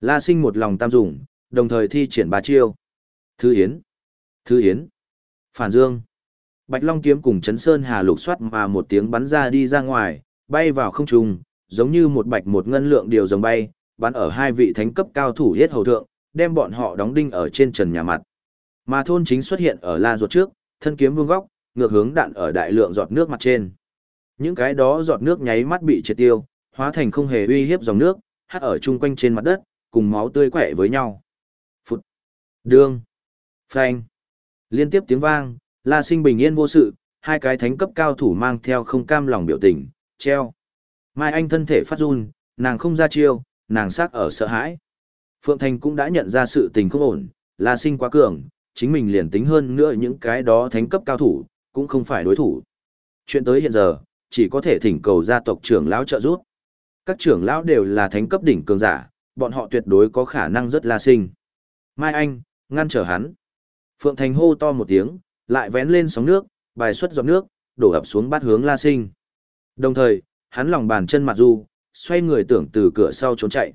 La sinh một lòng tam dụng, đồng thời thi triển ba chiêu. Thư Yến. Thư Yến. Phản Dương. Bạch Long kiếm cùng Chấn Sơn Hà lục soát mà một tiếng bắn ra đi ra ngoài, bay vào không trung, giống như một bạch một ngân lượng điều rồng bay, bắn ở hai vị thánh cấp cao thủ yết hầu thượng, đem bọn họ đóng đinh ở trên trần nhà mặt. Mà thôn chính xuất hiện ở la ruột trước, thân kiếm vương góc, ngược hướng đạn ở đại lượng giọt nước mặt trên. Những cái đó giọt nước nháy mắt bị triệt tiêu, hóa thành không hề uy hiếp dòng nước, hát ở chung quanh trên mặt đất, cùng máu tươi quẻ với nhau. Phụt, đương, phanh, liên tiếp tiếng vang, la sinh bình yên vô sự, hai cái thánh cấp cao thủ mang theo không cam lòng biểu tình, treo. Mai Anh thân thể phát run, nàng không ra chiêu, nàng sát ở sợ hãi. Phượng Thành cũng đã nhận ra sự tình không ổn, La Sinh quá cường, chính mình liền tính hơn nữa những cái đó thánh cấp cao thủ, cũng không phải đối thủ. Chuyện tới hiện giờ, chỉ có thể thỉnh cầu gia tộc trưởng lão trợ giúp. Các trưởng lão đều là thánh cấp đỉnh cường giả, bọn họ tuyệt đối có khả năng rất La Sinh. Mai Anh, ngăn trở hắn. Phượng Thành hô to một tiếng, lại vén lên sóng nước, bài xuất giọt nước, đổ ập xuống bát hướng La Sinh. Đồng thời, hắn lòng bàn chân mặt du, xoay người tưởng từ cửa sau trốn chạy.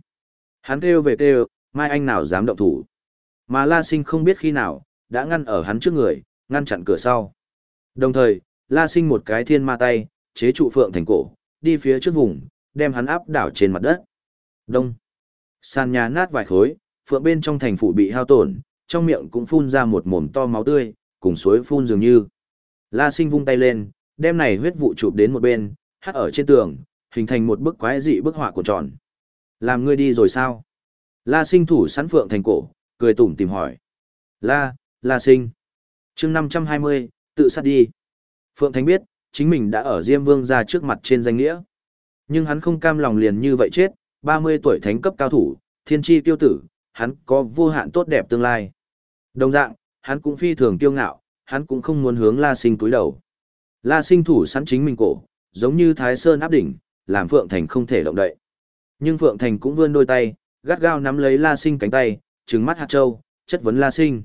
Hắn kêu về kêu, mai anh nào dám động thủ. Mà La Sinh không biết khi nào, đã ngăn ở hắn trước người, ngăn chặn cửa sau. Đồng thời, La Sinh một cái thiên ma tay, chế trụ phượng thành cổ, đi phía trước vùng, đem hắn áp đảo trên mặt đất. Đông. Sàn nhà nát vài khối, phượng bên trong thành phủ bị hao tổn, trong miệng cũng phun ra một mồm to máu tươi, cùng suối phun dường như. La Sinh vung tay lên, đem này huyết vụ chụp đến một bên, hắt ở trên tường, hình thành một bức quái dị bức họa của tròn. Làm ngươi đi rồi sao? La sinh thủ sẵn phượng thành cổ, cười tủm tìm hỏi. La, La sinh. chương 520, tự sát đi. Phượng Thành biết, chính mình đã ở Diêm Vương ra trước mặt trên danh nghĩa. Nhưng hắn không cam lòng liền như vậy chết, 30 tuổi thánh cấp cao thủ, thiên tri tiêu tử, hắn có vô hạn tốt đẹp tương lai. Đồng dạng, hắn cũng phi thường kiêu ngạo, hắn cũng không muốn hướng La Sinh túi đầu. La Sinh thủ sẵn chính mình cổ, giống như Thái Sơn áp đỉnh, làm Phượng Thành không thể động đậy. Nhưng Phượng Thành cũng vươn đôi tay, gắt gao nắm lấy La Sinh cánh tay, trừng mắt hạt châu, chất vấn La Sinh.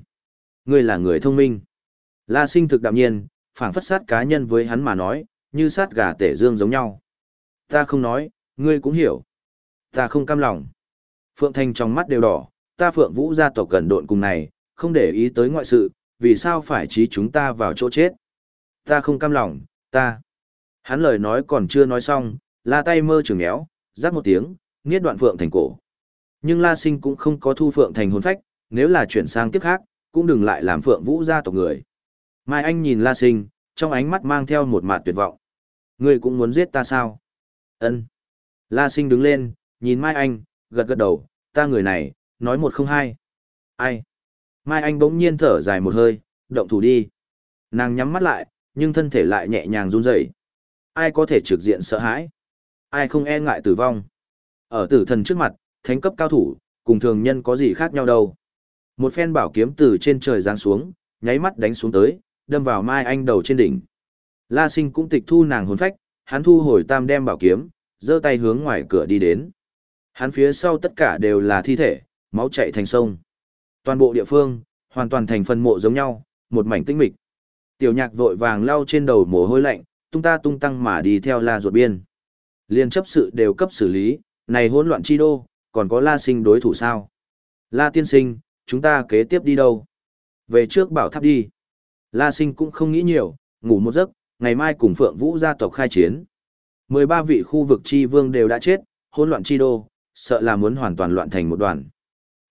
Ngươi là người thông minh. La Sinh thực đạm nhiên, phảng phất sát cá nhân với hắn mà nói, như sát gà tể dương giống nhau. Ta không nói, ngươi cũng hiểu. Ta không cam lòng. Phượng Thành trong mắt đều đỏ, ta Phượng Vũ gia tộc gần độn cùng này, không để ý tới ngoại sự, vì sao phải trí chúng ta vào chỗ chết. Ta không cam lòng, ta. Hắn lời nói còn chưa nói xong, la tay mơ trường éo, rắc một tiếng, nghiết đoạn Phượng Thành cổ. Nhưng La Sinh cũng không có thu Phượng Thành hồn phách, nếu là chuyển sang kiếp khác, cũng đừng lại làm Phượng Vũ gia tộc người. Mai Anh nhìn La Sinh, trong ánh mắt mang theo một mạt tuyệt vọng. Ngươi cũng muốn giết ta sao? Ân. La Sinh đứng lên, nhìn Mai Anh, gật gật đầu, ta người này, nói một không hai. Ai? Mai Anh bỗng nhiên thở dài một hơi, động thủ đi. Nàng nhắm mắt lại, nhưng thân thể lại nhẹ nhàng run rẩy. Ai có thể trực diện sợ hãi? Ai không e ngại tử vong? Ở tử thần trước mặt, thánh cấp cao thủ, cùng thường nhân có gì khác nhau đâu. Một phen bảo kiếm từ trên trời giáng xuống, nháy mắt đánh xuống tới, đâm vào Mai Anh đầu trên đỉnh. La Sinh cũng tịch thu nàng hồn phách, hắn thu hồi tam đem bảo kiếm, giơ tay hướng ngoài cửa đi đến. Hắn phía sau tất cả đều là thi thể, máu chảy thành sông. Toàn bộ địa phương, hoàn toàn thành phần mộ giống nhau, một mảnh tinh mịch. Tiểu nhạc vội vàng lau trên đầu mồ hôi lạnh, tung ta tung tăng mà đi theo la ruột biên. Liên chấp sự đều cấp xử lý, này hỗn loạn chi đô, còn có la sinh đối thủ sao? La tiên sinh, chúng ta kế tiếp đi đâu? Về trước bảo tháp đi. La sinh cũng không nghĩ nhiều, ngủ một giấc, ngày mai cùng Phượng Vũ gia tộc khai chiến. 13 vị khu vực chi vương đều đã chết, hỗn loạn chi đô, sợ là muốn hoàn toàn loạn thành một đoàn.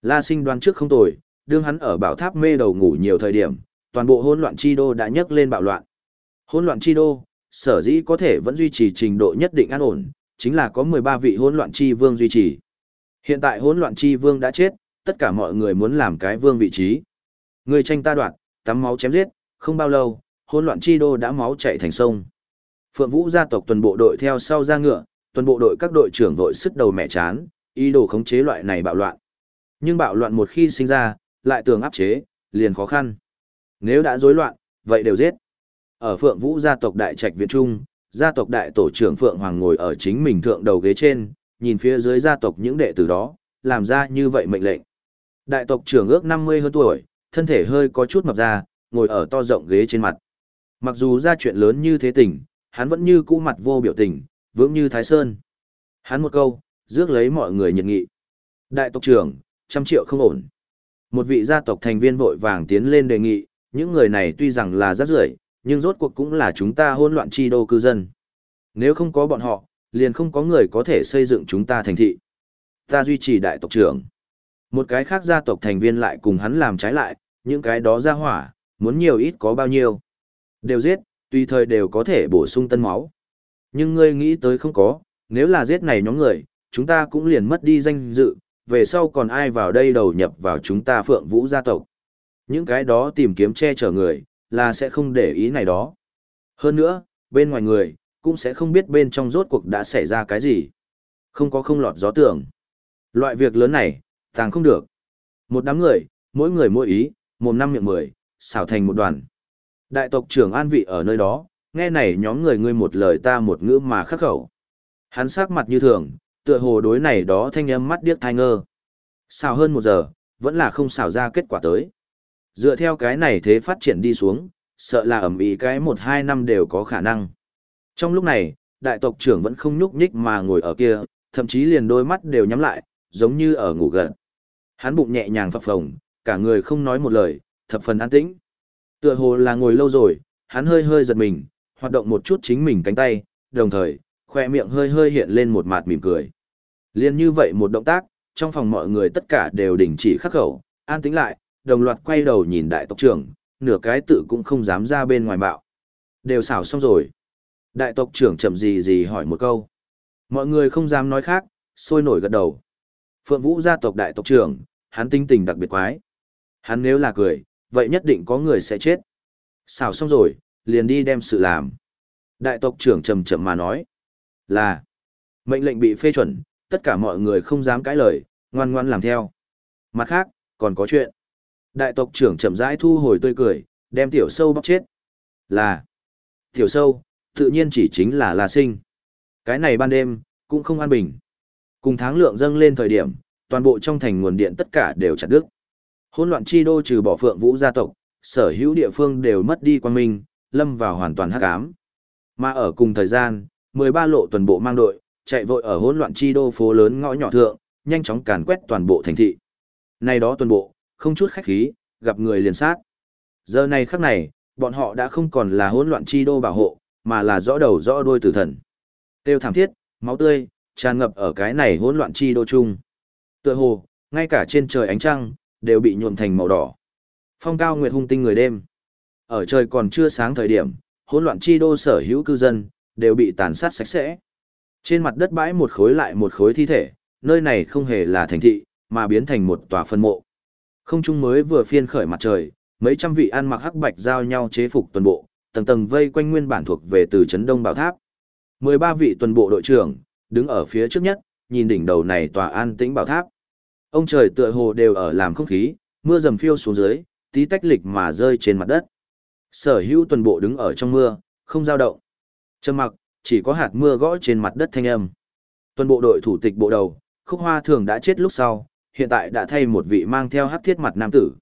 La sinh đoán trước không tồi, đương hắn ở bảo tháp mê đầu ngủ nhiều thời điểm, toàn bộ hỗn loạn chi đô đã nhấc lên bạo loạn. Hỗn loạn chi đô, sở dĩ có thể vẫn duy trì trình độ nhất định an ổn, chính là có 13 vị hỗn loạn chi vương duy trì. Hiện tại hỗn loạn chi vương đã chết, tất cả mọi người muốn làm cái vương vị trí. Người tranh ta đoạt, tắm máu chém giết, không bao lâu, hỗn loạn chi đô đã máu chảy thành sông. Phượng Vũ gia tộc tuần bộ đội theo sau ra ngựa, tuần bộ đội các đội trưởng vội sức đầu mẹ chán, ý đồ khống chế loại này bạo loạn. Nhưng bạo loạn một khi sinh ra, lại tưởng áp chế, liền khó khăn. Nếu đã rối loạn, vậy đều giết. Ở Phượng Vũ gia tộc đại trạch viện trung, gia tộc đại tổ trưởng Phượng Hoàng ngồi ở chính mình thượng đầu ghế trên, nhìn phía dưới gia tộc những đệ tử đó, làm ra như vậy mệnh lệnh. Đại tộc trưởng ước 50 hơn tuổi, thân thể hơi có chút mập ra, ngồi ở to rộng ghế trên mặt. Mặc dù ra chuyện lớn như thế tình, hắn vẫn như cũ mặt vô biểu tình, vững như Thái Sơn. Hắn một câu, rước lấy mọi người nhiệt nghị. Đại tộc trưởng, trăm triệu không ổn. Một vị gia tộc thành viên vội vàng tiến lên đề nghị, những người này tuy rằng là rất rưởi, nhưng rốt cuộc cũng là chúng ta hỗn loạn chi đô cư dân. Nếu không có bọn họ, liền không có người có thể xây dựng chúng ta thành thị. Ta duy trì đại tộc trưởng. Một cái khác gia tộc thành viên lại cùng hắn làm trái lại, những cái đó ra hỏa, muốn nhiều ít có bao nhiêu. Đều giết, tùy thời đều có thể bổ sung tân máu. Nhưng ngươi nghĩ tới không có, nếu là giết này nhóm người, chúng ta cũng liền mất đi danh dự, về sau còn ai vào đây đầu nhập vào chúng ta phượng vũ gia tộc. Những cái đó tìm kiếm che chở người, là sẽ không để ý này đó. Hơn nữa, bên ngoài người, cũng sẽ không biết bên trong rốt cuộc đã xảy ra cái gì. Không có không lọt gió tưởng. Loại việc lớn này, tàng không được. Một đám người, mỗi người mỗi ý, mồm năm miệng mười, xảo thành một đoàn. Đại tộc trưởng an vị ở nơi đó, nghe này nhóm người ngươi một lời ta một ngữ mà khắc khẩu. Hắn sắc mặt như thường, tựa hồ đối này đó thanh âm mắt điếc thai ngơ. Xào hơn một giờ, vẫn là không xào ra kết quả tới. Dựa theo cái này thế phát triển đi xuống, sợ là ẩm ý cái một hai năm đều có khả năng. Trong lúc này, đại tộc trưởng vẫn không nhúc nhích mà ngồi ở kia, thậm chí liền đôi mắt đều nhắm lại, giống như ở ngủ gần. Hắn bụng nhẹ nhàng phập phồng, cả người không nói một lời, thập phần an tĩnh. Tựa hồ là ngồi lâu rồi, hắn hơi hơi giật mình, hoạt động một chút chính mình cánh tay, đồng thời, khoe miệng hơi hơi hiện lên một mặt mỉm cười. Liên như vậy một động tác, trong phòng mọi người tất cả đều đình chỉ khắc khẩu, an tĩnh lại, đồng loạt quay đầu nhìn đại tộc trưởng, nửa cái tự cũng không dám ra bên ngoài bạo. Đều xảo xong rồi. Đại tộc trưởng chậm gì gì hỏi một câu. Mọi người không dám nói khác, sôi nổi gật đầu. Phượng Vũ gia tộc đại tộc trưởng, hắn tinh tình đặc biệt quái. Hắn nếu là cười, vậy nhất định có người sẽ chết. Xảo xong rồi, liền đi đem sự làm. Đại tộc trưởng trầm chậm mà nói. Là, mệnh lệnh bị phê chuẩn, tất cả mọi người không dám cãi lời, ngoan ngoan làm theo. Mặt khác, còn có chuyện. Đại tộc trưởng chậm rãi thu hồi tươi cười, đem tiểu sâu bóc chết. Là, tiểu sâu, tự nhiên chỉ chính là La Sinh. Cái này ban đêm, cũng không an bình. Cùng tháng lượng dâng lên thời điểm, toàn bộ trong thành nguồn điện tất cả đều chặt đứt. Hỗn loạn chi đô trừ bỏ phượng vũ gia tộc, sở hữu địa phương đều mất đi quan minh, lâm vào hoàn toàn hắc ám. Mà ở cùng thời gian, 13 lộ tuần bộ mang đội, chạy vội ở hỗn loạn chi đô phố lớn ngõ nhỏ thượng, nhanh chóng càn quét toàn bộ thành thị. nay đó tuần bộ, không chút khách khí, gặp người liền sát. Giờ này khắc này, bọn họ đã không còn là hỗn loạn chi đô bảo hộ, mà là rõ đầu rõ đuôi tử thần. Tiêu thảm thiết, máu tươi, tràn ngập ở cái này hỗn loạn chi đô chung. Tựa hồ, ngay cả trên trời ánh trăng, đều bị nhuộm thành màu đỏ. Phong cao nguyệt hung tinh người đêm. Ở trời còn chưa sáng thời điểm, hỗn loạn chi đô sở hữu cư dân, đều bị tàn sát sạch sẽ. Trên mặt đất bãi một khối lại một khối thi thể, nơi này không hề là thành thị, mà biến thành một tòa phân mộ. Không trung mới vừa phiên khởi mặt trời, mấy trăm vị ăn mặc hắc bạch giao nhau chế phục tuần bộ, tầng tầng vây quanh nguyên bản thuộc về từ trấn Đông Bảo Tháp. 13 vị tuần bộ đội trưởng, đứng ở phía trước nhất, nhìn đỉnh đầu này tòa an tĩnh bảo tháp. Ông trời tựa hồ đều ở làm không khí, mưa dầm phiêu xuống dưới, tí tách lịch mà rơi trên mặt đất. Sở hữu tuần bộ đứng ở trong mưa, không dao động. Trầm mặc, chỉ có hạt mưa gõ trên mặt đất thanh âm. Tuần bộ đội thủ tịch bộ đầu, Khúc Hoa Thường đã chết lúc sau, hiện tại đã thay một vị mang theo hắc thiết mặt nam tử.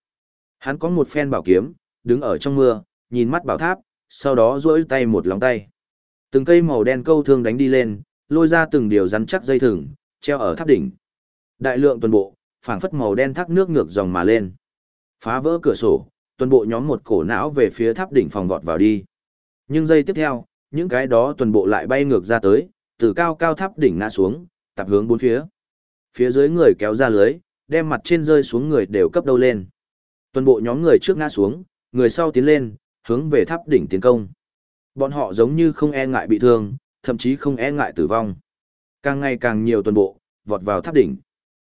Hắn có một phen bảo kiếm, đứng ở trong mưa, nhìn mắt bảo tháp, sau đó duỗi tay một lòng tay. Từng cây màu đen câu thương đánh đi lên, lôi ra từng điều rắn chắc dây thừng, treo ở tháp đỉnh. Đại lượng tuần bộ, phảng phất màu đen thác nước ngược dòng mà lên. Phá vỡ cửa sổ, tuần bộ nhóm một cổ não về phía tháp đỉnh phòng vọt vào đi. Nhưng giây tiếp theo, những cái đó tuần bộ lại bay ngược ra tới, từ cao cao tháp đỉnh ngã xuống, tập hướng bốn phía. Phía dưới người kéo ra lưới, đem mặt trên rơi xuống người đều cấp đâu lên. Tuần bộ nhóm người trước ngã xuống, người sau tiến lên, hướng về tháp đỉnh tiến công. Bọn họ giống như không e ngại bị thương, thậm chí không e ngại tử vong. Càng ngày càng nhiều tuần bộ, vọt vào tháp đỉnh.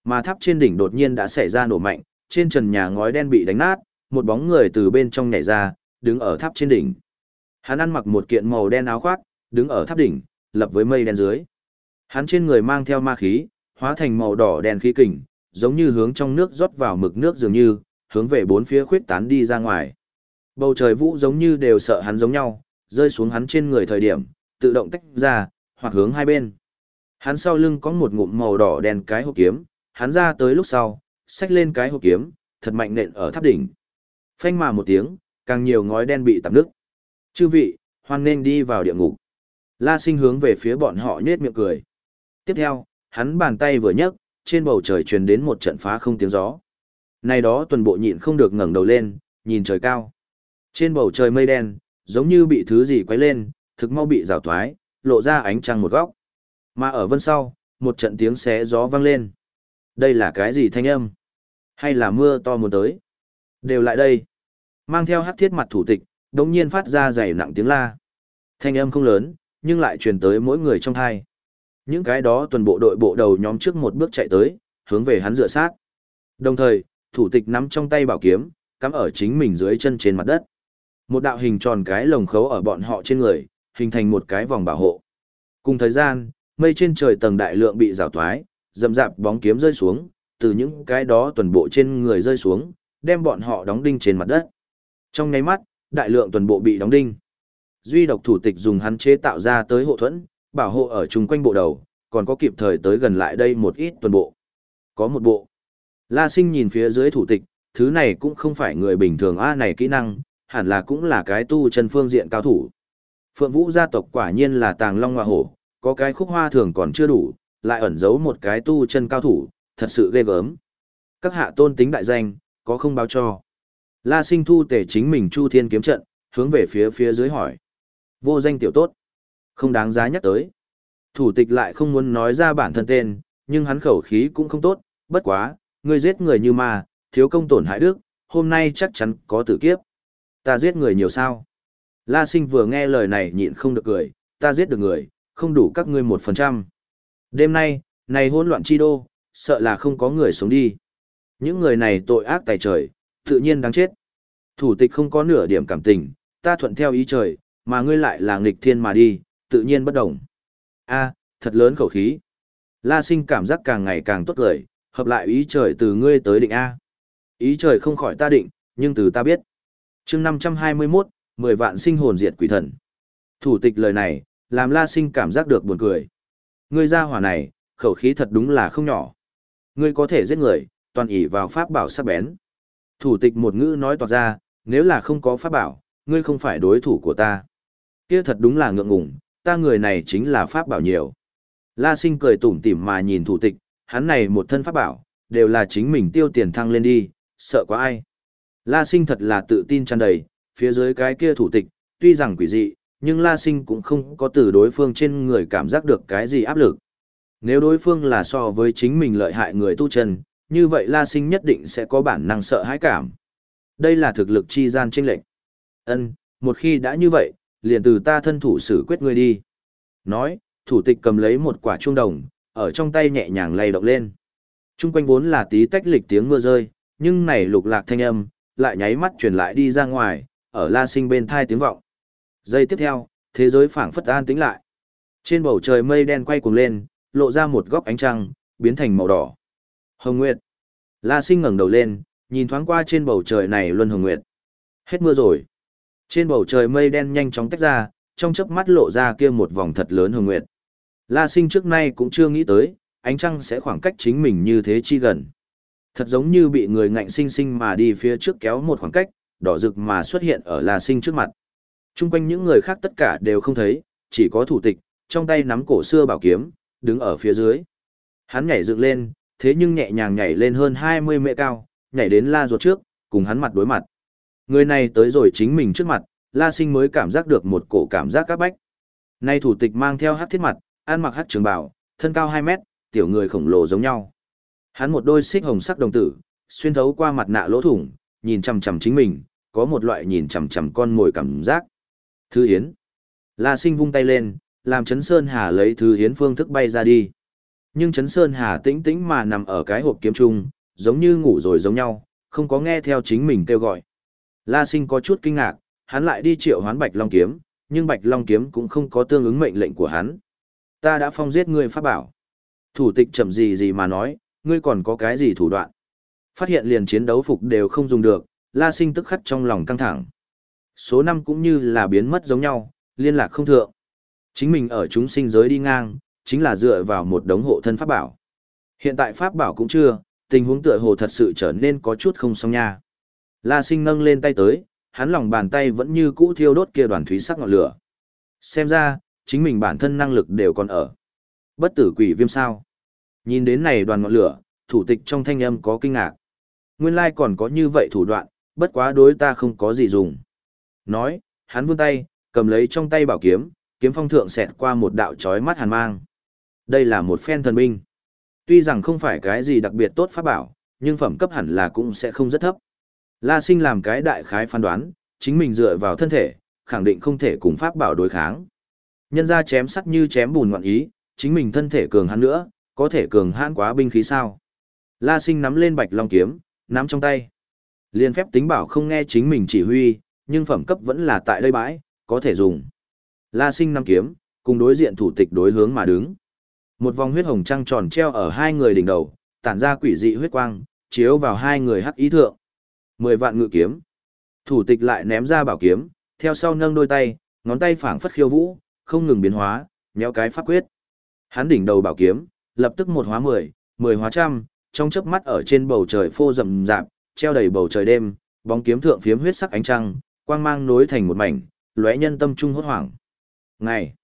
Mà tháp trên đỉnh đột nhiên đã xảy ra nổ mạnh, trên trần nhà ngói đen bị đánh nát, một bóng người từ bên trong nhảy ra, đứng ở tháp trên đỉnh. Hắn ăn mặc một kiện màu đen áo khoác, đứng ở tháp đỉnh, lập với mây đen dưới. Hắn trên người mang theo ma khí, hóa thành màu đỏ đen khí kình, giống như hướng trong nước rót vào mực nước dường như, hướng về bốn phía khuyết tán đi ra ngoài. Bầu trời vũ giống như đều sợ hắn giống nhau, rơi xuống hắn trên người thời điểm, tự động tách ra, hoặc hướng hai bên. Hắn sau lưng có một ngụm màu đỏ đen cái hộp kiếm, hắn ra tới lúc sau, xách lên cái hộp kiếm, thật mạnh nện ở tháp đỉnh. Phanh mà một tiếng, càng nhiều ngói đen bị tạp nước. Chư vị, hoan nên đi vào địa ngục. La sinh hướng về phía bọn họ nhết miệng cười. Tiếp theo, hắn bàn tay vừa nhấc, trên bầu trời truyền đến một trận phá không tiếng gió. Này đó tuần bộ nhịn không được ngẩng đầu lên, nhìn trời cao. Trên bầu trời mây đen, giống như bị thứ gì quấy lên, thực mau bị rào thoái, lộ ra ánh trăng một góc. Mà ở vân sau, một trận tiếng xé gió vang lên. Đây là cái gì thanh âm? Hay là mưa to muốn tới? Đều lại đây. Mang theo hắc thiết mặt thủ tịch, đống nhiên phát ra dày nặng tiếng la. Thanh âm không lớn, nhưng lại truyền tới mỗi người trong thai. Những cái đó tuần bộ đội bộ đầu nhóm trước một bước chạy tới, hướng về hắn dựa sát. Đồng thời, thủ tịch nắm trong tay bảo kiếm, cắm ở chính mình dưới chân trên mặt đất. Một đạo hình tròn cái lồng khấu ở bọn họ trên người, hình thành một cái vòng bảo hộ. Cùng thời gian, mây trên trời tầng đại lượng bị rào thoái, dầm dạp bóng kiếm rơi xuống, từ những cái đó tuần bộ trên người rơi xuống, đem bọn họ đóng đinh trên mặt đất. Trong nháy mắt, đại lượng tuần bộ bị đóng đinh. Duy độc thủ tịch dùng hắn chế tạo ra tới hộ thuẫn, bảo hộ ở chung quanh bộ đầu, còn có kịp thời tới gần lại đây một ít tuần bộ. Có một bộ. La sinh nhìn phía dưới thủ tịch, thứ này cũng không phải người bình thường A này kỹ năng, hẳn là cũng là cái tu chân phương diện cao thủ. Phượng Vũ gia tộc quả nhiên là tàng long hoa hổ, có cái khúc hoa thường còn chưa đủ, lại ẩn giấu một cái tu chân cao thủ, thật sự ghê gớm. Các hạ tôn tính đại danh, có không báo cho. La sinh thu tể chính mình chu thiên kiếm trận, hướng về phía phía dưới hỏi. Vô danh tiểu tốt. Không đáng giá nhắc tới. Thủ tịch lại không muốn nói ra bản thân tên, nhưng hắn khẩu khí cũng không tốt, bất quá, ngươi giết người như ma, thiếu công tổn hại đức, hôm nay chắc chắn có tử kiếp. Ta giết người nhiều sao? La sinh vừa nghe lời này nhịn không được cười, ta giết được người, không đủ các ngươi một phần trăm. Đêm nay, này hỗn loạn chi đô, sợ là không có người sống đi. Những người này tội ác tài trời, tự nhiên đáng chết. Thủ tịch không có nửa điểm cảm tình, ta thuận theo ý trời, mà ngươi lại là nghịch thiên mà đi, tự nhiên bất đồng. A, thật lớn khẩu khí. La sinh cảm giác càng ngày càng tốt lời, hợp lại ý trời từ ngươi tới định A. Ý trời không khỏi ta định, nhưng từ ta biết. chương 521, 10 vạn sinh hồn diệt quỷ thần. Thủ tịch lời này, làm La sinh cảm giác được buồn cười. Ngươi ra hỏa này, khẩu khí thật đúng là không nhỏ. Ngươi có thể giết người, toàn ỷ vào pháp bảo sắc bén. Thủ tịch một ngữ nói toạc ra, nếu là không có pháp bảo, ngươi không phải đối thủ của ta. Kia thật đúng là ngượng ngùng, ta người này chính là pháp bảo nhiều. La sinh cười tủm tỉm mà nhìn thủ tịch, hắn này một thân pháp bảo, đều là chính mình tiêu tiền thăng lên đi, sợ quá ai. La sinh thật là tự tin tràn đầy, phía dưới cái kia thủ tịch, tuy rằng quỷ dị, nhưng La sinh cũng không có từ đối phương trên người cảm giác được cái gì áp lực. Nếu đối phương là so với chính mình lợi hại người tu chân, như vậy La sinh nhất định sẽ có bản năng sợ hãi cảm. Đây là thực lực chi gian chênh lệnh. Ân, một khi đã như vậy, liền từ ta thân thủ xử quyết ngươi đi. Nói, thủ tịch cầm lấy một quả chuông đồng, ở trong tay nhẹ nhàng lay động lên. Trung quanh vốn là tí tách lịch tiếng mưa rơi, nhưng này lục lạc thanh âm, lại nháy mắt truyền lại đi ra ngoài, ở la sinh bên thai tiếng vọng. Giây tiếp theo, thế giới phảng phất an tĩnh lại. Trên bầu trời mây đen quay cuồng lên, lộ ra một góc ánh trăng, biến thành màu đỏ. Hồng Nguyệt. La sinh ngẩng đầu lên, nhìn thoáng qua trên bầu trời này luân hồng nguyệt. Hết mưa rồi. Trên bầu trời mây đen nhanh chóng tách ra, trong chớp mắt lộ ra kia một vòng thật lớn hồng nguyệt. La sinh trước nay cũng chưa nghĩ tới, ánh trăng sẽ khoảng cách chính mình như thế chi gần. Thật giống như bị người ngạnh sinh sinh mà đi phía trước kéo một khoảng cách, đỏ rực mà xuất hiện ở La sinh trước mặt. Trung quanh những người khác tất cả đều không thấy, chỉ có thủ tịch, trong tay nắm cổ xưa bảo kiếm, đứng ở phía dưới. Hắn nhảy dựng lên, thế nhưng nhẹ nhàng nhảy lên hơn 20 mệ cao, nhảy đến La ruột trước, cùng hắn mặt đối mặt. Người này tới rồi chính mình trước mặt, La Sinh mới cảm giác được một cổ cảm giác các bách. Nay thủ tịch mang theo hát thiết mặt, ăn mặc hát trường bảo, thân cao 2 mét, tiểu người khổng lồ giống nhau. Hắn một đôi xích hồng sắc đồng tử, xuyên thấu qua mặt nạ lỗ thủng, nhìn chằm chằm chính mình, có một loại nhìn chằm chằm con mồi cảm giác. Thư Hiến. La Sinh vung tay lên, làm Trấn Sơn Hà lấy Thư Hiến phương thức bay ra đi. Nhưng Trấn Sơn Hà tĩnh tĩnh mà nằm ở cái hộp kiếm trung, giống như ngủ rồi giống nhau, không có nghe theo chính mình kêu gọi. La Sinh có chút kinh ngạc, hắn lại đi triệu hoán Bạch Long kiếm, nhưng Bạch Long kiếm cũng không có tương ứng mệnh lệnh của hắn. Ta đã phong giết ngươi pháp bảo. Thủ tịch chậm gì gì mà nói, ngươi còn có cái gì thủ đoạn. Phát hiện liền chiến đấu phục đều không dùng được, La Sinh tức khắc trong lòng căng thẳng. Số năm cũng như là biến mất giống nhau, liên lạc không thượng. Chính mình ở chúng sinh giới đi ngang, chính là dựa vào một đống hộ thân pháp bảo. Hiện tại pháp bảo cũng chưa, tình huống tựa hồ thật sự trở nên có chút không xong nha. La sinh nâng lên tay tới, hắn lòng bàn tay vẫn như cũ thiêu đốt kia đoàn thúy sắc ngọn lửa. Xem ra, chính mình bản thân năng lực đều còn ở. Bất tử quỷ viêm sao. Nhìn đến này đoàn ngọn lửa, thủ tịch trong thanh âm có kinh ngạc. Nguyên lai còn có như vậy thủ đoạn, bất quá đối ta không có gì dùng. Nói, hắn vươn tay, cầm lấy trong tay bảo kiếm, kiếm phong thượng xẹt qua một đạo chói mắt hàn mang. Đây là một phen thần binh. Tuy rằng không phải cái gì đặc biệt tốt pháp bảo, nhưng phẩm cấp hẳn là cũng sẽ không rất thấp. La Sinh làm cái đại khái phán đoán, chính mình dựa vào thân thể, khẳng định không thể cùng pháp bảo đối kháng. Nhân ra chém sắt như chém bùn ngoạn ý, chính mình thân thể cường hắn nữa, có thể cường hãn quá binh khí sao. La Sinh nắm lên bạch long kiếm, nắm trong tay. Liên phép tính bảo không nghe chính mình chỉ huy, nhưng phẩm cấp vẫn là tại đây bãi, có thể dùng. La Sinh nắm kiếm, cùng đối diện thủ tịch đối hướng mà đứng. Một vòng huyết hồng trăng tròn treo ở hai người đỉnh đầu, tản ra quỷ dị huyết quang, chiếu vào hai người hắc ý thượng. Mười vạn ngự kiếm. Thủ tịch lại ném ra bảo kiếm, theo sau nâng đôi tay, ngón tay phảng phất khiêu vũ, không ngừng biến hóa, méo cái pháp quyết. Hắn đỉnh đầu bảo kiếm, lập tức một hóa mười, mười hóa trăm, trong chớp mắt ở trên bầu trời phô rậm rạp, treo đầy bầu trời đêm, bóng kiếm thượng phiếm huyết sắc ánh trăng, quang mang nối thành một mảnh, lóe nhân tâm trung hốt hoảng. Ngày,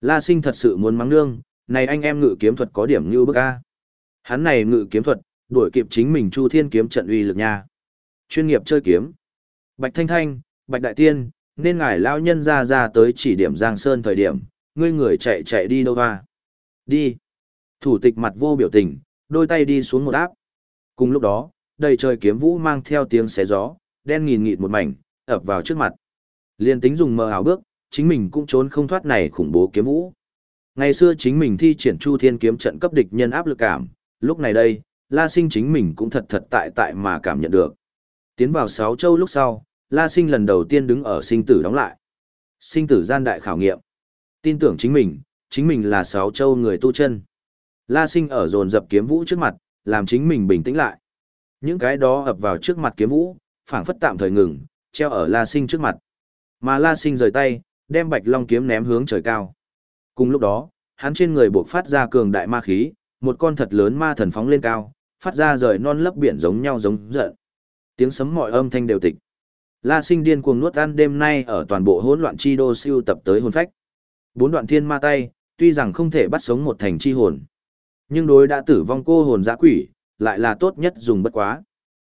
La Sinh thật sự muốn mắng nương, này anh em ngự kiếm thuật có điểm như bức a. Hắn này ngự kiếm thuật, đuổi kịp chính mình Chu Thiên kiếm trận uy lực nha. Chuyên nghiệp chơi kiếm. Bạch Thanh Thanh, Bạch Đại Tiên, nên ngài lao nhân ra ra tới chỉ điểm Giang Sơn thời điểm, ngươi người chạy chạy đi đâu hoa. Đi. Thủ tịch mặt vô biểu tình, đôi tay đi xuống một áp. Cùng lúc đó, đầy trời kiếm vũ mang theo tiếng xé gió, đen nghìn nghịt một mảnh, ập vào trước mặt. Liên tính dùng mờ ảo bước, chính mình cũng trốn không thoát này khủng bố kiếm vũ. Ngày xưa chính mình thi triển Chu Thiên kiếm trận cấp địch nhân áp lực cảm, lúc này đây, La Sinh chính mình cũng thật thật tại tại mà cảm nhận được. Tiến vào sáu châu lúc sau, La Sinh lần đầu tiên đứng ở sinh tử đóng lại. Sinh tử gian đại khảo nghiệm. Tin tưởng chính mình, chính mình là sáu châu người tu chân. La Sinh ở dồn dập kiếm vũ trước mặt, làm chính mình bình tĩnh lại. Những cái đó ập vào trước mặt kiếm vũ, phảng phất tạm thời ngừng, treo ở La Sinh trước mặt. Mà La Sinh rời tay, đem Bạch Long kiếm ném hướng trời cao. Cùng lúc đó, hắn trên người buộc phát ra cường đại ma khí, một con thật lớn ma thần phóng lên cao, phát ra rời non lấp biển giống nhau giống giận. Tiếng sấm mọi âm thanh đều tịch. La Sinh điên cuồng nuốt ăn đêm nay ở toàn bộ hỗn loạn chi đô siêu tập tới hồn phách. Bốn đoạn thiên ma tay, tuy rằng không thể bắt sống một thành chi hồn, nhưng đối đã tử vong cô hồn dã quỷ, lại là tốt nhất dùng bất quá.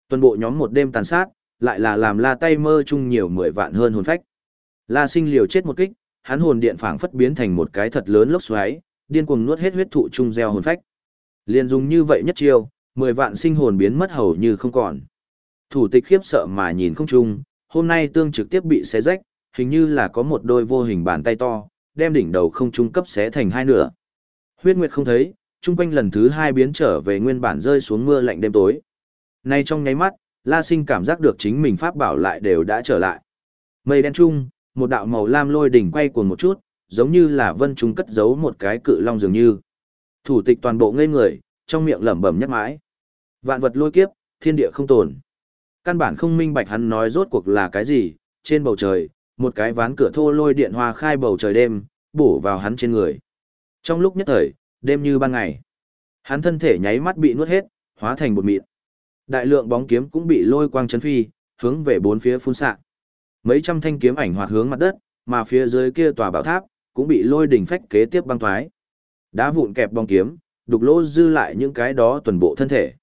Toàn bộ nhóm một đêm tàn sát, lại là làm la tay mơ chung nhiều mười vạn hơn hồn phách. La sinh liều chết một kích, hắn hồn điện phảng phất biến thành một cái thật lớn lốc xoáy, điên cuồng nuốt hết huyết thụ chung gieo hồn phách. Liên dùng như vậy nhất chiêu, mười vạn sinh hồn biến mất hầu như không còn. Thủ tịch khiếp sợ mà nhìn không trung, hôm nay tương trực tiếp bị xé rách, hình như là có một đôi vô hình bàn tay to, đem đỉnh đầu không trung cấp xé thành hai nửa. Huyết Nguyệt không thấy, trung quanh lần thứ hai biến trở về nguyên bản rơi xuống mưa lạnh đêm tối. Nay trong nháy mắt, La Sinh cảm giác được chính mình pháp bảo lại đều đã trở lại. Mây đen trung, một đạo màu lam lôi đỉnh quay cuồng một chút, giống như là vân trung cất giấu một cái cự long dường như. Thủ tịch toàn bộ ngây người, trong miệng lẩm bẩm nhắc mãi. Vạn vật lôi kiếp, thiên địa không tồn. Căn bản không minh bạch hắn nói rốt cuộc là cái gì, trên bầu trời, một cái ván cửa thô lôi điện hoa khai bầu trời đêm, bổ vào hắn trên người. Trong lúc nhất thời, đêm như ban ngày, hắn thân thể nháy mắt bị nuốt hết, hóa thành bột mịn. Đại lượng bóng kiếm cũng bị lôi quang chấn phi, hướng về bốn phía phun xạ. Mấy trăm thanh kiếm ảnh hoạt hướng mặt đất, mà phía dưới kia tòa bảo tháp cũng bị lôi đỉnh phách kế tiếp băng thoái. Đá vụn kẹp bong kiếm, đục lỗ dư lại những cái đó toàn bộ thân thể.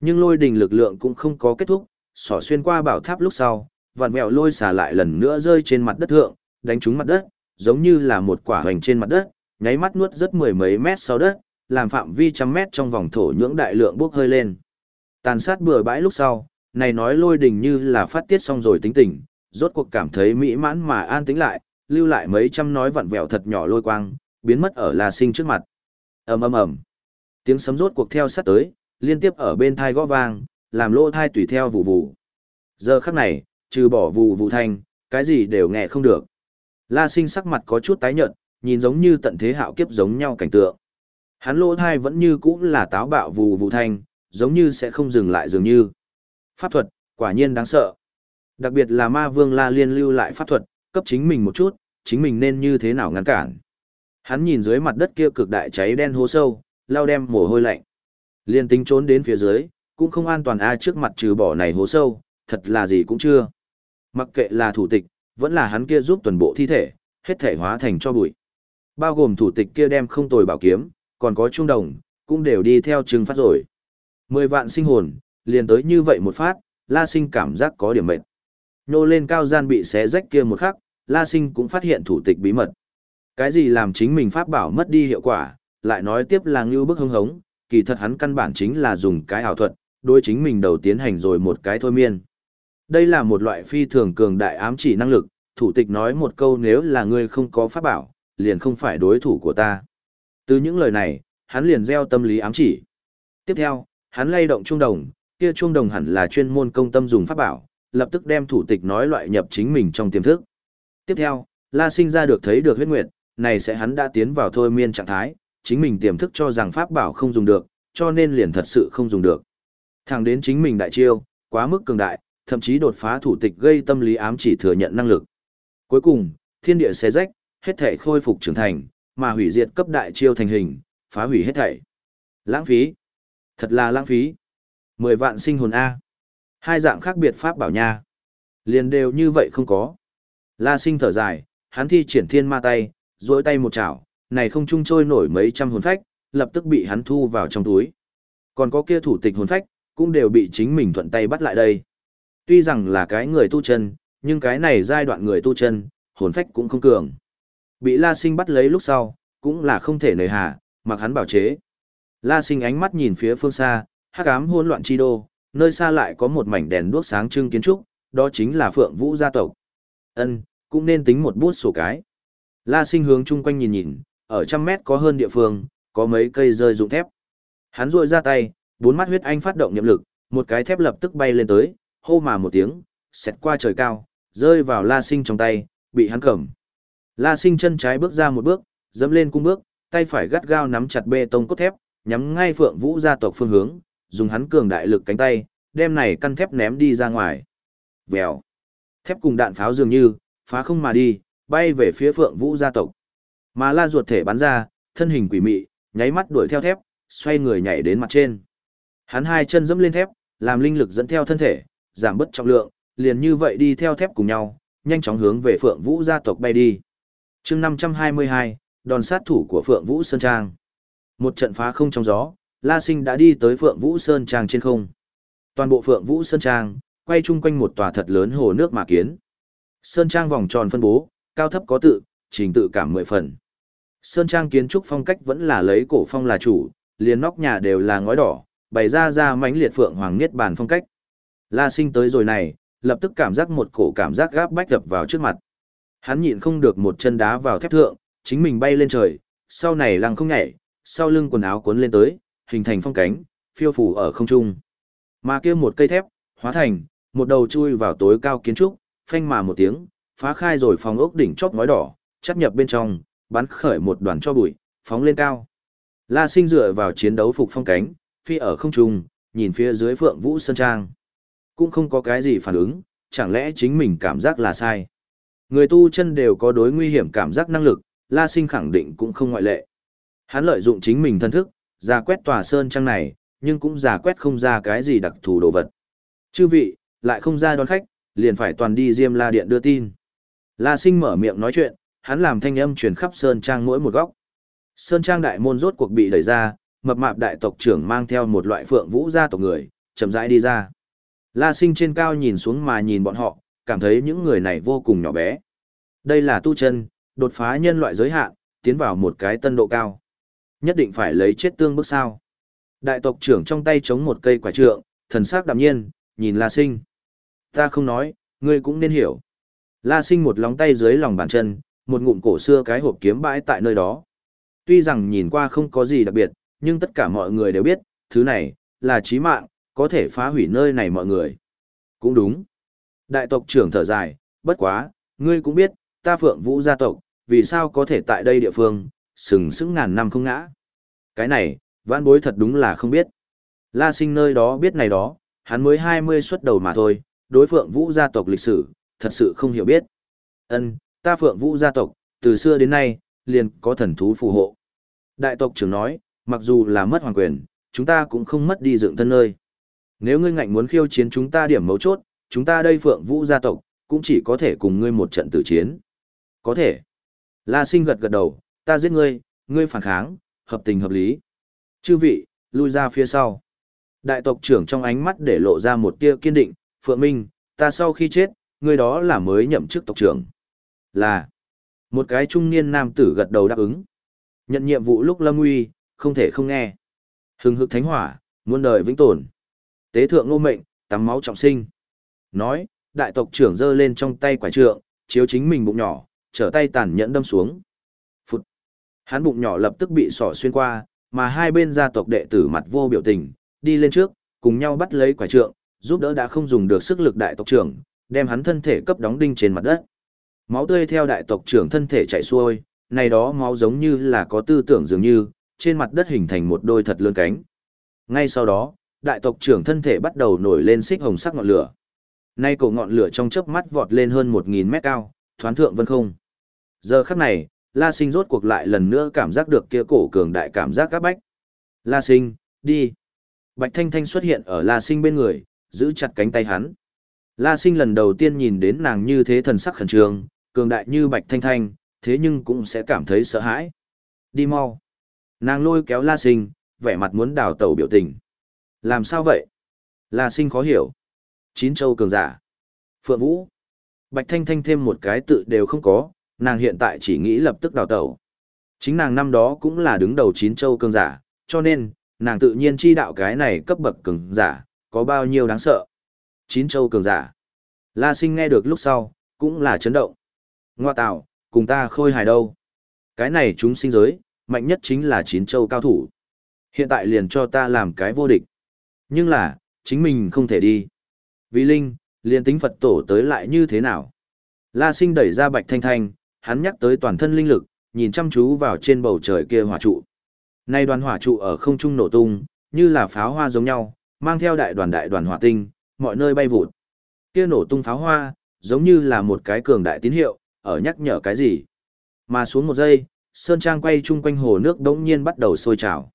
Nhưng lôi đỉnh lực lượng cũng không có kết thúc, xỏ xuyên qua bảo tháp lúc sau, vạn mèo lôi xả lại lần nữa rơi trên mặt đất thượng, đánh trúng mặt đất, giống như là một quả hoành trên mặt đất, nháy mắt nuốt rất mười mấy mét sau đất, làm phạm vi trăm mét trong vòng thổ nhưỡng đại lượng bốc hơi lên. Tàn sát bừa bãi lúc sau, này nói lôi đình như là phát tiết xong rồi tính tình, rốt cuộc cảm thấy mỹ mãn mà an tĩnh lại, lưu lại mấy trăm nói vặn vẹo thật nhỏ lôi quang, biến mất ở La Sinh trước mặt. ầm ầm ầm, tiếng sấm rốt cuộc theo sát tới, liên tiếp ở bên thai gõ vang, làm lỗ thai tùy theo vụ vụ. Giờ khắc này, trừ bỏ vụ vụ thanh, cái gì đều nghe không được. La Sinh sắc mặt có chút tái nhợt, nhìn giống như tận thế hạo kiếp giống nhau cảnh tượng. Hắn lỗ thai vẫn như cũ là táo bạo vụ vụ thanh, giống như sẽ không dừng lại dường như. Pháp thuật, quả nhiên đáng sợ. Đặc biệt là ma vương la liên lưu lại pháp thuật, cấp chính mình một chút, chính mình nên như thế nào ngăn cản. Hắn nhìn dưới mặt đất kia cực đại cháy đen hố sâu, lao đem mồ hôi lạnh. Liên tính trốn đến phía dưới, cũng không an toàn ai trước mặt trừ bỏ này hố sâu, thật là gì cũng chưa. Mặc kệ là thủ tịch, vẫn là hắn kia giúp tuần bộ thi thể, hết thể hóa thành cho bụi. Bao gồm thủ tịch kia đem không tồi bảo kiếm, còn có trung đồng, cũng đều đi theo trừng phát rồi. Mười vạn sinh hồn, liền tới như vậy một phát, La Sinh cảm giác có điểm mệt. Nhô lên cao gian bị xé rách kia một khắc, La Sinh cũng phát hiện thủ tịch bí mật. Cái gì làm chính mình pháp bảo mất đi hiệu quả, lại nói tiếp là ngưu bức hưng hống, kỳ thật hắn căn bản chính là dùng cái ảo thuật, đối chính mình đầu tiến hành rồi một cái thôi miên. Đây là một loại phi thường cường đại ám chỉ năng lực, thủ tịch nói một câu nếu là ngươi không có pháp bảo, liền không phải đối thủ của ta. Từ những lời này, hắn liền gieo tâm lý ám chỉ. Tiếp theo, hắn lay động trung đồng, kia trung đồng hẳn là chuyên môn công tâm dùng pháp bảo, lập tức đem thủ tịch nói loại nhập chính mình trong tiềm thức. Tiếp theo, La Sinh ra được thấy được huyết nguyệt, này sẽ hắn đã tiến vào thôi miên trạng thái, chính mình tiềm thức cho rằng pháp bảo không dùng được, cho nên liền thật sự không dùng được. Thẳng đến chính mình đại chiêu, quá mức cường đại, thậm chí đột phá thủ tịch gây tâm lý ám chỉ thừa nhận năng lực. Cuối cùng, thiên địa xé rách, hết thể khôi phục trưởng thành, mà hủy diệt cấp đại chiêu thành hình, phá hủy hết thảy. Lãng phí. Thật là lãng phí. Mười vạn sinh hồn A. Hai dạng khác biệt pháp bảo nha. Liền đều như vậy không có. La sinh thở dài, hắn thi triển thiên ma tay, duỗi tay một chảo, này không trung trôi nổi mấy trăm hồn phách, lập tức bị hắn thu vào trong túi. Còn có kia thủ tịch hồn phách, cũng đều bị chính mình thuận tay bắt lại đây. Tuy rằng là cái người tu chân, nhưng cái này giai đoạn người tu chân, hồn phách cũng không cường. Bị La Sinh bắt lấy lúc sau, cũng là không thể nề hà, mặc hắn bảo chế. La Sinh ánh mắt nhìn phía phương xa, hắc ám hỗn loạn chi đô, nơi xa lại có một mảnh đèn đuốc sáng trưng kiến trúc, đó chính là Phượng Vũ gia tộc. Ân, cũng nên tính một bút sổ cái. La Sinh hướng chung quanh nhìn nhìn, ở trăm mét có hơn địa phương, có mấy cây rơi dụng thép. Hắn rội ra tay, bốn mắt huyết anh phát động nhiệm lực, một cái thép lập tức bay lên tới, hô mà một tiếng, xẹt qua trời cao, rơi vào La Sinh trong tay, bị hắn cầm. La Sinh chân trái bước ra một bước, dẫm lên cung bước, tay phải gắt gao nắm chặt bê tông cốt thép, nhắm ngay Phượng Vũ gia tộc phương hướng, dùng hắn cường đại lực cánh tay, đem này căn thép ném đi ra ngoài. Vèo. Thép cùng đạn pháo dường như, phá không mà đi, bay về phía Phượng Vũ gia tộc. Mà La ruột thể bắn ra, thân hình quỷ mị, nháy mắt đuổi theo thép, xoay người nhảy đến mặt trên. Hắn hai chân dẫm lên thép, làm linh lực dẫn theo thân thể, giảm bớt trọng lượng, liền như vậy đi theo thép cùng nhau, nhanh chóng hướng về Phượng Vũ gia tộc bay đi. chương 522, đòn sát thủ của Phượng Vũ Sơn Trang. Một trận phá không trong gió, La Sinh đã đi tới Phượng Vũ Sơn Trang trên không. Toàn bộ Phượng Vũ Sơn Trang, quay chung quanh một tòa thật lớn hồ nước mà kiến. Sơn Trang vòng tròn phân bố, cao thấp có tự, trình tự cảm mười phần. Sơn Trang kiến trúc phong cách vẫn là lấy cổ phong là chủ, liền nóc nhà đều là ngói đỏ, bày ra ra mánh liệt phượng hoàng niết bàn phong cách. La Sinh tới rồi này, lập tức cảm giác một cổ cảm giác gáp bách đập vào trước mặt. Hắn nhịn không được một chân đá vào thép thượng, chính mình bay lên trời, sau này lăng không nhảy, sau lưng quần áo cuốn lên tới, hình thành phong cánh, phiêu phù ở không trung. Mà kia một cây thép, hóa thành, một đầu chui vào tối cao kiến trúc, phanh mà một tiếng, phá khai rồi phòng ốc đỉnh chóp ngói đỏ, chắt nhập bên trong, bắn khởi một đoàn cho bụi, phóng lên cao. La Sinh dựa vào chiến đấu phục phong cánh, phi ở không trung, nhìn phía dưới Phượng Vũ Sơn Trang. Cũng không có cái gì phản ứng, chẳng lẽ chính mình cảm giác là sai. Người tu chân đều có đối nguy hiểm cảm giác năng lực, La Sinh khẳng định cũng không ngoại lệ. Hắn lợi dụng chính mình thân thức, giả quét tòa sơn trang này, nhưng cũng giả quét không ra cái gì đặc thù đồ vật. Chư vị, lại không ra đón khách, liền phải toàn đi Diêm La Điện đưa tin. La Sinh mở miệng nói chuyện, hắn làm thanh âm truyền khắp sơn trang mỗi một góc. Sơn trang đại môn rốt cuộc bị đẩy ra, mập mạp đại tộc trưởng mang theo một loại phượng vũ gia tộc người, chậm rãi đi ra. La Sinh trên cao nhìn xuống mà nhìn bọn họ, cảm thấy những người này vô cùng nhỏ bé. Đây là tu chân, đột phá nhân loại giới hạn, tiến vào một cái tân độ cao. Nhất định phải lấy chết tương bước sao. Đại tộc trưởng trong tay chống một cây quả trượng, thần sắc đạm nhiên, nhìn La Sinh. Ta không nói, ngươi cũng nên hiểu. La Sinh một lóng tay dưới lòng bàn chân, một ngụm cổ xưa cái hộp kiếm bãi tại nơi đó. Tuy rằng nhìn qua không có gì đặc biệt, nhưng tất cả mọi người đều biết, thứ này, là chí mạng, có thể phá hủy nơi này mọi người. Cũng đúng. Đại tộc trưởng thở dài, bất quá, ngươi cũng biết, ta phượng vũ gia tộc, vì sao có thể tại đây địa phương, sừng sững ngàn năm không ngã. Cái này, vãn bối thật đúng là không biết. La sinh nơi đó biết này đó, hắn mới 20 xuất đầu mà thôi, đối phượng vũ gia tộc lịch sử, thật sự không hiểu biết. Ân, ta phượng vũ gia tộc, từ xưa đến nay, liền có thần thú phù hộ. Đại tộc trưởng nói, mặc dù là mất hoàng quyền, chúng ta cũng không mất đi dựng thân nơi. Nếu ngươi ngạnh muốn khiêu chiến chúng ta điểm mấu chốt, chúng ta đây phượng vũ gia tộc, cũng chỉ có thể cùng ngươi một trận tử chiến. Có thể. La sinh gật gật đầu, ta giết ngươi, ngươi phản kháng, hợp tình hợp lý. Chư vị, lui ra phía sau. Đại tộc trưởng trong ánh mắt để lộ ra một tia kiên định, Phượng Minh, ta sau khi chết, ngươi đó là mới nhậm chức tộc trưởng. Là, một cái trung niên nam tử gật đầu đáp ứng. Nhận nhiệm vụ lúc lâm uy, không thể không nghe. Hừng hực thánh hỏa, muôn đời vĩnh tồn. Tế thượng ngô mệnh, tắm máu trọng sinh. Nói, đại tộc trưởng giơ lên trong tay quả trượng, chiếu chính mình bụng nhỏ, trở tay tàn nhẫn đâm xuống. Hắn bụng nhỏ lập tức bị sỏ xuyên qua, mà hai bên gia tộc đệ tử mặt vô biểu tình, đi lên trước, cùng nhau bắt lấy quả trượng, giúp đỡ đã không dùng được sức lực đại tộc trưởng, đem hắn thân thể cấp đóng đinh trên mặt đất. Máu tươi theo đại tộc trưởng thân thể chảy xuôi, này đó máu giống như là có tư tưởng dường như, trên mặt đất hình thành một đôi thật lớn cánh. Ngay sau đó, đại tộc trưởng thân thể bắt đầu nổi lên xích hồng sắc ngọn lửa. Nay cổ ngọn lửa trong chớp mắt vọt lên hơn 1000 mét cao, thoáng thượng vân không. Giờ khắc này, La Sinh rốt cuộc lại lần nữa cảm giác được kia cổ cường đại cảm giác các bách. La Sinh, đi. Bạch Thanh Thanh xuất hiện ở La Sinh bên người, giữ chặt cánh tay hắn. La Sinh lần đầu tiên nhìn đến nàng như thế thần sắc khẩn trương, cường đại như Bạch Thanh Thanh, thế nhưng cũng sẽ cảm thấy sợ hãi. Đi mau. Nàng lôi kéo La Sinh, vẻ mặt muốn đào tẩu biểu tình. Làm sao vậy? La Sinh khó hiểu. Chín châu cường giả. Phượng Vũ. Bạch Thanh Thanh thêm một cái tự đều không có, nàng hiện tại chỉ nghĩ lập tức đào tẩu. Chính nàng năm đó cũng là đứng đầu chín châu cường giả, cho nên, nàng tự nhiên chi đạo cái này cấp bậc cường giả, có bao nhiêu đáng sợ. Chín châu cường giả. La sinh nghe được lúc sau, cũng là chấn động. Ngoa tạo, cùng ta khôi hài đâu. Cái này chúng sinh giới, mạnh nhất chính là chín châu cao thủ. Hiện tại liền cho ta làm cái vô địch. Nhưng là, chính mình không thể đi. Vì Linh, liền tính Phật tổ tới lại như thế nào? La sinh đẩy ra bạch thanh thanh, hắn nhắc tới toàn thân linh lực, nhìn chăm chú vào trên bầu trời kia hỏa trụ. Nay đoàn hỏa trụ ở không trung nổ tung, như là pháo hoa giống nhau, mang theo đại đoàn đại đoàn hỏa tinh, mọi nơi bay vụt. Kia nổ tung pháo hoa, giống như là một cái cường đại tín hiệu, ở nhắc nhở cái gì. Mà xuống một giây, sơn trang quay chung quanh hồ nước đống nhiên bắt đầu sôi trào.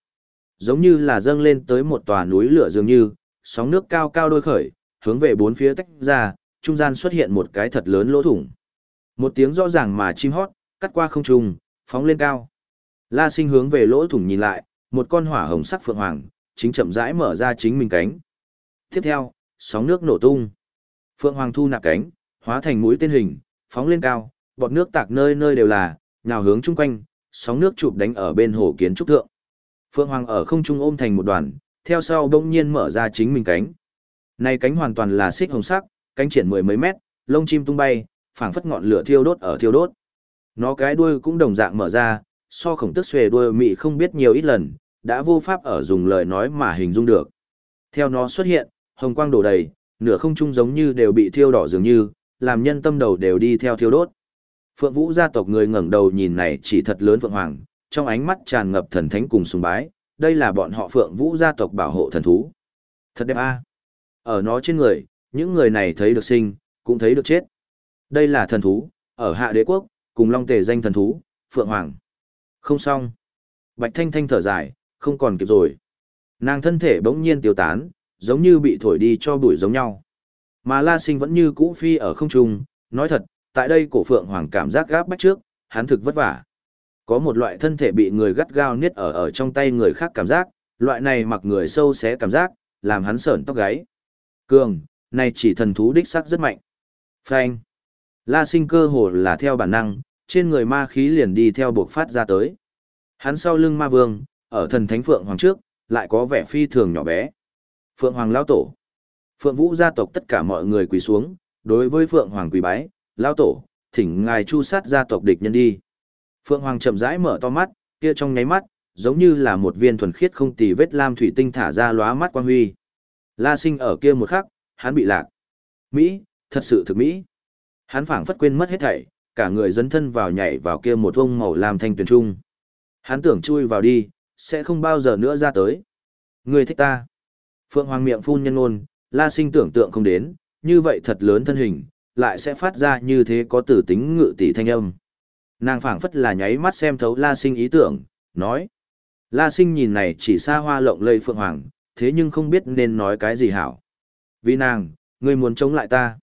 Giống như là dâng lên tới một tòa núi lửa dường như, sóng nước cao cao đôi khởi, hướng về bốn phía tách ra, trung gian xuất hiện một cái thật lớn lỗ thủng. Một tiếng rõ ràng mà chim hót, cắt qua không trung, phóng lên cao. La sinh hướng về lỗ thủng nhìn lại, một con hỏa hồng sắc phượng hoàng, chính chậm rãi mở ra chính mình cánh. Tiếp theo, sóng nước nổ tung. Phượng hoàng thu nạp cánh, hóa thành mũi tên hình, phóng lên cao, bọt nước tạc nơi nơi đều là, nhào hướng chung quanh, sóng nước chụp đánh ở bên hồ kiến trúc thượng. Phượng hoàng ở không trung ôm thành một đoàn, theo sau bỗng nhiên mở ra chính mình cánh. Này cánh hoàn toàn là xích hồng sắc, cánh triển mười mấy mét, lông chim tung bay, phảng phất ngọn lửa thiêu đốt ở thiêu đốt. Nó cái đuôi cũng đồng dạng mở ra, so khổng tức xuề đuôi mị không biết nhiều ít lần, đã vô pháp ở dùng lời nói mà hình dung được. Theo nó xuất hiện, hồng quang đổ đầy, nửa không trung giống như đều bị thiêu đỏ dường như, làm nhân tâm đầu đều đi theo thiêu đốt. Phượng Vũ gia tộc người ngẩng đầu nhìn này chỉ thật lớn Phượng Hoàng, trong ánh mắt tràn ngập thần thánh cùng sùng bái, đây là bọn họ Phượng Vũ gia tộc bảo hộ thần thú. Thật đẹp a. Ở nó trên người, những người này thấy được sinh, cũng thấy được chết. Đây là thần thú, ở hạ đế quốc, cùng long tề danh thần thú, Phượng Hoàng. Không xong. Bạch Thanh Thanh thở dài, không còn kịp rồi. Nàng thân thể bỗng nhiên tiêu tán, giống như bị thổi đi cho bụi giống nhau. Mà La Sinh vẫn như cũ phi ở không trung, nói thật, tại đây cổ Phượng Hoàng cảm giác gáp bách trước, hắn thực vất vả. Có một loại thân thể bị người gắt gao niết ở ở trong tay người khác cảm giác, loại này mặc người sâu xé cảm giác, làm hắn sởn tóc gáy. Cường, này chỉ thần thú đích sắc rất mạnh. Phanh. La sinh cơ hồ là theo bản năng, trên người ma khí liền đi theo buộc phát ra tới. Hắn sau lưng ma vương, ở thần thánh phượng hoàng trước, lại có vẻ phi thường nhỏ bé. Phượng hoàng lão tổ. Phượng vũ gia tộc tất cả mọi người quỳ xuống, đối với phượng hoàng quỳ bái, lão tổ, thỉnh ngài chu sát gia tộc địch nhân đi. Phượng hoàng chậm rãi mở to mắt, kia trong nháy mắt, giống như là một viên thuần khiết không tì vết lam thủy tinh thả ra lóa mắt quan huy. La sinh ở kia một khắc, hắn bị lạc. Mỹ, thật sự thực Mỹ. Hắn phảng phất quên mất hết thảy, cả người dấn thân vào nhảy vào kia một vông màu làm thanh tuyền trung. Hắn tưởng chui vào đi, sẽ không bao giờ nữa ra tới. Người thích ta. Phượng Hoàng miệng phun nhân ôn, la sinh tưởng tượng không đến, như vậy thật lớn thân hình, lại sẽ phát ra như thế có tử tính ngự tỷ thanh âm. Nàng phảng phất là nháy mắt xem thấu la sinh ý tưởng, nói. La sinh nhìn này chỉ xa hoa lộng lây Phượng Hoàng, thế nhưng không biết nên nói cái gì hảo. Vì nàng, người muốn chống lại ta.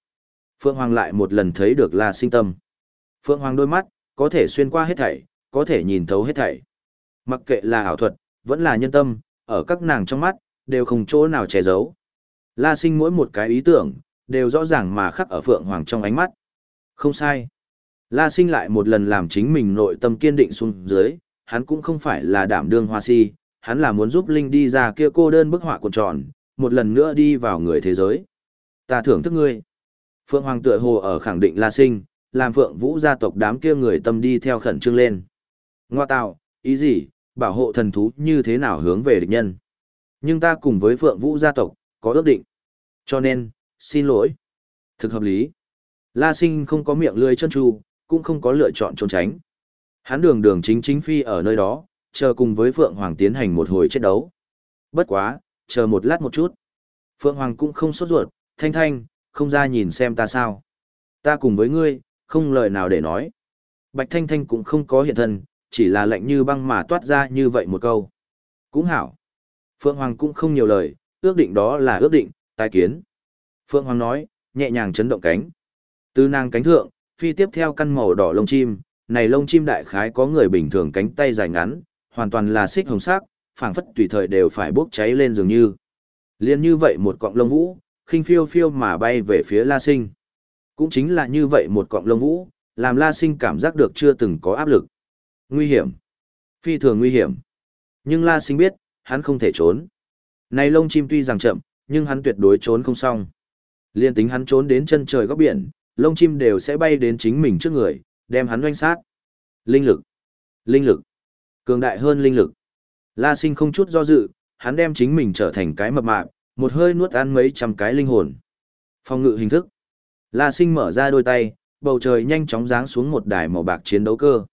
Phượng Hoàng lại một lần thấy được La Sinh tâm. Phượng Hoàng đôi mắt, có thể xuyên qua hết thảy, có thể nhìn thấu hết thảy. Mặc kệ là ảo thuật, vẫn là nhân tâm, ở các nàng trong mắt, đều không chỗ nào che giấu. La sinh mỗi một cái ý tưởng, đều rõ ràng mà khắc ở Phượng Hoàng trong ánh mắt. Không sai. La sinh lại một lần làm chính mình nội tâm kiên định xuống dưới, hắn cũng không phải là đảm đương hoa si, hắn là muốn giúp Linh đi ra kia cô đơn bức họa cuộn tròn, một lần nữa đi vào người thế giới. Ta thưởng thức ngươi. Phượng Hoàng tựa hồ ở khẳng định La sinh, làm Phượng Vũ gia tộc đám kia người tâm đi theo khẩn trương lên. Ngoa tạo, ý gì, bảo hộ thần thú như thế nào hướng về địch nhân. Nhưng ta cùng với Phượng Vũ gia tộc, có ước định. Cho nên, xin lỗi. Thực hợp lý. La sinh không có miệng lươi chân tru, cũng không có lựa chọn trốn tránh. Hắn đường đường chính chính phi ở nơi đó, chờ cùng với Phượng Hoàng tiến hành một hồi chiến đấu. Bất quá, chờ một lát một chút. Phượng Hoàng cũng không sốt ruột, thanh thanh, không ra nhìn xem ta sao. Ta cùng với ngươi, không lời nào để nói. Bạch Thanh Thanh cũng không có hiện thân, chỉ là lạnh như băng mà toát ra như vậy một câu. Cũng hảo. Phượng Hoàng cũng không nhiều lời, ước định đó là ước định, tài kiến. Phượng Hoàng nói, nhẹ nhàng chấn động cánh. Từ nàng cánh thượng, phi tiếp theo căn màu đỏ lông chim, này lông chim đại khái có người bình thường cánh tay dài ngắn, hoàn toàn là xích hồng sắc, phảng phất tùy thời đều phải bốc cháy lên dường như. Liên như vậy một cọng lông vũ, khinh phiêu phiêu mà bay về phía La Sinh. Cũng chính là như vậy một cọng lông vũ, làm La Sinh cảm giác được chưa từng có áp lực. Nguy hiểm. Phi thường nguy hiểm. Nhưng La Sinh biết, hắn không thể trốn. Này lông chim tuy rằng chậm, nhưng hắn tuyệt đối trốn không xong. Liên tính hắn trốn đến chân trời góc biển, lông chim đều sẽ bay đến chính mình trước người, đem hắn doanh sát. Linh lực. Linh lực. Cường đại hơn linh lực. La sinh không chút do dự, hắn đem chính mình trở thành cái mập mạp, một hơi nuốt ăn mấy trăm cái linh hồn. Phong ngự hình thức. La sinh mở ra đôi tay, bầu trời nhanh chóng giáng xuống một đài màu bạc chiến đấu cơ.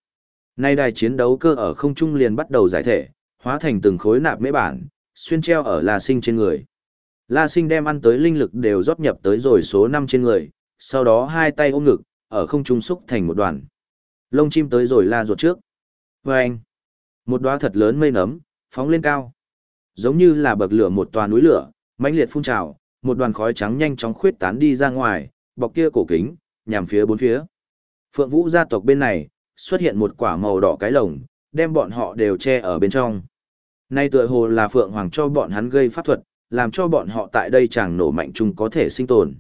Nay đài chiến đấu cơ ở không trung liền bắt đầu giải thể, hóa thành từng khối nạp mễ bản, xuyên treo ở La sinh trên người. La sinh đem ăn tới linh lực đều rót nhập tới rồi số 5 trên người, sau đó hai tay ôm ngực, ở không trung xúc thành một đoàn. Lông chim tới rồi la ruột trước. Vâng! một đóa thật lớn mây nấm, phóng lên cao. Giống như là bậc lửa một tòa núi lửa, mãnh liệt phun trào, một đoàn khói trắng nhanh chóng khuyết tán đi ra ngoài, bọc kia cổ kính, nhằm phía bốn phía. Phượng Vũ gia tộc bên này, xuất hiện một quả màu đỏ cái lồng, đem bọn họ đều che ở bên trong. Nay tựa hồ là Phượng Hoàng cho bọn hắn gây pháp thuật, làm cho bọn họ tại đây chẳng nổ mạnh chung có thể sinh tồn.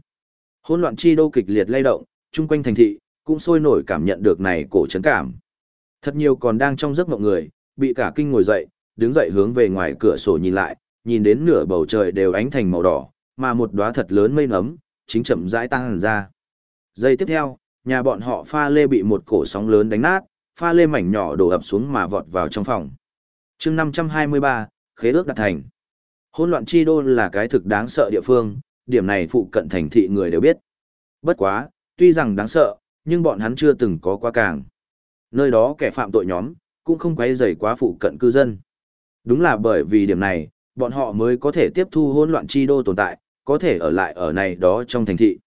Hỗn loạn chi đô kịch liệt lay động, chung quanh thành thị, cũng sôi nổi cảm nhận được này cổ chấn cảm. Thật nhiều còn đang trong giấc mộng người, bị cả kinh ngồi dậy, đứng dậy hướng về ngoài cửa sổ nhìn lại, nhìn đến nửa bầu trời đều ánh thành màu đỏ, mà một đóa thật lớn mây nấm, chính chậm rãi tăng ra. Giây tiếp theo, nhà bọn họ pha lê bị một cổ sóng lớn đánh nát, pha lê mảnh nhỏ đổ ập xuống mà vọt vào trong phòng. chương 523, khế ước đạt thành. Hôn loạn chi đô là cái thực đáng sợ địa phương, điểm này phụ cận thành thị người đều biết. Bất quá, tuy rằng đáng sợ, nhưng bọn hắn chưa từng có qua càng. Nơi đó kẻ phạm tội nhóm, cũng không quấy rầy quá phụ cận cư dân. Đúng là bởi vì điểm này, bọn họ mới có thể tiếp thu hỗn loạn chi đô tồn tại, có thể ở lại ở này đó trong thành thị.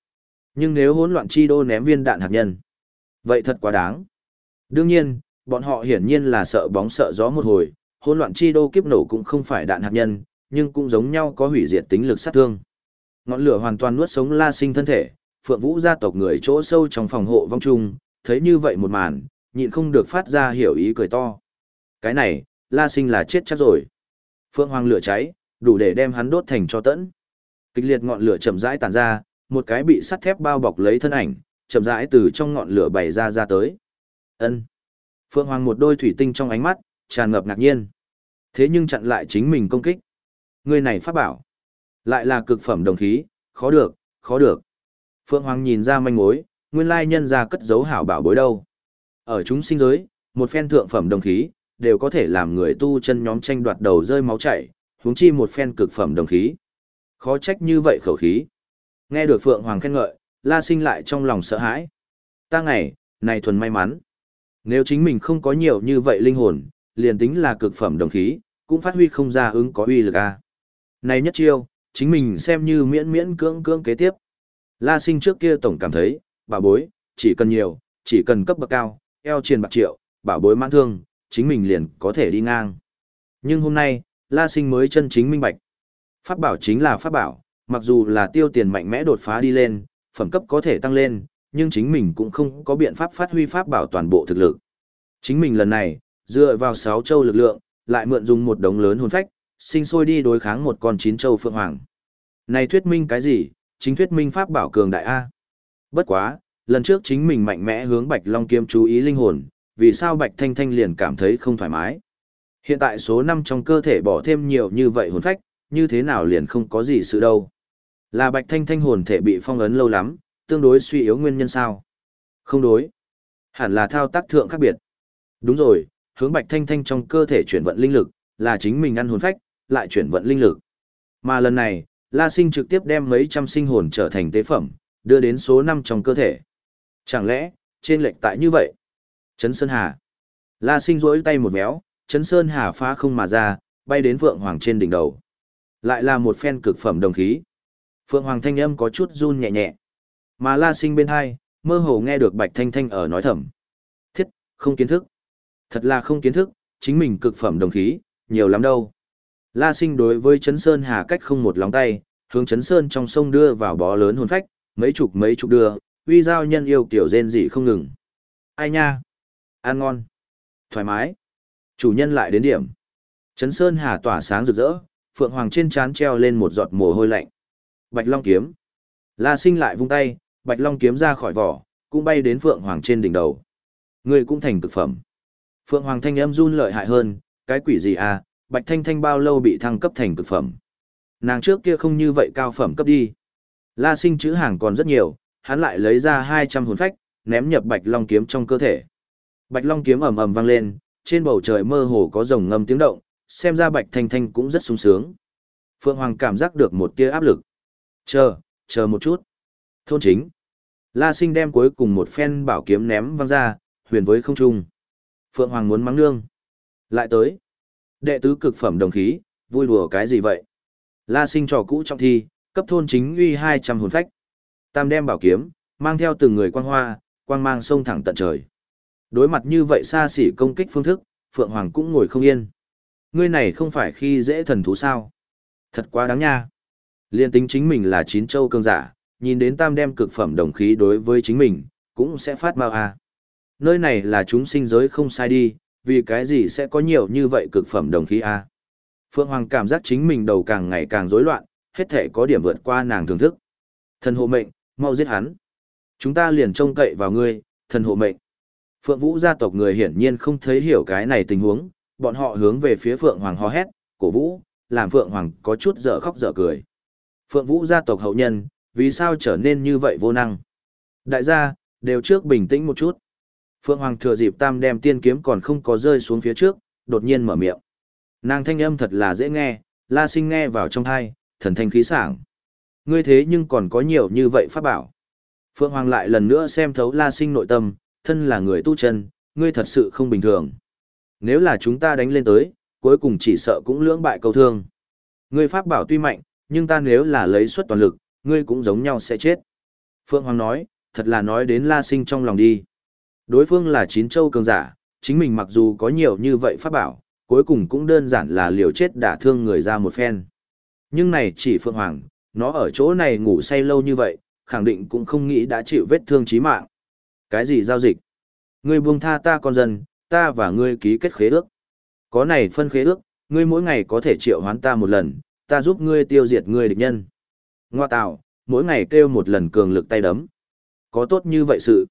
Nhưng nếu hỗn loạn chi đô ném viên đạn hạt nhân, vậy thật quá đáng. Đương nhiên, bọn họ hiển nhiên là sợ bóng sợ gió một hồi, hỗn loạn chi đô kiếp nổ cũng không phải đạn hạt nhân, nhưng cũng giống nhau có hủy diệt tính lực sát thương. Ngọn lửa hoàn toàn nuốt sống La Sinh thân thể, Phượng Vũ gia tộc người chỗ sâu trong phòng hộ vong trung, thấy như vậy một màn, nhịn không được phát ra hiểu ý cười to. Cái này, La Sinh là chết chắc rồi. Phượng Hoàng lửa cháy, đủ để đem hắn đốt thành cho tẫn. Kịch liệt ngọn lửa chậm rãi tàn ra, một cái bị sắt thép bao bọc lấy thân ảnh, chậm rãi từ trong ngọn lửa bày ra ra tới. Ân. Phượng Hoàng một đôi thủy tinh trong ánh mắt, tràn ngập ngạc nhiên. Thế nhưng chặn lại chính mình công kích. Người này phát bảo. Lại là cực phẩm đồng khí, khó được, khó được. Phượng Hoàng nhìn ra manh mối, nguyên lai nhân ra cất giấu hảo bảo bối đâu. Ở chúng sinh giới, một phen thượng phẩm đồng khí, đều có thể làm người tu chân nhóm tranh đoạt đầu rơi máu chảy, huống chi một phen cực phẩm đồng khí. Khó trách như vậy khẩu khí. Nghe được Phượng Hoàng khen ngợi, La Sinh lại trong lòng sợ hãi. Ta ngày, này thuần may mắn. Nếu chính mình không có nhiều như vậy linh hồn, liền tính là cực phẩm đồng khí, cũng phát huy không ra ứng có uy lực a. Này nhất chiêu, chính mình xem như miễn miễn cưỡng cưỡng kế tiếp. La sinh trước kia tổng cảm thấy, bảo bối, chỉ cần nhiều, chỉ cần cấp bậc cao, eo truyền bạc triệu, bảo bối mãn thương, chính mình liền có thể đi ngang. Nhưng hôm nay, La sinh mới chân chính minh bạch. Pháp bảo chính là pháp bảo, mặc dù là tiêu tiền mạnh mẽ đột phá đi lên, phẩm cấp có thể tăng lên, nhưng chính mình cũng không có biện pháp phát huy pháp bảo toàn bộ thực lực. Chính mình lần này, dựa vào sáu châu lực lượng, lại mượn dùng một đống lớn hồn phách, sinh sôi đi đối kháng một con chín châu phượng hoàng. Này thuyết minh cái gì, chính thuyết minh pháp bảo cường đại A. Bất quá, lần trước chính mình mạnh mẽ hướng Bạch Long Kiếm chú ý linh hồn, vì sao Bạch Thanh Thanh liền cảm thấy không thoải mái. Hiện tại số năm trong cơ thể bỏ thêm nhiều như vậy hồn phách, như thế nào liền không có gì sự đâu. Là Bạch Thanh Thanh hồn thể bị phong ấn lâu lắm, tương đối suy yếu nguyên nhân sao? Không đối. Hẳn là thao tác thượng khác biệt. Đúng rồi, hướng Bạch Thanh Thanh trong cơ thể chuyển vận linh lực, là chính mình ăn hồn phách, lại chuyển vận linh lực. Mà lần này, La Sinh trực tiếp đem mấy trăm sinh hồn trở thành tế phẩm, đưa đến số 5 trong cơ thể. Chẳng lẽ, trên lệch tại như vậy? Trấn Sơn Hà. La Sinh rỗi tay một méo, Trấn Sơn Hà phá không mà ra, bay đến Phượng Hoàng trên đỉnh đầu. Lại là một phen cực phẩm đồng khí. Phượng Hoàng thanh âm có chút run nhẹ nhẹ. Mà La Sinh bên hai, mơ hồ nghe được Bạch Thanh Thanh ở nói thầm. Thiết, không kiến thức. Thật là không kiến thức, chính mình cực phẩm đồng khí, nhiều lắm đâu. La Sinh đối với Trấn Sơn Hà cách không một lòng tay, hướng Trấn Sơn trong sông đưa vào bó lớn hồn phách, mấy chục mấy chục đưa, uy giao nhân yêu kiểu rên dị không ngừng. Ai nha? Ăn ngon. Thoải mái. Chủ nhân lại đến điểm. Trấn Sơn Hà tỏa sáng rực rỡ, Phượng Hoàng trên trán treo lên một giọt mồ hôi lạnh. Bạch Long kiếm. La Sinh lại vung tay, Bạch Long kiếm ra khỏi vỏ, cũng bay đến Phượng Hoàng trên đỉnh đầu. Người cũng thành cực phẩm. Phượng Hoàng thanh âm run lợi hại hơn, cái quỷ gì à, Bạch Thanh Thanh bao lâu bị thăng cấp thành cực phẩm. Nàng trước kia không như vậy cao phẩm cấp đi. La sinh chữ hàng còn rất nhiều, hắn lại lấy ra 200 hồn phách, ném nhập Bạch Long kiếm trong cơ thể. Bạch Long kiếm ầm ầm vang lên, trên bầu trời mơ hồ có rồng ngâm tiếng động, xem ra Bạch Thanh Thanh cũng rất sung sướng. Phượng Hoàng cảm giác được một tia áp lực. Chờ, chờ một chút. Thôn chính. La sinh đem cuối cùng một phen bảo kiếm ném văng ra, huyền với không trung. Phượng Hoàng muốn mắng nương. Lại tới. Đệ tứ cực phẩm đồng khí, vui đùa cái gì vậy? La sinh trò cũ trong thi, cấp thôn chính uy 200 hồn phách. Tam đem bảo kiếm, mang theo từng người quang hoa, quang mang sông thẳng tận trời. Đối mặt như vậy xa xỉ công kích phương thức, Phượng Hoàng cũng ngồi không yên. Ngươi này không phải khi dễ thần thú sao? Thật quá đáng nha. Liên tính chính mình là chín châu cương giả, nhìn đến tam đem cực phẩm đồng khí đối với chính mình, cũng sẽ phát mau à. Nơi này là chúng sinh giới không sai đi, vì cái gì sẽ có nhiều như vậy cực phẩm đồng khí a phượng hoàng cảm giác chính mình đầu càng ngày càng rối loạn hết thể có điểm vượt qua nàng thưởng thức thần hộ mệnh mau giết hắn chúng ta liền trông cậy vào ngươi thần hộ mệnh phượng vũ gia tộc người hiển nhiên không thấy hiểu cái này tình huống bọn họ hướng về phía phượng hoàng hò hét cổ vũ làm phượng hoàng có chút dở khóc dở cười phượng vũ gia tộc hậu nhân vì sao trở nên như vậy vô năng đại gia đều trước bình tĩnh một chút Phượng Hoàng thừa dịp tam đem tiên kiếm còn không có rơi xuống phía trước, đột nhiên mở miệng. Nàng thanh âm thật là dễ nghe, La Sinh nghe vào trong thai, thần thanh khí sảng. Ngươi thế nhưng còn có nhiều như vậy pháp bảo. Phượng Hoàng lại lần nữa xem thấu La Sinh nội tâm, thân là người tu chân, ngươi thật sự không bình thường. Nếu là chúng ta đánh lên tới, cuối cùng chỉ sợ cũng lưỡng bại cầu thương. Ngươi pháp bảo tuy mạnh, nhưng ta nếu là lấy suất toàn lực, ngươi cũng giống nhau sẽ chết. Phượng Hoàng nói, thật là nói đến La Sinh trong lòng đi. Đối phương là chín châu cường giả, chính mình mặc dù có nhiều như vậy pháp bảo, cuối cùng cũng đơn giản là liều chết đả thương người ra một phen. Nhưng này chỉ Phượng Hoàng, nó ở chỗ này ngủ say lâu như vậy, khẳng định cũng không nghĩ đã chịu vết thương chí mạng. Cái gì giao dịch? Ngươi buông tha ta con dân, ta và ngươi ký kết khế ước. Có này phân khế ước, ngươi mỗi ngày có thể triệu hoán ta một lần, ta giúp ngươi tiêu diệt ngươi địch nhân. Ngoa tạo, mỗi ngày kêu một lần cường lực tay đấm. Có tốt như vậy sự.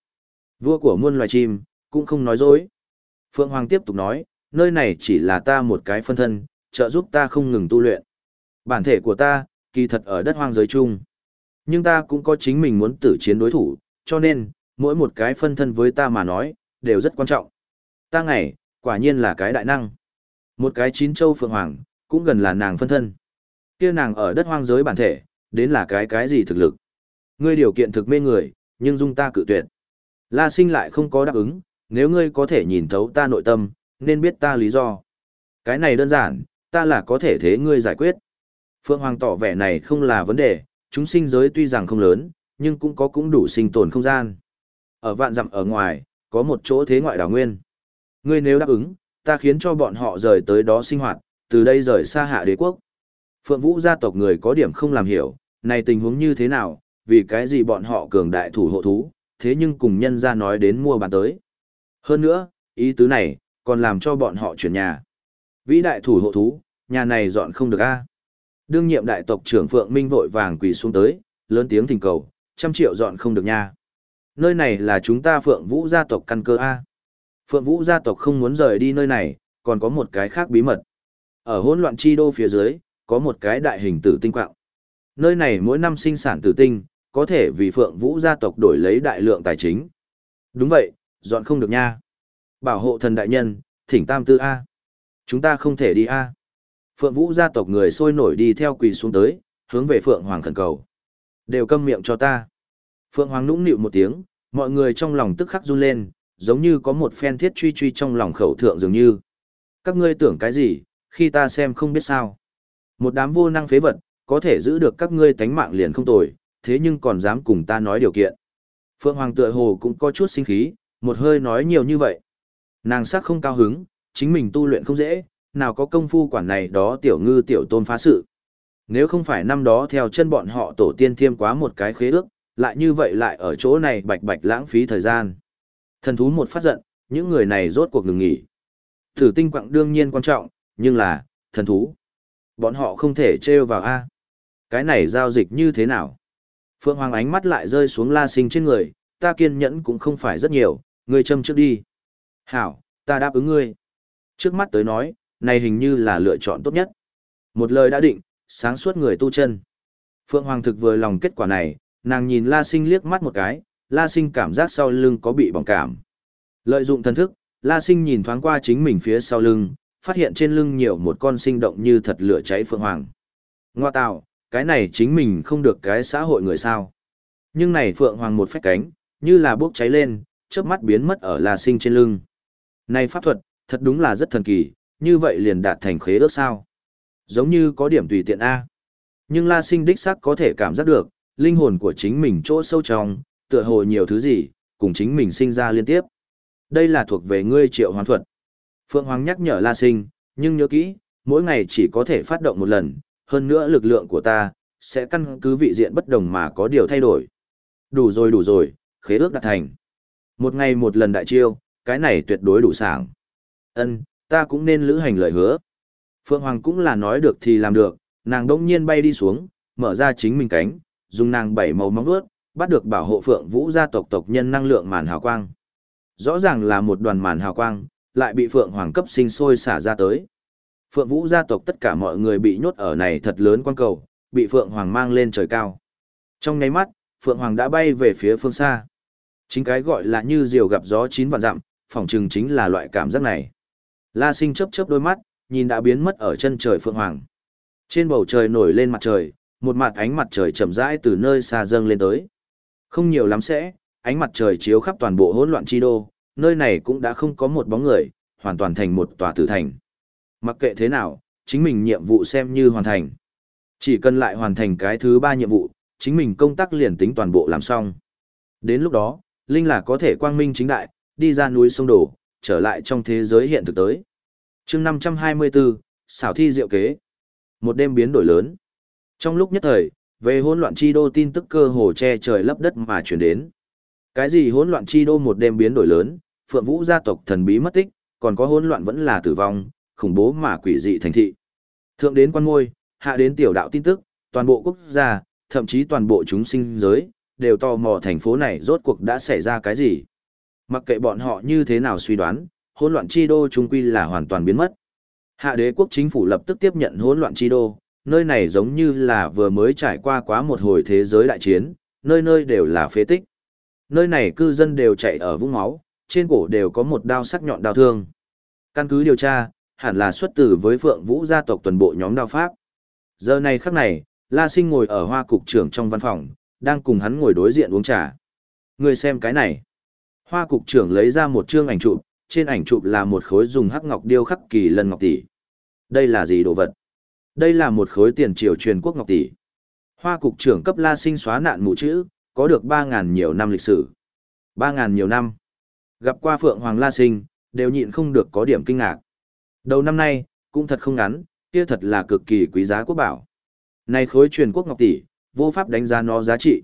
Vua của muôn loài chim, cũng không nói dối. Phượng Hoàng tiếp tục nói, nơi này chỉ là ta một cái phân thân, trợ giúp ta không ngừng tu luyện. Bản thể của ta, kỳ thật ở đất hoang giới chung. Nhưng ta cũng có chính mình muốn tử chiến đối thủ, cho nên, mỗi một cái phân thân với ta mà nói, đều rất quan trọng. Ta ngày, quả nhiên là cái đại năng. Một cái chín châu Phượng Hoàng, cũng gần là nàng phân thân. kia nàng ở đất hoang giới bản thể, đến là cái cái gì thực lực. Ngươi điều kiện thực mê người, nhưng dung ta cự tuyệt. La sinh lại không có đáp ứng, nếu ngươi có thể nhìn thấu ta nội tâm, nên biết ta lý do. Cái này đơn giản, ta là có thể thế ngươi giải quyết. Phượng Hoàng tỏ vẻ này không là vấn đề, chúng sinh giới tuy rằng không lớn, nhưng cũng có cũng đủ sinh tồn không gian. Ở vạn dặm ở ngoài, có một chỗ thế ngoại đảo nguyên. Ngươi nếu đáp ứng, ta khiến cho bọn họ rời tới đó sinh hoạt, từ đây rời xa hạ đế quốc. Phượng Vũ gia tộc người có điểm không làm hiểu, này tình huống như thế nào, vì cái gì bọn họ cường đại thủ hộ thú, thế nhưng cùng nhân ra nói đến mua bán tới. Hơn nữa, ý tứ này, còn làm cho bọn họ chuyển nhà. Vĩ đại thủ hộ thú, nhà này dọn không được a. Đương nhiệm đại tộc trưởng Phượng Minh vội vàng quỳ xuống tới, lớn tiếng thỉnh cầu, trăm triệu dọn không được nha. Nơi này là chúng ta Phượng Vũ gia tộc căn cơ a. Phượng Vũ gia tộc không muốn rời đi nơi này, còn có một cái khác bí mật. Ở hỗn loạn chi đô phía dưới, có một cái đại hình tử tinh quạng. Nơi này mỗi năm sinh sản tử tinh, có thể vì Phượng Vũ gia tộc đổi lấy đại lượng tài chính. Đúng vậy, dọn không được nha. Bảo hộ thần đại nhân, thỉnh tam tư A. Chúng ta không thể đi A. Phượng Vũ gia tộc người sôi nổi đi theo quỳ xuống tới, hướng về Phượng Hoàng khẩn cầu. Đều câm miệng cho ta. Phượng Hoàng nũng nịu một tiếng, mọi người trong lòng tức khắc run lên, giống như có một phen thiết truy truy trong lòng khẩu thượng dường như. Các ngươi tưởng cái gì, khi ta xem không biết sao. Một đám vô năng phế vật, có thể giữ được các ngươi tánh mạng liền không tồi, thế nhưng còn dám cùng ta nói điều kiện. Phượng Hoàng tựa hồ cũng có chút sinh khí, một hơi nói nhiều như vậy. Nàng sắc không cao hứng, chính mình tu luyện không dễ, nào có công phu quản này đó tiểu ngư tiểu tôn phá sự. Nếu không phải năm đó theo chân bọn họ tổ tiên thiêm quá một cái khế ước, lại như vậy lại ở chỗ này bạch bạch lãng phí thời gian. Thần thú một phát giận, những người này rốt cuộc ngừng nghỉ. Thử tinh quặng đương nhiên quan trọng, nhưng là, thần thú. Bọn họ không thể trêu vào A. Cái này giao dịch như thế nào? Phượng Hoàng ánh mắt lại rơi xuống la sinh trên người, ta kiên nhẫn cũng không phải rất nhiều, ngươi châm trước đi. Hảo, ta đáp ứng ngươi. Trước mắt tới nói, này hình như là lựa chọn tốt nhất. Một lời đã định, sáng suốt người tu chân. Phượng Hoàng thực vừa lòng kết quả này, nàng nhìn La Sinh liếc mắt một cái, La Sinh cảm giác sau lưng có bị bỏng cảm. Lợi dụng thần thức, La Sinh nhìn thoáng qua chính mình phía sau lưng, phát hiện trên lưng nhiều một con sinh động như thật lửa cháy Phượng Hoàng. Ngoa tạo, cái này chính mình không được cái xã hội người sao. Nhưng này Phượng Hoàng một phách cánh, như là bốc cháy lên, chớp mắt biến mất ở La Sinh trên lưng. Này pháp thuật, thật đúng là rất thần kỳ, như vậy liền đạt thành khế ước sao. Giống như có điểm tùy tiện A. Nhưng La Sinh đích xác có thể cảm giác được, linh hồn của chính mình chỗ sâu trong, tựa hồ nhiều thứ gì, cùng chính mình sinh ra liên tiếp. Đây là thuộc về ngươi triệu hoàn thuật. Phượng Hoàng nhắc nhở La Sinh, nhưng nhớ kỹ, mỗi ngày chỉ có thể phát động một lần, hơn nữa lực lượng của ta, sẽ căn cứ vị diện bất đồng mà có điều thay đổi. Đủ rồi đủ rồi, khế ước đạt thành. Một ngày một lần đại chiêu, cái này tuyệt đối đủ sảng. Ân, ta cũng nên lữ hành lời hứa. Phượng Hoàng cũng là nói được thì làm được, nàng đông nhiên bay đi xuống, mở ra chính mình cánh, dùng nàng bảy màu móng vuốt, bắt được bảo hộ Phượng Vũ gia tộc tộc nhân năng lượng màn hào quang. Rõ ràng là một đoàn màn hào quang, lại bị Phượng Hoàng cấp sinh sôi xả ra tới. Phượng Vũ gia tộc tất cả mọi người bị nhốt ở này thật lớn quan cầu, bị Phượng Hoàng mang lên trời cao. Trong nháy mắt, Phượng Hoàng đã bay về phía phương xa. Chính cái gọi là như diều gặp gió chín vạn dặm, phỏng chừng chính là loại cảm giác này. La sinh chớp chớp đôi mắt, nhìn đã biến mất ở chân trời Phượng Hoàng. Trên bầu trời nổi lên mặt trời, một mặt ánh mặt trời chậm rãi từ nơi xa dâng lên tới. Không nhiều lắm sẽ, ánh mặt trời chiếu khắp toàn bộ hỗn loạn chi đô, nơi này cũng đã không có một bóng người, hoàn toàn thành một tòa tử thành. Mặc kệ thế nào, chính mình nhiệm vụ xem như hoàn thành. Chỉ cần lại hoàn thành cái thứ ba nhiệm vụ, chính mình công tác liền tính toàn bộ làm xong. Đến lúc đó, Linh là có thể quang minh chính đại, đi ra núi sông đổ, trở lại trong thế giới hiện thực tới. chương 524, xảo thi diệu kế. Một đêm biến đổi lớn. Trong lúc nhất thời, về hỗn loạn chi đô tin tức cơ hồ che trời lấp đất mà chuyển đến. Cái gì hỗn loạn chi đô một đêm biến đổi lớn, Phượng Vũ gia tộc thần bí mất tích, còn có hỗn loạn vẫn là tử vong, khủng bố mà quỷ dị thành thị. Thượng đến quan ngôi, hạ đến tiểu đạo tin tức, toàn bộ quốc gia, thậm chí toàn bộ chúng sinh giới, đều tò mò thành phố này rốt cuộc đã xảy ra cái gì. Mặc kệ bọn họ như thế nào suy đoán, hỗn loạn chi đô trung quy là hoàn toàn biến mất. Hạ đế quốc chính phủ lập tức tiếp nhận hỗn loạn chi đô, nơi này giống như là vừa mới trải qua quá một hồi thế giới đại chiến, nơi nơi đều là phế tích. Nơi này cư dân đều chạy ở vũng máu, trên cổ đều có một đao sắc nhọn đao thương. Căn cứ điều tra, hẳn là xuất từ với Phượng Vũ gia tộc tuần bộ nhóm đao pháp. Giờ này khắc này, La Sinh ngồi ở hoa cục trưởng trong văn phòng, đang cùng hắn ngồi đối diện uống trà. Người xem cái này. Hoa cục trưởng lấy ra một chương ảnh chụp, trên ảnh chụp là một khối dùng hắc ngọc điêu khắc kỳ lân ngọc tỷ. Đây là gì đồ vật? Đây là một khối tiền triều truyền quốc ngọc tỷ. Hoa cục trưởng cấp La Sinh xóa nạn mù chữ, có được 3.000 nhiều năm lịch sử. 3.000 nhiều năm. Gặp qua Phượng Hoàng La Sinh, đều nhịn không được có điểm kinh ngạc. Đầu năm nay, cũng thật không ngắn, kia thật là cực kỳ quý giá quốc bảo. Này khối truyền quốc ngọc tỷ, vô pháp đánh giá nó giá trị.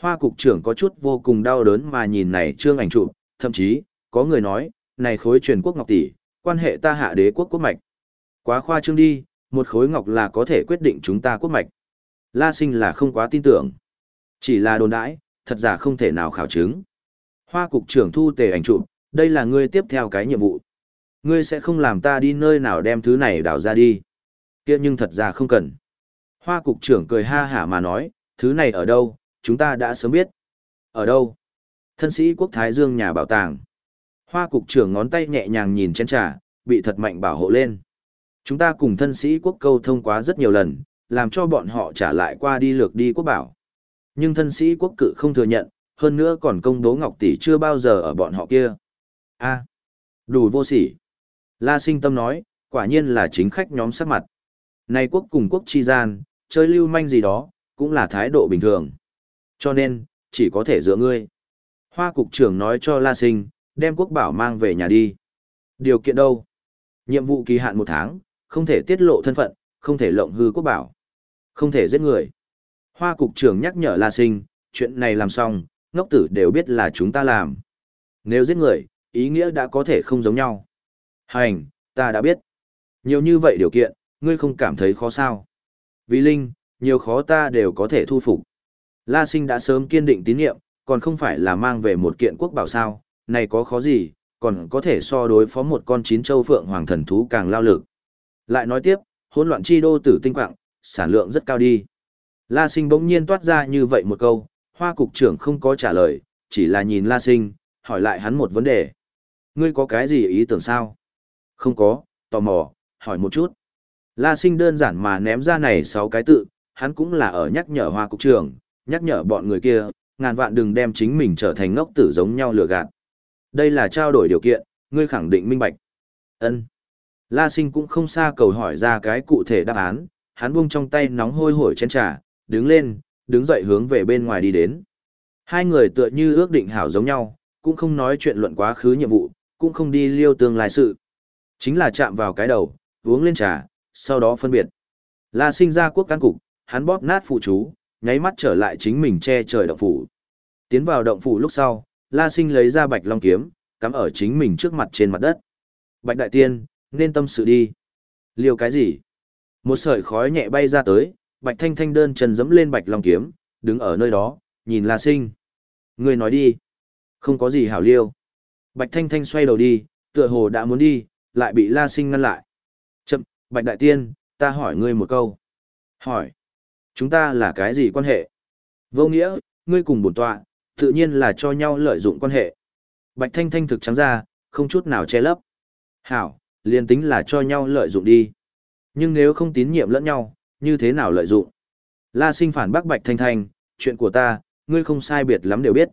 Hoa cục trưởng có chút vô cùng đau đớn mà nhìn này trương ảnh chụp, thậm chí, có người nói, này khối truyền quốc ngọc tỷ, quan hệ ta hạ đế quốc quốc mạch. Quá khoa trương đi, một khối ngọc là có thể quyết định chúng ta quốc mạch. La sinh là không quá tin tưởng. Chỉ là đồn đãi, thật giả không thể nào khảo chứng. Hoa cục trưởng thu tề ảnh chụp, đây là ngươi tiếp theo cái nhiệm vụ. Ngươi sẽ không làm ta đi nơi nào đem thứ này đào ra đi. Kia nhưng thật ra không cần. Hoa cục trưởng cười ha hả mà nói, thứ này ở đâu, chúng ta đã sớm biết. Ở đâu? Thân sĩ quốc Thái Dương nhà bảo tàng. Hoa cục trưởng ngón tay nhẹ nhàng nhìn chén trà, bị thật mạnh bảo hộ lên. Chúng ta cùng thân sĩ quốc câu thông quá rất nhiều lần, làm cho bọn họ trả lại qua đi lược đi quốc bảo. Nhưng thân sĩ quốc cự không thừa nhận, hơn nữa còn công bố Ngọc Tỷ chưa bao giờ ở bọn họ kia. a đủ vô sỉ. La sinh tâm nói, quả nhiên là chính khách nhóm sắc mặt. Này quốc cùng quốc chi gian, chơi lưu manh gì đó, cũng là thái độ bình thường. Cho nên, chỉ có thể dựa ngươi. Hoa cục trưởng nói cho La Sinh, đem quốc bảo mang về nhà đi. Điều kiện đâu? Nhiệm vụ kỳ hạn một tháng, không thể tiết lộ thân phận, không thể lộng hư quốc bảo. Không thể giết người. Hoa cục trưởng nhắc nhở La Sinh, chuyện này làm xong, ngốc tử đều biết là chúng ta làm. Nếu giết người, ý nghĩa đã có thể không giống nhau. Hành, ta đã biết. Nhiều như vậy điều kiện, ngươi không cảm thấy khó sao. Vì Linh, nhiều khó ta đều có thể thu phục. La Sinh đã sớm kiên định tín nhiệm, còn không phải là mang về một kiện quốc bảo sao, này có khó gì, còn có thể so đối phó một con chín châu phượng hoàng thần thú càng lao lực. Lại nói tiếp, hỗn loạn chi đô tử tinh quạng, sản lượng rất cao đi. La Sinh bỗng nhiên toát ra như vậy một câu, hoa cục trưởng không có trả lời, chỉ là nhìn La Sinh, hỏi lại hắn một vấn đề. Ngươi có cái gì ý tưởng sao? Không có, tò mò, hỏi một chút. La Sinh đơn giản mà ném ra này sáu cái tự, hắn cũng là ở nhắc nhở hoa cục trưởng, nhắc nhở bọn người kia, ngàn vạn đừng đem chính mình trở thành ngốc tử giống nhau lừa gạt. Đây là trao đổi điều kiện, ngươi khẳng định minh bạch. Ân. La Sinh cũng không xa cầu hỏi ra cái cụ thể đáp án, hắn buông trong tay nóng hôi hổi chén trà, đứng lên, đứng dậy hướng về bên ngoài đi đến. Hai người tựa như ước định hảo giống nhau, cũng không nói chuyện luận quá khứ nhiệm vụ, cũng không đi liêu tương lai sự. Chính là chạm vào cái đầu, uống lên trà, sau đó phân biệt. La sinh ra quốc căn cục, hắn bóp nát phụ chú, nháy mắt trở lại chính mình che trời động phủ. Tiến vào động phủ lúc sau, La sinh lấy ra bạch long kiếm, cắm ở chính mình trước mặt trên mặt đất. Bạch đại tiên, nên tâm sự đi. Liều cái gì? Một sợi khói nhẹ bay ra tới, bạch thanh thanh đơn chân dẫm lên bạch long kiếm, đứng ở nơi đó, nhìn La sinh. Người nói đi. Không có gì hảo liêu. Bạch thanh thanh xoay đầu đi, tựa hồ đã muốn đi, lại bị La sinh ngăn lại. Chậm, bạch đại tiên, ta hỏi ngươi một câu. Hỏi. Chúng ta là cái gì quan hệ? Vô nghĩa, ngươi cùng bổn tọa, tự nhiên là cho nhau lợi dụng quan hệ. Bạch Thanh Thanh thực trắng ra, không chút nào che lấp. Hảo, liền tính là cho nhau lợi dụng đi. Nhưng nếu không tín nhiệm lẫn nhau, như thế nào lợi dụng? La sinh phản bác Bạch Thanh Thanh, chuyện của ta, ngươi không sai biệt lắm đều biết.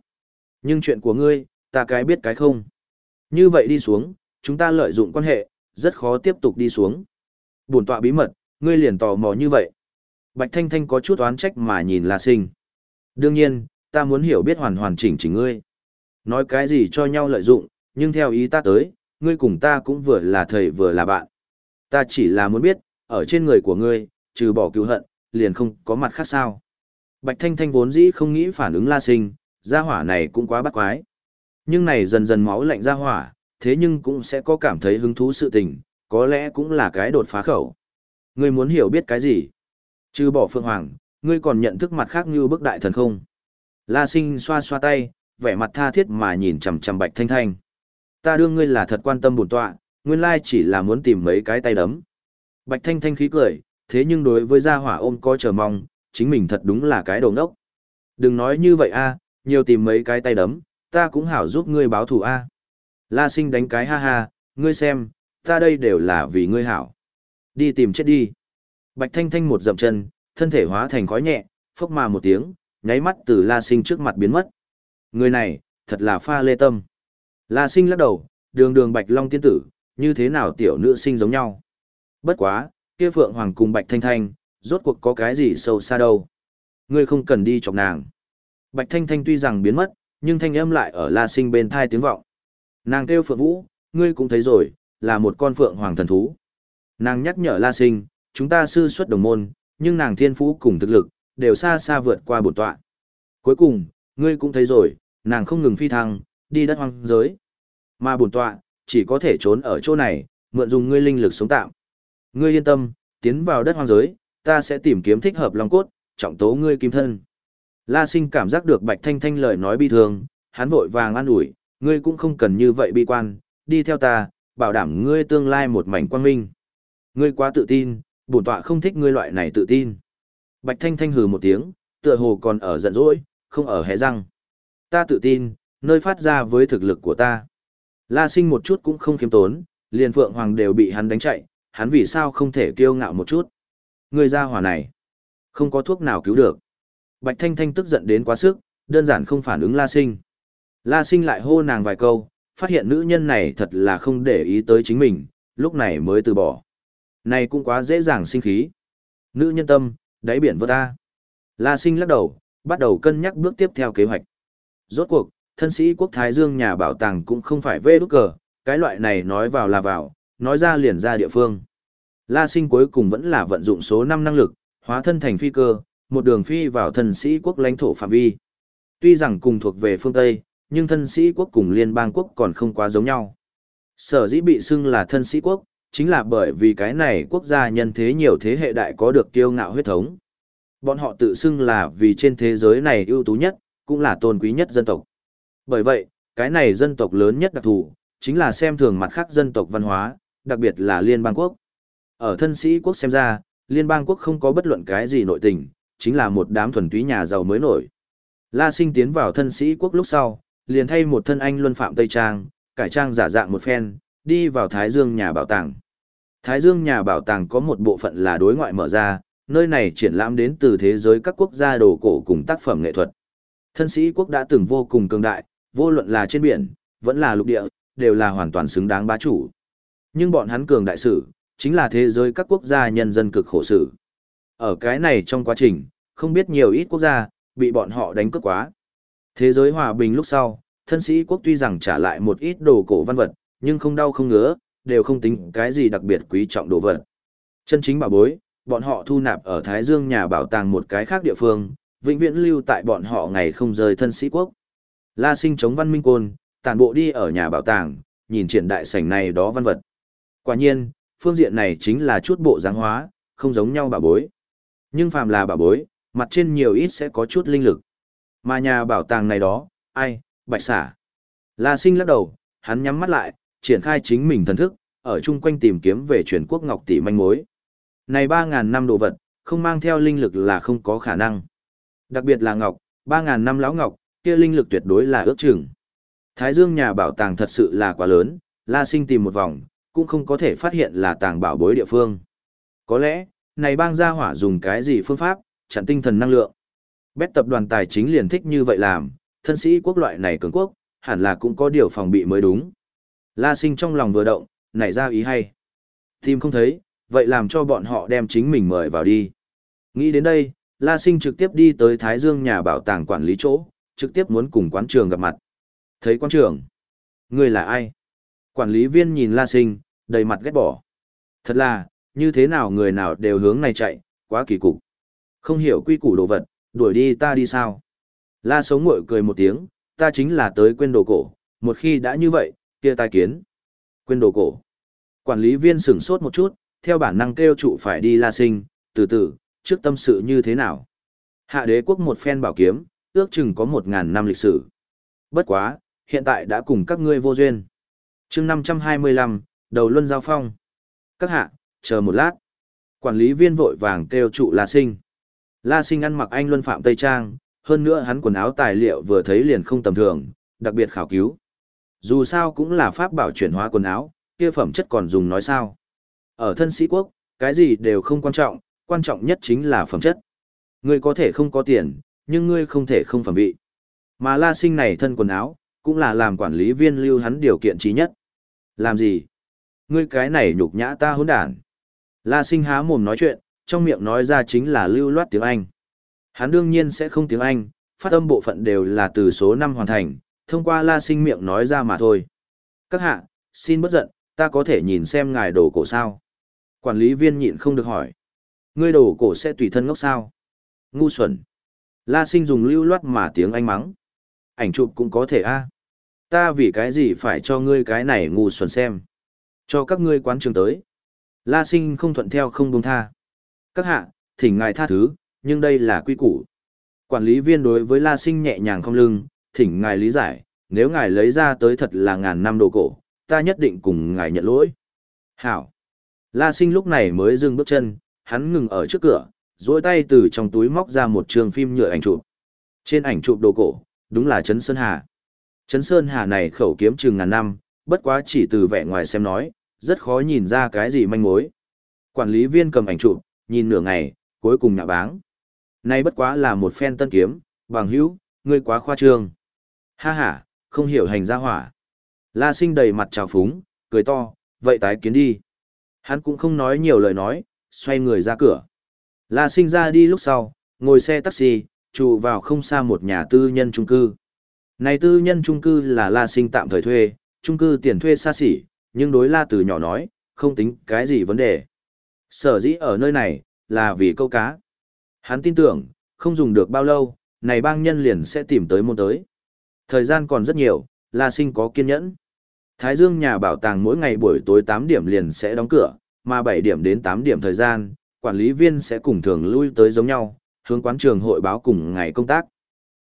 Nhưng chuyện của ngươi, ta cái biết cái không. Như vậy đi xuống, chúng ta lợi dụng quan hệ, rất khó tiếp tục đi xuống. Buồn tọa bí mật, ngươi liền tò mò như vậy. Bạch Thanh Thanh có chút oán trách mà nhìn La Sinh. Đương nhiên, ta muốn hiểu biết hoàn hoàn chỉnh chỉnh ngươi. Nói cái gì cho nhau lợi dụng, nhưng theo ý ta tới, ngươi cùng ta cũng vừa là thầy vừa là bạn. Ta chỉ là muốn biết, ở trên người của ngươi, trừ bỏ cứu hận, liền không có mặt khác sao. Bạch Thanh Thanh vốn dĩ không nghĩ phản ứng La Sinh, gia hỏa này cũng quá bắt quái. Nhưng này dần dần máu lạnh gia hỏa, thế nhưng cũng sẽ có cảm thấy hứng thú sự tình, có lẽ cũng là cái đột phá khẩu. Ngươi muốn hiểu biết cái gì? Trừ bỏ Phượng Hoàng, ngươi còn nhận thức mặt khác như bức đại thần không? La Sinh xoa xoa tay, vẻ mặt tha thiết mà nhìn chằm chằm Bạch Thanh Thanh. Ta đương ngươi là thật quan tâm bổn tọa, nguyên lai chỉ là muốn tìm mấy cái tay đấm. Bạch Thanh Thanh khí cười, thế nhưng đối với gia hỏa ôm có chờ mong, chính mình thật đúng là cái đồ ngốc. Đừng nói như vậy a, nhiều tìm mấy cái tay đấm, ta cũng hảo giúp ngươi báo thù a. La Sinh đánh cái ha ha, ngươi xem, ta đây đều là vì ngươi hảo. Đi tìm chết đi. Bạch Thanh Thanh một dậm chân, thân thể hóa thành khói nhẹ, phốc mà một tiếng, nháy mắt từ La Sinh trước mặt biến mất. Người này, thật là pha lê tâm. La Sinh lắc đầu, đường đường Bạch Long tiên tử, như thế nào tiểu nữ sinh giống nhau. Bất quá, kia Phượng Hoàng cùng Bạch Thanh Thanh, rốt cuộc có cái gì sâu xa đâu. Ngươi không cần đi chọc nàng. Bạch Thanh Thanh tuy rằng biến mất, nhưng thanh âm lại ở La Sinh bên thai tiếng vọng. Nàng kêu Phượng Vũ, ngươi cũng thấy rồi, là một con Phượng Hoàng thần thú. Nàng nhắc nhở La Sinh, chúng ta sư xuất đồng môn, nhưng nàng thiên phú cùng thực lực, đều xa xa vượt qua bổn tọa. Cuối cùng, ngươi cũng thấy rồi, nàng không ngừng phi thăng, đi đất hoang giới. Mà bổn tọa, chỉ có thể trốn ở chỗ này, mượn dùng ngươi linh lực sống tạm. Ngươi yên tâm, tiến vào đất hoang giới, ta sẽ tìm kiếm thích hợp long cốt, trọng tố ngươi kim thân. La sinh cảm giác được Bạch Thanh Thanh lời nói bi thương, hắn vội vàng an ủi, ngươi cũng không cần như vậy bi quan, đi theo ta, bảo đảm ngươi tương lai một mảnh quang minh. Ngươi quá tự tin, bổn tọa không thích ngươi loại này tự tin. Bạch Thanh Thanh hừ một tiếng, tựa hồ còn ở giận dỗi, không ở hé răng. Ta tự tin, nơi phát ra với thực lực của ta. La sinh một chút cũng không khiêm tốn, liền Phượng Hoàng đều bị hắn đánh chạy, hắn vì sao không thể kiêu ngạo một chút. Người ra hỏa này, không có thuốc nào cứu được. Bạch Thanh Thanh tức giận đến quá sức, đơn giản không phản ứng La sinh. La sinh lại hô nàng vài câu, phát hiện nữ nhân này thật là không để ý tới chính mình, lúc này mới từ bỏ. Này cũng quá dễ dàng sinh khí. Nữ nhân tâm, đáy biển vỡ ta. La sinh lắc đầu, bắt đầu cân nhắc bước tiếp theo kế hoạch. Rốt cuộc, thân sĩ quốc Thái Dương nhà bảo tàng cũng không phải vê đúc cờ, cái loại này nói vào là vào, nói ra liền ra địa phương. La sinh cuối cùng vẫn là vận dụng số 5 năng lực, hóa thân thành phi cơ, một đường phi vào thân sĩ quốc lãnh thổ phạm vi. Tuy rằng cùng thuộc về phương Tây, nhưng thân sĩ quốc cùng liên bang quốc còn không quá giống nhau. Sở dĩ bị xưng là thân sĩ quốc, chính là bởi vì cái này quốc gia nhân thế nhiều thế hệ đại có được kiêu ngạo huyết thống. Bọn họ tự xưng là vì trên thế giới này ưu tú nhất, cũng là tôn quý nhất dân tộc. Bởi vậy, cái này dân tộc lớn nhất đặc thù, chính là xem thường mặt khác dân tộc văn hóa, đặc biệt là liên bang quốc. Ở thân sĩ quốc xem ra, liên bang quốc không có bất luận cái gì nội tình, chính là một đám thuần túy nhà giàu mới nổi. La sinh tiến vào thân sĩ quốc lúc sau, liền thay một thân anh luân phạm Tây Trang, cải trang giả dạng một phen, đi vào Thái Dương nhà bảo tàng. Thái Dương nhà bảo tàng có một bộ phận là đối ngoại mở ra, nơi này triển lãm đến từ thế giới các quốc gia đồ cổ cùng tác phẩm nghệ thuật. Thân sĩ quốc đã từng vô cùng cường đại, vô luận là trên biển, vẫn là lục địa, đều là hoàn toàn xứng đáng bá chủ. Nhưng bọn hắn cường đại sử, chính là thế giới các quốc gia nhân dân cực khổ sử. Ở cái này trong quá trình, không biết nhiều ít quốc gia, bị bọn họ đánh cướp quá. Thế giới hòa bình lúc sau, thân sĩ quốc tuy rằng trả lại một ít đồ cổ văn vật, nhưng không đau không ngứa, đều không tính cái gì đặc biệt quý trọng đồ vật. Chân chính bảo bối, bọn họ thu nạp ở Thái Dương nhà bảo tàng một cái khác địa phương, vĩnh viễn lưu tại bọn họ ngày không rời thân sĩ quốc. La sinh chống văn minh côn, tản bộ đi ở nhà bảo tàng, nhìn triển đại sảnh này đó văn vật. Quả nhiên, phương diện này chính là chút bộ dáng hóa, không giống nhau bảo bối. Nhưng phàm là bảo bối, mặt trên nhiều ít sẽ có chút linh lực. Mà nhà bảo tàng này đó, ai, bạch xả. La sinh lắc đầu, hắn nhắm mắt lại, triển khai chính mình thần thức, ở chung quanh tìm kiếm về truyền quốc ngọc tỷ manh mối. Này 3.000 năm đồ vật, không mang theo linh lực là không có khả năng. Đặc biệt là ngọc, 3.000 năm lão ngọc, kia linh lực tuyệt đối là ước chừng. Thái Dương nhà bảo tàng thật sự là quá lớn, La Sinh tìm một vòng, cũng không có thể phát hiện là tàng bảo bối địa phương. Có lẽ, này bang gia hỏa dùng cái gì phương pháp, chặn tinh thần năng lượng. Bét tập đoàn tài chính liền thích như vậy làm, thân sĩ quốc loại này cường quốc, hẳn là cũng có điều phòng bị mới đúng. La Sinh trong lòng vừa động, nảy ra ý hay. Tìm không thấy, vậy làm cho bọn họ đem chính mình mời vào đi. Nghĩ đến đây, La Sinh trực tiếp đi tới Thái Dương nhà bảo tàng quản lý chỗ, trực tiếp muốn cùng quán trường gặp mặt. Thấy quán trường, người là ai? Quản lý viên nhìn La Sinh, đầy mặt ghét bỏ. Thật là, như thế nào người nào đều hướng này chạy, quá kỳ cục. Không hiểu quy củ đồ vật, đuổi đi ta đi sao? La sống ngội cười một tiếng, ta chính là tới quên đồ cổ, một khi đã như vậy, kia tai kiến. Quên đồ cổ. Quản lý viên sửng sốt một chút, theo bản năng kêu trụ phải đi La Sinh, từ từ, trước tâm sự như thế nào. Hạ đế quốc một phen bảo kiếm, ước chừng có một ngàn năm lịch sử. Bất quá, hiện tại đã cùng các ngươi vô duyên. chương năm trăm hai mươi lăm đầu luân giao phong. Các hạ, chờ một lát. Quản lý viên vội vàng kêu trụ La Sinh. La Sinh ăn mặc anh luân phạm Tây Trang, hơn nữa hắn quần áo tài liệu vừa thấy liền không tầm thường, đặc biệt khảo cứu. Dù sao cũng là pháp bảo chuyển hóa quần áo, kia phẩm chất còn dùng nói sao. Ở thân sĩ quốc, cái gì đều không quan trọng, quan trọng nhất chính là phẩm chất. Ngươi có thể không có tiền, nhưng ngươi không thể không phẩm vị. Mà la sinh này thân quần áo, cũng là làm quản lý viên lưu hắn điều kiện trí nhất. Làm gì? Ngươi cái này nhục nhã ta hỗn đản. La sinh há mồm nói chuyện, trong miệng nói ra chính là lưu loát tiếng Anh. Hắn đương nhiên sẽ không tiếng Anh, phát âm bộ phận đều là từ số 5 hoàn thành, thông qua la sinh miệng nói ra mà thôi. Các hạ, xin bất giận, ta có thể nhìn xem ngài đồ cổ sao. Quản lý viên nhịn không được hỏi. Ngươi đồ cổ sẽ tùy thân ngốc sao? Ngu xuẩn. La sinh dùng lưu loát mà tiếng anh mắng. Ảnh chụp cũng có thể a. Ta vì cái gì phải cho ngươi cái này ngu xuẩn xem. Cho các ngươi quán trường tới. La sinh không thuận theo không buông tha. Các hạ, thỉnh ngài tha thứ, nhưng đây là quy củ. Quản lý viên đối với La sinh nhẹ nhàng không lưng, thỉnh ngài lý giải, nếu ngài lấy ra tới thật là ngàn năm đồ cổ, ta nhất định cùng ngài nhận lỗi. Hảo. La sinh lúc này mới dừng bước chân, hắn ngừng ở trước cửa, duỗi tay từ trong túi móc ra một trường phim nhựa ảnh chụp. Trên ảnh chụp đồ cổ, đúng là Trấn Sơn Hà. Trấn Sơn Hà này khẩu kiếm chừng ngàn năm, bất quá chỉ từ vẻ ngoài xem nói, rất khó nhìn ra cái gì manh mối. Quản lý viên cầm ảnh chụp, nhìn nửa ngày, cuối cùng nhạ báng. Nay bất quá là một phen tân kiếm, bằng hữu, ngươi quá khoa trương. Ha ha, không hiểu hành gia hỏa. La sinh đầy mặt trào phúng, cười to, vậy tái kiến đi. Hắn cũng không nói nhiều lời nói, xoay người ra cửa. La sinh ra đi lúc sau, ngồi xe taxi, trụ vào không xa một nhà tư nhân trung cư. Này tư nhân trung cư là La sinh tạm thời thuê, trung cư tiền thuê xa xỉ, nhưng đối La từ nhỏ nói, không tính cái gì vấn đề. Sở dĩ ở nơi này, là vì câu cá. Hắn tin tưởng, không dùng được bao lâu, này bang nhân liền sẽ tìm tới môn tới. Thời gian còn rất nhiều, La Sinh có kiên nhẫn. Thái Dương nhà bảo tàng mỗi ngày buổi tối 8 điểm liền sẽ đóng cửa, mà 7 điểm đến 8 điểm thời gian, quản lý viên sẽ cùng thường lui tới giống nhau, hướng quán trường hội báo cùng ngày công tác.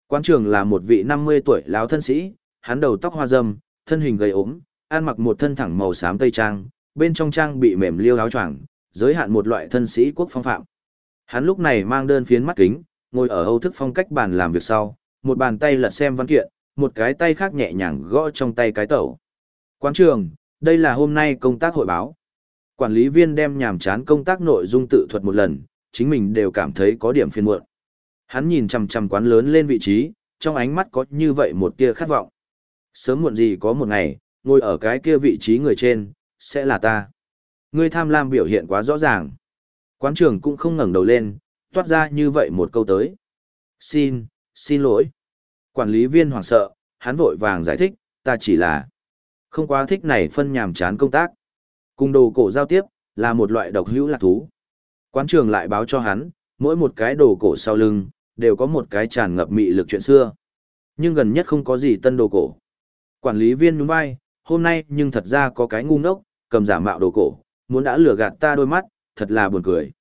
Quán trường là một vị 50 tuổi lão thân sĩ, hắn đầu tóc hoa râm, thân hình gầy ốm, ăn mặc một thân thẳng màu xám tây trang, bên trong trang bị mềm liêu áo choàng, giới hạn một loại thân sĩ quốc phong phạm. Hắn lúc này mang đơn phiến mắt kính, ngồi ở Âu thức phong cách bàn làm việc sau, một bàn tay lật xem văn kiện, một cái tay khác nhẹ nhàng gõ trong tay cái tẩu. Quán trường, đây là hôm nay công tác hội báo. Quản lý viên đem nhàm chán công tác nội dung tự thuật một lần, chính mình đều cảm thấy có điểm phiền muộn. Hắn nhìn chằm chằm quán lớn lên vị trí, trong ánh mắt có như vậy một tia khát vọng. Sớm muộn gì có một ngày, ngồi ở cái kia vị trí người trên, sẽ là ta. Ngươi tham lam biểu hiện quá rõ ràng. Quán trưởng cũng không ngẩng đầu lên, toát ra như vậy một câu tới. Xin, xin lỗi. Quản lý viên hoảng sợ, hắn vội vàng giải thích, ta chỉ là không quá thích này phân nhàm chán công tác. Cùng đồ cổ giao tiếp, là một loại độc hữu lạc thú. Quán trường lại báo cho hắn, mỗi một cái đồ cổ sau lưng, đều có một cái tràn ngập mị lực chuyện xưa. Nhưng gần nhất không có gì tân đồ cổ. Quản lý viên nhún vai, hôm nay nhưng thật ra có cái ngu ngốc, cầm giả mạo đồ cổ, muốn đã lừa gạt ta đôi mắt, thật là buồn cười.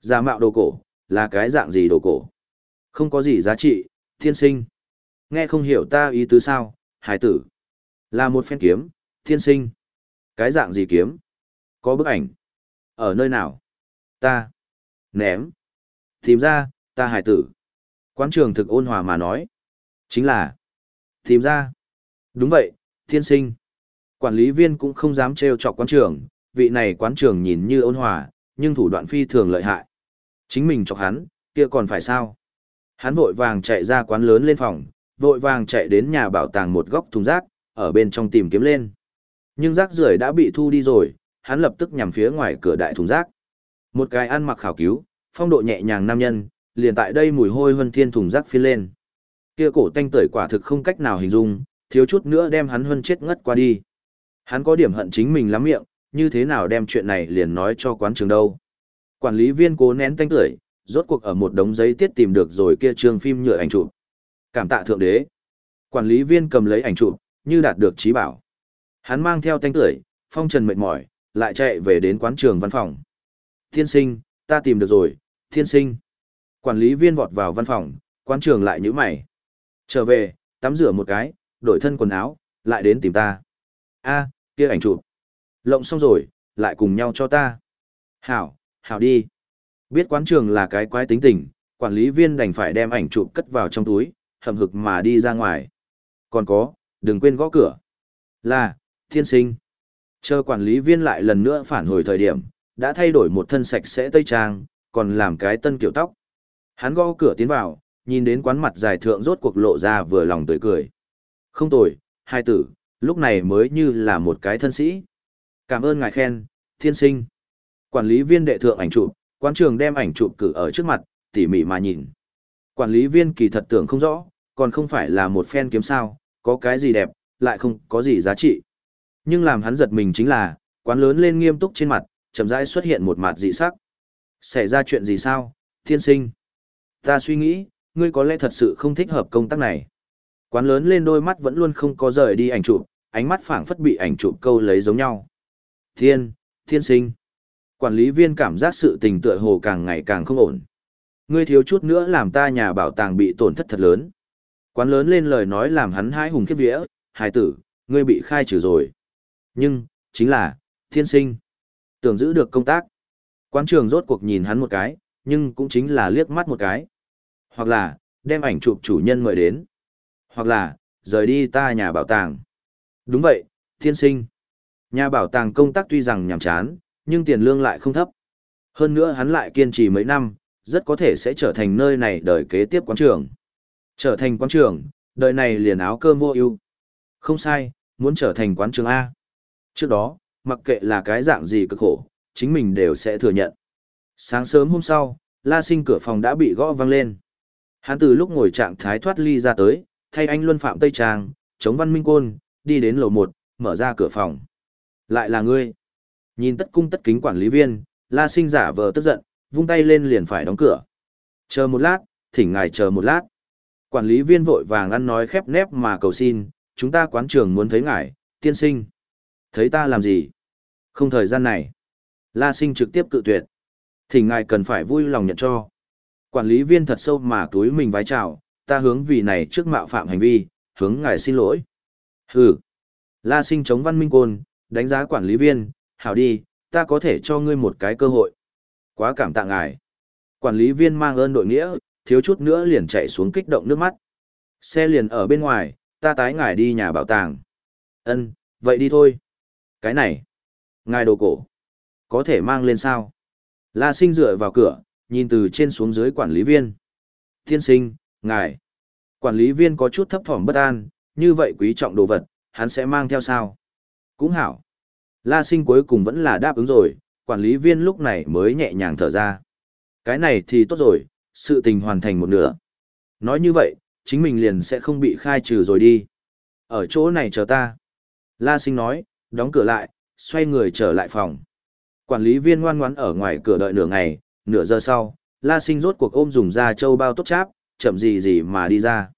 Giả mạo đồ cổ, là cái dạng gì đồ cổ? Không có gì giá trị, thiên sinh. Nghe không hiểu ta ý tứ sao, hải tử. Là một phen kiếm, thiên sinh. Cái dạng gì kiếm? Có bức ảnh. Ở nơi nào? Ta. Ném. Tìm ra, ta hải tử. Quán trường thực ôn hòa mà nói. Chính là. Tìm ra. Đúng vậy, thiên sinh. Quản lý viên cũng không dám trêu chọc quán trường, vị này quán trường nhìn như ôn hòa, nhưng thủ đoạn phi thường lợi hại. Chính mình chọc hắn, kia còn phải sao? Hắn vội vàng chạy ra quán lớn lên phòng, vội vàng chạy đến nhà bảo tàng một góc thùng rác, ở bên trong tìm kiếm lên. Nhưng rác rưởi đã bị thu đi rồi, hắn lập tức nhằm phía ngoài cửa đại thùng rác. Một cái ăn mặc khảo cứu, phong độ nhẹ nhàng nam nhân, liền tại đây mùi hôi huân thiên thùng rác phi lên. Kia cổ tanh tưởi quả thực không cách nào hình dung, thiếu chút nữa đem hắn huân chết ngất qua đi. Hắn có điểm hận chính mình lắm miệng, như thế nào đem chuyện này liền nói cho quán trường đâu. Quản lý viên cố nén tanh tưởi, rốt cuộc ở một đống giấy tiết tìm được rồi kia trường phim nhựa ảnh chụp. Cảm tạ thượng đế. Quản lý viên cầm lấy ảnh chụp, như đạt được trí bảo. Hắn mang theo tanh tưởi, phong trần mệt mỏi, lại chạy về đến quán trường văn phòng. Thiên sinh, ta tìm được rồi, thiên sinh. Quản lý viên vọt vào văn phòng, quán trường lại nhíu mày. Trở về, tắm rửa một cái, đổi thân quần áo, lại đến tìm ta. A, kia ảnh chụp. Lộng xong rồi, lại cùng nhau cho ta. Hảo, hảo đi. Biết quán trường là cái quái tính tình, quản lý viên đành phải đem ảnh chụp cất vào trong túi, hầm hực mà đi ra ngoài. Còn có, đừng quên gõ cửa. Là, thiên sinh. Chờ quản lý viên lại lần nữa phản hồi thời điểm, đã thay đổi một thân sạch sẽ tây trang, còn làm cái tân kiểu tóc. Hắn gõ cửa tiến vào, nhìn đến quán mặt dài thượng rốt cuộc lộ ra vừa lòng tươi cười. Không tồi, hai tử, lúc này mới như là một cái thân sĩ. Cảm ơn ngài khen, thiên sinh. Quản lý viên đệ thượng ảnh chụp, quán trường đem ảnh chụp cử ở trước mặt, tỉ mỉ mà nhìn. Quản lý viên kỳ thật tưởng không rõ, còn không phải là một fan kiếm sao, có cái gì đẹp, lại không có gì giá trị. Nhưng làm hắn giật mình chính là, quán lớn lên nghiêm túc trên mặt, chậm rãi xuất hiện một mặt dị sắc. Xảy ra chuyện gì sao, thiên sinh? Ta suy nghĩ, ngươi có lẽ thật sự không thích hợp công tác này. Quán lớn lên đôi mắt vẫn luôn không có rời đi ảnh chụp, ánh mắt phảng phất bị ảnh chụp câu lấy giống nhau. Thiên, thiên sinh. Quản lý viên cảm giác sự tình tựa hồ càng ngày càng không ổn. Ngươi thiếu chút nữa làm ta nhà bảo tàng bị tổn thất thật lớn. Quán lớn lên lời nói làm hắn hãi hùng khiếp vía, hài tử, ngươi bị khai trừ rồi. Nhưng, chính là, thiên sinh. Tưởng giữ được công tác. Quán trường rốt cuộc nhìn hắn một cái, nhưng cũng chính là liếc mắt một cái. Hoặc là, đem ảnh chụp chủ nhân mời đến. Hoặc là, rời đi ta nhà bảo tàng. Đúng vậy, thiên sinh. Nhà bảo tàng công tác tuy rằng nhàm chán, nhưng tiền lương lại không thấp. Hơn nữa hắn lại kiên trì mấy năm, rất có thể sẽ trở thành nơi này đời kế tiếp quán trường. Trở thành quán trường, đời này liền áo cơm vô ưu. Không sai, muốn trở thành quán trường A. Trước đó, mặc kệ là cái dạng gì cực khổ, chính mình đều sẽ thừa nhận. Sáng sớm hôm sau, la sinh cửa phòng đã bị gõ vang lên. Hắn từ lúc ngồi trạng thái thoát ly ra tới, thay anh luân phạm Tây Trang, chống văn minh côn, đi đến lầu một, mở ra cửa phòng. Lại là ngươi. Nhìn tất cung tất kính quản lý viên, la sinh giả vờ tức giận, vung tay lên liền phải đóng cửa. Chờ một lát, thỉnh ngài chờ một lát. Quản lý viên vội vàng ăn nói khép nép mà cầu xin, chúng ta quán trường muốn thấy ngài, tiên sinh. Thấy ta làm gì? Không thời gian này. La sinh trực tiếp cự tuyệt. Thỉnh ngài cần phải vui lòng nhận cho. Quản lý viên thật sâu mà túi mình vái chào, ta hướng vì này trước mạo phạm hành vi, hướng ngài xin lỗi. Hừ. La sinh chống văn minh côn, đánh giá quản lý viên, hảo đi, ta có thể cho ngươi một cái cơ hội. Quá cảm tạ ngài. Quản lý viên mang ơn đội nghĩa, thiếu chút nữa liền chạy xuống kích động nước mắt. Xe liền ở bên ngoài, ta tái ngài đi nhà bảo tàng. Ân, vậy đi thôi. Cái này, ngài đồ cổ, có thể mang lên sao? La sinh dựa vào cửa, nhìn từ trên xuống dưới quản lý viên. Thiên sinh, ngài. Quản lý viên có chút thấp thỏm bất an, như vậy quý trọng đồ vật, hắn sẽ mang theo sao? Cũng hảo. La sinh cuối cùng vẫn là đáp ứng rồi, quản lý viên lúc này mới nhẹ nhàng thở ra. Cái này thì tốt rồi, sự tình hoàn thành một nửa. Nói như vậy, chính mình liền sẽ không bị khai trừ rồi đi. Ở chỗ này chờ ta. La sinh nói, đóng cửa lại, xoay người trở lại phòng. Quản lý viên ngoan ngoãn ở ngoài cửa đợi nửa ngày, nửa giờ sau, La sinh rốt cuộc ôm dùng ra châu bao tốt cháp, chậm gì gì mà đi ra.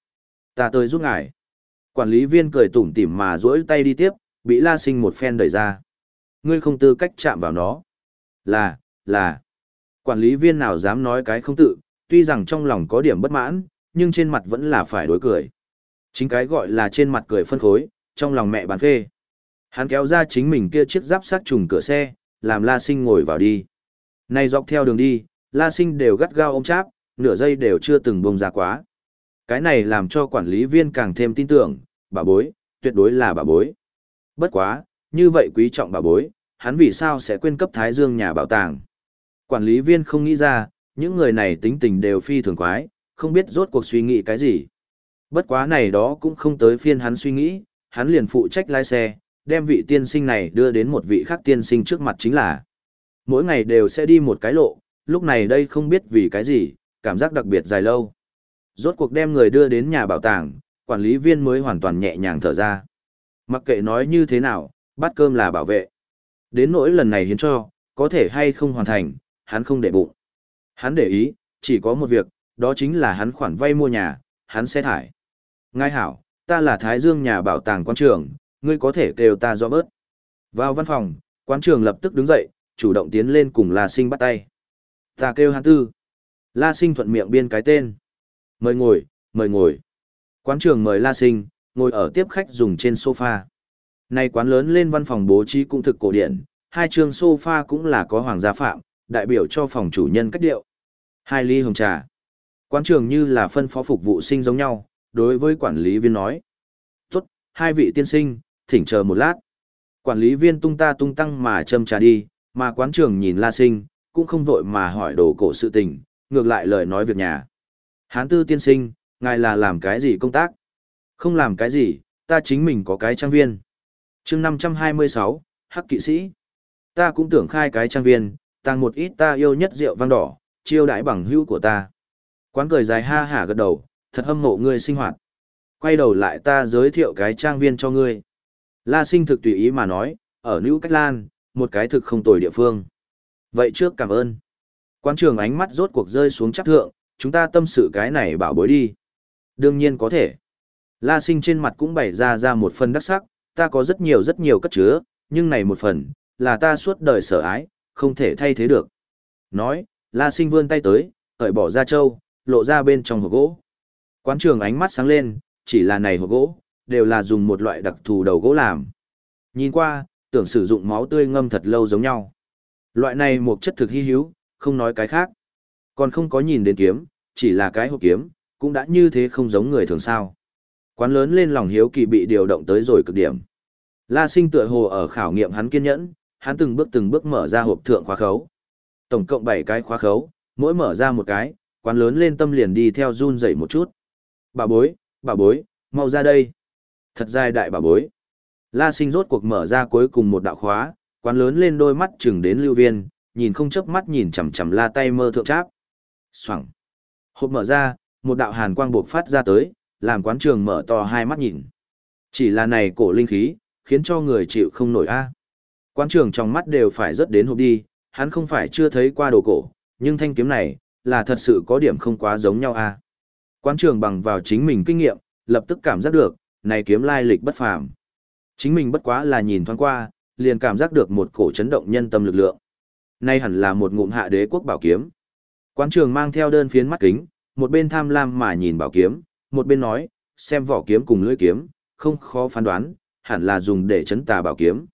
Ta tới giúp ngài. Quản lý viên cười tủm tỉm mà duỗi tay đi tiếp, bị La sinh một phen đẩy ra. Ngươi không tư cách chạm vào nó. Là, là. Quản lý viên nào dám nói cái không tự, tuy rằng trong lòng có điểm bất mãn, nhưng trên mặt vẫn là phải đối cười. Chính cái gọi là trên mặt cười phân khối, trong lòng mẹ bán phê. Hắn kéo ra chính mình kia chiếc giáp sát trùng cửa xe, làm La Sinh ngồi vào đi. Này dọc theo đường đi, La Sinh đều gắt gao ôm cháp, nửa giây đều chưa từng bông ra quá. Cái này làm cho quản lý viên càng thêm tin tưởng, bà bối, tuyệt đối là bà bối. Bất quá, như vậy quý trọng bà bối, hắn vì sao sẽ quên cấp Thái Dương nhà bảo tàng. Quản lý viên không nghĩ ra, những người này tính tình đều phi thường quái, không biết rốt cuộc suy nghĩ cái gì. Bất quá này đó cũng không tới phiên hắn suy nghĩ, hắn liền phụ trách lái xe, đem vị tiên sinh này đưa đến một vị khác tiên sinh trước mặt chính là. Mỗi ngày đều sẽ đi một cái lộ, lúc này đây không biết vì cái gì, cảm giác đặc biệt dài lâu. Rốt cuộc đem người đưa đến nhà bảo tàng, quản lý viên mới hoàn toàn nhẹ nhàng thở ra. Mặc kệ nói như thế nào, bát cơm là bảo vệ. Đến nỗi lần này hiến cho, có thể hay không hoàn thành, hắn không để bụng. Hắn để ý, chỉ có một việc, đó chính là hắn khoản vay mua nhà, hắn sẽ thải. Ngài hảo, ta là Thái Dương nhà bảo tàng quan trường, ngươi có thể kêu ta do bớt. Vào văn phòng, quán trường lập tức đứng dậy, chủ động tiến lên cùng La Sinh bắt tay. Ta kêu hắn tư. La Sinh thuận miệng biên cái tên. Mời ngồi, mời ngồi. Quán trường mời La Sinh, ngồi ở tiếp khách dùng trên sofa. Nay quán lớn lên văn phòng bố trí cũng thực cổ điển, hai trường sofa cũng là có hoàng gia phạm, đại biểu cho phòng chủ nhân cách điệu. Hai ly hồng trà. Quán trường như là phân phó phục vụ sinh giống nhau, đối với quản lý viên nói. Tốt, hai vị tiên sinh, thỉnh chờ một lát. Quản lý viên tung ta tung tăng mà châm trà đi, mà quán trường nhìn la sinh, cũng không vội mà hỏi đồ cổ sự tình, ngược lại lời nói việc nhà. Hán tư tiên sinh, ngài là làm cái gì công tác? Không làm cái gì, ta chính mình có cái trang viên. chương 526, Hắc kỵ sĩ. Ta cũng tưởng khai cái trang viên, tăng một ít ta yêu nhất rượu vang đỏ, chiêu đãi bằng hữu của ta. Quán cười dài ha hả gật đầu, thật hâm mộ ngươi sinh hoạt. Quay đầu lại ta giới thiệu cái trang viên cho ngươi. La sinh thực tùy ý mà nói, ở Nữ Cách Lan, một cái thực không tồi địa phương. Vậy trước cảm ơn. Quán trường ánh mắt rốt cuộc rơi xuống chắc thượng, chúng ta tâm sự cái này bảo bối đi. Đương nhiên có thể. La sinh trên mặt cũng bày ra ra một phần đắc sắc, ta có rất nhiều rất nhiều cất chứa, nhưng này một phần, là ta suốt đời sở ái, không thể thay thế được. Nói, La Sinh vươn tay tới, cởi bỏ ra châu, lộ ra bên trong hộp gỗ. Quán trường ánh mắt sáng lên, chỉ là này hộp gỗ, đều là dùng một loại đặc thù đầu gỗ làm. Nhìn qua, tưởng sử dụng máu tươi ngâm thật lâu giống nhau. Loại này một chất thực hy hữu, không nói cái khác. Còn không có nhìn đến kiếm, chỉ là cái hộp kiếm, cũng đã như thế không giống người thường sao. Quán lớn lên lòng hiếu kỳ bị điều động tới rồi cực điểm. La sinh tựa hồ ở khảo nghiệm hắn kiên nhẫn, hắn từng bước từng bước mở ra hộp thượng khóa khấu. Tổng cộng 7 cái khóa khấu, mỗi mở ra một cái, quán lớn lên tâm liền đi theo run dậy một chút. Bà bối, bà bối, mau ra đây. Thật dài đại bà bối. La sinh rốt cuộc mở ra cuối cùng một đạo khóa, quán lớn lên đôi mắt chừng đến lưu viên, nhìn không chớp mắt nhìn chằm chằm la tay mơ thượng tráp. Xoẳng. Hộp mở ra, một đạo hàn quang bộc phát ra tới, làm quán trường mở to hai mắt nhìn. Chỉ là này cổ linh khí, khiến cho người chịu không nổi a. Quán trường trong mắt đều phải rất đến hộp đi, hắn không phải chưa thấy qua đồ cổ, nhưng thanh kiếm này, là thật sự có điểm không quá giống nhau a. Quán trường bằng vào chính mình kinh nghiệm, lập tức cảm giác được, này kiếm lai lịch bất phàm. Chính mình bất quá là nhìn thoáng qua, liền cảm giác được một cổ chấn động nhân tâm lực lượng. Nay hẳn là một ngụm hạ đế quốc bảo kiếm. Quán trường mang theo đơn phiến mắt kính, một bên tham lam mà nhìn bảo kiếm, một bên nói, xem vỏ kiếm cùng lưỡi kiếm, không khó phán đoán, hẳn là dùng để chấn tà bảo kiếm.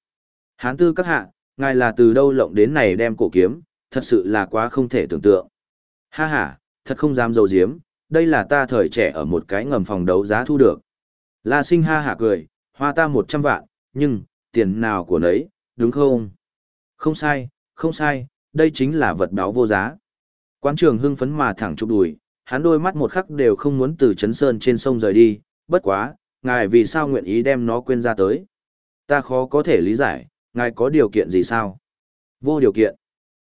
Hán tư các hạ, ngài là từ đâu lộng đến này đem cổ kiếm, thật sự là quá không thể tưởng tượng. Ha ha, thật không dám dầu diếm, đây là ta thời trẻ ở một cái ngầm phòng đấu giá thu được. La sinh ha hả cười, hoa ta một trăm vạn, nhưng, tiền nào của nấy, đúng không? Không sai, không sai, đây chính là vật báo vô giá. Quán trường hưng phấn mà thẳng chụp đùi, hắn đôi mắt một khắc đều không muốn từ chấn sơn trên sông rời đi, bất quá, ngài vì sao nguyện ý đem nó quên ra tới. Ta khó có thể lý giải, ngài có điều kiện gì sao? Vô điều kiện.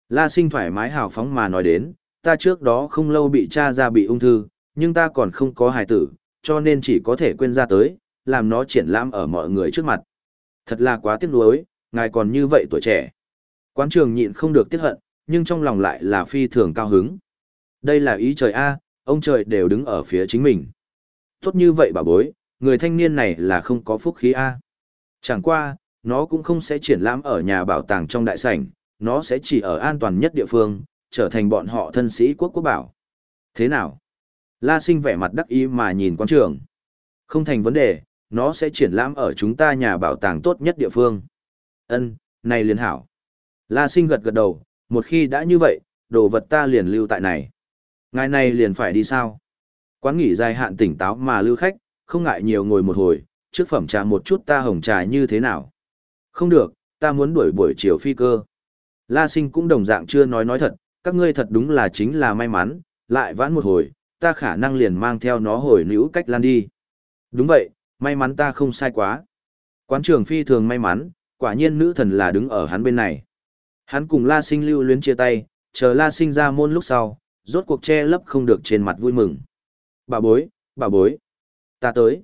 La sinh thoải mái hào phóng mà nói đến, ta trước đó không lâu bị cha ra bị ung thư, nhưng ta còn không có hài tử, cho nên chỉ có thể quên ra tới, làm nó triển lãm ở mọi người trước mặt. Thật là quá tiếc nuối, ngài còn như vậy tuổi trẻ. Quán trường nhịn không được tiếc hận, nhưng trong lòng lại là phi thường cao hứng. Đây là ý trời A, ông trời đều đứng ở phía chính mình. Tốt như vậy bà bối, người thanh niên này là không có phúc khí A. Chẳng qua, nó cũng không sẽ triển lãm ở nhà bảo tàng trong đại sảnh, nó sẽ chỉ ở an toàn nhất địa phương, trở thành bọn họ thân sĩ quốc quốc bảo. Thế nào? La sinh vẻ mặt đắc ý mà nhìn quán trường. Không thành vấn đề, nó sẽ triển lãm ở chúng ta nhà bảo tàng tốt nhất địa phương. Ân, này liền hảo. La sinh gật gật đầu, một khi đã như vậy, đồ vật ta liền lưu tại này. Ngài này liền phải đi sao? Quán nghỉ dài hạn tỉnh táo mà lưu khách, không ngại nhiều ngồi một hồi, trước phẩm trà một chút ta hồng trà như thế nào? Không được, ta muốn đuổi buổi chiều phi cơ. La sinh cũng đồng dạng chưa nói nói thật, các ngươi thật đúng là chính là may mắn, lại vãn một hồi, ta khả năng liền mang theo nó hồi nữ cách lan đi. Đúng vậy, may mắn ta không sai quá. Quán trưởng phi thường may mắn, quả nhiên nữ thần là đứng ở hắn bên này. Hắn cùng La Sinh lưu luyến chia tay, chờ La Sinh ra môn lúc sau, rốt cuộc che lấp không được trên mặt vui mừng. Bà bối, bà bối, ta tới.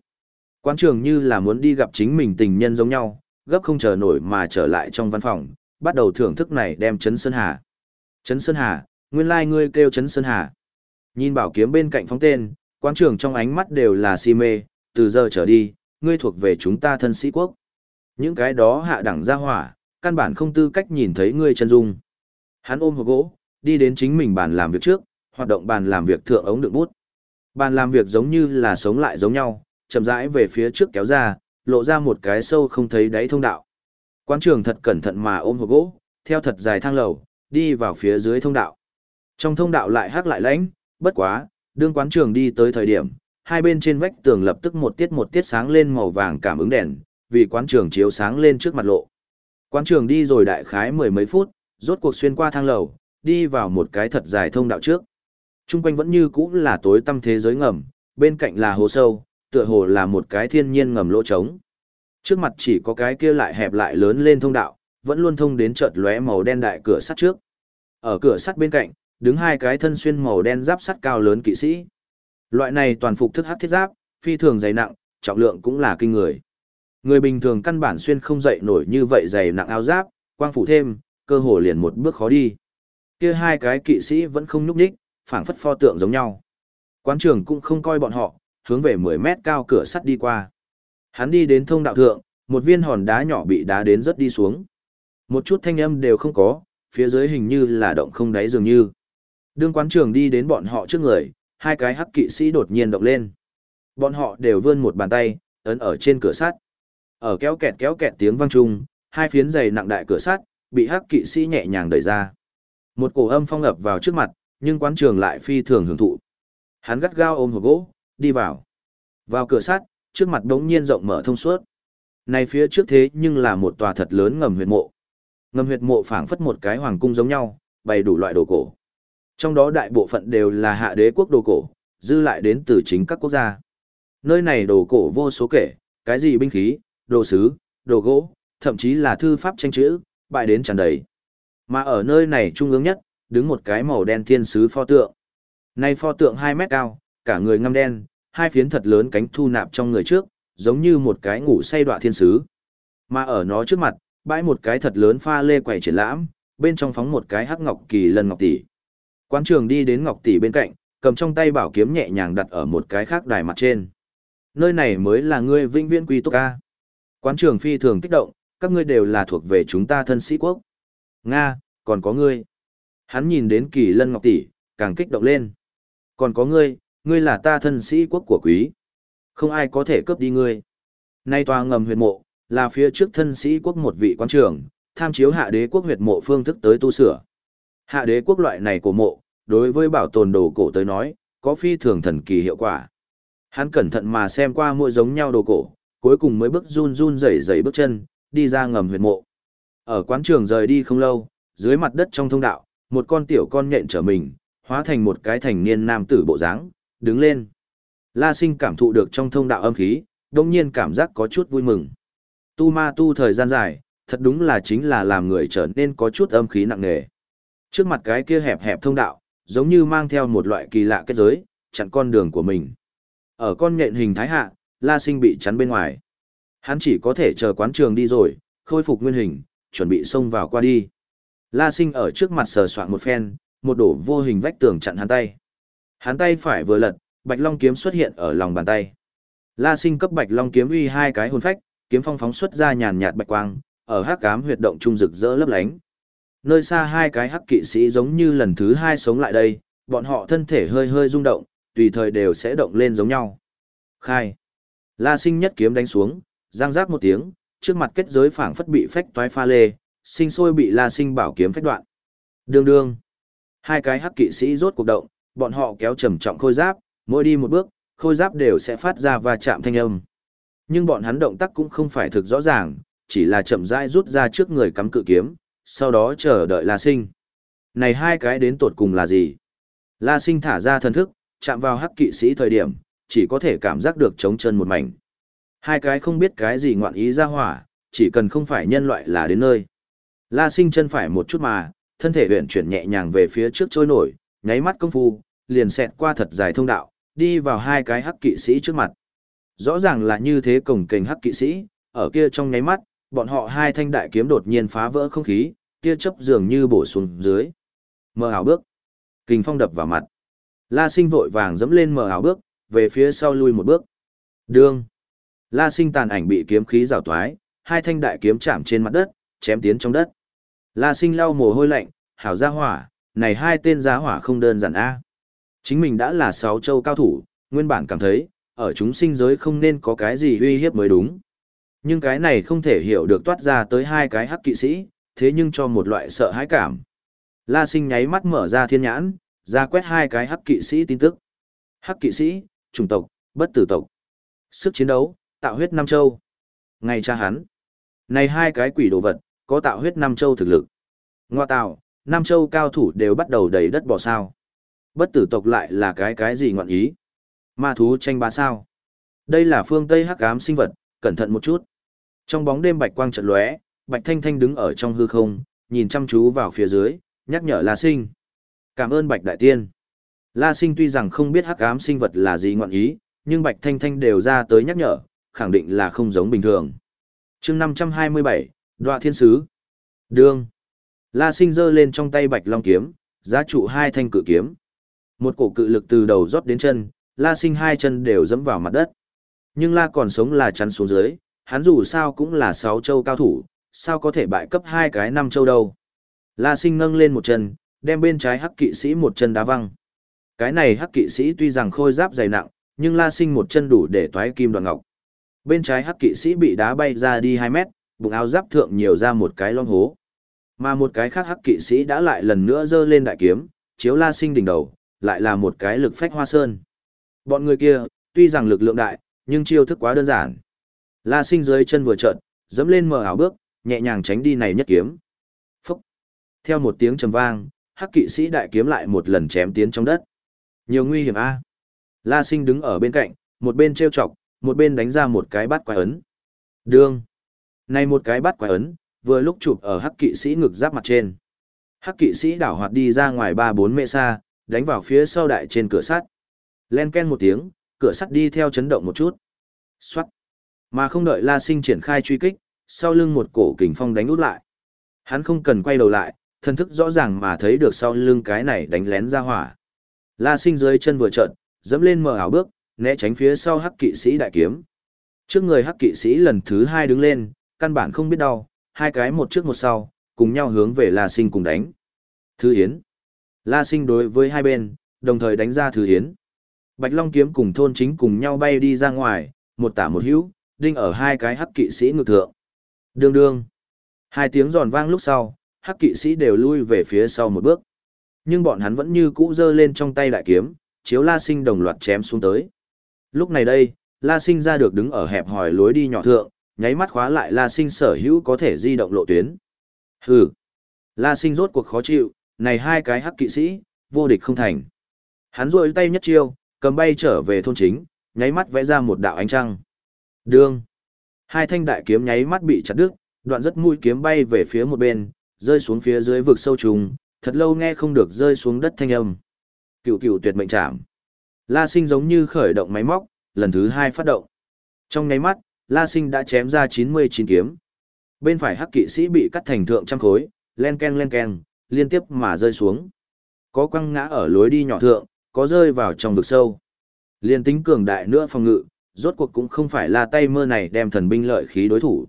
Quán trưởng như là muốn đi gặp chính mình tình nhân giống nhau, gấp không chờ nổi mà trở lại trong văn phòng, bắt đầu thưởng thức này đem Trấn Sơn Hà. Trấn Sơn Hà, nguyên lai like ngươi kêu Trấn Sơn Hà. Nhìn bảo kiếm bên cạnh phóng tên, quan trưởng trong ánh mắt đều là si mê, từ giờ trở đi, ngươi thuộc về chúng ta thân sĩ quốc. Những cái đó hạ đẳng ra hỏa, căn bản không tư cách nhìn thấy ngươi chân dung. Hắn ôm hộp gỗ, đi đến chính mình bàn làm việc trước, hoạt động bàn làm việc thượng ống đựng bút. Bàn làm việc giống như là sống lại giống nhau, chậm rãi về phía trước kéo ra, lộ ra một cái sâu không thấy đáy thông đạo. Quán trường thật cẩn thận mà ôm hộp gỗ, theo thật dài thang lầu, đi vào phía dưới thông đạo. Trong thông đạo lại hắc lại lãnh, bất quá, đương quán trường đi tới thời điểm, hai bên trên vách tường lập tức một tiết một tiết sáng lên màu vàng cảm ứng đèn, vì quán trường chiếu sáng lên trước mặt lộ. Quán trường đi rồi đại khái mười mấy phút, rốt cuộc xuyên qua thang lầu, đi vào một cái thật dài thông đạo trước. Trung quanh vẫn như cũ là tối tăm thế giới ngầm, bên cạnh là hồ sâu, tựa hồ là một cái thiên nhiên ngầm lỗ trống. Trước mặt chỉ có cái kia lại hẹp lại lớn lên thông đạo, vẫn luôn thông đến chợt lóe màu đen đại cửa sắt trước. Ở cửa sắt bên cạnh, đứng hai cái thân xuyên màu đen giáp sắt cao lớn kỵ sĩ. Loại này toàn phục thức hắc thiết giáp, phi thường dày nặng, trọng lượng cũng là kinh người. Người bình thường căn bản xuyên không dậy nổi như vậy dày nặng áo giáp, quang phủ thêm, cơ hồ liền một bước khó đi. Kia hai cái kỵ sĩ vẫn không nhúc nhích, phảng phất pho tượng giống nhau. Quán trưởng cũng không coi bọn họ, hướng về 10 mét cao cửa sắt đi qua. Hắn đi đến thông đạo thượng, một viên hòn đá nhỏ bị đá đến rất đi xuống. Một chút thanh âm đều không có, phía dưới hình như là động không đáy dường như. Đương quán trường đi đến bọn họ trước người, hai cái hắc kỵ sĩ đột nhiên động lên. Bọn họ đều vươn một bàn tay, ấn ở trên cửa sắt. Ở kéo kẹt kéo kẹt tiếng vang chung, hai phiến dày nặng đại cửa sắt bị hắc kỵ sĩ nhẹ nhàng đẩy ra. Một cổ âm phong ập vào trước mặt, nhưng quán trường lại phi thường hưởng thụ. Hắn gắt gao ôm hộp gỗ, đi vào. Vào cửa sắt, trước mặt đống nhiên rộng mở thông suốt. Này phía trước thế nhưng là một tòa thật lớn ngầm huyệt mộ. Ngầm huyệt mộ phảng phất một cái hoàng cung giống nhau, bày đủ loại đồ cổ. Trong đó đại bộ phận đều là hạ đế quốc đồ cổ, dư lại đến từ chính các quốc gia. Nơi này đồ cổ vô số kể, cái gì binh khí, đồ sứ, đồ gỗ, thậm chí là thư pháp tranh chữ, bại đến tràn đầy. Mà ở nơi này trung ương nhất, đứng một cái màu đen thiên sứ pho tượng. Này pho tượng 2 mét cao, cả người ngăm đen, hai phiến thật lớn cánh thu nạp trong người trước, giống như một cái ngủ say đọa thiên sứ. Mà ở nó trước mặt, bãi một cái thật lớn pha lê quầy triển lãm, bên trong phóng một cái hắc ngọc kỳ lân ngọc tỷ. Quán trường đi đến ngọc tỷ bên cạnh, cầm trong tay bảo kiếm nhẹ nhàng đặt ở một cái khác đài mặt trên. Nơi này mới là ngươi vinh viên quy túc ca. Quán trường phi thường kích động, các ngươi đều là thuộc về chúng ta thân sĩ quốc. Nga, còn có ngươi. Hắn nhìn đến kỳ lân ngọc tỷ, càng kích động lên. Còn có ngươi, ngươi là ta thân sĩ quốc của quý. Không ai có thể cướp đi ngươi. Nay tòa ngầm huyệt mộ, là phía trước thân sĩ quốc một vị quan trưởng, tham chiếu hạ đế quốc huyệt mộ phương thức tới tu sửa. Hạ đế quốc loại này của mộ, đối với bảo tồn đồ cổ tới nói, có phi thường thần kỳ hiệu quả. Hắn cẩn thận mà xem qua mỗi giống nhau đồ cổ, cuối cùng mới bước run run rẩy rẩy bước chân, đi ra ngầm huyệt mộ. Ở quán trường rời đi không lâu, dưới mặt đất trong thông đạo, một con tiểu con nhện trở mình, hóa thành một cái thành niên nam tử bộ dáng, đứng lên. La sinh cảm thụ được trong thông đạo âm khí, đồng nhiên cảm giác có chút vui mừng. Tu ma tu thời gian dài, thật đúng là chính là làm người trở nên có chút âm khí nặng nề. Trước mặt cái kia hẹp hẹp thông đạo, giống như mang theo một loại kỳ lạ kết giới, chặn con đường của mình. Ở con nhện hình thái hạ, La Sinh bị chắn bên ngoài. Hắn chỉ có thể chờ quán trường đi rồi, khôi phục nguyên hình, chuẩn bị xông vào qua đi. La Sinh ở trước mặt sờ soạn một phen, một đổ vô hình vách tường chặn hắn tay. Hắn tay phải vừa lật, Bạch Long kiếm xuất hiện ở lòng bàn tay. La Sinh cấp Bạch Long kiếm uy hai cái hồn phách, kiếm phong phóng xuất ra nhàn nhạt bạch quang, ở hắc ám huyệt động trung rực rỡ lấp lánh. Nơi xa hai cái hắc kỵ sĩ giống như lần thứ hai sống lại đây, bọn họ thân thể hơi hơi rung động, tùy thời đều sẽ động lên giống nhau. Khai. La Sinh nhất kiếm đánh xuống, giang giác một tiếng, trước mặt kết giới phảng phất bị phách toái pha lê, sinh sôi bị La Sinh bảo kiếm phách đoạn. Đương đương. Hai cái hắc kỵ sĩ rốt cuộc động, bọn họ kéo trầm trọng khôi giáp, mỗi đi một bước, khôi giáp đều sẽ phát ra va chạm thanh âm. Nhưng bọn hắn động tác cũng không phải thực rõ ràng, chỉ là chậm rãi rút ra trước người cắm cự kiếm, sau đó chờ đợi La Sinh. Này hai cái đến tột cùng là gì? La Sinh thả ra thần thức, chạm vào hắc kỵ sĩ thời điểm, chỉ có thể cảm giác được trống chân một mảnh. Hai cái không biết cái gì ngoạn ý ra hỏa, chỉ cần không phải nhân loại là đến nơi. La Sinh chân phải một chút mà, thân thể huyện chuyển nhẹ nhàng về phía trước trôi nổi, nháy mắt công phu, liền xẹt qua thật dài thông đạo, đi vào hai cái hắc kỵ sĩ trước mặt. Rõ ràng là như thế cổng kềnh hắc kỵ sĩ, ở kia trong nháy mắt, bọn họ hai thanh đại kiếm đột nhiên phá vỡ không khí, tia chấp dường như bổ xuống dưới. Mở ảo bước. Kình phong đập vào mặt. La sinh vội vàng dẫm lên mở ảo bước, về phía sau lui một bước. Đương. La sinh tàn ảnh bị kiếm khí rào toái, hai thanh đại kiếm chạm trên mặt đất, chém tiến trong đất. La sinh lau mồ hôi lạnh, hảo gia hỏa, này hai tên gia hỏa không đơn giản a. Chính mình đã là sáu châu cao thủ, nguyên bản cảm thấy, ở chúng sinh giới không nên có cái gì uy hiếp mới đúng. Nhưng cái này không thể hiểu được toát ra tới hai cái hắc kỵ sĩ, thế nhưng cho một loại sợ hãi cảm. La sinh nháy mắt mở ra thiên nhãn, ra quét hai cái hắc kỵ sĩ tin tức. Hắc kỵ sĩ, chủng tộc, bất tử tộc. Sức chiến đấu, tạo huyết năm châu. Ngày cha hắn. Này hai cái quỷ đồ vật, có tạo huyết năm châu thực lực. Ngoa tạo, năm châu cao thủ đều bắt đầu đầy đất bỏ sao. Bất tử tộc lại là cái cái gì ngọn ý. Ma thú tranh ba sao. Đây là phương Tây hắc ám sinh vật, cẩn thận một chút. Trong bóng đêm bạch quang trận lóe, Bạch Thanh Thanh đứng ở trong hư không, nhìn chăm chú vào phía dưới, nhắc nhở La Sinh. Cảm ơn Bạch Đại Tiên. La Sinh tuy rằng không biết hắc ám sinh vật là gì ngọn ý, nhưng Bạch Thanh Thanh đều ra tới nhắc nhở, khẳng định là không giống bình thường. chương 527, Đoạ Thiên Sứ. Đương. La Sinh giơ lên trong tay Bạch Long Kiếm, giá trụ hai thanh cự kiếm. Một cổ cự lực từ đầu rót đến chân, La Sinh hai chân đều dẫm vào mặt đất. Nhưng La còn sống là chắn xuống dưới, hắn dù sao cũng là sáu châu cao thủ, sao có thể bại cấp hai cái năm châu đâu. La sinh ngâng lên một chân, đem bên trái hắc kỵ sĩ một chân đá văng. Cái này hắc kỵ sĩ tuy rằng khôi giáp dày nặng, nhưng la sinh một chân đủ để toái kim đoạn ngọc. Bên trái hắc kỵ sĩ bị đá bay ra đi hai mét, bụng áo giáp thượng nhiều ra một cái lom hố. Mà một cái khác hắc kỵ sĩ đã lại lần nữa giơ lên đại kiếm, chiếu la sinh đỉnh đầu, lại là một cái lực phách hoa sơn. Bọn người kia, tuy rằng lực lượng đại, nhưng chiêu thức quá đơn giản. La sinh dưới chân vừa trợn, dẫm lên mở ảo bước, nhẹ nhàng tránh đi này nhất kiếm. Phúc! Theo một tiếng trầm vang, hắc kỵ sĩ đại kiếm lại một lần chém tiến trong đất. Nhiều nguy hiểm a. La sinh đứng ở bên cạnh, một bên treo chọc, một bên đánh ra một cái bát quái ấn. Đương! Này một cái bát quái ấn, vừa lúc chụp ở hắc kỵ sĩ ngực giáp mặt trên. Hắc kỵ sĩ đảo hoạt đi ra ngoài ba bốn mẹ xa, đánh vào phía sau đại trên cửa sắt. Len ken một tiếng, cửa sắt đi theo chấn động một chút. Xoát. Mà không đợi La Sinh triển khai truy kích, sau lưng một cổ kình phong đánh út lại. Hắn không cần quay đầu lại, thân thức rõ ràng mà thấy được sau lưng cái này đánh lén ra hỏa. La Sinh dưới chân vừa trợn, dẫm lên mở ảo bước, né tránh phía sau hắc kỵ sĩ đại kiếm. Trước người hắc kỵ sĩ lần thứ hai đứng lên, căn bản không biết đau, hai cái một trước một sau, cùng nhau hướng về La Sinh cùng đánh. thứ Hiến. La Sinh đối với hai bên, đồng thời đánh ra thứ Hiến. Bạch Long kiếm cùng thôn chính cùng nhau bay đi ra ngoài, một tả một hữu, đinh ở hai cái hắc kỵ sĩ ngược thượng. Đương đương. Hai tiếng giòn vang lúc sau, hắc kỵ sĩ đều lui về phía sau một bước. Nhưng bọn hắn vẫn như cũ giơ lên trong tay đại kiếm, chiếu La Sinh đồng loạt chém xuống tới. Lúc này đây, La Sinh ra được đứng ở hẹp hòi lối đi nhỏ thượng, nháy mắt khóa lại La Sinh sở hữu có thể di động lộ tuyến. Hừ. La Sinh rốt cuộc khó chịu, này hai cái hắc kỵ sĩ, vô địch không thành. Hắn rôi tay nhất chiêu, cầm bay trở về thôn chính, nháy mắt vẽ ra một đạo ánh trăng. Đương. Hai thanh đại kiếm nháy mắt bị chặt đứt, đoạn rất mũi kiếm bay về phía một bên, rơi xuống phía dưới vực sâu trùng, thật lâu nghe không được rơi xuống đất thanh âm. Cựu cựu tuyệt mệnh chạm. La sinh giống như khởi động máy móc, lần thứ hai phát động. Trong nháy mắt, La sinh đã chém ra 99 kiếm. Bên phải hắc kỵ sĩ bị cắt thành thượng trăm khối, len ken len ken, liên tiếp mà rơi xuống. Có quăng ngã ở lối đi nhỏ thượng, có rơi vào trong vực sâu. Liên tính cường đại nữa phòng ngự, rốt cuộc cũng không phải là tay mơ này đem thần binh lợi khí đối thủ.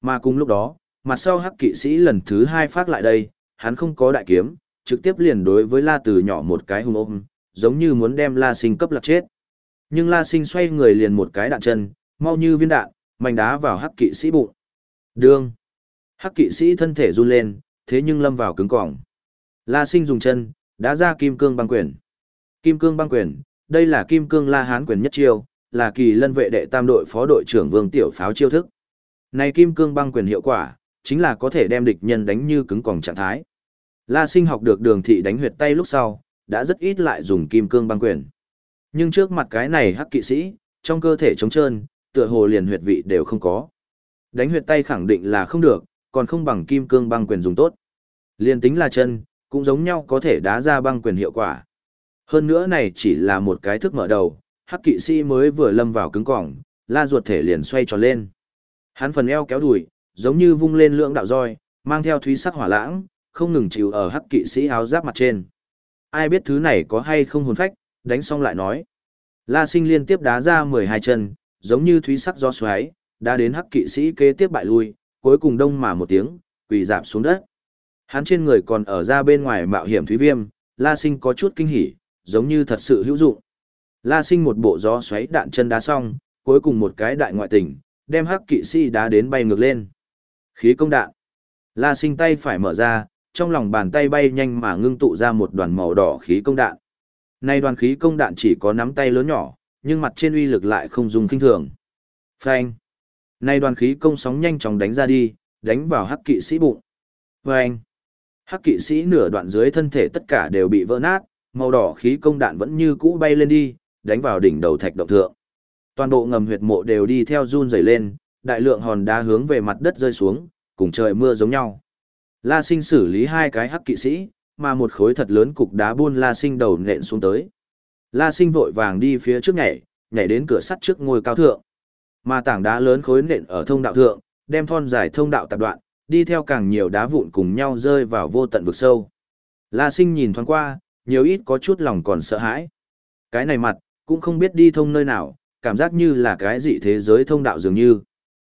Mà cùng lúc đó, mặt sau hắc kỵ sĩ lần thứ hai phát lại đây, hắn không có đại kiếm, trực tiếp liền đối với la từ nhỏ một cái hung ôm, giống như muốn đem la sinh cấp lạc chết. Nhưng la sinh xoay người liền một cái đạn chân, mau như viên đạn, mạnh đá vào hắc kỵ sĩ bụng. Đương. Hắc kỵ sĩ thân thể run lên, thế nhưng lâm vào cứng cỏng. La sinh dùng chân, đá ra kim cương băng quyền. Kim cương băng quyền, đây là kim cương la hán quyền nhất chiêu, là kỳ lân vệ đệ tam đội phó đội trưởng vương tiểu pháo chiêu thức. Này kim cương băng quyền hiệu quả, chính là có thể đem địch nhân đánh như cứng còng trạng thái. La sinh học được đường thị đánh huyệt tay lúc sau, đã rất ít lại dùng kim cương băng quyền. Nhưng trước mặt cái này hắc kỵ sĩ, trong cơ thể trống trơn, tựa hồ liền huyệt vị đều không có. Đánh huyệt tay khẳng định là không được, còn không bằng kim cương băng quyền dùng tốt. Liên tính là chân, cũng giống nhau có thể đá ra băng quyền hiệu quả. Hơn nữa này chỉ là một cái thức mở đầu, hắc kỵ sĩ mới vừa lâm vào cứng cỏng, la ruột thể liền xoay tròn lên. Hắn phần eo kéo đùi, giống như vung lên lưỡng đạo roi, mang theo thúy sắc hỏa lãng, không ngừng chịu ở hắc kỵ sĩ áo giáp mặt trên. Ai biết thứ này có hay không hồn phách, đánh xong lại nói. La sinh liên tiếp đá ra 12 chân, giống như thúy sắc do xoáy, đã đến hắc kỵ sĩ kế tiếp bại lui, cuối cùng đông mà một tiếng, quỳ dạp xuống đất. Hắn trên người còn ở ra bên ngoài mạo hiểm thúy viêm, La sinh có chút kinh hỉ, giống như thật sự hữu dụng. La sinh một bộ gió xoáy đạn chân đá xong, cuối cùng một cái đại ngoại tình, đem hắc kỵ sĩ đá đến bay ngược lên. Khí công đạn. La sinh tay phải mở ra, trong lòng bàn tay bay nhanh mà ngưng tụ ra một đoàn màu đỏ khí công đạn. Nay đoàn khí công đạn chỉ có nắm tay lớn nhỏ, nhưng mặt trên uy lực lại không dùng kinh thường. Phanh. Nay đoàn khí công sóng nhanh chóng đánh ra đi, đánh vào hắc kỵ sĩ bụng. Phanh. Hắc kỵ sĩ nửa đoạn dưới thân thể tất cả đều bị vỡ nát, màu đỏ khí công đạn vẫn như cũ bay lên đi, đánh vào đỉnh đầu thạch động thượng. Toàn bộ ngầm huyệt mộ đều đi theo run rẩy lên, đại lượng hòn đá hướng về mặt đất rơi xuống, cùng trời mưa giống nhau. La Sinh xử lý hai cái hắc kỵ sĩ, mà một khối thật lớn cục đá buôn La Sinh đầu nện xuống tới. La Sinh vội vàng đi phía trước nhảy, nhảy đến cửa sắt trước ngôi cao thượng. Mà tảng đá lớn khối nện ở thông đạo thượng, đem thon dài thông đạo tạp đoạn, đi theo càng nhiều đá vụn cùng nhau rơi vào vô tận vực sâu. La Sinh nhìn thoáng qua, nhiều ít có chút lòng còn sợ hãi. Cái này mặt, cũng không biết đi thông nơi nào, cảm giác như là cái dị thế giới thông đạo dường như.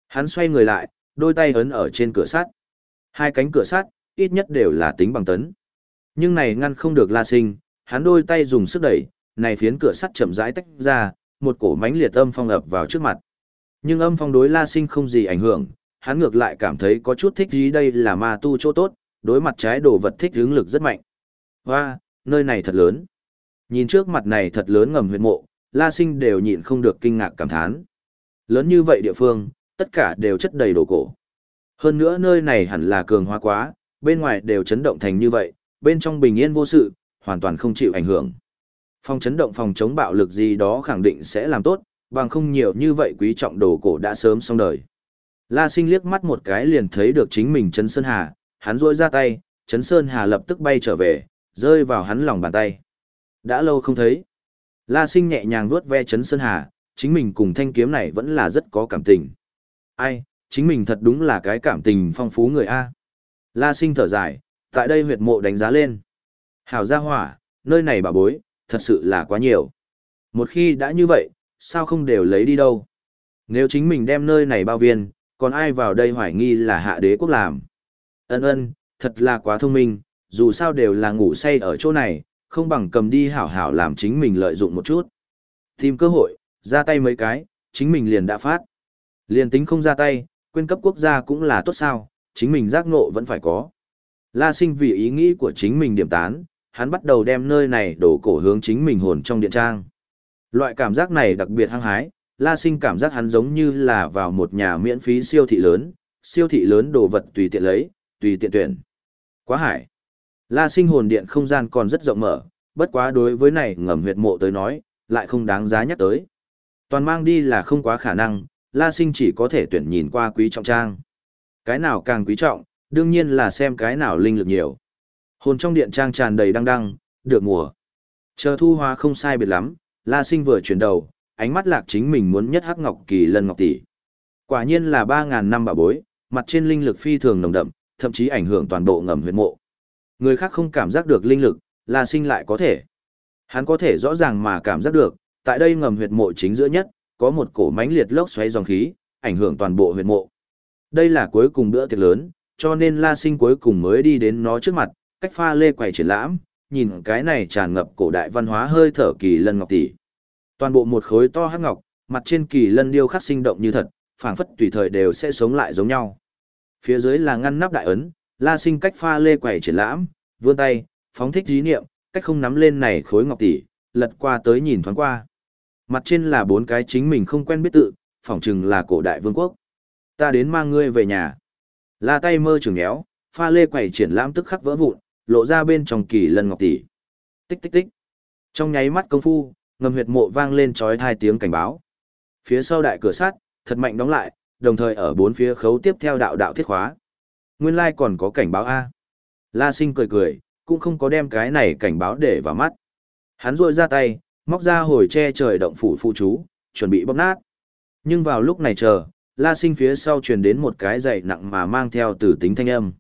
Hắn xoay người lại, đôi tay ấn ở trên cửa sắt. Hai cánh cửa sắt, ít nhất đều là tính bằng tấn. Nhưng này ngăn không được La Sinh, hắn đôi tay dùng sức đẩy, này phiến cửa sắt chậm rãi tách ra, một cổ mãnh liệt âm phong ập vào trước mặt. Nhưng âm phong đối La Sinh không gì ảnh hưởng, hắn ngược lại cảm thấy có chút thích gì đây là ma tu chỗ tốt, đối mặt trái đồ vật thích hướng lực rất mạnh. Hoa, nơi này thật lớn. Nhìn trước mặt này thật lớn ngầm huyệt mộ, La Sinh đều nhịn không được kinh ngạc cảm thán. Lớn như vậy địa phương, tất cả đều chất đầy đồ cổ. Hơn nữa nơi này hẳn là cường hóa quá, bên ngoài đều chấn động thành như vậy, bên trong bình yên vô sự, hoàn toàn không chịu ảnh hưởng. Phòng chấn động phòng chống bạo lực gì đó khẳng định sẽ làm tốt, bằng không nhiều như vậy quý trọng đồ cổ đã sớm xong đời. La sinh liếc mắt một cái liền thấy được chính mình Trấn Sơn Hà, hắn rôi ra tay, Trấn Sơn Hà lập tức bay trở về, rơi vào hắn lòng bàn tay. Đã lâu không thấy. La sinh nhẹ nhàng vuốt ve chấn Sơn Hà, chính mình cùng thanh kiếm này vẫn là rất có cảm tình. Ai, chính mình thật đúng là cái cảm tình phong phú người A. La sinh thở dài, tại đây huyệt mộ đánh giá lên. Hảo gia hỏa, nơi này bà bối, thật sự là quá nhiều. Một khi đã như vậy, sao không đều lấy đi đâu? Nếu chính mình đem nơi này bao viên, còn ai vào đây hoài nghi là hạ đế quốc làm? Ân ân, thật là quá thông minh, dù sao đều là ngủ say ở chỗ này, không bằng cầm đi hảo hảo làm chính mình lợi dụng một chút. Tìm cơ hội, ra tay mấy cái, chính mình liền đã phát. Liền tính không ra tay, quên cấp quốc gia cũng là tốt sao, chính mình giác ngộ vẫn phải có. La sinh vì ý nghĩ của chính mình điểm tán, hắn bắt đầu đem nơi này đổ cổ hướng chính mình hồn trong điện trang. Loại cảm giác này đặc biệt hăng hái, La Sinh cảm giác hắn giống như là vào một nhà miễn phí siêu thị lớn, siêu thị lớn đồ vật tùy tiện lấy, tùy tiện tuyển. Quá hải. La Sinh hồn điện không gian còn rất rộng mở, bất quá đối với này ngầm huyệt mộ tới nói, lại không đáng giá nhắc tới. Toàn mang đi là không quá khả năng, La Sinh chỉ có thể tuyển nhìn qua quý trọng trang. Cái nào càng quý trọng, đương nhiên là xem cái nào linh lực nhiều. Hồn trong điện trang tràn đầy đăng đăng, được mùa. Chờ thu hoa không sai biệt lắm, La Sinh vừa chuyển đầu, ánh mắt lạc chính mình muốn nhất hắc ngọc kỳ lân ngọc tỷ. Quả nhiên là 3000 năm bà bối, mặt trên linh lực phi thường nồng đậm, thậm chí ảnh hưởng toàn bộ ngầm huyệt mộ. Người khác không cảm giác được linh lực, La Sinh lại có thể. Hắn có thể rõ ràng mà cảm giác được, tại đây ngầm huyệt mộ chính giữa nhất, có một cổ mãnh liệt lốc xoáy dòng khí, ảnh hưởng toàn bộ huyệt mộ. Đây là cuối cùng bữa tiệc lớn, cho nên La Sinh cuối cùng mới đi đến nó trước mặt, cách pha lê quầy triển lãm, nhìn cái này tràn ngập cổ đại văn hóa hơi thở kỳ lân ngọc tỷ. Toàn bộ một khối to hắc ngọc, mặt trên kỳ lân điêu khắc sinh động như thật, phảng phất tùy thời đều sẽ sống lại giống nhau. Phía dưới là ngăn nắp đại ấn, La Sinh cách pha lê quẩy triển lãm, vươn tay, phóng thích dí niệm, cách không nắm lên này khối ngọc tỷ, lật qua tới nhìn thoáng qua. Mặt trên là bốn cái chính mình không quen biết tự, phỏng chừng là cổ đại vương quốc. Ta đến mang ngươi về nhà. La tay mơ trường nhéo, pha lê quẩy triển lãm tức khắc vỡ vụn, lộ ra bên trong kỳ lân ngọc tỷ. Tích tích tích. Trong nháy mắt công phu, ngầm huyệt mộ vang lên chói thai tiếng cảnh báo. Phía sau đại cửa sắt, thật mạnh đóng lại, đồng thời ở bốn phía khấu tiếp theo đạo đạo thiết khóa. Nguyên lai like còn có cảnh báo A. La sinh cười cười, cũng không có đem cái này cảnh báo để vào mắt. Hắn rôi ra tay, móc ra hồi che trời động phủ phụ chú, chuẩn bị bóp nát. Nhưng vào lúc này chờ, la sinh phía sau truyền đến một cái dậy nặng mà mang theo từ tính thanh âm.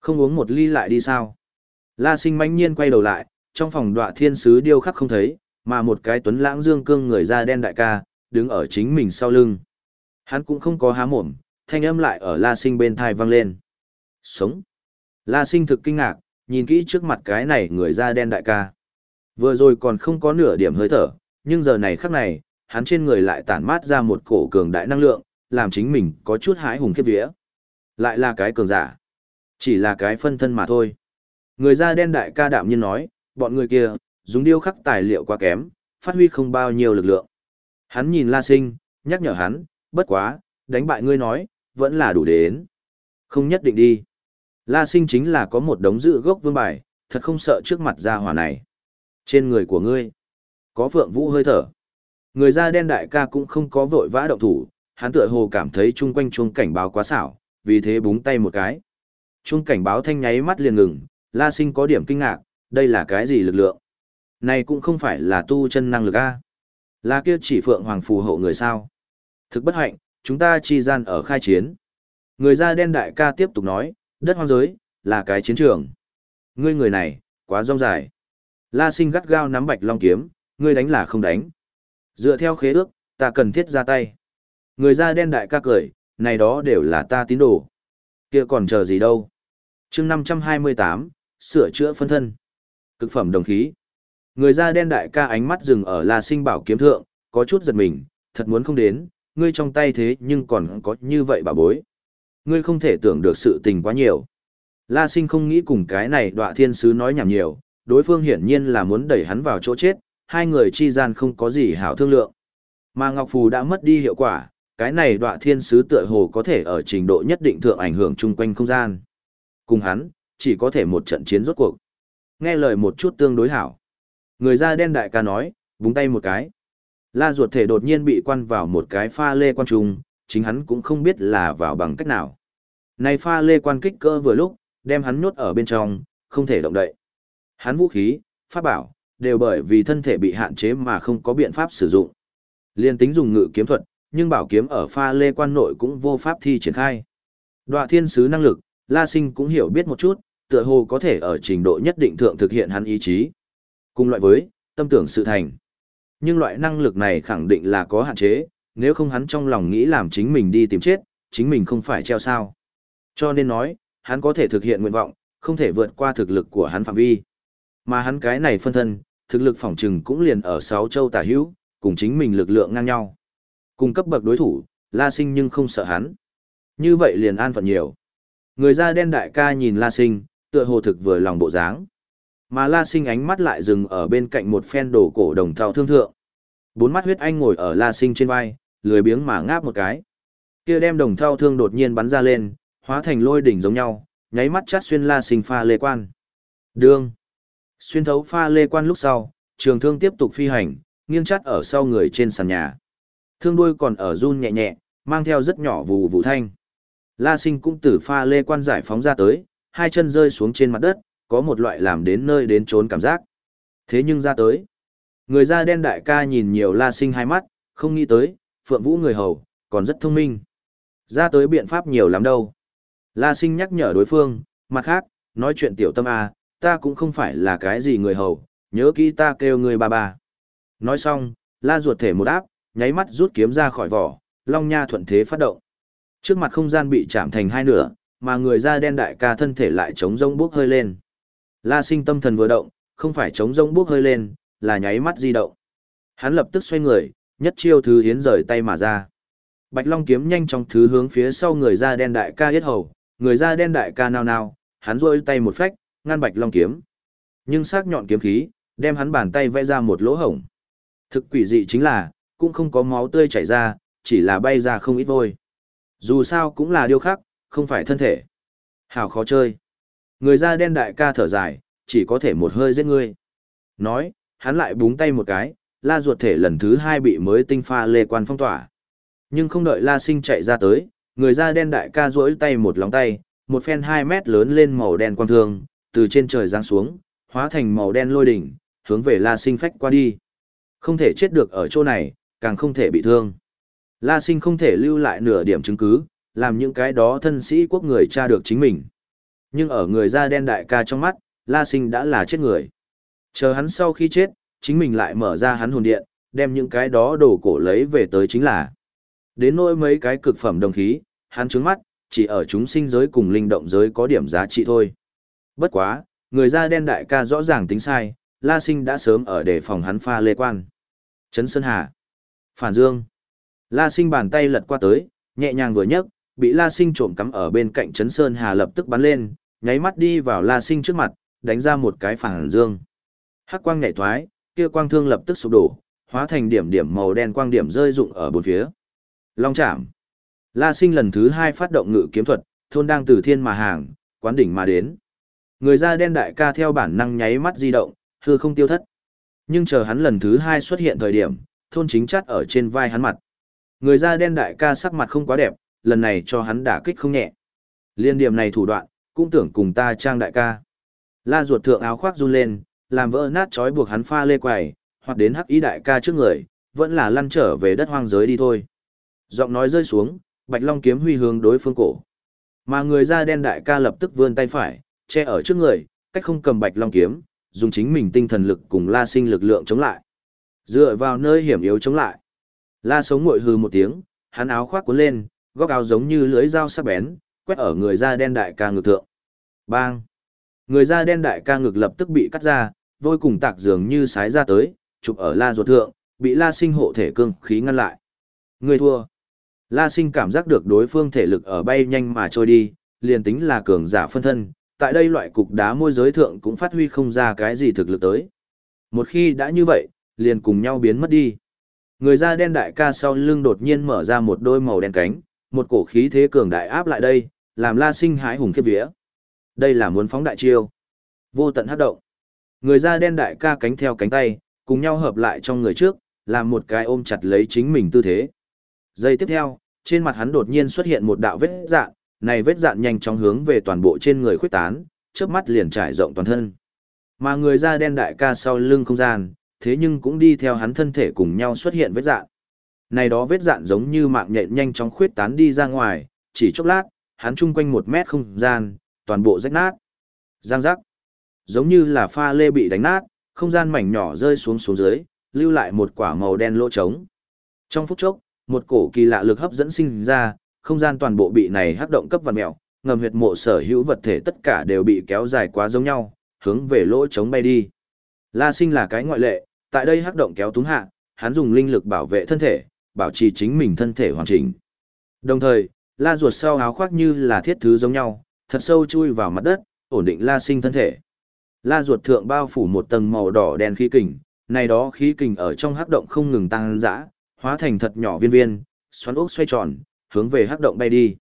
Không uống một ly lại đi sao? La sinh mãnh nhiên quay đầu lại, trong phòng đọa thiên sứ điêu khắc không thấy, mà một cái tuấn lãng dương cương người da đen đại ca, đứng ở chính mình sau lưng. Hắn cũng không có há mồm, thanh âm lại ở la sinh bên thai vang lên. Sống. La sinh thực kinh ngạc, nhìn kỹ trước mặt cái này người da đen đại ca. Vừa rồi còn không có nửa điểm hơi thở, nhưng giờ này khắc này, hắn trên người lại tản mát ra một cổ cường đại năng lượng, làm chính mình có chút hãi hùng khiếp vía. Lại là cái cường giả. Chỉ là cái phân thân mà thôi. Người da đen đại ca đạm nhiên nói, bọn người kia, dùng điêu khắc tài liệu quá kém, phát huy không bao nhiêu lực lượng. Hắn nhìn La Sinh, nhắc nhở hắn, bất quá, đánh bại ngươi nói, vẫn là đủ đến. Không nhất định đi. La Sinh chính là có một đống dự gốc vương bài, thật không sợ trước mặt gia hỏa này. Trên người của ngươi, có vượng vũ hơi thở. Người da đen đại ca cũng không có vội vã động thủ, hắn tựa hồ cảm thấy chung quanh chuông cảnh báo quá xảo, vì thế búng tay một cái. Chuông cảnh báo thanh nháy mắt liền ngừng, La Sinh có điểm kinh ngạc, đây là cái gì lực lượng? Này cũng không phải là tu chân năng lực a. Là kia chỉ phượng hoàng phù hộ người sao? Thực bất hạnh, chúng ta chi gian ở khai chiến. Người da đen đại ca tiếp tục nói, đất hoang giới, là cái chiến trường. Ngươi người này, quá rong dài. La sinh gắt gao nắm bạch long kiếm, ngươi đánh là không đánh. Dựa theo khế ước, ta cần thiết ra tay. Người da đen đại ca cười, này đó đều là ta tín đồ. kia còn chờ gì đâu. chương 528, sửa chữa phân thân. Cực phẩm đồng khí. Người da đen đại ca ánh mắt dừng ở La Sinh bảo kiếm thượng, có chút giật mình, thật muốn không đến, ngươi trong tay thế nhưng còn có như vậy bà bối. Ngươi không thể tưởng được sự tình quá nhiều. La Sinh không nghĩ cùng cái này đọa thiên sứ nói nhảm nhiều, đối phương hiển nhiên là muốn đẩy hắn vào chỗ chết, hai người chi gian không có gì hảo thương lượng. Mà Ngọc Phù đã mất đi hiệu quả, cái này đọa thiên sứ tựa hồ có thể ở trình độ nhất định thượng ảnh hưởng chung quanh không gian. Cùng hắn, chỉ có thể một trận chiến rốt cuộc. Nghe lời một chút tương đối hảo. Người da đen đại ca nói, búng tay một cái. La ruột thể đột nhiên bị quan vào một cái pha lê quan trùng, chính hắn cũng không biết là vào bằng cách nào. Này pha lê quan kích cỡ vừa lúc, đem hắn nhốt ở bên trong, không thể động đậy. Hắn vũ khí, pháp bảo, đều bởi vì thân thể bị hạn chế mà không có biện pháp sử dụng. Liên tính dùng ngự kiếm thuật, nhưng bảo kiếm ở pha lê quan nội cũng vô pháp thi triển khai. Đoạ thiên sứ năng lực, La Sinh cũng hiểu biết một chút, tựa hồ có thể ở trình độ nhất định thượng thực hiện hắn ý chí. Cùng loại với, tâm tưởng sự thành. Nhưng loại năng lực này khẳng định là có hạn chế, nếu không hắn trong lòng nghĩ làm chính mình đi tìm chết, chính mình không phải treo sao. Cho nên nói, hắn có thể thực hiện nguyện vọng, không thể vượt qua thực lực của hắn phạm vi. Mà hắn cái này phân thân, thực lực phỏng trừng cũng liền ở sáu châu tả hữu, cùng chính mình lực lượng ngang nhau. Cùng cấp bậc đối thủ, La Sinh nhưng không sợ hắn. Như vậy liền an phận nhiều. Người da đen đại ca nhìn La Sinh, tựa hồ thực vừa lòng bộ dáng. Mà La Sinh ánh mắt lại dừng ở bên cạnh một phen đồ cổ đồng thao thương thượng. Bốn mắt huyết anh ngồi ở La Sinh trên vai, lười biếng mà ngáp một cái. Kia đem đồng thao thương đột nhiên bắn ra lên, hóa thành lôi đỉnh giống nhau, nháy mắt chát xuyên La Sinh pha lê quan. Đương. Xuyên thấu pha lê quan lúc sau, trường thương tiếp tục phi hành, nghiêng chát ở sau người trên sàn nhà. Thương đuôi còn ở run nhẹ nhẹ, mang theo rất nhỏ vù vù thanh. La Sinh cũng từ pha lê quan giải phóng ra tới, hai chân rơi xuống trên mặt đất, có một loại làm đến nơi đến trốn cảm giác. Thế nhưng ra tới, người da đen đại ca nhìn nhiều La Sinh hai mắt, không nghĩ tới, Phượng Vũ người hầu, còn rất thông minh. Ra tới biện pháp nhiều lắm đâu. La Sinh nhắc nhở đối phương, mặt khác, nói chuyện tiểu tâm à, ta cũng không phải là cái gì người hầu, nhớ kỹ ta kêu người ba ba. Nói xong, La ruột thể một áp, nháy mắt rút kiếm ra khỏi vỏ, Long Nha thuận thế phát động. Trước mặt không gian bị chạm thành hai nửa, mà người da đen đại ca thân thể lại chống rông bước hơi lên. La sinh tâm thần vừa động, không phải chống rông bước hơi lên, là nháy mắt di động. Hắn lập tức xoay người, nhất chiêu thứ hiến rời tay mà ra. Bạch Long kiếm nhanh trong thứ hướng phía sau người da đen đại ca yết hầu, người da đen đại ca nao nao, hắn rôi tay một phách, ngăn Bạch Long kiếm. Nhưng sắc nhọn kiếm khí, đem hắn bàn tay vẽ ra một lỗ hổng. Thực quỷ dị chính là, cũng không có máu tươi chảy ra, chỉ là bay ra không ít vôi. Dù sao cũng là điêu khắc, không phải thân thể. Hảo khó chơi. Người da đen đại ca thở dài, chỉ có thể một hơi giết ngươi. Nói, hắn lại búng tay một cái, la ruột thể lần thứ hai bị mới tinh pha lê quan phong tỏa. Nhưng không đợi la sinh chạy ra tới, người da đen đại ca duỗi tay một lóng tay, một phen 2 mét lớn lên màu đen quang thương, từ trên trời giáng xuống, hóa thành màu đen lôi đỉnh, hướng về la sinh phách qua đi. Không thể chết được ở chỗ này, càng không thể bị thương. La sinh không thể lưu lại nửa điểm chứng cứ, làm những cái đó thân sĩ quốc người tra được chính mình. Nhưng ở người da đen đại ca trong mắt, La sinh đã là chết người. Chờ hắn sau khi chết, chính mình lại mở ra hắn hồn điện, đem những cái đó đồ cổ lấy về tới chính là. Đến nỗi mấy cái cực phẩm đồng khí, hắn trứng mắt, chỉ ở chúng sinh giới cùng linh động giới có điểm giá trị thôi. Bất quá, người da đen đại ca rõ ràng tính sai, La Sinh đã sớm ở đề phòng hắn pha lê quan. Trấn Sơn Hà. Phản Dương. La Sinh bàn tay lật qua tới, nhẹ nhàng vừa nhấc, bị La Sinh trộm cắm ở bên cạnh Trấn Sơn Hà lập tức bắn lên, nháy mắt đi vào La Sinh trước mặt, đánh ra một cái phản dương. Hắc quang nhảy thoái, kia quang thương lập tức sụp đổ, hóa thành điểm điểm màu đen quang điểm rơi rụng ở bốn phía. Long chạm. La Sinh lần thứ hai phát động ngự kiếm thuật, thôn đang từ thiên mà hàng, quán đỉnh mà đến. Người da đen đại ca theo bản năng nháy mắt di động, hư không tiêu thất. Nhưng chờ hắn lần thứ hai xuất hiện thời điểm, thôn chính chắt ở trên vai hắn mặt. Người da đen đại ca sắc mặt không quá đẹp, lần này cho hắn đả kích không nhẹ. Liên điểm này thủ đoạn, cũng tưởng cùng ta trang đại ca. La ruột thượng áo khoác run lên, làm vỡ nát trói buộc hắn pha lê quầy, hoặc đến hắc ý đại ca trước người, vẫn là lăn trở về đất hoang giới đi thôi. Giọng nói rơi xuống, Bạch Long kiếm huy hướng đối phương cổ. Mà người da đen đại ca lập tức vươn tay phải, che ở trước người, cách không cầm Bạch Long kiếm, dùng chính mình tinh thần lực cùng La Sinh lực lượng chống lại. Dựa vào nơi hiểm yếu chống lại. La sống ngội hừ một tiếng, hắn áo khoác cuốn lên, góc áo giống như lưới dao sắc bén, quét ở người da đen đại ca ngực thượng. Bang! Người da đen đại ca ngực lập tức bị cắt ra, vôi cùng tạc dường như sái ra tới, chụp ở la ruột thượng, bị la sinh hộ thể cương khí ngăn lại. Người thua. La sinh cảm giác được đối phương thể lực ở bay nhanh mà trôi đi, liền tính là cường giả phân thân, tại đây loại cục đá môi giới thượng cũng phát huy không ra cái gì thực lực tới. Một khi đã như vậy, liền cùng nhau biến mất đi. Người da đen đại ca sau lưng đột nhiên mở ra một đôi màu đen cánh, một cổ khí thế cường đại áp lại đây, làm La Sinh hái hùng khiếp vía. Đây là muốn phóng đại chiêu. Vô tận hấp động. Người da đen đại ca cánh theo cánh tay, cùng nhau hợp lại trong người trước, làm một cái ôm chặt lấy chính mình tư thế. Giây tiếp theo, trên mặt hắn đột nhiên xuất hiện một đạo vết dạn, này vết dạn nhanh chóng hướng về toàn bộ trên người khuyết tán, chớp mắt liền trải rộng toàn thân. Mà người da đen đại ca sau lưng không gian, thế nhưng cũng đi theo hắn thân thể cùng nhau xuất hiện vết dạn. Này đó vết dạn giống như mạng nhện nhanh chóng khuyết tán đi ra ngoài, chỉ chốc lát, hắn chung quanh một mét không gian, toàn bộ rách nát. Giang rắc. Giống như là pha lê bị đánh nát, không gian mảnh nhỏ rơi xuống xuống dưới, lưu lại một quả màu đen lỗ trống. Trong phút chốc, một cổ kỳ lạ lực hấp dẫn sinh ra, không gian toàn bộ bị này hắc động cấp vật mèo, ngầm huyệt mộ sở hữu vật thể tất cả đều bị kéo dài quá giống nhau, hướng về lỗ trống bay đi. La Sinh là cái ngoại lệ, tại đây hắc động kéo túng hạ, hắn dùng linh lực bảo vệ thân thể, bảo trì chính mình thân thể hoàn chỉnh. Đồng thời, La ruột sau áo khoác như là thiết thứ giống nhau, thật sâu chui vào mặt đất, ổn định La Sinh thân thể. La ruột thượng bao phủ một tầng màu đỏ đen khí kình, này đó khí kình ở trong hắc động không ngừng tăng dã, hóa thành thật nhỏ viên viên, xoắn ốc xoay tròn, hướng về hắc động bay đi.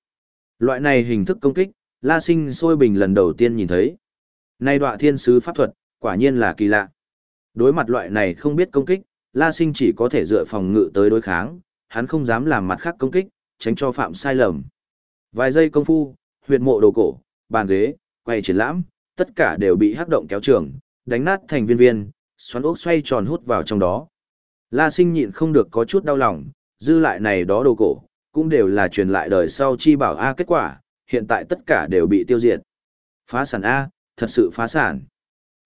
Loại này hình thức công kích, La Sinh sôi bình lần đầu tiên nhìn thấy. Nay đọa thiên sứ pháp thuật, quả nhiên là kỳ lạ. Đối mặt loại này không biết công kích, La Sinh chỉ có thể dựa phòng ngự tới đối kháng, hắn không dám làm mặt khác công kích, tránh cho phạm sai lầm. Vài giây công phu, huyệt mộ đồ cổ, bàn ghế, quay triển lãm, tất cả đều bị hắc động kéo trường, đánh nát thành viên viên, xoắn ốc xoay tròn hút vào trong đó. La Sinh nhịn không được có chút đau lòng, dư lại này đó đồ cổ, cũng đều là truyền lại đời sau chi bảo A kết quả, hiện tại tất cả đều bị tiêu diệt. Phá sản A, thật sự phá sản.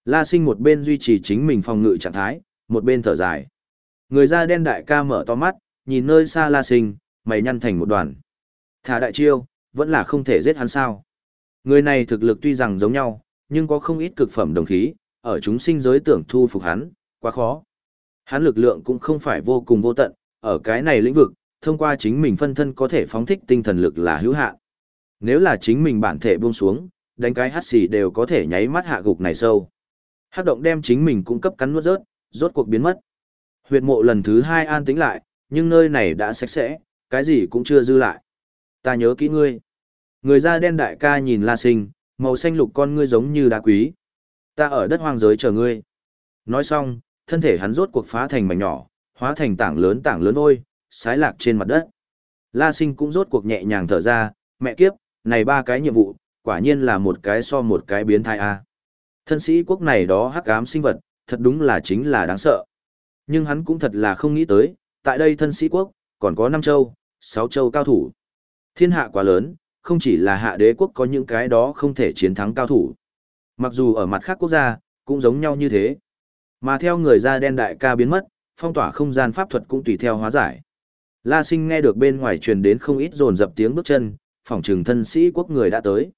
La sinh một bên duy trì chính mình phòng ngự trạng thái, một bên thở dài. Người da đen đại ca mở to mắt, nhìn nơi xa la sinh, mày nhăn thành một đoàn. Thả đại chiêu, vẫn là không thể giết hắn sao. Người này thực lực tuy rằng giống nhau, nhưng có không ít cực phẩm đồng khí, ở chúng sinh giới tưởng thu phục hắn, quá khó. Hắn lực lượng cũng không phải vô cùng vô tận, ở cái này lĩnh vực, thông qua chính mình phân thân có thể phóng thích tinh thần lực là hữu hạn. Nếu là chính mình bản thể buông xuống, đánh cái hắt xì đều có thể nháy mắt hạ gục này sâu. Hắc động đem chính mình cung cấp cắn nuốt rớt, rốt cuộc biến mất. Huyệt mộ lần thứ hai an tĩnh lại, nhưng nơi này đã sạch sẽ, cái gì cũng chưa dư lại. Ta nhớ kỹ ngươi. Người da đen đại ca nhìn La Sinh, màu xanh lục con ngươi giống như đá quý. Ta ở đất hoang giới chờ ngươi. Nói xong, thân thể hắn rốt cuộc phá thành mảnh nhỏ, hóa thành tảng lớn tảng lớn ôi, sái lạc trên mặt đất. La sinh cũng rốt cuộc nhẹ nhàng thở ra, mẹ kiếp, này ba cái nhiệm vụ, quả nhiên là một cái so một cái biến thai a. Thân sĩ quốc này đó hắc ám sinh vật, thật đúng là chính là đáng sợ. Nhưng hắn cũng thật là không nghĩ tới, tại đây thân sĩ quốc, còn có năm châu, sáu châu cao thủ. Thiên hạ quá lớn, không chỉ là hạ đế quốc có những cái đó không thể chiến thắng cao thủ. Mặc dù ở mặt khác quốc gia, cũng giống nhau như thế. Mà theo người da đen đại ca biến mất, phong tỏa không gian pháp thuật cũng tùy theo hóa giải. La sinh nghe được bên ngoài truyền đến không ít rồn dập tiếng bước chân, phỏng trừng thân sĩ quốc người đã tới.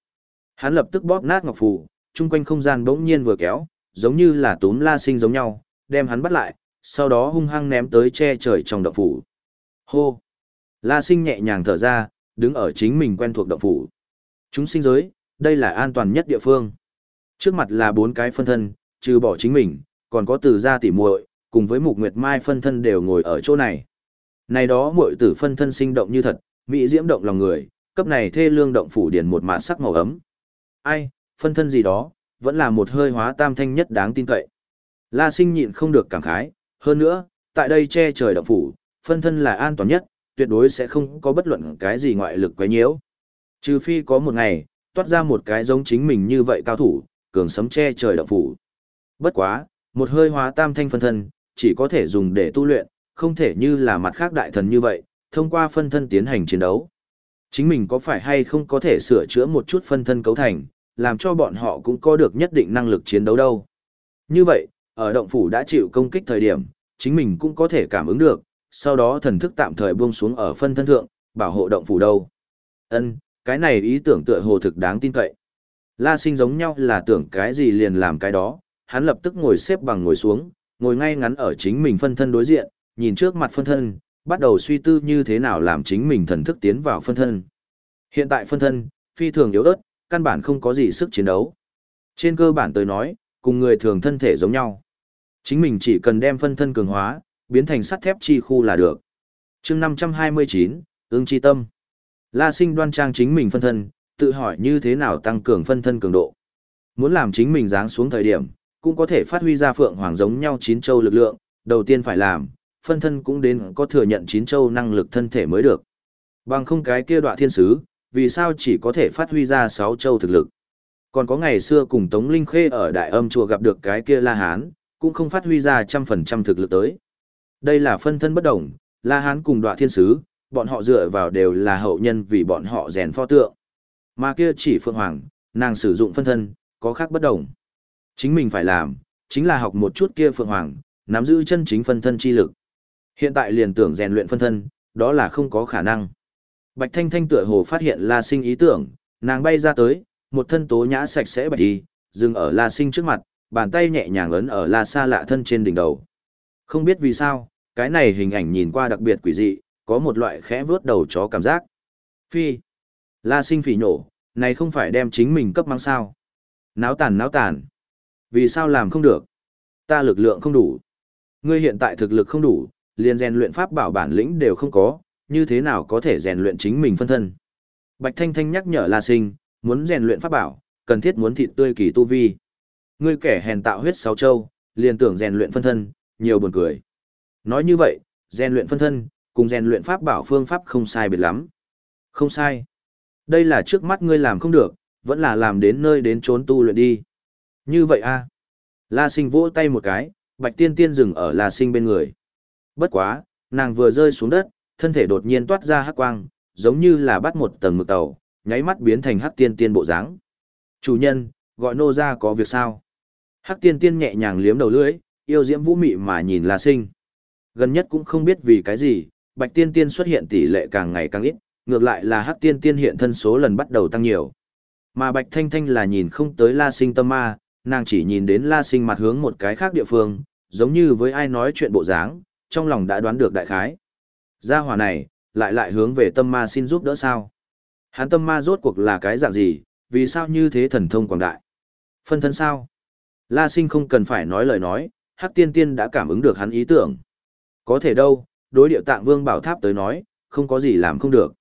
Hắn lập tức bóp nát ngọc phù, chung quanh không gian bỗng nhiên vừa kéo, giống như là túm la sinh giống nhau, đem hắn bắt lại, sau đó hung hăng ném tới che trời trong động phủ. Hô! La sinh nhẹ nhàng thở ra, đứng ở chính mình quen thuộc động phủ. Chúng sinh giới, đây là an toàn nhất địa phương. Trước mặt là bốn cái phân thân, trừ bỏ chính mình, còn có từ gia tỉ muội, cùng với mục nguyệt mai phân thân đều ngồi ở chỗ này. Này đó muội tử phân thân sinh động như thật, mỹ diễm động lòng người, cấp này thê lương động phủ điển một mạt sắc màu ấm. Ai, phân thân gì đó, vẫn là một hơi hóa tam thanh nhất đáng tin cậy. La sinh nhịn không được cảm khái, hơn nữa, tại đây che trời động phủ, phân thân là an toàn nhất, tuyệt đối sẽ không có bất luận cái gì ngoại lực quấy nhiễu. Trừ phi có một ngày, toát ra một cái giống chính mình như vậy cao thủ, cường sấm che trời động phủ. Bất quá, một hơi hóa tam thanh phân thân, chỉ có thể dùng để tu luyện, không thể như là mặt khác đại thần như vậy, thông qua phân thân tiến hành chiến đấu. Chính mình có phải hay không có thể sửa chữa một chút phân thân cấu thành, làm cho bọn họ cũng có được nhất định năng lực chiến đấu đâu. Như vậy, ở động phủ đã chịu công kích thời điểm, chính mình cũng có thể cảm ứng được, sau đó thần thức tạm thời buông xuống ở phân thân thượng, bảo hộ động phủ đâu. Ân, cái này ý tưởng tựa hồ thực đáng tin cậy. La sinh giống nhau là tưởng cái gì liền làm cái đó, hắn lập tức ngồi xếp bằng ngồi xuống, ngồi ngay ngắn ở chính mình phân thân đối diện, nhìn trước mặt phân thân, bắt đầu suy tư như thế nào làm chính mình thần thức tiến vào phân thân. Hiện tại phân thân, phi thường yếu ớt, căn bản không có gì sức chiến đấu. Trên cơ bản tới nói, cùng người thường thân thể giống nhau. Chính mình chỉ cần đem phân thân cường hóa, biến thành sắt thép chi khu là được. chương 529, ương chi tâm. La sinh đoan trang chính mình phân thân, tự hỏi như thế nào tăng cường phân thân cường độ. Muốn làm chính mình dáng xuống thời điểm, cũng có thể phát huy ra phượng hoàng giống nhau chín châu lực lượng, đầu tiên phải làm, phân thân cũng đến có thừa nhận chín châu năng lực thân thể mới được. Bằng không cái kia đoạn thiên sứ, vì sao chỉ có thể phát huy ra sáu châu thực lực. Còn có ngày xưa cùng Tống Linh Khê ở Đại Âm Chùa gặp được cái kia La Hán, cũng không phát huy ra trăm phần trăm thực lực tới. Đây là phân thân bất đồng, La Hán cùng đoạn thiên sứ, bọn họ dựa vào đều là hậu nhân vì bọn họ rèn pho tượng. Mà kia chỉ Phượng Hoàng, nàng sử dụng phân thân, có khác bất đồng. Chính mình phải làm, chính là học một chút kia Phượng Hoàng, nắm giữ chân chính phân thân chi lực. Hiện tại liền tưởng rèn luyện phân thân, đó là không có khả năng. Bạch Thanh Thanh tựa hồ phát hiện La Sinh ý tưởng, nàng bay ra tới, một thân tố nhã sạch sẽ bạch đi, dừng ở La Sinh trước mặt, bàn tay nhẹ nhàng ấn ở La Sa lạ thân trên đỉnh đầu. Không biết vì sao, cái này hình ảnh nhìn qua đặc biệt quỷ dị, có một loại khẽ vướt đầu chó cảm giác. Phi. La Sinh phỉ nhổ, này không phải đem chính mình cấp mang sao. Náo tàn náo tàn. Vì sao làm không được? Ta lực lượng không đủ. Ngươi hiện tại thực lực không đủ, liền rèn luyện pháp bảo bản lĩnh đều không có, như thế nào có thể rèn luyện chính mình phân thân. Bạch Thanh Thanh nhắc nhở La Sinh, muốn rèn luyện pháp bảo, cần thiết muốn thịt tươi kỳ tu vi. Ngươi kẻ hèn tạo huyết sáu châu, liền tưởng rèn luyện phân thân, nhiều buồn cười. Nói như vậy, rèn luyện phân thân, cùng rèn luyện pháp bảo phương pháp không sai biệt lắm. Không sai. Đây là trước mắt ngươi làm không được, vẫn là làm đến nơi đến trốn tu luyện đi. Như vậy a La sinh vỗ tay một cái, bạch tiên tiên dừng ở La sinh bên người. Bất quá, nàng vừa rơi xuống đất, thân thể đột nhiên toát ra hắc quang, giống như là bắt một tầng mực tàu, nháy mắt biến thành hắc tiên tiên bộ dáng. Chủ nhân, gọi nô ra có việc sao? Hắc tiên tiên nhẹ nhàng liếm đầu lưỡi, yêu diễm vũ mị mà nhìn La Sinh. Gần nhất cũng không biết vì cái gì, bạch tiên tiên xuất hiện tỷ lệ càng ngày càng ít, ngược lại là hắc tiên tiên hiện thân số lần bắt đầu tăng nhiều. Mà bạch thanh thanh là nhìn không tới La Sinh tâm ma, nàng chỉ nhìn đến La Sinh mặt hướng một cái khác địa phương, giống như với ai nói chuyện bộ dáng, trong lòng đã đoán được đại khái. Gia hỏa này, lại lại hướng về tâm ma xin giúp đỡ sao? Hắn tâm ma rốt cuộc là cái dạng gì, vì sao như thế thần thông quảng đại? Phân thân sao? La sinh không cần phải nói lời nói, hắc tiên tiên đã cảm ứng được hắn ý tưởng. Có thể đâu, đối điệu tạng vương bảo tháp tới nói, không có gì làm không được.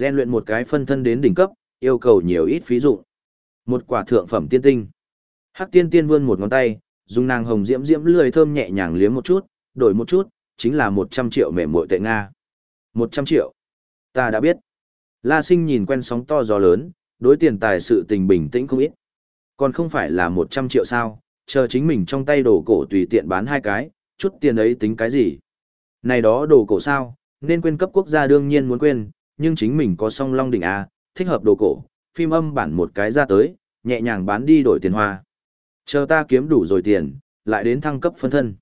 Gen luyện một cái phân thân đến đỉnh cấp, yêu cầu nhiều ít phí dụng. Một quả thượng phẩm tiên tinh. Hắc tiên tiên vươn một ngón tay, dùng nàng hồng diễm diễm lười thơm nhẹ nhàng liếm một chút, đổi một chút, chính là 100 triệu mềm muội tệ Nga. 100 triệu. Ta đã biết. La sinh nhìn quen sóng to gió lớn, đối tiền tài sự tình bình tĩnh không ít. Còn không phải là 100 triệu sao, chờ chính mình trong tay đồ cổ tùy tiện bán hai cái, chút tiền ấy tính cái gì. Này đó đồ cổ sao, nên quên cấp quốc gia đương nhiên muốn quên, nhưng chính mình có song long đỉnh A, thích hợp đồ cổ, phim âm bản một cái ra tới, nhẹ nhàng bán đi đổi tiền hoa. Chờ ta kiếm đủ rồi tiền, lại đến thăng cấp phân thân.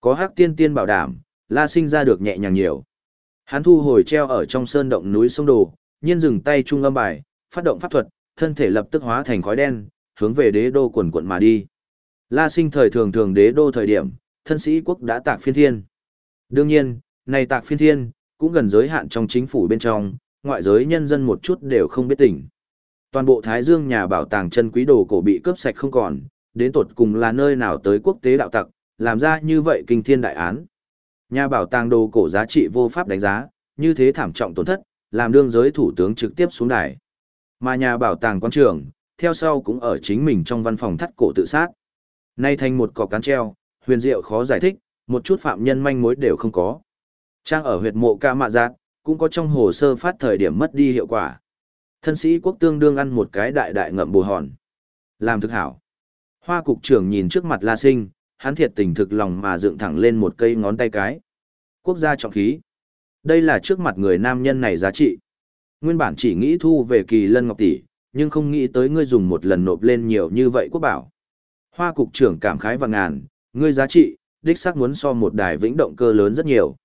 Có hắc tiên tiên bảo đảm, la sinh ra được nhẹ nhàng nhiều. Hắn thu hồi treo ở trong sơn động núi sông đồ, nhiên dừng tay trung âm bài, phát động pháp thuật, thân thể lập tức hóa thành khói đen, hướng về đế đô quần quận mà đi. La sinh thời thường thường đế đô thời điểm, thân sĩ quốc đã tạc phiên thiên. Đương nhiên, này tạc phiên thiên, cũng gần giới hạn trong chính phủ bên trong, ngoại giới nhân dân một chút đều không biết tỉnh. Toàn bộ Thái Dương nhà bảo tàng chân quý đồ cổ bị cướp sạch không còn, đến tột cùng là nơi nào tới quốc tế đạo tặc, làm ra như vậy kinh thiên đại án. Nhà bảo tàng đồ cổ giá trị vô pháp đánh giá, như thế thảm trọng tổn thất, làm đương giới thủ tướng trực tiếp xuống đài. Mà nhà bảo tàng quan trường, theo sau cũng ở chính mình trong văn phòng thắt cổ tự sát. Nay thành một cọc cán treo, huyền diệu khó giải thích, một chút phạm nhân manh mối đều không có. Trang ở huyệt mộ ca mạ giác, cũng có trong hồ sơ phát thời điểm mất đi hiệu quả. Thân sĩ quốc tương đương ăn một cái đại đại ngậm bù hòn. Làm thực hảo. Hoa cục trưởng nhìn trước mặt La Sinh, hắn thiệt tình thực lòng mà dựng thẳng lên một cây ngón tay cái. Quốc gia trọng khí. Đây là trước mặt người nam nhân này giá trị. Nguyên bản chỉ nghĩ thu về kỳ lân ngọc tỷ, nhưng không nghĩ tới ngươi dùng một lần nộp lên nhiều như vậy quốc bảo. Hoa cục trưởng cảm khái và ngàn, ngươi giá trị, đích xác muốn so một đài vĩnh động cơ lớn rất nhiều.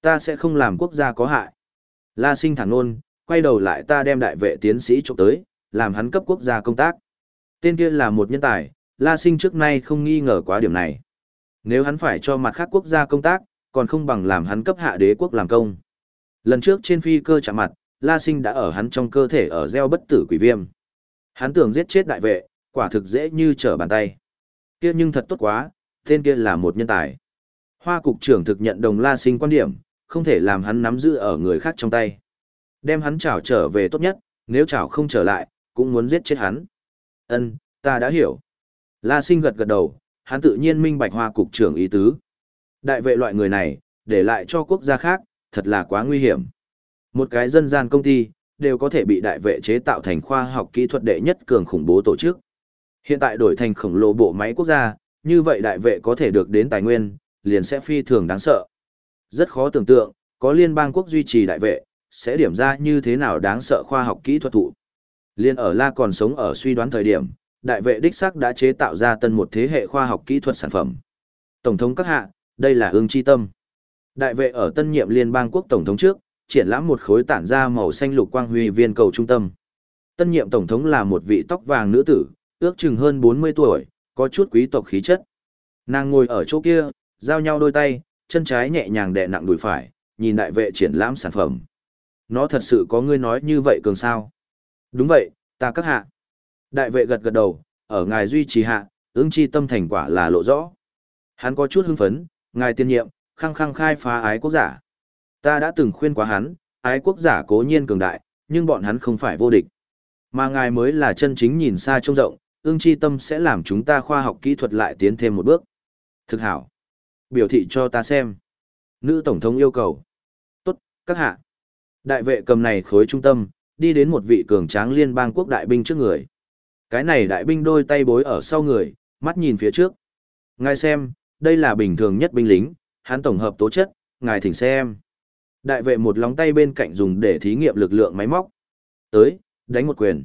Ta sẽ không làm quốc gia có hại. La sinh thẳng nôn, quay đầu lại ta đem đại vệ tiến sĩ trộm tới, làm hắn cấp quốc gia công tác. Tên kia là một nhân tài, La Sinh trước nay không nghi ngờ quá điểm này. Nếu hắn phải cho mặt khác quốc gia công tác, còn không bằng làm hắn cấp hạ đế quốc làm công. Lần trước trên phi cơ chạm mặt, La Sinh đã ở hắn trong cơ thể ở gieo bất tử quỷ viêm. Hắn tưởng giết chết đại vệ, quả thực dễ như trở bàn tay. Kia nhưng thật tốt quá, tên kia là một nhân tài. Hoa cục trưởng thực nhận đồng La Sinh quan điểm, không thể làm hắn nắm giữ ở người khác trong tay. Đem hắn trảo trở về tốt nhất, nếu trảo không trở lại, cũng muốn giết chết hắn. Ân, ta đã hiểu. La Sinh gật gật đầu, hắn tự nhiên minh bạch hoa cục trưởng ý tứ. Đại vệ loại người này, để lại cho quốc gia khác, thật là quá nguy hiểm. Một cái dân gian công ty, đều có thể bị đại vệ chế tạo thành khoa học kỹ thuật đệ nhất cường khủng bố tổ chức. Hiện tại đổi thành khổng lồ bộ máy quốc gia, như vậy đại vệ có thể được đến tài nguyên, liền sẽ phi thường đáng sợ. Rất khó tưởng tượng, có liên bang quốc duy trì đại vệ, sẽ điểm ra như thế nào đáng sợ khoa học kỹ thuật thụ. Liên ở La còn sống ở suy đoán thời điểm, đại vệ đích sắc đã chế tạo ra tân một thế hệ khoa học kỹ thuật sản phẩm. Tổng thống các hạ, đây là ương chi tâm. Đại vệ ở tân nhiệm liên bang quốc tổng thống trước, triển lãm một khối tản ra màu xanh lục quang huy viên cầu trung tâm. Tân nhiệm tổng thống là một vị tóc vàng nữ tử, ước chừng hơn 40 tuổi, có chút quý tộc khí chất. Nàng ngồi ở chỗ kia, giao nhau đôi tay, chân trái nhẹ nhàng đè nặng đùi phải, nhìn đại vệ triển lãm sản phẩm. Nó thật sự có ngươi nói như vậy cường sao? Đúng vậy, ta các hạ. Đại vệ gật gật đầu, ở ngài duy trì hạ, ứng chi tâm thành quả là lộ rõ. Hắn có chút hưng phấn, ngài tiên nhiệm, khăng khăng khai phá ái quốc giả. Ta đã từng khuyên quá hắn, ái quốc giả cố nhiên cường đại, nhưng bọn hắn không phải vô địch. Mà ngài mới là chân chính nhìn xa trông rộng, ương chi tâm sẽ làm chúng ta khoa học kỹ thuật lại tiến thêm một bước. Thực hảo. Biểu thị cho ta xem. Nữ Tổng thống yêu cầu. Tốt, các hạ. Đại vệ cầm này khối trung tâm, đi đến một vị cường tráng liên bang quốc đại binh trước người. Cái này đại binh đôi tay bối ở sau người, mắt nhìn phía trước. Ngài xem, đây là bình thường nhất binh lính, hắn tổng hợp tố chất, ngài thỉnh xem. Đại vệ một lóng tay bên cạnh dùng để thí nghiệm lực lượng máy móc. Tới, đánh một quyền.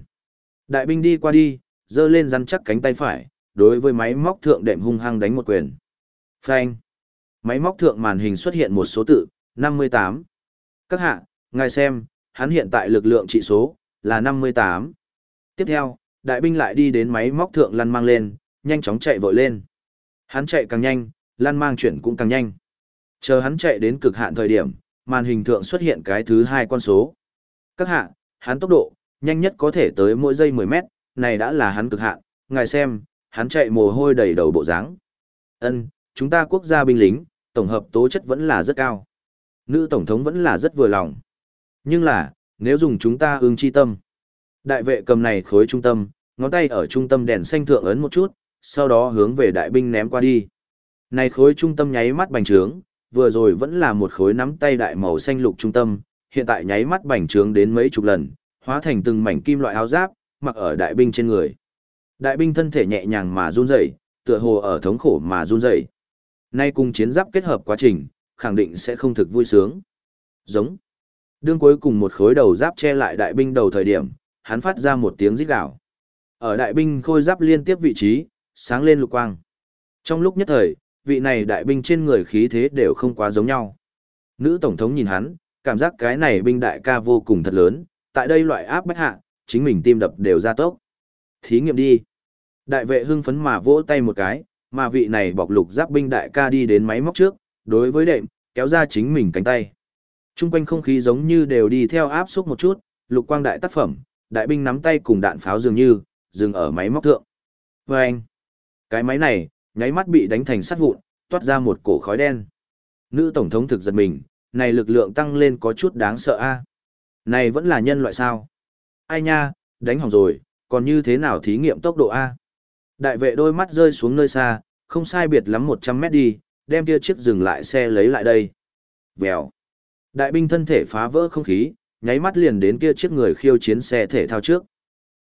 Đại binh đi qua đi, giơ lên rắn chắc cánh tay phải, đối với máy móc thượng đệm hung hăng đánh một quyền. Phanh. Máy móc thượng màn hình xuất hiện một số tự, 58. Các hạ, ngài xem, hắn hiện tại lực lượng trị số, là 58. Tiếp theo, đại binh lại đi đến máy móc thượng lăn mang lên, nhanh chóng chạy vội lên. Hắn chạy càng nhanh, lăn mang chuyển cũng càng nhanh. Chờ hắn chạy đến cực hạn thời điểm, màn hình thượng xuất hiện cái thứ hai con số. Các hạ, hắn tốc độ, nhanh nhất có thể tới mỗi giây 10 mét, này đã là hắn cực hạn, ngài xem, hắn chạy mồ hôi đầy đầu bộ dáng. Ân, chúng ta quốc gia binh lính, tổng hợp tố chất vẫn là rất cao. Nữ tổng thống vẫn là rất vừa lòng. Nhưng là, nếu dùng chúng ta ương chi tâm. Đại vệ cầm này khối trung tâm, ngón tay ở trung tâm đèn xanh thượng ấn một chút, sau đó hướng về đại binh ném qua đi. Này khối trung tâm nháy mắt bành trướng, vừa rồi vẫn là một khối nắm tay đại màu xanh lục trung tâm, hiện tại nháy mắt bành trướng đến mấy chục lần, hóa thành từng mảnh kim loại áo giáp, mặc ở đại binh trên người. Đại binh thân thể nhẹ nhàng mà run rẩy, tựa hồ ở thống khổ mà run rẩy. Nay cùng chiến giáp kết hợp quá trình, khẳng định sẽ không thực vui sướng. Giống. Đương cuối cùng một khối đầu giáp che lại đại binh đầu thời điểm, hắn phát ra một tiếng rít gào. Ở đại binh khôi giáp liên tiếp vị trí, sáng lên lục quang. Trong lúc nhất thời, vị này đại binh trên người khí thế đều không quá giống nhau. Nữ tổng thống nhìn hắn, cảm giác cái này binh đại ca vô cùng thật lớn, tại đây loại áp bách hạ, chính mình tim đập đều ra tốc. Thí nghiệm đi. Đại vệ hưng phấn mà vỗ tay một cái, mà vị này bọc lục giáp binh đại ca đi đến máy móc trước, đối với đệm, kéo ra chính mình cánh tay. Trung quanh không khí giống như đều đi theo áp xúc một chút, lục quang đại tác phẩm, đại binh nắm tay cùng đạn pháo dường như, dừng ở máy móc thượng. Và anh, cái máy này, nháy mắt bị đánh thành sắt vụn, toát ra một cổ khói đen. Nữ tổng thống thực giật mình, này lực lượng tăng lên có chút đáng sợ a. Này vẫn là nhân loại sao? Ai nha, đánh hỏng rồi, còn như thế nào thí nghiệm tốc độ a? Đại vệ đôi mắt rơi xuống nơi xa, không sai biệt lắm 100 mét đi, đem kia chiếc dừng lại xe lấy lại đây. Vèo. Đại binh thân thể phá vỡ không khí, nháy mắt liền đến kia chiếc người khiêu chiến xe thể thao trước.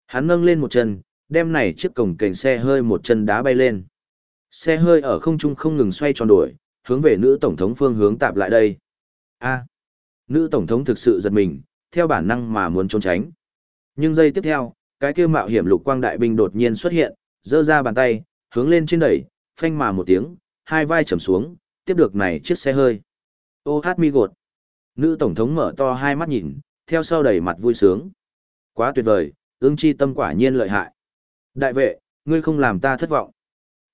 Hắn nâng lên một chân, đem này chiếc cổng cảnh xe hơi một chân đá bay lên. Xe hơi ở không trung không ngừng xoay tròn đuổi, hướng về nữ tổng thống phương hướng tạp lại đây. A. nữ tổng thống thực sự giật mình, theo bản năng mà muốn trốn tránh. Nhưng giây tiếp theo, cái kia mạo hiểm lục quang đại binh đột nhiên xuất hiện, giơ ra bàn tay, hướng lên trên đẩy, phanh mà một tiếng, hai vai trầm xuống, tiếp được này chiếc xe hơi. Ô hát mi gột. Nữ tổng thống mở to hai mắt nhìn, theo sau đầy mặt vui sướng. Quá tuyệt vời, ương chi tâm quả nhiên lợi hại. Đại vệ, ngươi không làm ta thất vọng.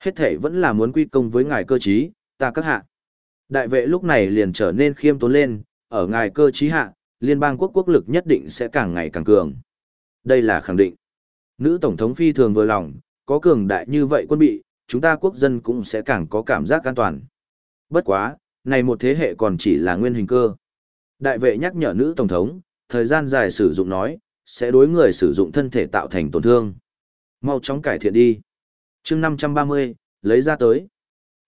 Hết thể vẫn là muốn quy công với ngài cơ trí, ta các hạ. Đại vệ lúc này liền trở nên khiêm tốn lên, ở ngài cơ trí hạ, liên bang quốc quốc lực nhất định sẽ càng ngày càng cường. Đây là khẳng định. Nữ tổng thống phi thường vừa lòng, có cường đại như vậy quân bị, chúng ta quốc dân cũng sẽ càng có cảm giác an toàn. Bất quá, này một thế hệ còn chỉ là nguyên hình cơ. Đại vệ nhắc nhở nữ tổng thống, thời gian dài sử dụng nói, sẽ đối người sử dụng thân thể tạo thành tổn thương. Mau chóng cải thiện đi. chương 530, lấy ra tới.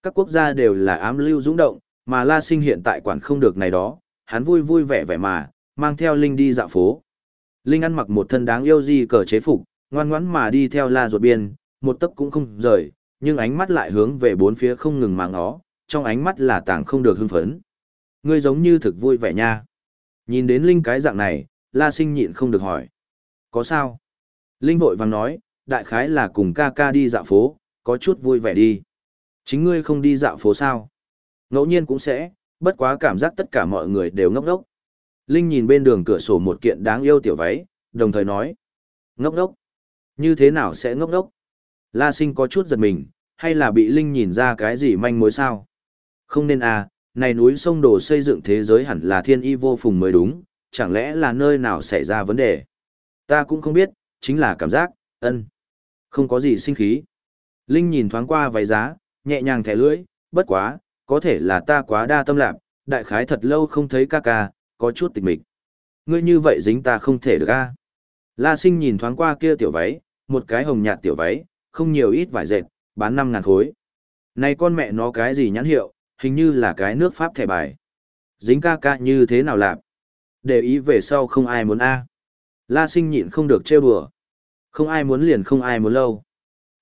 Các quốc gia đều là ám lưu dũng động, mà La Sinh hiện tại quản không được này đó, hắn vui vui vẻ vẻ mà, mang theo Linh đi dạo phố. Linh ăn mặc một thân đáng yêu gì cờ chế phục, ngoan ngoãn mà đi theo La ruột biên, một tấc cũng không rời, nhưng ánh mắt lại hướng về bốn phía không ngừng mà ngó, trong ánh mắt là tảng không được hưng phấn. Ngươi giống như thực vui vẻ nha. Nhìn đến Linh cái dạng này, La Sinh nhịn không được hỏi. Có sao? Linh vội vàng nói, đại khái là cùng ca ca đi dạo phố, có chút vui vẻ đi. Chính ngươi không đi dạo phố sao? Ngẫu nhiên cũng sẽ, bất quá cảm giác tất cả mọi người đều ngốc đốc. Linh nhìn bên đường cửa sổ một kiện đáng yêu tiểu váy, đồng thời nói. Ngốc đốc, Như thế nào sẽ ngốc đốc? La sinh có chút giật mình, hay là bị Linh nhìn ra cái gì manh mối sao? Không nên à, này núi sông đồ xây dựng thế giới hẳn là thiên y vô phùng mới đúng, chẳng lẽ là nơi nào xảy ra vấn đề? Ta cũng không biết, chính là cảm giác, ân. Không có gì sinh khí. Linh nhìn thoáng qua váy giá, nhẹ nhàng thẻ lưỡi, bất quá, có thể là ta quá đa tâm lạc, đại khái thật lâu không thấy ca ca, có chút tịch mịch. Ngươi như vậy dính ta không thể được a. La sinh nhìn thoáng qua kia tiểu váy, một cái hồng nhạt tiểu váy, không nhiều ít vải dệt, bán năm ngàn khối. Này con mẹ nó cái gì nhãn hiệu, hình như là cái nước Pháp thẻ bài. Dính ca ca như thế nào làm? Để ý về sau không ai muốn a. La sinh nhịn không được trêu đùa. Không ai muốn liền không ai muốn lâu.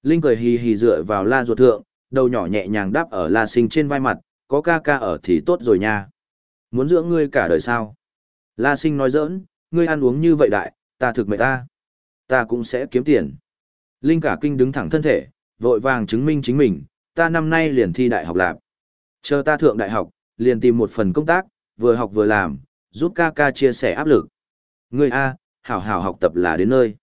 Linh cười hì hì dựa vào la ruột thượng, đầu nhỏ nhẹ nhàng đáp ở la sinh trên vai mặt, có ca ca ở thì tốt rồi nha. Muốn dưỡng ngươi cả đời sao? La sinh nói giỡn, ngươi ăn uống như vậy đại, ta thực mệt ta. Ta cũng sẽ kiếm tiền. Linh cả kinh đứng thẳng thân thể, vội vàng chứng minh chính mình, ta năm nay liền thi đại học lạp. Chờ ta thượng đại học, liền tìm một phần công tác, vừa học vừa làm, giúp ca ca chia sẻ áp lực. Ngươi A, hảo hảo học tập là đến nơi.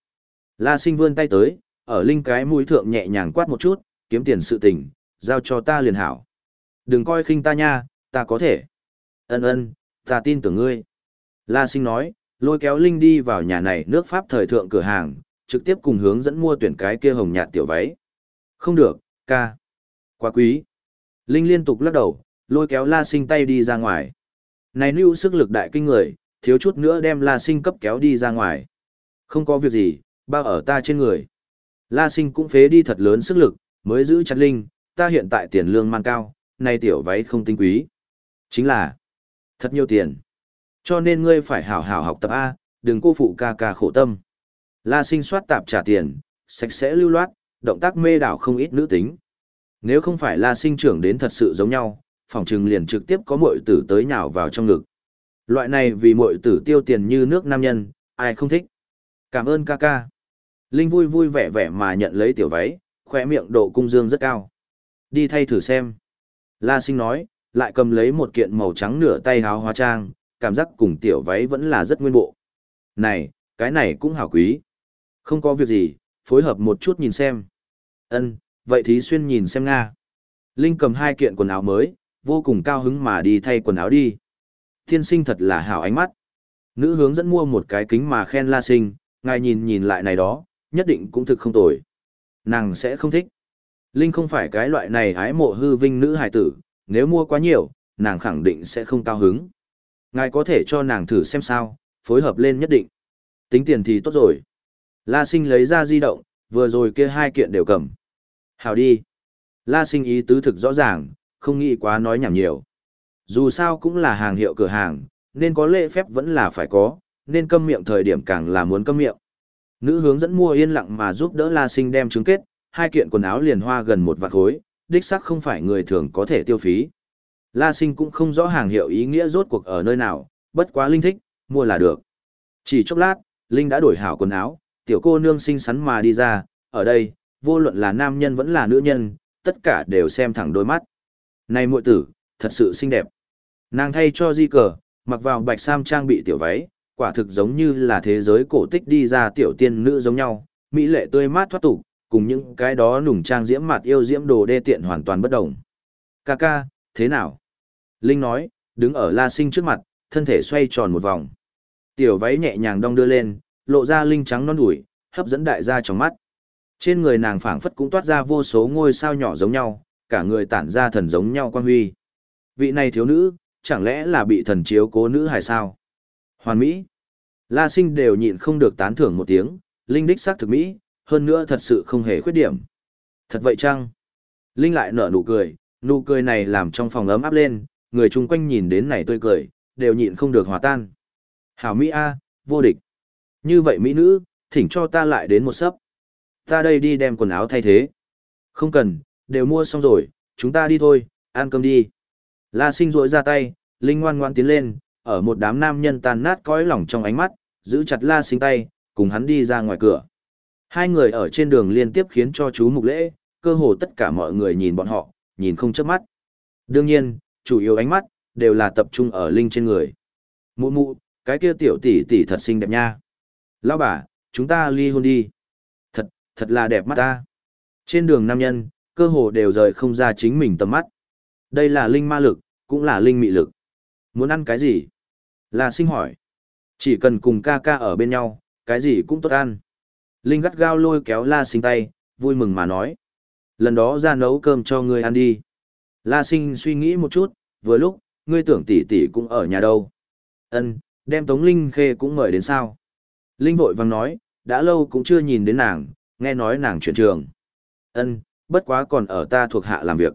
La sinh vươn tay tới, ở linh cái mũi thượng nhẹ nhàng quát một chút, kiếm tiền sự tình, giao cho ta liền hảo. Đừng coi khinh ta nha, ta có thể. Ân ân, ta tin tưởng ngươi. La sinh nói, lôi kéo linh đi vào nhà này nước Pháp thời thượng cửa hàng, trực tiếp cùng hướng dẫn mua tuyển cái kia hồng nhạt tiểu váy. Không được, ca. Quá quý. Linh liên tục lắc đầu, lôi kéo la sinh tay đi ra ngoài. Này lưu sức lực đại kinh người, thiếu chút nữa đem la sinh cấp kéo đi ra ngoài. Không có việc gì, bao ở ta trên người. La sinh cũng phế đi thật lớn sức lực, mới giữ chặt linh, ta hiện tại tiền lương man cao, này tiểu váy không tinh quý. Chính là, thật nhiều tiền. Cho nên ngươi phải hảo hảo học tập A, đừng cô phụ ca ca khổ tâm. La sinh soát tạp trả tiền, sạch sẽ lưu loát, động tác mê đảo không ít nữ tính. Nếu không phải la sinh trưởng đến thật sự giống nhau, phòng trừng liền trực tiếp có muội tử tới nhào vào trong ngực. Loại này vì muội tử tiêu tiền như nước nam nhân, ai không thích. Cảm ơn ca ca. Linh vui vui vẻ vẻ mà nhận lấy tiểu váy, khỏe miệng độ cung dương rất cao. Đi thay thử xem. La sinh nói, lại cầm lấy một kiện màu trắng nửa tay háo hóa trang, cảm giác cùng tiểu váy vẫn là rất nguyên bộ. Này, cái này cũng hảo quý. Không có việc gì, phối hợp một chút nhìn xem. Ân, vậy thí xuyên nhìn xem Nga. Linh cầm hai kiện quần áo mới, vô cùng cao hứng mà đi thay quần áo đi. Thiên sinh thật là hảo ánh mắt. Nữ hướng dẫn mua một cái kính mà khen la sinh, ngài nhìn nhìn lại này đó, nhất định cũng thực không tồi. Nàng sẽ không thích. Linh không phải cái loại này hái mộ hư vinh nữ hài tử, nếu mua quá nhiều, nàng khẳng định sẽ không cao hứng. Ngài có thể cho nàng thử xem sao, phối hợp lên nhất định. Tính tiền thì tốt rồi. La sinh lấy ra di động, vừa rồi kia hai kiện đều cầm. Hào đi. La sinh ý tứ thực rõ ràng, không nghĩ quá nói nhảm nhiều. Dù sao cũng là hàng hiệu cửa hàng, nên có lễ phép vẫn là phải có, nên câm miệng thời điểm càng là muốn câm miệng. Nữ hướng dẫn mua yên lặng mà giúp đỡ La Sinh đem trứng kết, hai kiện quần áo liền hoa gần một vạn khối, đích sắc không phải người thường có thể tiêu phí. La Sinh cũng không rõ hàng hiệu ý nghĩa rốt cuộc ở nơi nào, bất quá Linh thích, mua là được. Chỉ chốc lát, Linh đã đổi hảo quần áo, tiểu cô nương xinh xắn mà đi ra, ở đây, vô luận là nam nhân vẫn là nữ nhân, tất cả đều xem thẳng đôi mắt. Này muội tử, thật sự xinh đẹp. Nàng thay cho di cờ, mặc vào bạch sam trang bị tiểu váy, quả thực giống như là thế giới cổ tích đi ra tiểu tiên nữ giống nhau, mỹ lệ tươi mát thoát tục, cùng những cái đó nùng trang diễm mặt yêu diễm đồ đê tiện hoàn toàn bất đồng. Ca ca, thế nào? Linh nói, đứng ở La Sinh trước mặt, thân thể xoay tròn một vòng. Tiểu váy nhẹ nhàng đong đưa lên, lộ ra linh trắng non đùi, hấp dẫn đại gia trong mắt. Trên người nàng phảng phất cũng toát ra vô số ngôi sao nhỏ giống nhau, cả người tản ra thần giống nhau quan huy. Vị này thiếu nữ, chẳng lẽ là bị thần chiếu cố nữ hay sao? Hoàn Mỹ. La sinh đều nhịn không được tán thưởng một tiếng, Linh đích xác thực Mỹ, hơn nữa thật sự không hề khuyết điểm. Thật vậy chăng? Linh lại nở nụ cười, nụ cười này làm trong phòng ấm áp lên, người chung quanh nhìn đến này tươi cười, đều nhịn không được hòa tan. Hảo Mỹ A, vô địch. Như vậy Mỹ nữ, thỉnh cho ta lại đến một sấp. Ta đây đi đem quần áo thay thế. Không cần, đều mua xong rồi, chúng ta đi thôi, ăn cơm đi. La sinh rỗi ra tay, Linh ngoan ngoan tiến lên, ở một đám nam nhân tàn nát cõi lòng trong ánh mắt, giữ chặt La sinh tay, cùng hắn đi ra ngoài cửa. Hai người ở trên đường liên tiếp khiến cho chú mục lễ, cơ hồ tất cả mọi người nhìn bọn họ, nhìn không chớp mắt. Đương nhiên, chủ yếu ánh mắt, đều là tập trung ở Linh trên người. Mụ mụ, cái kia tiểu tỷ tỷ thật xinh đẹp nha. Lão bà, chúng ta ly hôn đi. Thật, thật là đẹp mắt ta. Trên đường nam nhân, cơ hồ đều rời không ra chính mình tầm mắt. Đây là linh ma lực, cũng là linh mị lực. Muốn ăn cái gì? Là sinh hỏi. Chỉ cần cùng ca ca ở bên nhau, cái gì cũng tốt ăn. Linh gắt gao lôi kéo La sinh tay, vui mừng mà nói. Lần đó ra nấu cơm cho ngươi ăn đi. La sinh suy nghĩ một chút, vừa lúc, ngươi tưởng tỷ tỷ cũng ở nhà đâu. Ân, đem Tống Linh Khê cũng mời đến sao. Linh vội vàng nói, đã lâu cũng chưa nhìn đến nàng, nghe nói nàng chuyển trường. Ân, bất quá còn ở ta thuộc hạ làm việc.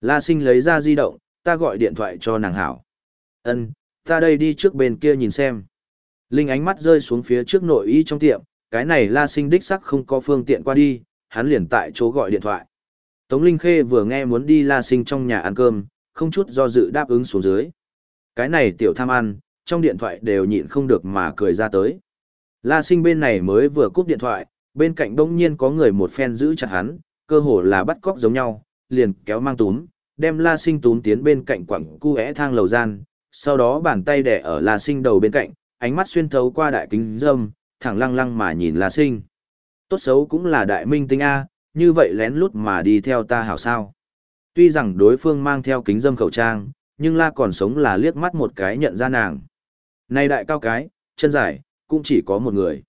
La sinh lấy ra di động, ta gọi điện thoại cho nàng hảo. Ân, ta đây đi trước bên kia nhìn xem. Linh ánh mắt rơi xuống phía trước nội y trong tiệm, cái này la sinh đích sắc không có phương tiện qua đi, hắn liền tại chỗ gọi điện thoại. Tống Linh Khê vừa nghe muốn đi la sinh trong nhà ăn cơm, không chút do dự đáp ứng xuống dưới. Cái này tiểu tham ăn, trong điện thoại đều nhịn không được mà cười ra tới. La sinh bên này mới vừa cúp điện thoại, bên cạnh đông nhiên có người một phen giữ chặt hắn, cơ hồ là bắt cóc giống nhau, liền kéo mang túm, đem la sinh túm tiến bên cạnh quẳng cu é thang lầu gian, sau đó bàn tay đẻ ở la sinh đầu bên cạnh, ánh mắt xuyên thấu qua đại kính dâm, thẳng lăng lăng mà nhìn la sinh. Tốt xấu cũng là đại minh tinh A, như vậy lén lút mà đi theo ta hảo sao. Tuy rằng đối phương mang theo kính dâm khẩu trang, nhưng la còn sống là liếc mắt một cái nhận ra nàng. Này đại cao cái, chân dài, cũng chỉ có một người.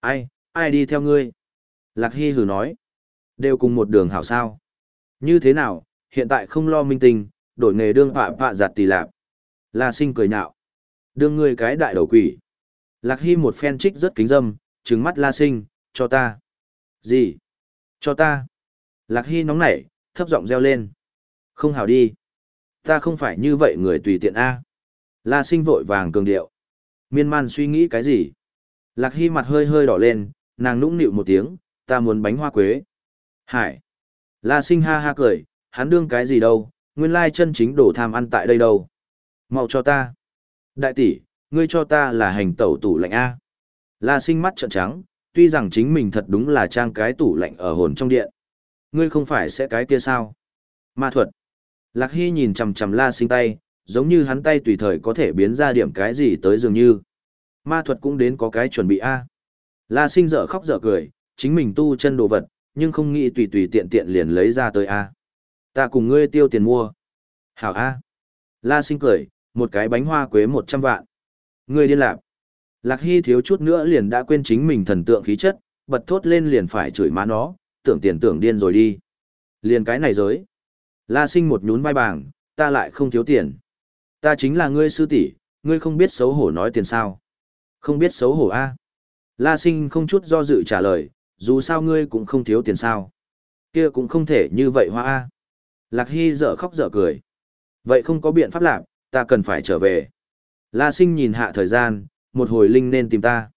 Ai, ai đi theo ngươi? Lạc Hy hừ nói. Đều cùng một đường hảo sao. Như thế nào, hiện tại không lo minh tinh, đổi nghề đương họa họa giặt tỷ lạp. La sinh cười nhạo. Đương ngươi cái đại đầu quỷ. Lạc Hy một phen trích rất kính dâm, trừng mắt La sinh, cho ta. Gì? Cho ta. Lạc Hy nóng nảy, thấp giọng reo lên. Không hảo đi. Ta không phải như vậy người tùy tiện A. La sinh vội vàng cường điệu. Miên man suy nghĩ cái gì? Lạc Hy mặt hơi hơi đỏ lên, nàng nũng nịu một tiếng, ta muốn bánh hoa quế. Hải. La sinh ha ha cười, hắn đương cái gì đâu, nguyên lai chân chính đổ tham ăn tại đây đâu. Mau cho ta. Đại tỷ, ngươi cho ta là hành tẩu tủ lạnh A. La sinh mắt trợn trắng, tuy rằng chính mình thật đúng là trang cái tủ lạnh ở hồn trong điện. Ngươi không phải sẽ cái kia sao? Ma thuật. Lạc Hy nhìn chằm chằm la sinh tay, giống như hắn tay tùy thời có thể biến ra điểm cái gì tới dường như. Ma thuật cũng đến có cái chuẩn bị A. La sinh dở khóc dở cười, chính mình tu chân đồ vật, nhưng không nghĩ tùy tùy tiện tiện liền lấy ra tới A. Ta cùng ngươi tiêu tiền mua. Hảo A. La sinh cười, một cái bánh hoa quế một trăm vạn. Ngươi điên lạc. Lạc Hy thiếu chút nữa liền đã quên chính mình thần tượng khí chất, bật thốt lên liền phải chửi má nó, tưởng tiền tưởng điên rồi đi. Liền cái này giới. La sinh một nhún vai bảng, ta lại không thiếu tiền. Ta chính là ngươi sư tỷ, ngươi không biết xấu hổ nói tiền sao. Không biết xấu hổ a La sinh không chút do dự trả lời, dù sao ngươi cũng không thiếu tiền sao. Kia cũng không thể như vậy hoa a Lạc Hy dở khóc dở cười. Vậy không có biện pháp làm ta cần phải trở về. La sinh nhìn hạ thời gian, một hồi linh nên tìm ta.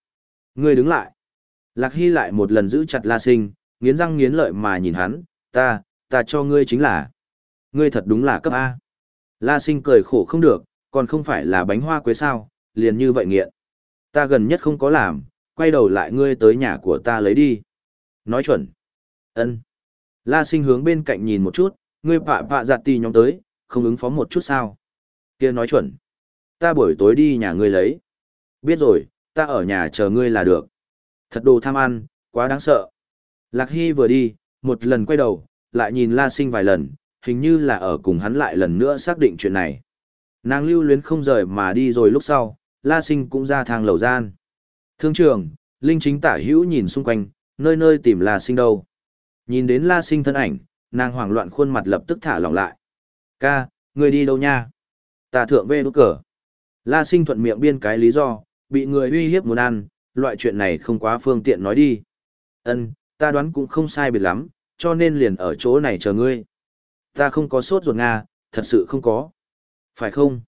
Ngươi đứng lại. Lạc Hy lại một lần giữ chặt La sinh, nghiến răng nghiến lợi mà nhìn hắn, ta, ta cho ngươi chính là. Ngươi thật đúng là cấp A. La sinh cười khổ không được, còn không phải là bánh hoa quế sao, liền như vậy nghiện. Ta gần nhất không có làm, quay đầu lại ngươi tới nhà của ta lấy đi. Nói chuẩn. ân La sinh hướng bên cạnh nhìn một chút, ngươi pạ pạ giặt tì nhóm tới, không ứng phó một chút sao. kia nói chuẩn. Ta buổi tối đi nhà ngươi lấy. Biết rồi, ta ở nhà chờ ngươi là được. Thật đồ tham ăn, quá đáng sợ. Lạc Hy vừa đi, một lần quay đầu, lại nhìn La Sinh vài lần, hình như là ở cùng hắn lại lần nữa xác định chuyện này. Nàng lưu luyến không rời mà đi rồi lúc sau, La Sinh cũng ra thang lầu gian. Thương trường, Linh chính tả hữu nhìn xung quanh, nơi nơi tìm La Sinh đâu. Nhìn đến La Sinh thân ảnh, nàng hoảng loạn khuôn mặt lập tức thả lỏng lại. Ca, người đi đâu nha? Ta thượng về đốt cờ. La Sinh thuận miệng biên cái lý do, bị người uy hiếp muốn ăn, loại chuyện này không quá phương tiện nói đi. Ân, ta đoán cũng không sai biệt lắm, cho nên liền ở chỗ này chờ ngươi. Ta không có sốt ruột Nga, thật sự không có. Phải không?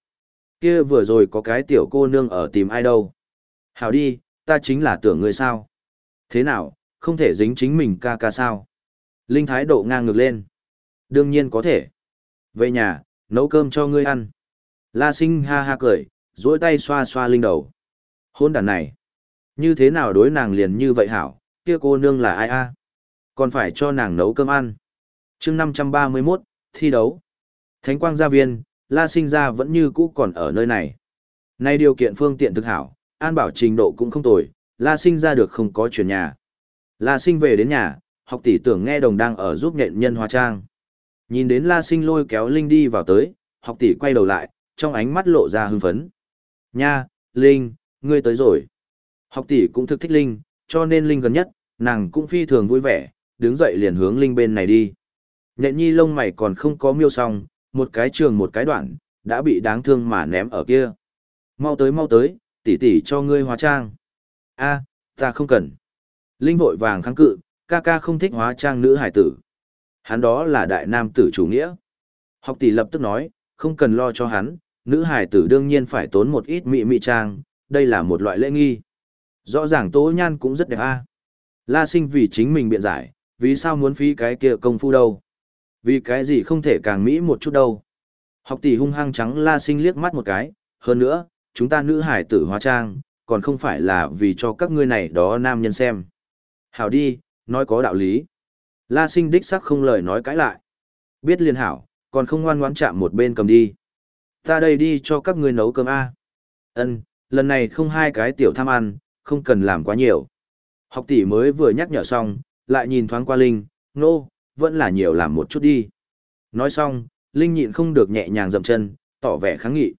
Kia vừa rồi có cái tiểu cô nương ở tìm ai đâu. Hảo đi, ta chính là tưởng ngươi sao. Thế nào, không thể dính chính mình ca ca sao? Linh thái độ ngang ngược lên. Đương nhiên có thể. Về nhà, nấu cơm cho ngươi ăn. La sinh ha ha cười, duỗi tay xoa xoa Linh đầu. Hôn đàn này. Như thế nào đối nàng liền như vậy hảo, kia cô nương là ai a? Còn phải cho nàng nấu cơm ăn. chương 531, thi đấu. Thánh quang gia viên, La sinh ra vẫn như cũ còn ở nơi này. Nay điều kiện phương tiện thực hảo, an bảo trình độ cũng không tồi, La sinh ra được không có chuyển nhà. La sinh về đến nhà, học tỷ tưởng nghe đồng đang ở giúp nhện nhân hóa trang. Nhìn đến La sinh lôi kéo Linh đi vào tới, học tỷ quay đầu lại, trong ánh mắt lộ ra hưng phấn. Nha, Linh, ngươi tới rồi. Học tỷ cũng thực thích Linh, cho nên Linh gần nhất, nàng cũng phi thường vui vẻ, đứng dậy liền hướng Linh bên này đi. Nhện nhi lông mày còn không có miêu xong, một cái trường một cái đoạn, đã bị đáng thương mà ném ở kia. Mau tới mau tới, tỷ tỷ cho ngươi hóa trang. A, ta không cần. Linh vội vàng kháng cự, ca ca không thích hóa trang nữ hải tử. Hắn đó là đại nam tử chủ nghĩa. Học tỷ lập tức nói, không cần lo cho hắn, nữ hải tử đương nhiên phải tốn một ít mị mị trang, đây là một loại lễ nghi. Rõ ràng tố nhan cũng rất đẹp a. La sinh vì chính mình biện giải, vì sao muốn phí cái kia công phu đâu. Vì cái gì không thể càng mỹ một chút đâu. Học tỷ hung hăng trắng la sinh liếc mắt một cái, hơn nữa, chúng ta nữ hải tử hóa trang, còn không phải là vì cho các ngươi này đó nam nhân xem. Hảo đi, nói có đạo lý. La sinh đích sắc không lời nói cãi lại. Biết liên hảo, còn không ngoan ngoãn chạm một bên cầm đi. Ta đây đi cho các ngươi nấu cơm A. Ân, lần này không hai cái tiểu tham ăn, không cần làm quá nhiều. Học tỷ mới vừa nhắc nhở xong, lại nhìn thoáng qua Linh, nô, vẫn là nhiều làm một chút đi. Nói xong, Linh nhịn không được nhẹ nhàng dậm chân, tỏ vẻ kháng nghị.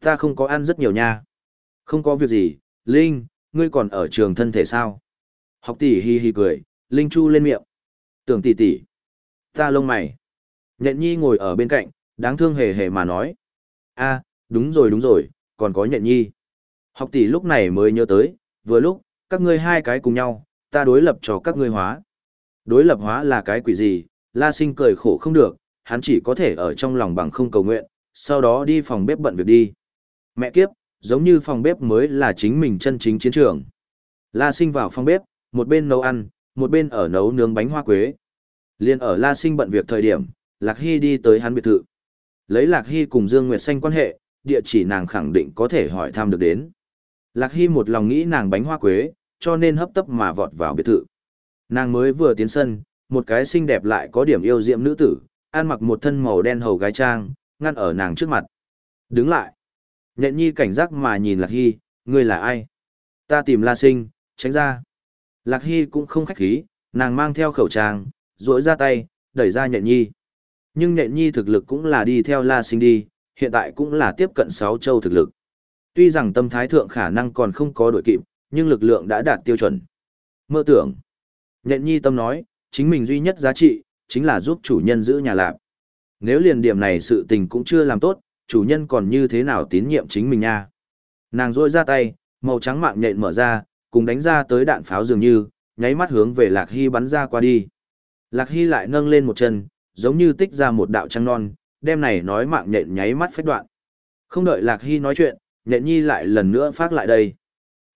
Ta không có ăn rất nhiều nha. Không có việc gì, Linh, ngươi còn ở trường thân thể sao? Học tỷ hi hi cười, Linh chu lên miệng. Tưởng tỷ tỷ. Ta lông mày. Nhện nhi ngồi ở bên cạnh, đáng thương hề hề mà nói a đúng rồi đúng rồi, còn có nhện nhi. Học tỷ lúc này mới nhớ tới, vừa lúc, các ngươi hai cái cùng nhau, ta đối lập cho các ngươi hóa. Đối lập hóa là cái quỷ gì, la sinh cười khổ không được, hắn chỉ có thể ở trong lòng bằng không cầu nguyện, sau đó đi phòng bếp bận việc đi. Mẹ kiếp, giống như phòng bếp mới là chính mình chân chính chiến trường. La sinh vào phòng bếp, một bên nấu ăn, một bên ở nấu nướng bánh hoa quế. Liên ở La sinh bận việc thời điểm, Lạc Hy đi tới hắn biệt thự. Lấy Lạc Hy cùng Dương Nguyệt Xanh quan hệ, địa chỉ nàng khẳng định có thể hỏi thăm được đến. Lạc Hy một lòng nghĩ nàng bánh hoa quế, cho nên hấp tấp mà vọt vào biệt thự. Nàng mới vừa tiến sân, một cái xinh đẹp lại có điểm yêu diệm nữ tử, ăn mặc một thân màu đen hầu gái trang, ngăn ở nàng trước mặt. Đứng lại. Nhện nhi cảnh giác mà nhìn Lạc Hy, ngươi là ai? Ta tìm La Sinh, tránh ra. Lạc Hy cũng không khách khí, nàng mang theo khẩu trang, duỗi ra tay, đẩy ra nhện nhi. Nhưng nhện nhi thực lực cũng là đi theo La Sinh đi, hiện tại cũng là tiếp cận Sáu châu thực lực. Tuy rằng tâm thái thượng khả năng còn không có đội kịp, nhưng lực lượng đã đạt tiêu chuẩn. Mơ tưởng. Nhện nhi tâm nói, chính mình duy nhất giá trị, chính là giúp chủ nhân giữ nhà lạp. Nếu liền điểm này sự tình cũng chưa làm tốt, chủ nhân còn như thế nào tín nhiệm chính mình nha. Nàng rôi ra tay, màu trắng mạng nhện mở ra, cùng đánh ra tới đạn pháo dường như, nháy mắt hướng về Lạc Hy bắn ra qua đi. Lạc Hy lại nâng lên một chân, giống như tích ra một đạo trăng non, đem này nói mạng nhện nháy mắt phách đoạn. Không đợi Lạc Hy nói chuyện, nhện nhi lại lần nữa phát lại đây.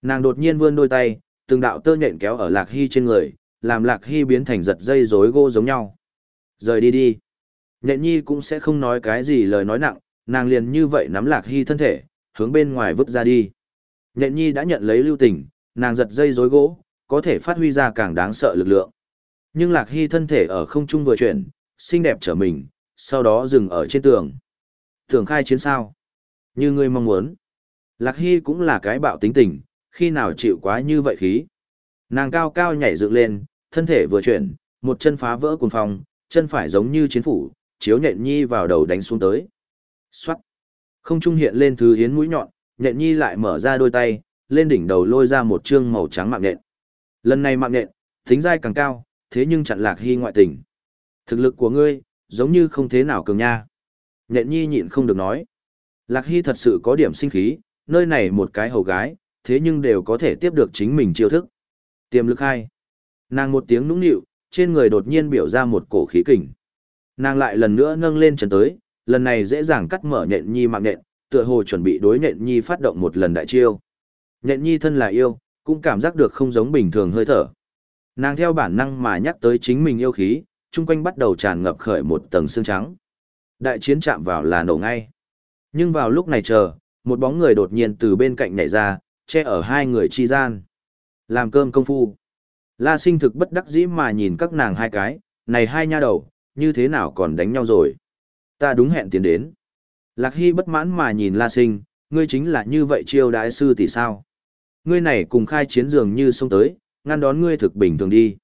Nàng đột nhiên vươn đôi tay, từng đạo tơ nhện kéo ở Lạc Hy trên người, làm Lạc Hy biến thành giật dây rối gỗ giống nhau. Rời đi đi. Nhện nhi cũng sẽ không nói cái gì lời nói nặng, nàng liền như vậy nắm Lạc Hy thân thể, hướng bên ngoài vứt ra đi. Nhện nhi đã nhận lấy lưu tình, nàng giật dây rối gỗ, có thể phát huy ra càng đáng sợ lực lượng. Nhưng Lạc Hy thân thể ở không trung vừa chuyển, xinh đẹp trở mình, sau đó dừng ở trên tường. Tường khai chiến sao? Như ngươi mong muốn. Lạc Hy cũng là cái bạo tính tình, khi nào chịu quá như vậy khí. Nàng cao cao nhảy dựng lên, thân thể vừa chuyển, một chân phá vỡ cuồng phòng, chân phải giống như chiến phủ, chiếu nhện nhi vào đầu đánh xuống tới. Xoát. Không trung hiện lên thứ hiến mũi nhọn, nhện nhi lại mở ra đôi tay, lên đỉnh đầu lôi ra một chương màu trắng mạng nhện. Lần này mạng nhện, tính dai càng cao, thế nhưng chặn lạc hy ngoại tình. Thực lực của ngươi, giống như không thế nào cường nha. Nhện nhi nhịn không được nói. Lạc hy thật sự có điểm sinh khí, nơi này một cái hầu gái, thế nhưng đều có thể tiếp được chính mình chiêu thức. Tiềm lực hai. Nàng một tiếng nũng nịu, trên người đột nhiên biểu ra một cổ khí kình. Nàng lại lần nữa nâng lên chân tới, lần này dễ dàng cắt mở nhện nhi mạng nhện, tựa hồ chuẩn bị đối nhện nhi phát động một lần đại chiêu. Nhện nhi thân là yêu, cũng cảm giác được không giống bình thường hơi thở. Nàng theo bản năng mà nhắc tới chính mình yêu khí, chung quanh bắt đầu tràn ngập khởi một tầng xương trắng. Đại chiến chạm vào là nổ ngay. Nhưng vào lúc này chờ, một bóng người đột nhiên từ bên cạnh nhảy ra, che ở hai người chi gian. Làm cơm công phu. La sinh thực bất đắc dĩ mà nhìn các nàng hai cái, này hai nha đầu, như thế nào còn đánh nhau rồi. Ta đúng hẹn tiến đến. Lạc Hy bất mãn mà nhìn La sinh, ngươi chính là như vậy chiêu đại sư tỷ sao. Ngươi này cùng khai chiến dường như xông tới, ngăn đón ngươi thực bình thường đi.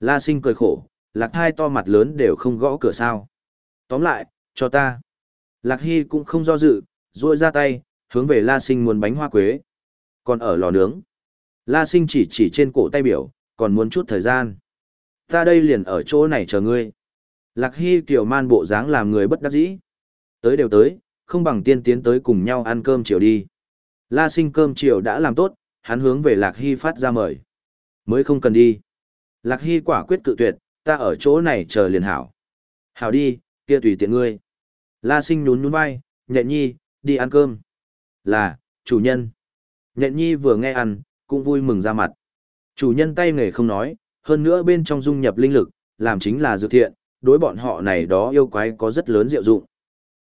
La sinh cười khổ, lạc hai to mặt lớn đều không gõ cửa sao. Tóm lại, cho ta. Lạc Hy cũng không do dự, ruôi ra tay, hướng về La sinh muốn bánh hoa quế. Còn ở lò nướng. La sinh chỉ chỉ trên cổ tay biểu, còn muốn chút thời gian. Ta đây liền ở chỗ này chờ ngươi. Lạc Hy kiểu man bộ dáng làm người bất đắc dĩ. Tới đều tới, không bằng tiên tiến tới cùng nhau ăn cơm chiều đi. La sinh cơm chiều đã làm tốt, hắn hướng về Lạc Hy phát ra mời. Mới không cần đi. Lạc Hy quả quyết cự tuyệt, ta ở chỗ này chờ liền hảo. Hảo đi, kia tùy tiện ngươi. La sinh nhún nhún vai, nhện nhi, đi ăn cơm. Là, chủ nhân. Nhện nhi vừa nghe ăn, cũng vui mừng ra mặt. Chủ nhân tay nghề không nói, hơn nữa bên trong dung nhập linh lực, làm chính là dự thiện, đối bọn họ này đó yêu quái có rất lớn diệu dụng.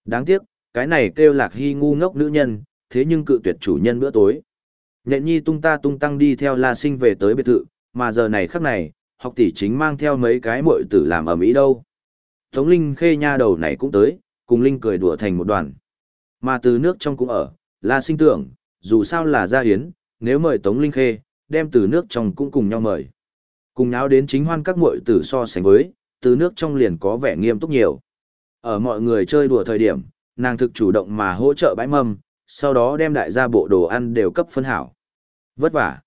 Đáng tiếc, cái này kêu lạc hy ngu ngốc nữ nhân, thế nhưng cự tuyệt chủ nhân bữa tối. Nhện nhi tung ta tung tăng đi theo la sinh về tới biệt thự, mà giờ này khắc này, học tỷ chính mang theo mấy cái muội tử làm ở mỹ đâu. Tống Linh khê nha đầu này cũng tới, cùng Linh cười đùa thành một đoàn. Mà từ nước trong cũng ở, la sinh tưởng, dù sao là gia hiến, nếu mời Tống Linh khê, đem từ nước trong cũng cùng nhau mời. Cùng nháo đến chính hoan các muội tử so sánh với, từ nước trong liền có vẻ nghiêm túc nhiều. Ở mọi người chơi đùa thời điểm, nàng thực chủ động mà hỗ trợ bãi mâm, sau đó đem đại gia bộ đồ ăn đều cấp phân hảo. Vất vả.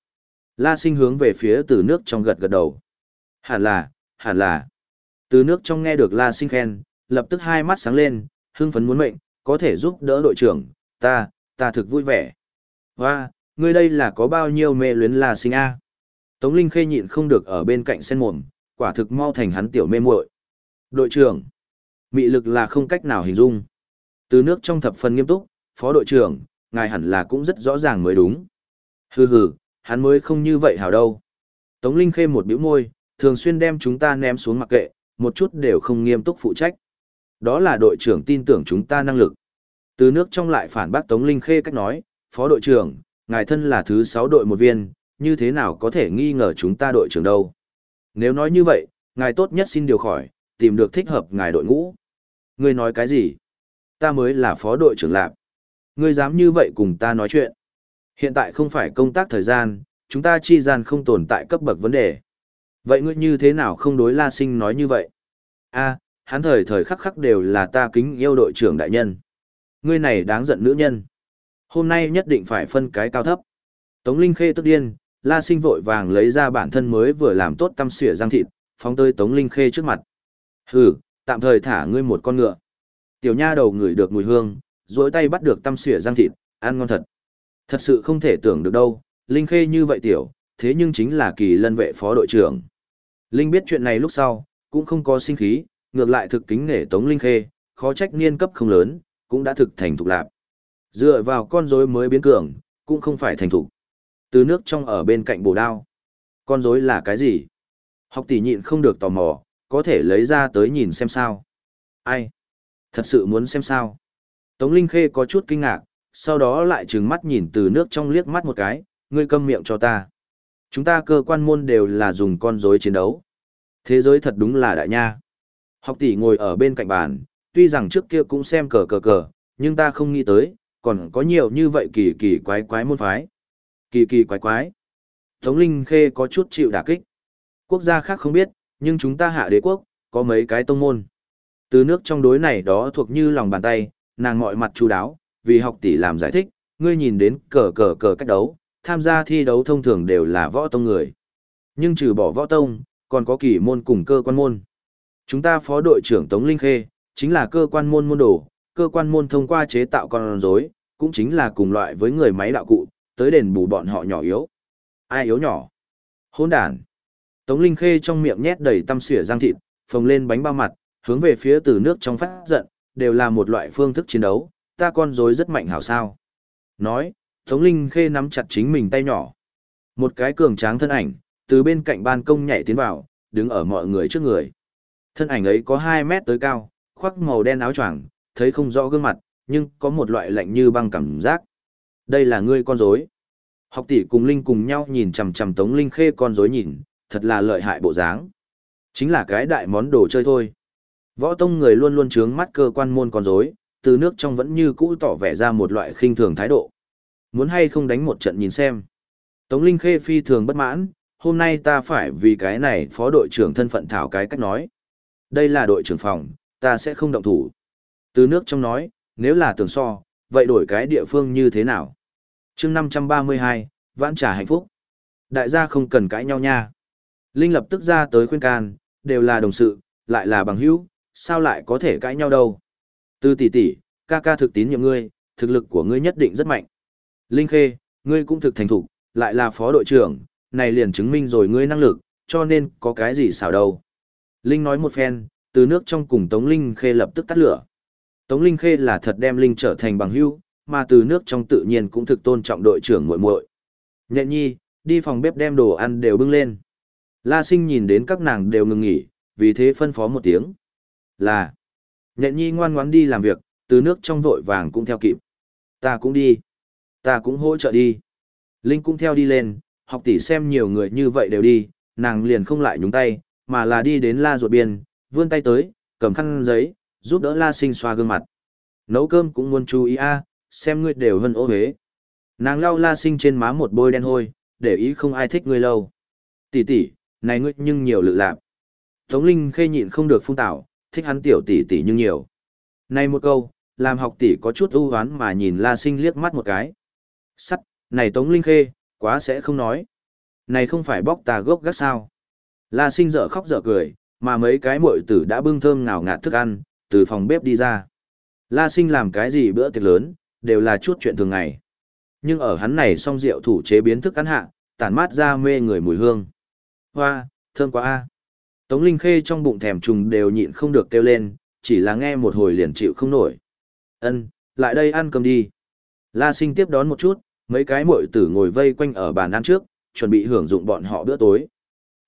La sinh hướng về phía từ nước trong gật gật đầu. Hẳn là, hẳn là. Từ nước trong nghe được La sinh khen, lập tức hai mắt sáng lên, hưng phấn muốn mệnh, có thể giúp đỡ đội trưởng, ta, ta thực vui vẻ. Và, ngươi đây là có bao nhiêu mê luyến La sinh A. Tống Linh khê nhịn không được ở bên cạnh sen mồm, quả thực mau thành hắn tiểu mê muội. Đội trưởng, mị lực là không cách nào hình dung. Từ nước trong thập phần nghiêm túc, phó đội trưởng, ngài hẳn là cũng rất rõ ràng mới đúng. Hừ hừ, hắn mới không như vậy hảo đâu. Tống Linh khê một bĩu môi, thường xuyên đem chúng ta ném xuống mặc kệ, một chút đều không nghiêm túc phụ trách. Đó là đội trưởng tin tưởng chúng ta năng lực. Từ nước trong lại phản bác Tống Linh khê cách nói, phó đội trưởng, ngài thân là thứ 6 đội một viên, như thế nào có thể nghi ngờ chúng ta đội trưởng đâu. Nếu nói như vậy, ngài tốt nhất xin điều khỏi, tìm được thích hợp ngài đội ngũ. Ngươi nói cái gì? Ta mới là phó đội trưởng lạc. Ngươi dám như vậy cùng ta nói chuyện. Hiện tại không phải công tác thời gian, chúng ta chi gian không tồn tại cấp bậc vấn đề. Vậy ngươi như thế nào không đối La Sinh nói như vậy? A, hắn thời thời khắc khắc đều là ta kính yêu đội trưởng đại nhân. Ngươi này đáng giận nữ nhân. Hôm nay nhất định phải phân cái cao thấp. Tống Linh Khê tức điên, La Sinh vội vàng lấy ra bản thân mới vừa làm tốt tăm xỉa răng thịt, phóng tới Tống Linh Khê trước mặt. Hừ, tạm thời thả ngươi một con ngựa. Tiểu nha đầu ngửi được mùi hương, duỗi tay bắt được tăm xỉa răng thịt, ăn ngon thật. Thật sự không thể tưởng được đâu, Linh Khê như vậy tiểu, thế nhưng chính là kỳ lân vệ phó đội trưởng. Linh biết chuyện này lúc sau, cũng không có sinh khí, ngược lại thực kính nể Tống Linh Khê, khó trách niên cấp không lớn, cũng đã thực thành thục lạc. Dựa vào con rối mới biến cường, cũng không phải thành thục. Từ nước trong ở bên cạnh bổ đao. Con rối là cái gì? Học tỷ nhịn không được tò mò, có thể lấy ra tới nhìn xem sao. Ai? Thật sự muốn xem sao? Tống Linh Khê có chút kinh ngạc, sau đó lại trừng mắt nhìn từ nước trong liếc mắt một cái, ngươi câm miệng cho ta. Chúng ta cơ quan môn đều là dùng con rối chiến đấu. Thế giới thật đúng là đại nha. Học tỷ ngồi ở bên cạnh bàn, tuy rằng trước kia cũng xem cờ cờ cờ, nhưng ta không nghĩ tới, còn có nhiều như vậy kỳ kỳ quái quái môn phái. Kỳ kỳ quái quái. Tống Linh Khê có chút chịu đả kích. Quốc gia khác không biết, nhưng chúng ta hạ đế quốc, có mấy cái tông môn. Từ nước trong đối này đó thuộc như lòng bàn tay, nàng mọi mặt chú đáo, vì học tỷ làm giải thích, ngươi nhìn đến cờ cờ cờ cách đấu, tham gia thi đấu thông thường đều là võ tông người. Nhưng trừ bỏ võ tông, còn có kỳ môn cùng cơ quan môn. Chúng ta phó đội trưởng Tống Linh Khê, chính là cơ quan môn môn đồ, cơ quan môn thông qua chế tạo con rối, cũng chính là cùng loại với người máy đạo cụ, tới đền bù bọn họ nhỏ yếu. Ai yếu nhỏ? Hỗn đàn. Tống Linh Khê trong miệng nhét đầy tăm xỉa răng thịt, phồng lên bánh bao mặt, hướng về phía từ nước trong phát giận, đều là một loại phương thức chiến đấu, ta con rối rất mạnh hảo sao. Nói, Tống Linh Khê nắm chặt chính mình tay nhỏ. Một cái cường tráng thân ảnh, từ bên cạnh ban công nhảy tiến vào, đứng ở mọi người trước người. Thân ảnh ấy có 2 mét tới cao, khoác màu đen áo choàng, thấy không rõ gương mặt, nhưng có một loại lạnh như băng cảm giác. Đây là ngươi con rối. Học tỷ cùng Linh cùng nhau nhìn chằm chằm Tống Linh Khê con rối nhìn, thật là lợi hại bộ dáng. Chính là cái đại món đồ chơi thôi. Võ tông người luôn luôn trướng mắt cơ quan môn con rối, từ nước trong vẫn như cũ tỏ vẻ ra một loại khinh thường thái độ. Muốn hay không đánh một trận nhìn xem. Tống Linh Khê phi thường bất mãn, hôm nay ta phải vì cái này phó đội trưởng thân phận thảo cái cách nói. Đây là đội trưởng phòng, ta sẽ không động thủ. Từ nước trong nói, nếu là tưởng so, vậy đổi cái địa phương như thế nào? chương 532, vãn trả hạnh phúc. Đại gia không cần cãi nhau nha. Linh lập tức ra tới khuyên can, đều là đồng sự, lại là bằng hữu, sao lại có thể cãi nhau đâu. Từ tỷ tỷ, ca ca thực tín nhiệm ngươi, thực lực của ngươi nhất định rất mạnh. Linh Khê, ngươi cũng thực thành thục, lại là phó đội trưởng, này liền chứng minh rồi ngươi năng lực, cho nên có cái gì xảo đâu. Linh nói một phen, từ nước trong cùng Tống Linh Khê lập tức tắt lửa. Tống Linh Khê là thật đem Linh trở thành bằng hữu, mà từ nước trong tự nhiên cũng thực tôn trọng đội trưởng muội muội. Nhện nhi, đi phòng bếp đem đồ ăn đều bưng lên. La sinh nhìn đến các nàng đều ngừng nghỉ, vì thế phân phó một tiếng. Là, nhện nhi ngoan ngoãn đi làm việc, từ nước trong vội vàng cũng theo kịp. Ta cũng đi. Ta cũng hỗ trợ đi. Linh cũng theo đi lên, học tỷ xem nhiều người như vậy đều đi, nàng liền không lại nhúng tay, mà là đi đến la ruột biên, vươn tay tới, cầm khăn giấy, giúp đỡ la sinh xoa gương mặt. Nấu cơm cũng muốn chú ý a, à, xem ngươi đều hơn ô hế. Nàng lau la sinh trên má một bôi đen hôi, để ý không ai thích ngươi lâu. Tỷ tỷ, này ngươi nhưng nhiều lự lạc. Tống Linh khê nhịn không được phung tạo, thích hắn tiểu tỷ tỷ nhưng nhiều. Này một câu, làm học tỷ có chút ưu hoán mà nhìn la sinh liếc mắt một cái. Sắt, này Tống Linh khê, quá sẽ không nói. Này không phải bóc tà gốc gác sao. La sinh dở khóc dở cười, mà mấy cái muội tử đã bưng thơm ngào ngạt thức ăn, từ phòng bếp đi ra. La sinh làm cái gì bữa tiệc lớn, đều là chút chuyện thường ngày. Nhưng ở hắn này song rượu thủ chế biến thức ăn hạ, tản mát ra mê người mùi hương. Hoa, thơm quá a. Tống Linh Khê trong bụng thèm trùng đều nhịn không được kêu lên, chỉ là nghe một hồi liền chịu không nổi. Ân, lại đây ăn cơm đi. La Sinh tiếp đón một chút, mấy cái muội tử ngồi vây quanh ở bàn ăn trước, chuẩn bị hưởng dụng bọn họ bữa tối.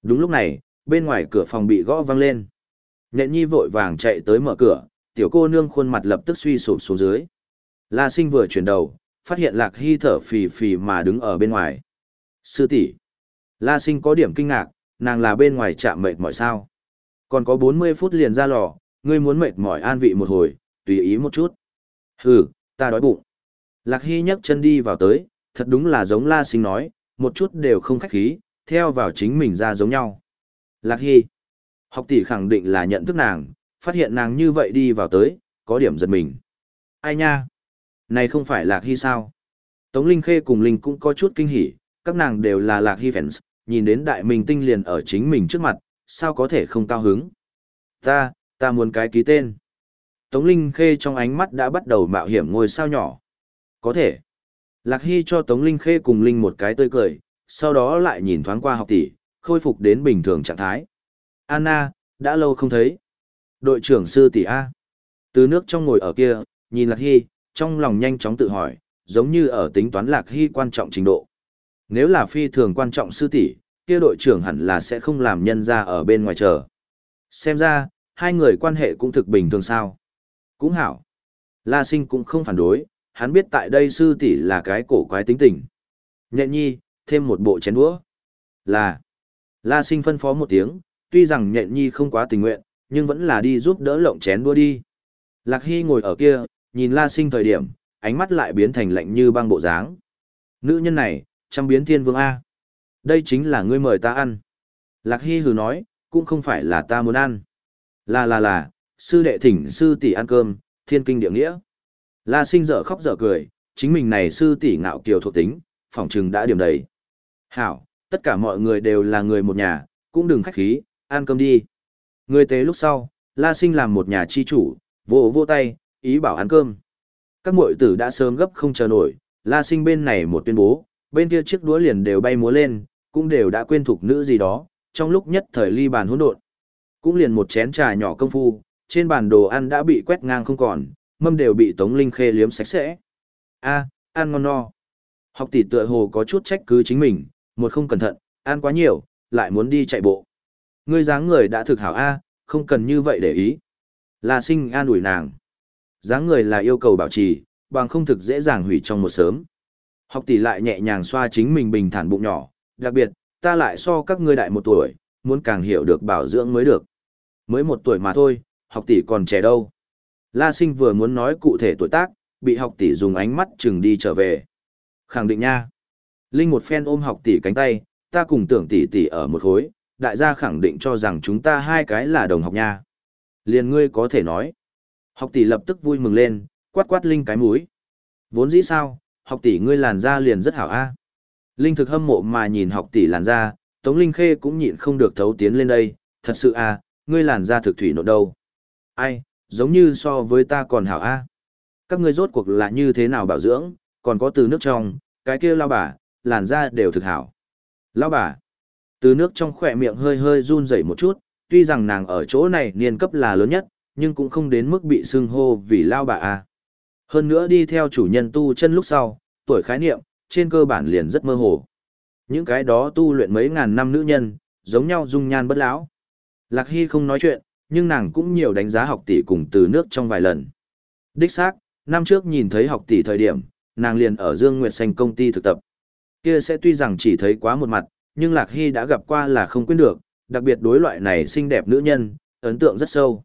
Đúng lúc này, bên ngoài cửa phòng bị gõ vang lên. Nhện nhi vội vàng chạy tới mở cửa, tiểu cô nương khuôn mặt lập tức suy sụp xuống dưới. La sinh vừa chuyển đầu, phát hiện lạc hy thở phì phì mà đứng ở bên ngoài. Sư tỷ La sinh có điểm kinh ngạc, nàng là bên ngoài chạm mệt mỏi sao. Còn có 40 phút liền ra lò, ngươi muốn mệt mỏi an vị một hồi, tùy ý một chút. Hừ, ta đói bụng. Lạc hy nhấc chân đi vào tới, thật đúng là giống la sinh nói, một chút đều không khách khí, theo vào chính mình ra giống nhau. Lạc hy. Học tỷ khẳng định là nhận thức nàng, phát hiện nàng như vậy đi vào tới, có điểm giật mình. Ai nha? Này không phải Lạc Hy sao? Tống Linh Khê cùng Linh cũng có chút kinh hỉ, các nàng đều là Lạc Hy fans, nhìn đến đại minh tinh liền ở chính mình trước mặt, sao có thể không cao hứng? Ta, ta muốn cái ký tên. Tống Linh Khê trong ánh mắt đã bắt đầu mạo hiểm ngôi sao nhỏ. Có thể. Lạc Hy cho Tống Linh Khê cùng Linh một cái tươi cười, sau đó lại nhìn thoáng qua học tỷ, khôi phục đến bình thường trạng thái. Anna, đã lâu không thấy. Đội trưởng sư tỷ A. Từ nước trong ngồi ở kia, nhìn Lạc Hy, trong lòng nhanh chóng tự hỏi, giống như ở tính toán Lạc Hy quan trọng trình độ. Nếu là phi thường quan trọng sư tỷ, kia đội trưởng hẳn là sẽ không làm nhân ra ở bên ngoài chờ. Xem ra, hai người quan hệ cũng thực bình thường sao. Cũng hảo. La sinh cũng không phản đối, hắn biết tại đây sư tỷ là cái cổ quái tính tình. Nhện nhi, thêm một bộ chén đũa. Là. La sinh phân phó một tiếng, tuy rằng nhện nhi không quá tình nguyện, nhưng vẫn là đi giúp đỡ lộng chén đua đi. Lạc Hy ngồi ở kia, nhìn La Sinh thời điểm, ánh mắt lại biến thành lạnh như băng bộ dáng. Nữ nhân này, trăm biến thiên vương A. Đây chính là ngươi mời ta ăn. Lạc Hy hừ nói, cũng không phải là ta muốn ăn. Là là là, sư đệ thỉnh sư tỷ ăn cơm, thiên kinh địa nghĩa. La sinh dở khóc dở cười, chính mình này sư tỷ ngạo kiều thuộc tính, phỏng trừng đã điểm đầy. Hảo, tất cả mọi người đều là người một nhà, cũng đừng khách khí, ăn cơm đi. Người tế lúc sau, La sinh làm một nhà chi chủ, vỗ vỗ tay, ý bảo ăn cơm. Các muội tử đã sớm gấp không chờ nổi, La sinh bên này một tuyên bố, bên kia chiếc đũa liền đều bay múa lên, cũng đều đã quên thuộc nữ gì đó, trong lúc nhất thời ly bàn hỗn độn. Cũng liền một chén trà nhỏ công phu, trên bàn đồ ăn đã bị quét ngang không còn, mâm đều bị Tống Linh Khê liếm sạch sẽ. A, ăn ngon no. Học tỷ tựa hồ có chút trách cứ chính mình, một không cẩn thận, ăn quá nhiều, lại muốn đi chạy bộ. Ngươi dáng người đã thực hảo A, không cần như vậy để ý. La sinh an ủi nàng. dáng người là yêu cầu bảo trì, bằng không thực dễ dàng hủy trong một sớm. Học tỷ lại nhẹ nhàng xoa chính mình bình thản bụng nhỏ, đặc biệt, ta lại so các ngươi đại một tuổi, muốn càng hiểu được bảo dưỡng mới được. Mới một tuổi mà thôi, học tỷ còn trẻ đâu. La sinh vừa muốn nói cụ thể tuổi tác, bị học tỷ dùng ánh mắt chừng đi trở về. Khẳng định nha. Linh một phen ôm học tỷ cánh tay, ta cùng tưởng tỷ tỷ ở một khối, đại gia khẳng định cho rằng chúng ta hai cái là đồng học nha. Liền ngươi có thể nói. Học tỷ lập tức vui mừng lên, quát quát Linh cái mũi. Vốn dĩ sao, học tỷ ngươi làn da liền rất hảo a. Linh thực hâm mộ mà nhìn học tỷ làn da, Tống Linh Khê cũng nhịn không được thấu tiến lên đây, thật sự a, ngươi làn da thực thủy nộn đâu. Ai, giống như so với ta còn hảo a. Các ngươi rốt cuộc là như thế nào bảo dưỡng, còn có từ nước trong, cái kia lao bà, làn da đều thực hảo. Lao bà, từ nước trong khỏe miệng hơi hơi run rẩy một chút, tuy rằng nàng ở chỗ này niên cấp là lớn nhất, nhưng cũng không đến mức bị xưng hô vì lao bà a. Hơn nữa đi theo chủ nhân tu chân lúc sau, tuổi khái niệm, trên cơ bản liền rất mơ hồ. Những cái đó tu luyện mấy ngàn năm nữ nhân, giống nhau dung nhan bất lão. Lạc Hy không nói chuyện, nhưng nàng cũng nhiều đánh giá học tỷ cùng từ nước trong vài lần. Đích xác, năm trước nhìn thấy học tỷ thời điểm, nàng liền ở Dương Nguyệt Xanh công ty thực tập. Kia sẽ tuy rằng chỉ thấy quá một mặt, nhưng Lạc Hy đã gặp qua là không quên được, đặc biệt đối loại này xinh đẹp nữ nhân, ấn tượng rất sâu.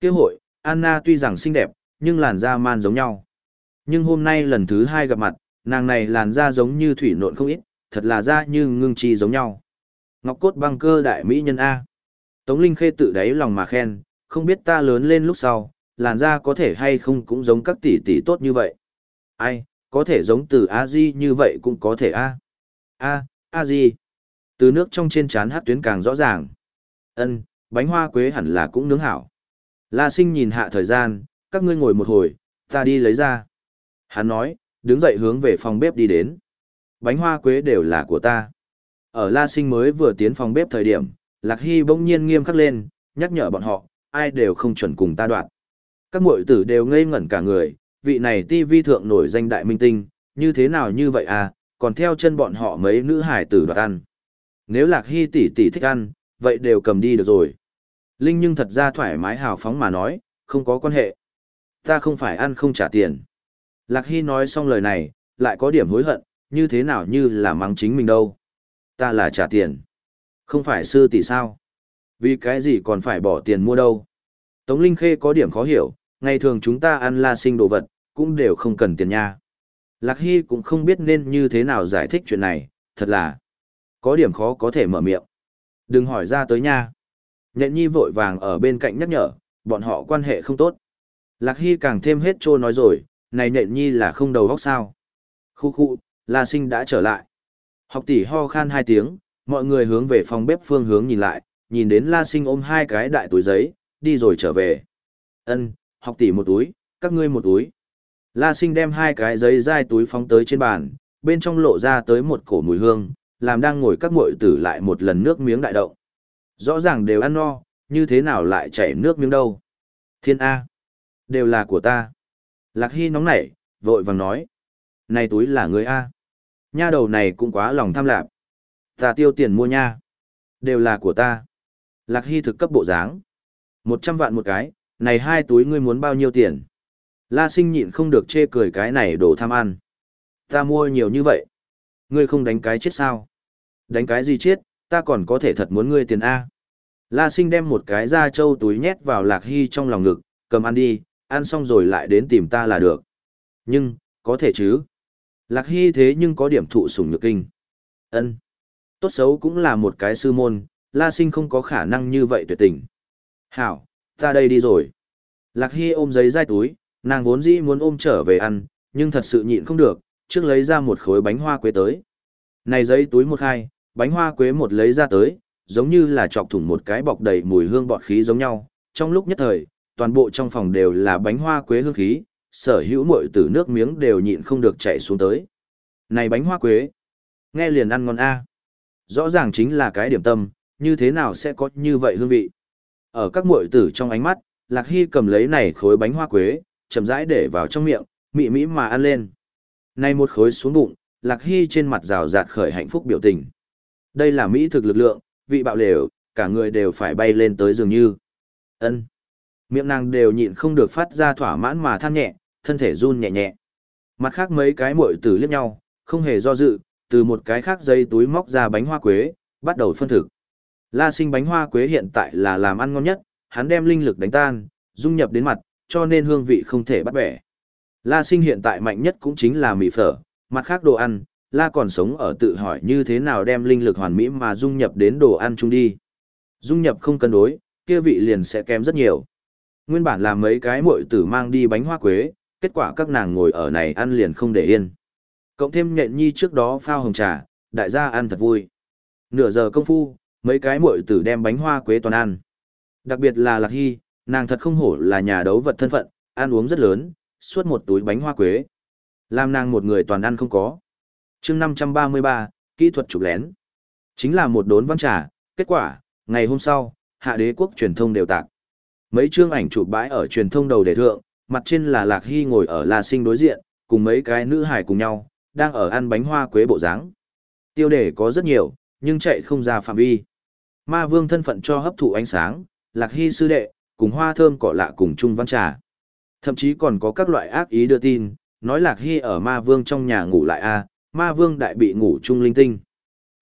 Kia hội, Anna tuy rằng xinh đẹp, nhưng làn da man giống nhau. Nhưng hôm nay lần thứ hai gặp mặt, nàng này làn da giống như thủy nộn không ít, thật là da như ngưng chi giống nhau. Ngọc cốt băng cơ đại mỹ nhân A. Tống Linh Khê tự đáy lòng mà khen, không biết ta lớn lên lúc sau, làn da có thể hay không cũng giống các tỷ tỷ tốt như vậy. Ai, có thể giống từ a di như vậy cũng có thể a. A a di. Từ nước trong trên trán hát tuyến càng rõ ràng. Ân bánh hoa quế hẳn là cũng nướng hảo. La sinh nhìn hạ thời gian các ngươi ngồi một hồi ta đi lấy ra. Hắn nói đứng dậy hướng về phòng bếp đi đến. Bánh hoa quế đều là của ta. Ở la sinh mới vừa tiến phòng bếp thời điểm lạc hy bỗng nhiên nghiêm khắc lên nhắc nhở bọn họ ai đều không chuẩn cùng ta đoạn các muội tử đều ngây ngẩn cả người vị này ti vi thượng nổi danh đại minh tinh, như thế nào như vậy à, còn theo chân bọn họ mấy nữ hải tử đoạt ăn. Nếu lạc hy tỷ tỷ thích ăn, vậy đều cầm đi được rồi. Linh nhưng thật ra thoải mái hào phóng mà nói, không có quan hệ. Ta không phải ăn không trả tiền. Lạc hy nói xong lời này, lại có điểm hối hận, như thế nào như là mắng chính mình đâu. Ta là trả tiền. Không phải sư tỷ sao. Vì cái gì còn phải bỏ tiền mua đâu. Tống Linh Khê có điểm khó hiểu, ngày thường chúng ta ăn la sinh đồ vật, cũng đều không cần tiền nha. Lạc Hy cũng không biết nên như thế nào giải thích chuyện này, thật là có điểm khó có thể mở miệng. Đừng hỏi ra tới nha. Nhện nhi vội vàng ở bên cạnh nhắc nhở, bọn họ quan hệ không tốt. Lạc Hy càng thêm hết trôi nói rồi, này nhện nhi là không đầu góc sao. Khu khu, La Sinh đã trở lại. Học tỷ ho khan hai tiếng, mọi người hướng về phòng bếp phương hướng nhìn lại, nhìn đến La Sinh ôm hai cái đại túi giấy, đi rồi trở về. Ân, học tỷ một túi, các ngươi một túi. La sinh đem hai cái giấy dai túi phóng tới trên bàn, bên trong lộ ra tới một cổ mùi hương, làm đang ngồi các muội tử lại một lần nước miếng đại động. Rõ ràng đều ăn no, như thế nào lại chảy nước miếng đâu. Thiên A. Đều là của ta. Lạc Hy nóng nảy, vội vàng nói. Này túi là người A. Nha đầu này cũng quá lòng tham lạp. Ta tiêu tiền mua nha. Đều là của ta. Lạc Hy thực cấp bộ dáng. Một trăm vạn một cái, này hai túi ngươi muốn bao nhiêu tiền? La sinh nhịn không được chê cười cái này đồ tham ăn. Ta mua nhiều như vậy. Ngươi không đánh cái chết sao? Đánh cái gì chết, ta còn có thể thật muốn ngươi tiền A. La sinh đem một cái da trâu túi nhét vào lạc hy trong lòng ngực, cầm ăn đi, ăn xong rồi lại đến tìm ta là được. Nhưng, có thể chứ. Lạc hy thế nhưng có điểm thụ sủng nhược kinh. ân Tốt xấu cũng là một cái sư môn, La Sinh không có khả năng như vậy tuyệt tình. Hảo, ta đây đi rồi. Lạc Hy ôm giấy dai túi, nàng vốn dĩ muốn ôm trở về ăn, nhưng thật sự nhịn không được, trước lấy ra một khối bánh hoa quế tới. Này giấy túi một hai, bánh hoa quế một lấy ra tới, giống như là chọc thủng một cái bọc đầy mùi hương bọt khí giống nhau. Trong lúc nhất thời, toàn bộ trong phòng đều là bánh hoa quế hương khí, sở hữu muội tử nước miếng đều nhịn không được chảy xuống tới. Này bánh hoa quế, nghe liền ăn ngon a. Rõ ràng chính là cái điểm tâm, như thế nào sẽ có như vậy hương vị. Ở các muội tử trong ánh mắt, Lạc Hy cầm lấy này khối bánh hoa quế, chậm rãi để vào trong miệng, mị mỹ mà ăn lên. nay một khối xuống bụng, Lạc Hy trên mặt rào rạt khởi hạnh phúc biểu tình. Đây là mỹ thực lực lượng, vị bạo lều, cả người đều phải bay lên tới dường như. ân Miệng nàng đều nhịn không được phát ra thỏa mãn mà than nhẹ, thân thể run nhẹ nhẹ. Mặt khác mấy cái muội tử liếc nhau, không hề do dự, từ một cái khác dây túi móc ra bánh hoa quế, bắt đầu phân thực. La sinh bánh hoa quế hiện tại là làm ăn ngon nhất, hắn đem linh lực đánh tan, dung nhập đến mặt, cho nên hương vị không thể bắt bẻ. La sinh hiện tại mạnh nhất cũng chính là mì phở, mặt khác đồ ăn, La còn sống ở tự hỏi như thế nào đem linh lực hoàn mỹ mà dung nhập đến đồ ăn chung đi. Dung nhập không cân đối, kia vị liền sẽ kém rất nhiều. Nguyên bản là mấy cái muội tử mang đi bánh hoa quế, kết quả các nàng ngồi ở này ăn liền không để yên. Cộng thêm nhện nhi trước đó phao hồng trà, đại gia ăn thật vui. Nửa giờ công phu, mấy cái muội tử đem bánh hoa quế toàn ăn. Đặc biệt là Lạc Hy, nàng thật không hổ là nhà đấu vật thân phận, ăn uống rất lớn, suốt một túi bánh hoa quế. Làm nàng một người toàn ăn không có. chương 533, kỹ thuật chụp lén. Chính là một đốn văn trà, kết quả, ngày hôm sau, hạ đế quốc truyền thông đều tạc. Mấy chương ảnh chụp bãi ở truyền thông đầu đề thượng, mặt trên là Lạc Hy ngồi ở La Sinh đối diện, cùng mấy cái nữ hải cùng nhau, đang ở ăn bánh hoa quế bộ dáng. Tiêu đề có rất nhiều, nhưng chạy không ra phạm vi. Ma vương thân phận cho hấp thụ ánh sáng, Lạc Hy sư đệ, cùng hoa thơm cỏ lạ cùng chung văn trà. Thậm chí còn có các loại ác ý đưa tin, nói Lạc Hy ở ma vương trong nhà ngủ lại a ma vương đại bị ngủ chung linh tinh.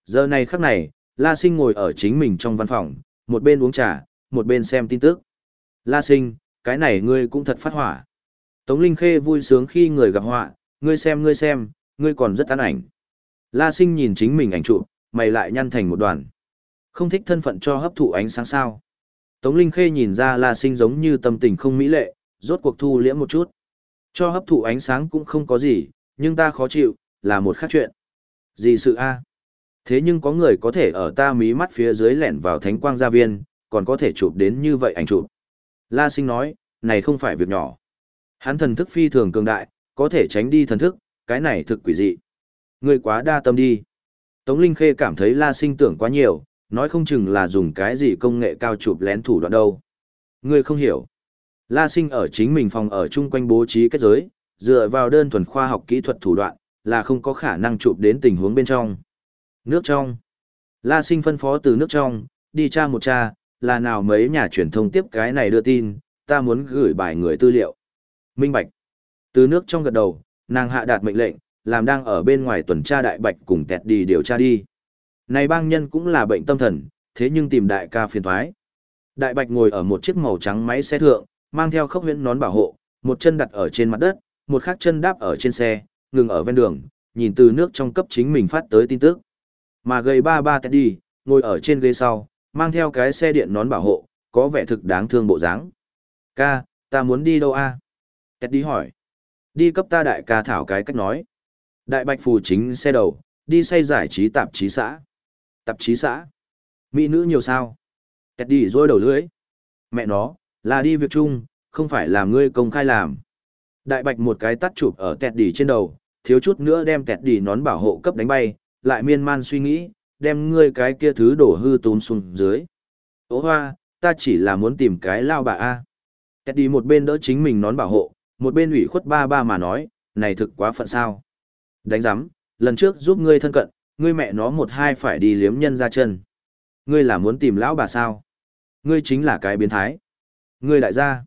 Giờ này khắc này, La Sinh ngồi ở chính mình trong văn phòng, một bên uống trà, một bên xem tin tức. La Sinh, cái này ngươi cũng thật phát hỏa. Tống Linh Khê vui sướng khi người gặp họa, ngươi xem ngươi xem, ngươi còn rất tán ảnh. La Sinh nhìn chính mình ảnh chụp, mày lại nhăn thành một đoàn. Không thích thân phận cho hấp thụ ánh sáng sao. Tống Linh Khê nhìn ra La Sinh giống như tâm tình không mỹ lệ, rốt cuộc thu liễm một chút. Cho hấp thụ ánh sáng cũng không có gì, nhưng ta khó chịu, là một khác chuyện. Gì sự a? Thế nhưng có người có thể ở ta mí mắt phía dưới lẻn vào thánh quang gia viên, còn có thể chụp đến như vậy ảnh chụp. La Sinh nói, này không phải việc nhỏ. Hắn thần thức phi thường cường đại, có thể tránh đi thần thức, cái này thực quỷ dị. Ngươi quá đa tâm đi. Tống Linh Khê cảm thấy La Sinh tưởng quá nhiều, nói không chừng là dùng cái gì công nghệ cao chụp lén thủ đoạn đâu. Ngươi không hiểu. La Sinh ở chính mình phòng ở chung quanh bố trí kết giới, dựa vào đơn thuần khoa học kỹ thuật thủ đoạn, là không có khả năng chụp đến tình huống bên trong. Nước trong. La Sinh phân phó từ nước trong, đi tra một tra, là nào mấy nhà truyền thông tiếp cái này đưa tin, ta muốn gửi bài người tư liệu. Minh Bạch. Từ nước trong gật đầu, nàng hạ đạt mệnh lệnh, làm đang ở bên ngoài tuần tra đại bạch cùng tẹt đi điều tra đi. Này bang nhân cũng là bệnh tâm thần, thế nhưng tìm đại ca phiền thoái. Đại bạch ngồi ở một chiếc màu trắng máy xe thượng, mang theo khốc huyễn nón bảo hộ, một chân đặt ở trên mặt đất, một khác chân đáp ở trên xe, ngừng ở ven đường, nhìn từ nước trong cấp chính mình phát tới tin tức. Mà gầy ba ba tẹt đi, ngồi ở trên ghế sau, mang theo cái xe điện nón bảo hộ, có vẻ thực đáng thương bộ dáng. Ca, ta muốn đi đâu a? À? Tẹt đi hỏi. Đi cấp ta đại ca thảo cái cách nói. Đại bạch phù chính xe đầu, đi xây giải trí tạp chí xã. Tạp chí xã. Mỹ nữ nhiều sao? Tẹt đi rôi đầu lưỡi. Mẹ nó, là đi việc chung, không phải làm ngươi công khai làm. Đại bạch một cái tắt chụp ở tẹt đi trên đầu, thiếu chút nữa đem tẹt đi nón bảo hộ cấp đánh bay, lại miên man suy nghĩ, đem ngươi cái kia thứ đổ hư tốn xuống dưới. Ô hoa, ta chỉ là muốn tìm cái lao bà A. Tẹt đi một bên đỡ chính mình nón bảo hộ, một bên ủy khuất ba ba mà nói, này thực quá phận sao. Đánh giám, lần trước giúp ngươi thân cận, ngươi mẹ nó một hai phải đi liếm nhân ra chân. Ngươi là muốn tìm lão bà sao? Ngươi chính là cái biến thái. Ngươi đại gia.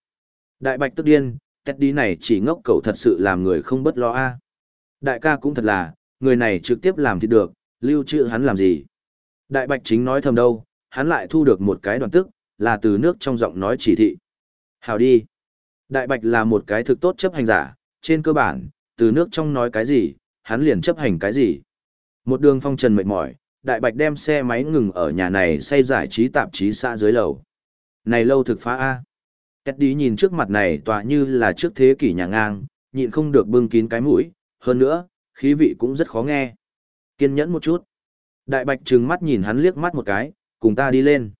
Đại bạch tức điên, tét đi này chỉ ngốc cầu thật sự làm người không bất lo a. Đại ca cũng thật là, người này trực tiếp làm thì được, lưu trữ hắn làm gì. Đại bạch chính nói thầm đâu, hắn lại thu được một cái đoàn tức, là từ nước trong giọng nói chỉ thị. Hào đi. Đại bạch là một cái thực tốt chấp hành giả, trên cơ bản, từ nước trong nói cái gì, hắn liền chấp hành cái gì. Một đường phong trần mệt mỏi, đại bạch đem xe máy ngừng ở nhà này xây giải trí tạp chí xã dưới lầu. Này lâu thực phá A. Kết đi nhìn trước mặt này tòa như là trước thế kỷ nhà ngang, nhịn không được bưng kín cái mũi, hơn nữa, khí vị cũng rất khó nghe. Kiên nhẫn một chút. Đại bạch trừng mắt nhìn hắn liếc mắt một cái, cùng ta đi lên.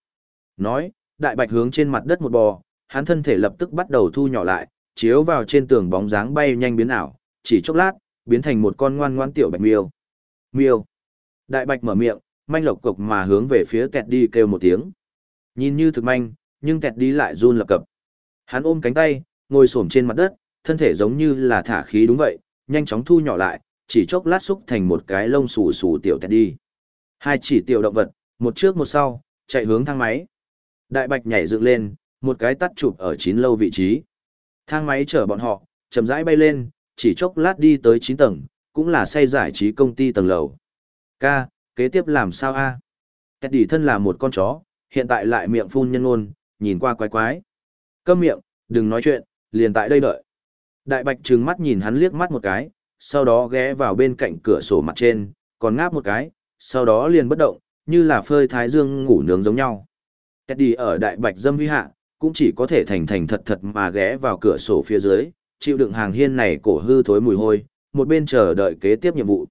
Nói, đại bạch hướng trên mặt đất một bò, hắn thân thể lập tức bắt đầu thu nhỏ lại, chiếu vào trên tường bóng dáng bay nhanh biến ảo, chỉ chốc lát, biến thành một con ngoan ngoan tiểu bạch miêu. Miêu. Đại bạch mở miệng, manh lộc cộc mà hướng về phía tẹt đi kêu một tiếng. Nhìn như thực manh, nhưng tẹt đi lại run lập cập. Hắn ôm cánh tay, ngồi xổm trên mặt đất, thân thể giống như là thả khí đúng vậy, nhanh chóng thu nhỏ lại, chỉ chốc lát xúc thành một cái lông xù xù tiểu tẹt đi. Hai chỉ tiểu động vật, một trước một sau, chạy hướng thang máy. Đại bạch nhảy dựng lên, một cái tắt chụp ở chín lâu vị trí. Thang máy chở bọn họ, chậm rãi bay lên, chỉ chốc lát đi tới 9 tầng, cũng là xây giải trí công ty tầng lầu. Ca, kế tiếp làm sao a? À? Teddy thân là một con chó, hiện tại lại miệng phun nhân ngôn, nhìn qua quái quái. Câm miệng, đừng nói chuyện, liền tại đây đợi. Đại bạch trừng mắt nhìn hắn liếc mắt một cái, sau đó ghé vào bên cạnh cửa sổ mặt trên, còn ngáp một cái, sau đó liền bất động, như là phơi thái dương ngủ nướng giống nhau. Teddy ở đại bạch dâm huy hạ, cũng chỉ có thể thành thành thật thật mà ghé vào cửa sổ phía dưới, chịu đựng hàng hiên này cổ hư thối mùi hôi, một bên chờ đợi kế tiếp nhiệm vụ.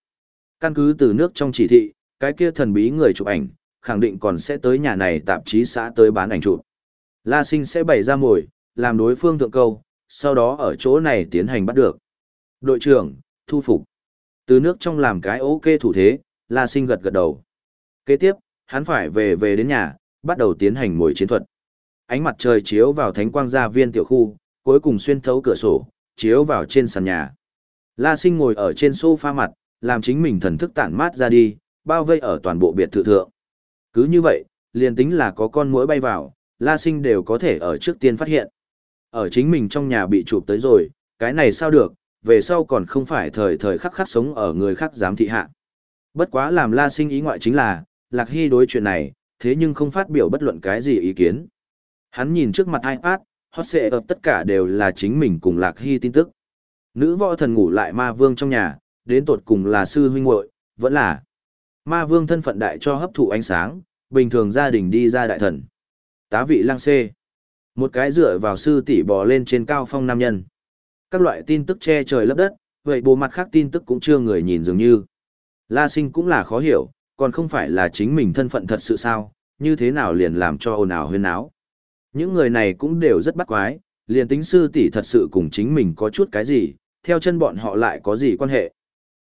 Căn cứ từ nước trong chỉ thị, cái kia thần bí người chụp ảnh, khẳng định còn sẽ tới nhà này tạp chí xã tới bán ảnh chụp. La Sinh sẽ bày ra mồi, làm đối phương thượng câu, sau đó ở chỗ này tiến hành bắt được. Đội trưởng, thu phục. Từ nước trong làm cái ok thủ thế, La Sinh gật gật đầu. Kế tiếp, hắn phải về về đến nhà, bắt đầu tiến hành mồi chiến thuật. Ánh mặt trời chiếu vào thánh quang gia viên tiểu khu, cuối cùng xuyên thấu cửa sổ, chiếu vào trên sàn nhà. La Sinh ngồi ở trên sofa mặt, làm chính mình thần thức tản mát ra đi, bao vây ở toàn bộ biệt thự thượng. Cứ như vậy, liền tính là có con muỗi bay vào, La Sinh đều có thể ở trước tiên phát hiện. Ở chính mình trong nhà bị chụp tới rồi, cái này sao được, về sau còn không phải thời thời khắc khắc sống ở người khác dám thị hạ. Bất quá làm La Sinh ý ngoại chính là, Lạc Hy đối chuyện này, thế nhưng không phát biểu bất luận cái gì ý kiến. Hắn nhìn trước mặt iPad, hot xệ ập tất cả đều là chính mình cùng Lạc Hy tin tức. Nữ võ thần ngủ lại ma vương trong nhà, đến tột cùng là sư huynh muội vẫn là ma vương thân phận đại cho hấp thụ ánh sáng, bình thường gia đình đi ra đại thần. Tá vị lang xê. Một cái dựa vào sư tỷ bò lên trên cao phong nam nhân. Các loại tin tức che trời lấp đất, vậy bộ mặt khác tin tức cũng chưa người nhìn dường như. La sinh cũng là khó hiểu, còn không phải là chính mình thân phận thật sự sao, như thế nào liền làm cho ồn ào huyên áo. Những người này cũng đều rất bắt quái, liền tính sư tỷ thật sự cùng chính mình có chút cái gì, theo chân bọn họ lại có gì quan hệ.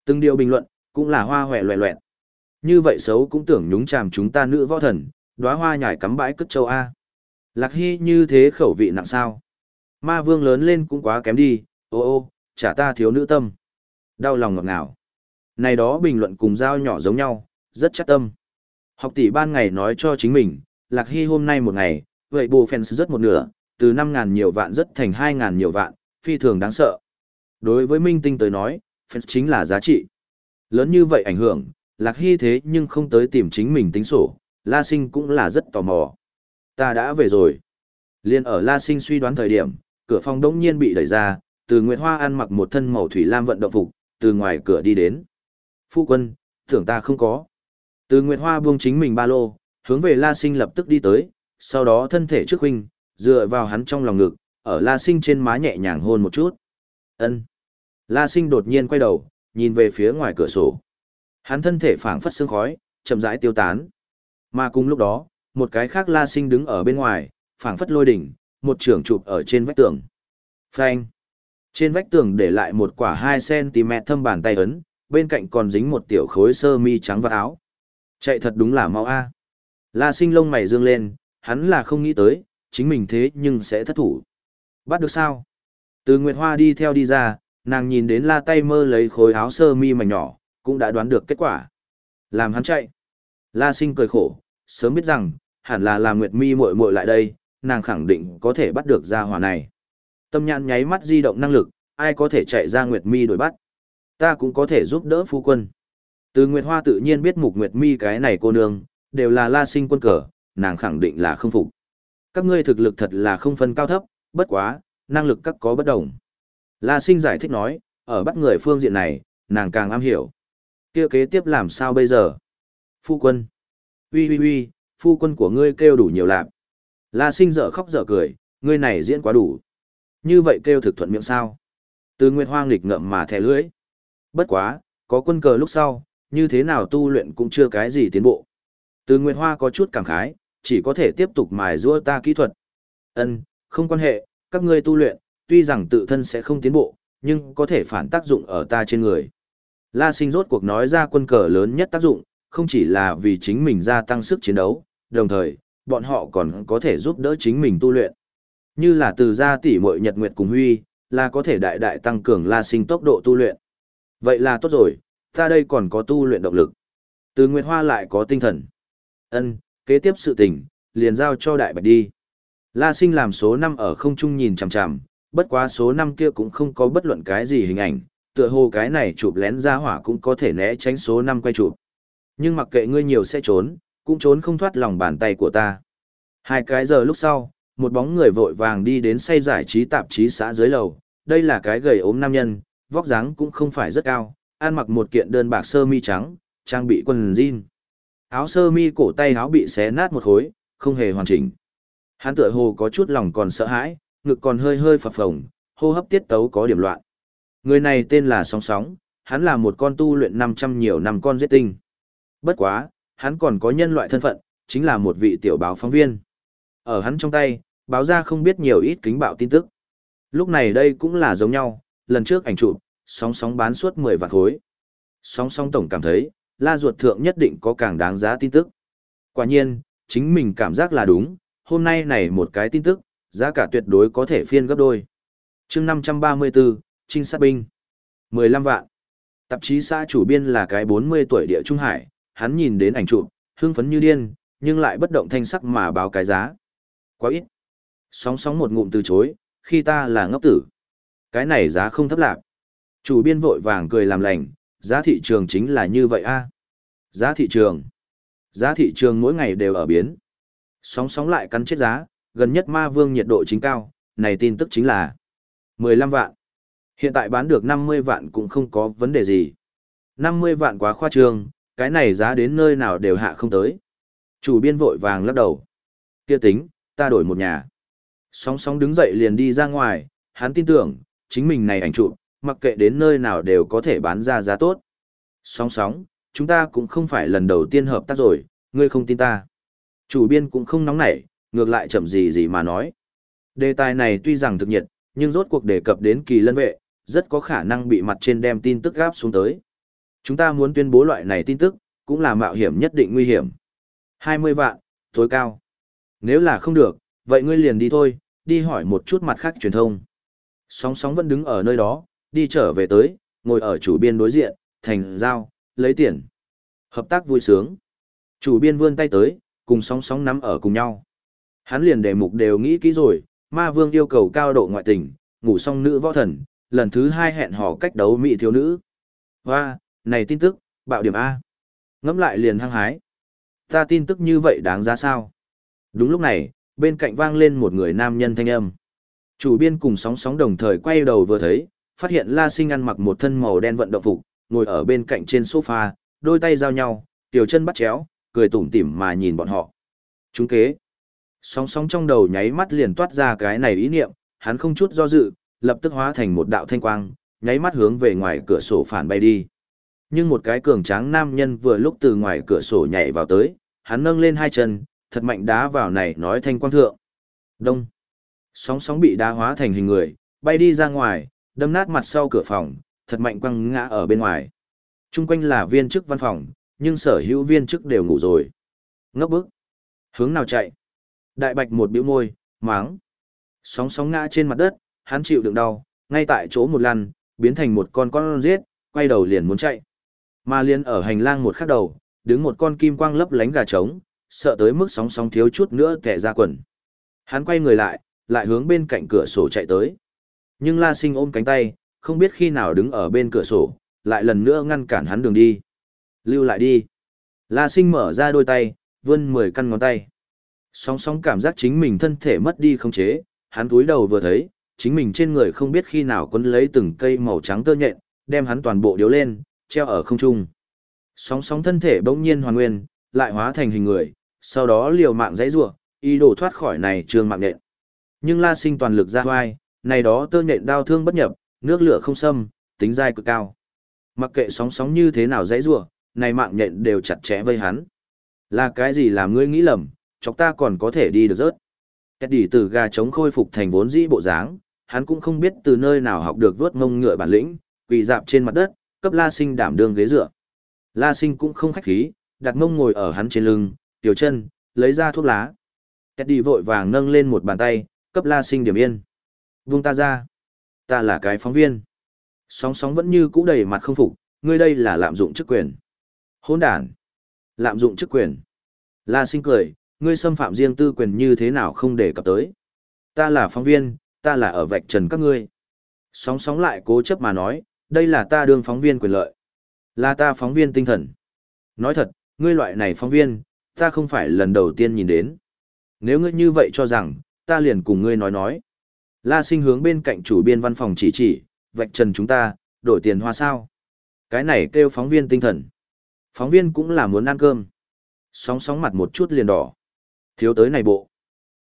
Từng điều bình luận, cũng là hoa hòe loẹ loẹn. Như vậy xấu cũng tưởng nhúng chàm chúng ta nữ võ thần, đóa hoa nhải cắm bãi cất châu A. Lạc Hy như thế khẩu vị nặng sao. Ma vương lớn lên cũng quá kém đi, ô ô, chả ta thiếu nữ tâm. Đau lòng ngọt ngào. Này đó bình luận cùng dao nhỏ giống nhau, rất chắc tâm. Học tỷ ban ngày nói cho chính mình, Lạc Hy hôm nay một ngày, vậy bù fans rất một nửa, từ 5.000 nhiều vạn rất thành 2.000 nhiều vạn, phi thường đáng sợ. Đối với Minh Tinh tới nói, fans chính là giá trị. Lớn như vậy ảnh hưởng, Lạc Hy thế nhưng không tới tìm chính mình tính sổ, La Sinh cũng là rất tò mò. Ta đã về rồi. Liên ở La Sinh suy đoán thời điểm, cửa phòng đống nhiên bị đẩy ra, từ Nguyệt Hoa ăn mặc một thân màu thủy lam vận động phục, từ ngoài cửa đi đến. Phu quân, tưởng ta không có. Từ Nguyệt Hoa buông chính mình ba lô, hướng về La Sinh lập tức đi tới, sau đó thân thể trước huynh, dựa vào hắn trong lòng ngực, ở La Sinh trên má nhẹ nhàng hôn một chút. Ân. La Sinh đột nhiên quay đầu, nhìn về phía ngoài cửa sổ. Hắn thân thể phảng phất sương khói, chậm rãi tiêu tán. Mà cùng lúc đó, một cái khác La Sinh đứng ở bên ngoài, phảng phất lôi đỉnh, một trưởng chụp ở trên vách tường. Phanh. Trên vách tường để lại một quả 2cm thâm bàn tay ấn, bên cạnh còn dính một tiểu khối sơ mi trắng và áo. Chạy thật đúng là mau a. La Sinh lông mày dương lên, hắn là không nghĩ tới, chính mình thế nhưng sẽ thất thủ. Bắt được sao? Từ Nguyệt Hoa đi theo đi ra, nàng nhìn đến la tay mơ lấy khối áo sơ mi mảnh nhỏ, cũng đã đoán được kết quả. Làm hắn chạy. La sinh cười khổ, sớm biết rằng, hẳn là làm Nguyệt mi muội muội lại đây, nàng khẳng định có thể bắt được ra hỏa này. Tâm nhãn nháy mắt di động năng lực, ai có thể chạy ra Nguyệt mi đuổi bắt. Ta cũng có thể giúp đỡ phu quân. Từ Nguyệt Hoa tự nhiên biết mục Nguyệt mi cái này cô nương, đều là la sinh quân cờ, nàng khẳng định là không phục. Các ngươi thực lực thật là không phân cao thấp, bất quá, năng lực các có bất đồng. La sinh giải thích nói, ở bắt người phương diện này, nàng càng am hiểu. kia kế tiếp làm sao bây giờ? Phu quân. Ui ui ui, phu quân của ngươi kêu đủ nhiều lạp. La sinh dở khóc dở cười, ngươi này diễn quá đủ. Như vậy kêu thực thuận miệng sao. Từ Nguyệt hoang lịch ngậm mà thẻ lưỡi. Bất quá, có quân cờ lúc sau, như thế nào tu luyện cũng chưa cái gì tiến bộ. Từ Nguyệt Hoa có chút cảm khái, chỉ có thể tiếp tục mài giũa ta kỹ thuật. Ân, không quan hệ, các ngươi tu luyện, tuy rằng tự thân sẽ không tiến bộ, nhưng có thể phản tác dụng ở ta trên người. La sinh rốt cuộc nói ra quân cờ lớn nhất tác dụng, không chỉ là vì chính mình gia tăng sức chiến đấu, đồng thời, bọn họ còn có thể giúp đỡ chính mình tu luyện. Như là từ gia tỷ muội nhật nguyệt cùng huy, là có thể đại đại tăng cường la sinh tốc độ tu luyện. Vậy là tốt rồi, ta đây còn có tu luyện động lực. Từ Nguyệt Hoa lại có tinh thần. Ân, kế tiếp sự tình, liền giao cho đại bạch đi. La sinh làm số 5 ở không trung nhìn chằm chằm, bất quá số 5 kia cũng không có bất luận cái gì hình ảnh, tựa hồ cái này chụp lén ra hỏa cũng có thể né tránh số 5 quay chụp. Nhưng mặc kệ ngươi nhiều sẽ trốn, cũng trốn không thoát lòng bàn tay của ta. Hai cái giờ lúc sau, một bóng người vội vàng đi đến say giải trí tạp chí xã dưới lầu, đây là cái gầy ốm nam nhân, vóc dáng cũng không phải rất cao, ăn mặc một kiện đơn bạc sơ mi trắng, trang bị quần jean. Áo sơ mi cổ tay áo bị xé nát một khối, không hề hoàn chỉnh. Hắn tựa hồ có chút lòng còn sợ hãi, ngực còn hơi hơi phập phồng, hô hấp tiết tấu có điểm loạn. Người này tên là Sóng Sóng, hắn là một con tu luyện 500 nhiều năm con giết tinh. Bất quá, hắn còn có nhân loại thân phận, chính là một vị tiểu báo phóng viên. Ở hắn trong tay, báo ra không biết nhiều ít kính bạo tin tức. Lúc này đây cũng là giống nhau, lần trước ảnh chụp, sóng sóng bán suốt 10 vạn khối. Sóng sóng tổng cảm thấy, la ruột thượng nhất định có càng đáng giá tin tức. Quả nhiên, chính mình cảm giác là đúng, hôm nay này một cái tin tức, giá cả tuyệt đối có thể phiên gấp đôi. chương 534, Trinh sát binh. 15 vạn. Tạp chí xã chủ biên là cái 40 tuổi địa trung hải, hắn nhìn đến ảnh chụp, hưng phấn như điên, nhưng lại bất động thanh sắc mà báo cái giá. Quá ít. Sóng sóng một ngụm từ chối, khi ta là ngốc tử. Cái này giá không thấp lạc. Chủ biên vội vàng cười làm lành, giá thị trường chính là như vậy a. Giá thị trường. Giá thị trường mỗi ngày đều ở biến. Sóng sóng lại cắn chết giá, gần nhất ma vương nhiệt độ chính cao, này tin tức chính là 15 vạn. Hiện tại bán được 50 vạn cũng không có vấn đề gì. 50 vạn quá khoa trương, cái này giá đến nơi nào đều hạ không tới. Chủ biên vội vàng lắc đầu. Kia tính, ta đổi một nhà. Sóng sóng đứng dậy liền đi ra ngoài, hắn tin tưởng, chính mình này ảnh chụp, mặc kệ đến nơi nào đều có thể bán ra giá tốt. Sóng sóng, chúng ta cũng không phải lần đầu tiên hợp tác rồi, ngươi không tin ta. Chủ biên cũng không nóng nảy, ngược lại chậm gì gì mà nói. Đề tài này tuy rằng thực nhiệt, nhưng rốt cuộc đề cập đến kỳ lân vệ, rất có khả năng bị mặt trên đem tin tức gáp xuống tới. Chúng ta muốn tuyên bố loại này tin tức, cũng là mạo hiểm nhất định nguy hiểm. 20 vạn, tối cao. Nếu là không được, vậy ngươi liền đi thôi, đi hỏi một chút mặt khác truyền thông. Sóng sóng vẫn đứng ở nơi đó, đi trở về tới, ngồi ở chủ biên đối diện, thành giao, lấy tiền. Hợp tác vui sướng. Chủ biên vươn tay tới, cùng sóng sóng nắm ở cùng nhau. Hắn liền đề mục đều nghĩ kỹ rồi, ma vương yêu cầu cao độ ngoại tình, ngủ xong nữ võ thần, lần thứ hai hẹn hò cách đấu mỹ thiếu nữ. Hoa, này tin tức, bạo điểm A. ngẫm lại liền hăng hái. Ta tin tức như vậy đáng giá sao? Đúng lúc này, bên cạnh vang lên một người nam nhân thanh âm. Chủ biên cùng sóng sóng đồng thời quay đầu vừa thấy, phát hiện La Sinh ăn mặc một thân màu đen vận động phục, ngồi ở bên cạnh trên sofa, đôi tay giao nhau, tiểu chân bắt chéo, cười tủm tỉm mà nhìn bọn họ. Chúng kế. Sóng sóng trong đầu nháy mắt liền toát ra cái này ý niệm, hắn không chút do dự, lập tức hóa thành một đạo thanh quang, nháy mắt hướng về ngoài cửa sổ phản bay đi. Nhưng một cái cường tráng nam nhân vừa lúc từ ngoài cửa sổ nhảy vào tới, hắn nâng lên hai chân, thật mạnh đá vào này nói thanh quang thượng. Đông. Sóng sóng bị đá hóa thành hình người, bay đi ra ngoài, đâm nát mặt sau cửa phòng, thật mạnh quăng ngã ở bên ngoài. Trung quanh là viên chức văn phòng, nhưng sở hữu viên chức đều ngủ rồi. Ngốc bức. Hướng nào chạy? Đại bạch một bĩu môi, máng. Sóng sóng ngã trên mặt đất, hắn chịu đựng đau, ngay tại chỗ một lần, biến thành một con con giết, quay đầu liền muốn chạy. Mà liền ở hành lang một khắc đầu, đứng một con kim quang lấp lánh gà trống, sợ tới mức sóng sóng thiếu chút nữa kẻ ra quần. Hắn quay người lại, lại hướng bên cạnh cửa sổ chạy tới. Nhưng La Sinh ôm cánh tay, không biết khi nào đứng ở bên cửa sổ, lại lần nữa ngăn cản hắn đường đi. Lưu lại đi. La Sinh mở ra đôi tay, vươn mười căn ngón tay. Sóng sóng cảm giác chính mình thân thể mất đi không chế, hắn túi đầu vừa thấy, chính mình trên người không biết khi nào quấn lấy từng cây màu trắng tơ nhện, đem hắn toàn bộ điếu lên, treo ở không trung. Sóng sóng thân thể bỗng nhiên hoàn nguyên, lại hóa thành hình người, sau đó liều mạng dãy rủa, ý đồ thoát khỏi này trường mạng nện. Nhưng La Sinh toàn lực ra hoai, này đó tơ nhện đau thương bất nhập, nước lửa không xâm, tính dai cực cao. Mặc kệ sóng sóng như thế nào dãy rủa, này mạng nhện đều chặt chẽ vây hắn. Là cái gì làm ngươi nghĩ lầm, chọc ta còn có thể đi được rớt. Kết đỉ từ gà trống khôi phục thành vốn dĩ bộ dáng, hắn cũng không biết từ nơi nào học được vớt mông ngựa bản lĩnh, quỳ dạp trên mặt đất, cấp La Sinh đảm đương ghế dựa. La Sinh cũng không khách khí, đặt mông ngồi ở hắn trên lưng, tiểu chân, lấy ra thuốc lá. Kết đi vội vàng nâng lên một bàn tay, cấp La Sinh điểm yên. Vung ta ra. Ta là cái phóng viên. Sóng sóng vẫn như cũ đầy mặt không phục, ngươi đây là lạm dụng chức quyền. Hỗn đản. Lạm dụng chức quyền. La Sinh cười, ngươi xâm phạm riêng tư quyền như thế nào không để cập tới. Ta là phóng viên, ta là ở vạch trần các ngươi. Sóng sóng lại cố chấp mà nói, đây là ta đương phóng viên quyền lợi. Là ta phóng viên tinh thần. Nói thật, ngươi loại này phóng viên, ta không phải lần đầu tiên nhìn đến. Nếu ngươi như vậy cho rằng, ta liền cùng ngươi nói nói. La sinh hướng bên cạnh chủ biên văn phòng chỉ chỉ, vạch trần chúng ta, đổi tiền hoa sao. Cái này kêu phóng viên tinh thần. Phóng viên cũng là muốn ăn cơm. Sóng sóng mặt một chút liền đỏ. Thiếu tới này bộ.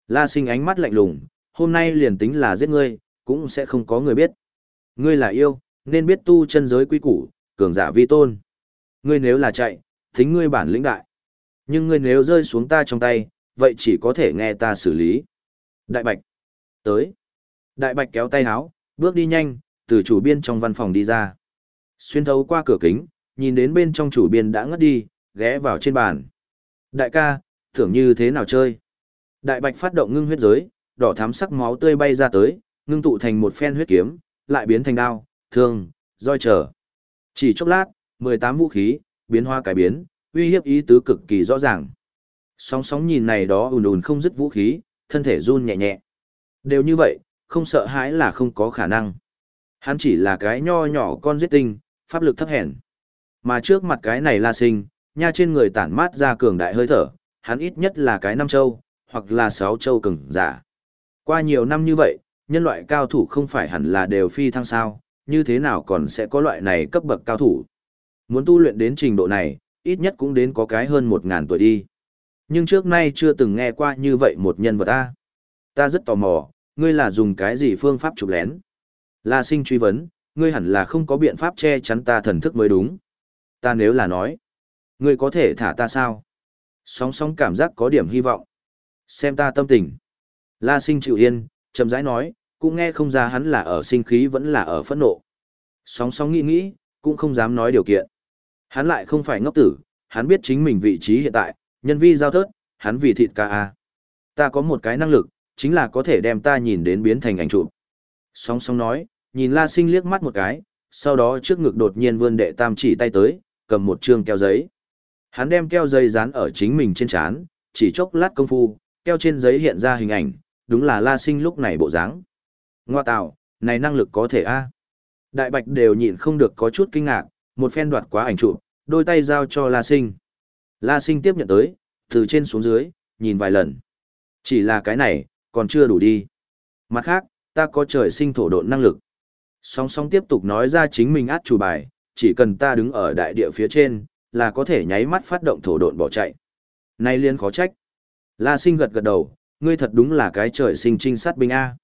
La sinh ánh mắt lạnh lùng, hôm nay liền tính là giết ngươi, cũng sẽ không có người biết. Ngươi là yêu, nên biết tu chân giới quy củ, cường giả vi tôn. Ngươi nếu là chạy, tính ngươi bản lĩnh đại. Nhưng ngươi nếu rơi xuống ta trong tay, vậy chỉ có thể nghe ta xử lý. Đại Bạch. Tới. Đại Bạch kéo tay áo, bước đi nhanh, từ chủ biên trong văn phòng đi ra. Xuyên thấu qua cửa kính, nhìn đến bên trong chủ biên đã ngất đi, ghé vào trên bàn. Đại ca, tưởng như thế nào chơi? Đại Bạch phát động ngưng huyết giới, đỏ thắm sắc máu tươi bay ra tới, ngưng tụ thành một phen huyết kiếm, lại biến thành đao, thương, roi trở. Chỉ chốc lát, 18 vũ khí, biến hoa cải biến, uy hiếp ý tứ cực kỳ rõ ràng. Sóng sóng nhìn này đó ùn ùn không dứt vũ khí, thân thể run nhẹ nhẹ. Đều như vậy, không sợ hãi là không có khả năng. Hắn chỉ là cái nho nhỏ con giết tinh, pháp lực thấp hèn. Mà trước mặt cái này la sinh, nha trên người tản mát ra cường đại hơi thở, hắn ít nhất là cái năm châu, hoặc là sáu châu cường giả. Qua nhiều năm như vậy, nhân loại cao thủ không phải hẳn là đều phi thăng sao, như thế nào còn sẽ có loại này cấp bậc cao thủ. Muốn tu luyện đến trình độ này, ít nhất cũng đến có cái hơn một ngàn tuổi đi. Nhưng trước nay chưa từng nghe qua như vậy một nhân vật ta. Ta rất tò mò, ngươi là dùng cái gì phương pháp chụp lén? La sinh truy vấn, ngươi hẳn là không có biện pháp che chắn ta thần thức mới đúng. Ta nếu là nói, ngươi có thể thả ta sao? Sóng sóng cảm giác có điểm hy vọng. Xem ta tâm tình. La sinh chịu yên, chậm rãi nói, cũng nghe không ra hắn là ở sinh khí vẫn là ở phẫn nộ. Sóng sóng nghĩ nghĩ, cũng không dám nói điều kiện. Hắn lại không phải ngốc tử, hắn biết chính mình vị trí hiện tại, nhân vi giao thớt, hắn vì thịt ca a. À. Ta có một cái năng lực, chính là có thể đem ta nhìn đến biến thành ảnh chụp. Sóng sóng nói, nhìn La Sinh liếc mắt một cái, sau đó trước ngực đột nhiên vươn đệ tam chỉ tay tới, cầm một trương keo giấy. Hắn đem keo giấy dán ở chính mình trên trán, chỉ chốc lát công phu, keo trên giấy hiện ra hình ảnh, đúng là La Sinh lúc này bộ dáng. Ngoa tạo, này năng lực có thể a Đại bạch đều nhịn không được có chút kinh ngạc, một phen đoạt quá ảnh chụp, đôi tay giao cho La Sinh. La Sinh tiếp nhận tới, từ trên xuống dưới, nhìn vài lần. Chỉ là cái này, còn chưa đủ đi. Mặt khác, ta có trời sinh thổ độn năng lực. Song song tiếp tục nói ra chính mình át chủ bài, chỉ cần ta đứng ở đại địa phía trên, là có thể nháy mắt phát động thổ độn bỏ chạy. Nay liên khó trách. La Sinh gật gật đầu, ngươi thật đúng là cái trời sinh trinh sát binh A.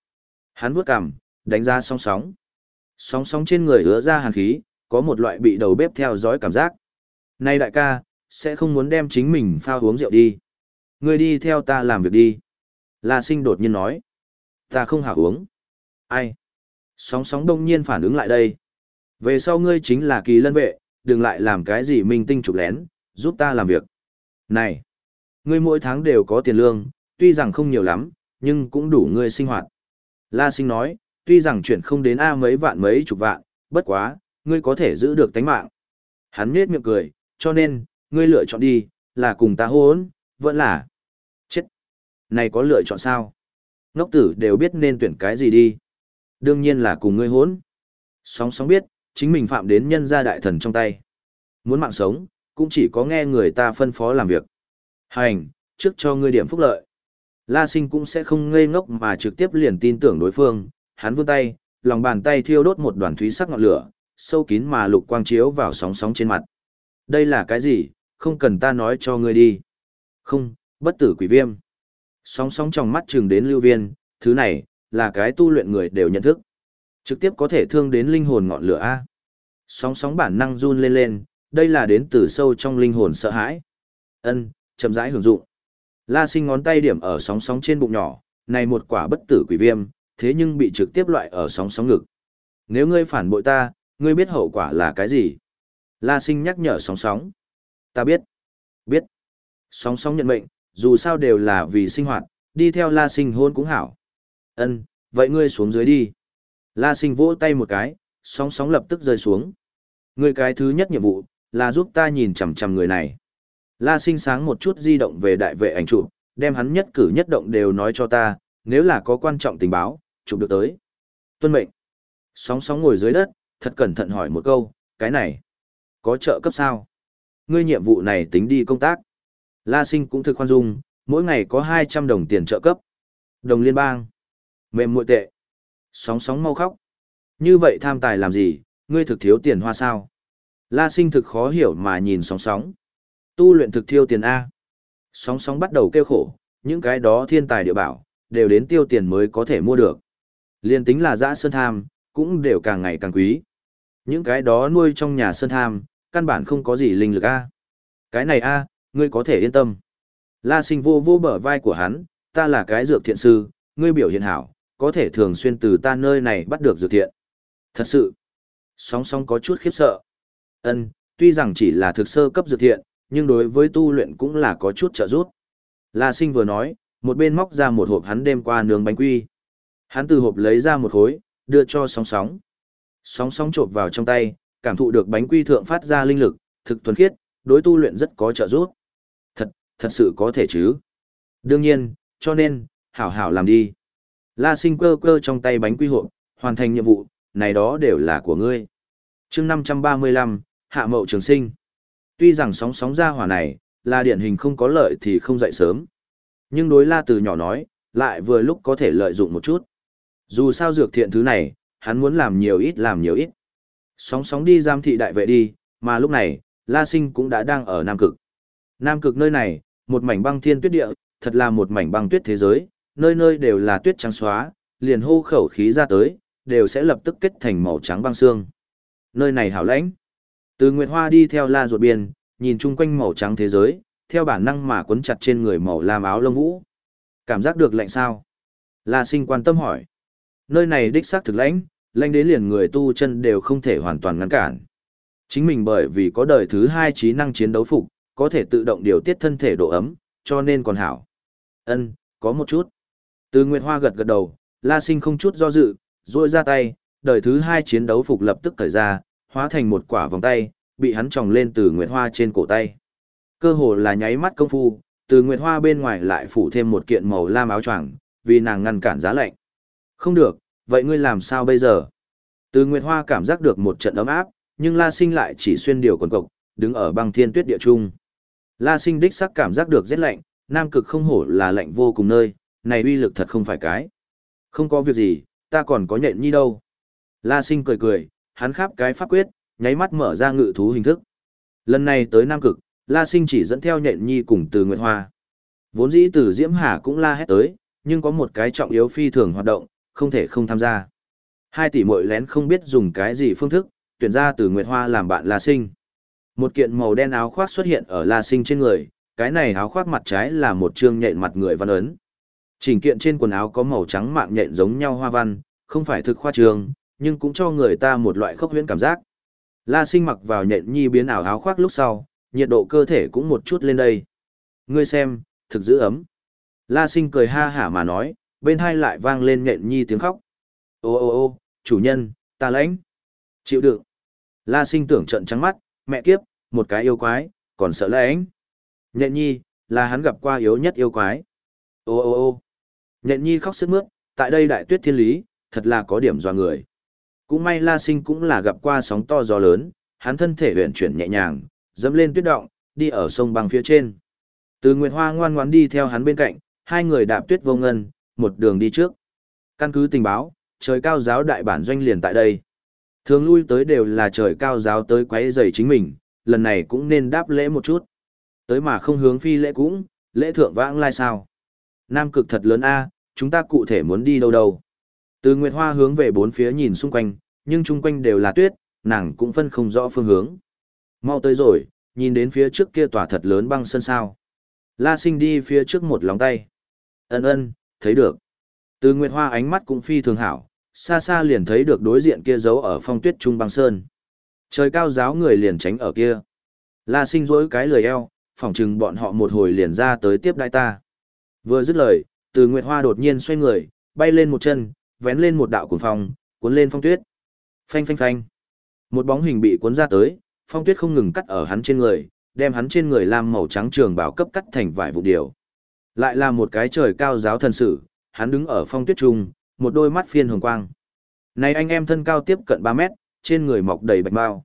Hắn vuốt cằm, đánh ra song sóng. Sóng sóng trên người hứa ra hàn khí, có một loại bị đầu bếp theo dõi cảm giác. nay đại ca, sẽ không muốn đem chính mình pha uống rượu đi. Ngươi đi theo ta làm việc đi. La sinh đột nhiên nói. Ta không hảo uống. Ai? Sóng sóng đông nhiên phản ứng lại đây. Về sau ngươi chính là kỳ lân vệ, đừng lại làm cái gì minh tinh trục lén, giúp ta làm việc. Này! Ngươi mỗi tháng đều có tiền lương, tuy rằng không nhiều lắm, nhưng cũng đủ ngươi sinh hoạt. La sinh nói, tuy rằng chuyện không đến A mấy vạn mấy chục vạn, bất quá, ngươi có thể giữ được tánh mạng. Hắn nết miệng cười, cho nên, ngươi lựa chọn đi, là cùng ta hôn, vẫn là. Này có lựa chọn sao? Ngốc tử đều biết nên tuyển cái gì đi. Đương nhiên là cùng ngươi hốn. Sóng sóng biết, chính mình phạm đến nhân gia đại thần trong tay. Muốn mạng sống, cũng chỉ có nghe người ta phân phó làm việc. Hành, trước cho ngươi điểm phúc lợi. La sinh cũng sẽ không ngây ngốc mà trực tiếp liền tin tưởng đối phương, hắn vươn tay, lòng bàn tay thiêu đốt một đoàn thúy sắc ngọn lửa, sâu kín mà lục quang chiếu vào sóng sóng trên mặt. Đây là cái gì, không cần ta nói cho ngươi đi. Không, bất tử quỷ viêm. Sóng sóng trong mắt trừng đến lưu viên, thứ này, là cái tu luyện người đều nhận thức. Trực tiếp có thể thương đến linh hồn ngọn lửa A. Sóng sóng bản năng run lên lên, đây là đến từ sâu trong linh hồn sợ hãi. Ân, chậm rãi hưởng dụng. La sinh ngón tay điểm ở sóng sóng trên bụng nhỏ, này một quả bất tử quỷ viêm, thế nhưng bị trực tiếp loại ở sóng sóng ngực. Nếu ngươi phản bội ta, ngươi biết hậu quả là cái gì? La sinh nhắc nhở sóng sóng. Ta biết. Biết. Sóng sóng nhận mệnh, dù sao đều là vì sinh hoạt, đi theo la sinh hôn cũng hảo. Ân, vậy ngươi xuống dưới đi. La sinh vỗ tay một cái, sóng sóng lập tức rơi xuống. Ngươi cái thứ nhất nhiệm vụ, là giúp ta nhìn chằm chằm người này. La sinh sáng một chút di động về đại vệ ảnh chụp, đem hắn nhất cử nhất động đều nói cho ta, nếu là có quan trọng tình báo, chụp được tới. Tuân mệnh. Sóng sóng ngồi dưới đất, thật cẩn thận hỏi một câu, cái này, có trợ cấp sao? Ngươi nhiệm vụ này tính đi công tác. La sinh cũng thực khoan dung, mỗi ngày có 200 đồng tiền trợ cấp. Đồng liên bang. Mềm muội tệ. Sóng sóng mau khóc. Như vậy tham tài làm gì, ngươi thực thiếu tiền hoa sao? La sinh thực khó hiểu mà nhìn sóng sóng. Tu luyện thực thiêu tiền A. Sóng sóng bắt đầu kêu khổ, những cái đó thiên tài địa bảo, đều đến tiêu tiền mới có thể mua được. Liên tính là dã sơn tham, cũng đều càng ngày càng quý. Những cái đó nuôi trong nhà sơn tham, căn bản không có gì linh lực A. Cái này A, ngươi có thể yên tâm. La sinh vô vô bờ vai của hắn, ta là cái dược thiện sư, ngươi biểu hiện hảo, có thể thường xuyên từ ta nơi này bắt được dược thiện. Thật sự, sóng sóng có chút khiếp sợ. Ân, tuy rằng chỉ là thực sơ cấp dược thiện, nhưng đối với tu luyện cũng là có chút trợ giúp. La sinh vừa nói, một bên móc ra một hộp hắn đêm qua nướng bánh quy. Hắn từ hộp lấy ra một khối, đưa cho sóng sóng. Sóng sóng trộp vào trong tay, cảm thụ được bánh quy thượng phát ra linh lực, thực thuần khiết, đối tu luyện rất có trợ giúp. Thật, sự có thể chứ. Đương nhiên, cho nên, hảo hảo làm đi. La sinh cơ cơ trong tay bánh quy hộp, hoàn thành nhiệm vụ, này đó đều là của ngươi. chương 535, Hạ Mậu Trường Sinh. Tuy rằng sóng sóng ra hỏa này, là điển hình không có lợi thì không dậy sớm. Nhưng đối la từ nhỏ nói, lại vừa lúc có thể lợi dụng một chút. Dù sao dược thiện thứ này, hắn muốn làm nhiều ít làm nhiều ít. Sóng sóng đi giam thị đại vệ đi, mà lúc này, La Sinh cũng đã đang ở Nam Cực. Nam Cực nơi này, một mảnh băng thiên tuyết địa, thật là một mảnh băng tuyết thế giới, nơi nơi đều là tuyết trắng xóa, liền hô khẩu khí ra tới, đều sẽ lập tức kết thành màu trắng băng xương. Nơi này hảo lãnh. Từ Nguyệt Hoa đi theo La ruột biên, nhìn chung quanh màu trắng thế giới, theo bản năng mà quấn chặt trên người màu lam áo lông vũ. Cảm giác được lạnh sao? La Sinh quan tâm hỏi. Nơi này đích xác thực lãnh, lãnh đến liền người tu chân đều không thể hoàn toàn ngăn cản. Chính mình bởi vì có đời thứ hai trí năng chiến đấu phục, có thể tự động điều tiết thân thể độ ấm, cho nên còn hảo. Ân, có một chút. Từ Nguyệt Hoa gật gật đầu, La Sinh không chút do dự, duỗi ra tay, đời thứ hai chiến đấu phục lập tức cởi ra, hóa thành một quả vòng tay, bị hắn tròng lên từ Nguyệt Hoa trên cổ tay. Cơ hồ là nháy mắt công phu, từ Nguyệt Hoa bên ngoài lại phủ thêm một kiện màu lam áo choàng, vì nàng ngăn cản giá lạnh. Không được, vậy ngươi làm sao bây giờ? Từ Nguyệt Hoa cảm giác được một trận ấm áp, nhưng La Sinh lại chỉ xuyên điều quần cộc, đứng ở băng thiên tuyết địa trung. La Sinh đích xác cảm giác được rét lạnh, nam cực không hổ là lạnh vô cùng nơi, này uy lực thật không phải cái. Không có việc gì, ta còn có nhện nhi đâu. La Sinh cười cười, hắn khắp cái pháp quyết, nháy mắt mở ra ngự thú hình thức. Lần này tới Nam Cực, La Sinh chỉ dẫn theo nhện nhi cùng từ Nguyệt Hoa. Vốn dĩ từ Diễm Hà cũng la hét tới, nhưng có một cái trọng yếu phi thường hoạt động, không thể không tham gia. Hai tỷ muội lén không biết dùng cái gì phương thức, tuyển ra từ Nguyệt Hoa làm bạn La Sinh. Một kiện màu đen áo khoác xuất hiện ở La Sinh trên người, cái này áo khoác mặt trái là một trương nhện mặt người văn ấn. Chỉnh kiện trên quần áo có màu trắng mạng nhện giống nhau hoa văn, không phải thực khoa trường, nhưng cũng cho người ta một loại khốc huyễn cảm giác. La Sinh mặc vào nhện nhi biến ảo áo khoác lúc sau, nhiệt độ cơ thể cũng một chút lên đây. Ngươi xem, thực giữ ấm. La Sinh cười ha hả mà nói, bên hai lại vang lên nhện nhi tiếng khóc. Ô ô ô, chủ nhân, ta lãnh. Chịu đựng. La Sinh tưởng trận trắng mắt, mẹ kiếp, một cái yêu quái, còn sợ lãnh. Nhện nhi, là hắn gặp qua yếu nhất yêu quái. Ô ô ô. Nhện nhi khóc sức mướt, tại đây đại tuyết thiên lý, thật là có điểm dò người. Cũng may La Sinh cũng là gặp qua sóng to gió lớn, hắn thân thể huyền chuyển nhẹ nhàng, dẫm lên tuyết động, đi ở sông băng phía trên. Từ Nguyệt Hoa ngoan ngoãn đi theo hắn bên cạnh, hai người đạp tuyết vô ngân, một đường đi trước. Căn cứ tình báo, trời cao giáo đại bản doanh liền tại đây. Thường lui tới đều là trời cao giáo tới quấy rầy chính mình, lần này cũng nên đáp lễ một chút. Tới mà không hướng phi lễ cũng, lễ thượng vãng lai sao. Nam cực thật lớn a, chúng ta cụ thể muốn đi đâu đâu. Từ Nguyệt Hoa hướng về bốn phía nhìn xung quanh, nhưng chung quanh đều là tuyết, nàng cũng phân không rõ phương hướng. Mau tới rồi, nhìn đến phía trước kia tòa thật lớn băng sân sao. La sinh đi phía trước một lòng tay. Ân ân, thấy được. Từ Nguyệt Hoa ánh mắt cũng phi thường hảo, xa xa liền thấy được đối diện kia giấu ở phong tuyết trung băng sơn. Trời cao giáo người liền tránh ở kia. La sinh dối cái lười eo, phỏng chừng bọn họ một hồi liền ra tới tiếp đại ta. Vừa dứt lời, từ Nguyệt Hoa đột nhiên xoay người, bay lên một chân, vén lên một đạo cuồng phong, cuốn lên phong tuyết. Phanh phanh phanh. Một bóng hình bị cuốn ra tới, phong tuyết không ngừng cắt ở hắn trên người, đem hắn trên người làm màu trắng trường bảo cấp cắt thành vải vụ điều. Lại là một cái trời cao giáo thần sử, hắn đứng ở phong tuyết trung, một đôi mắt phiên hồng quang. Này anh em thân cao tiếp cận 3 mét, trên người mọc đầy bạch bao.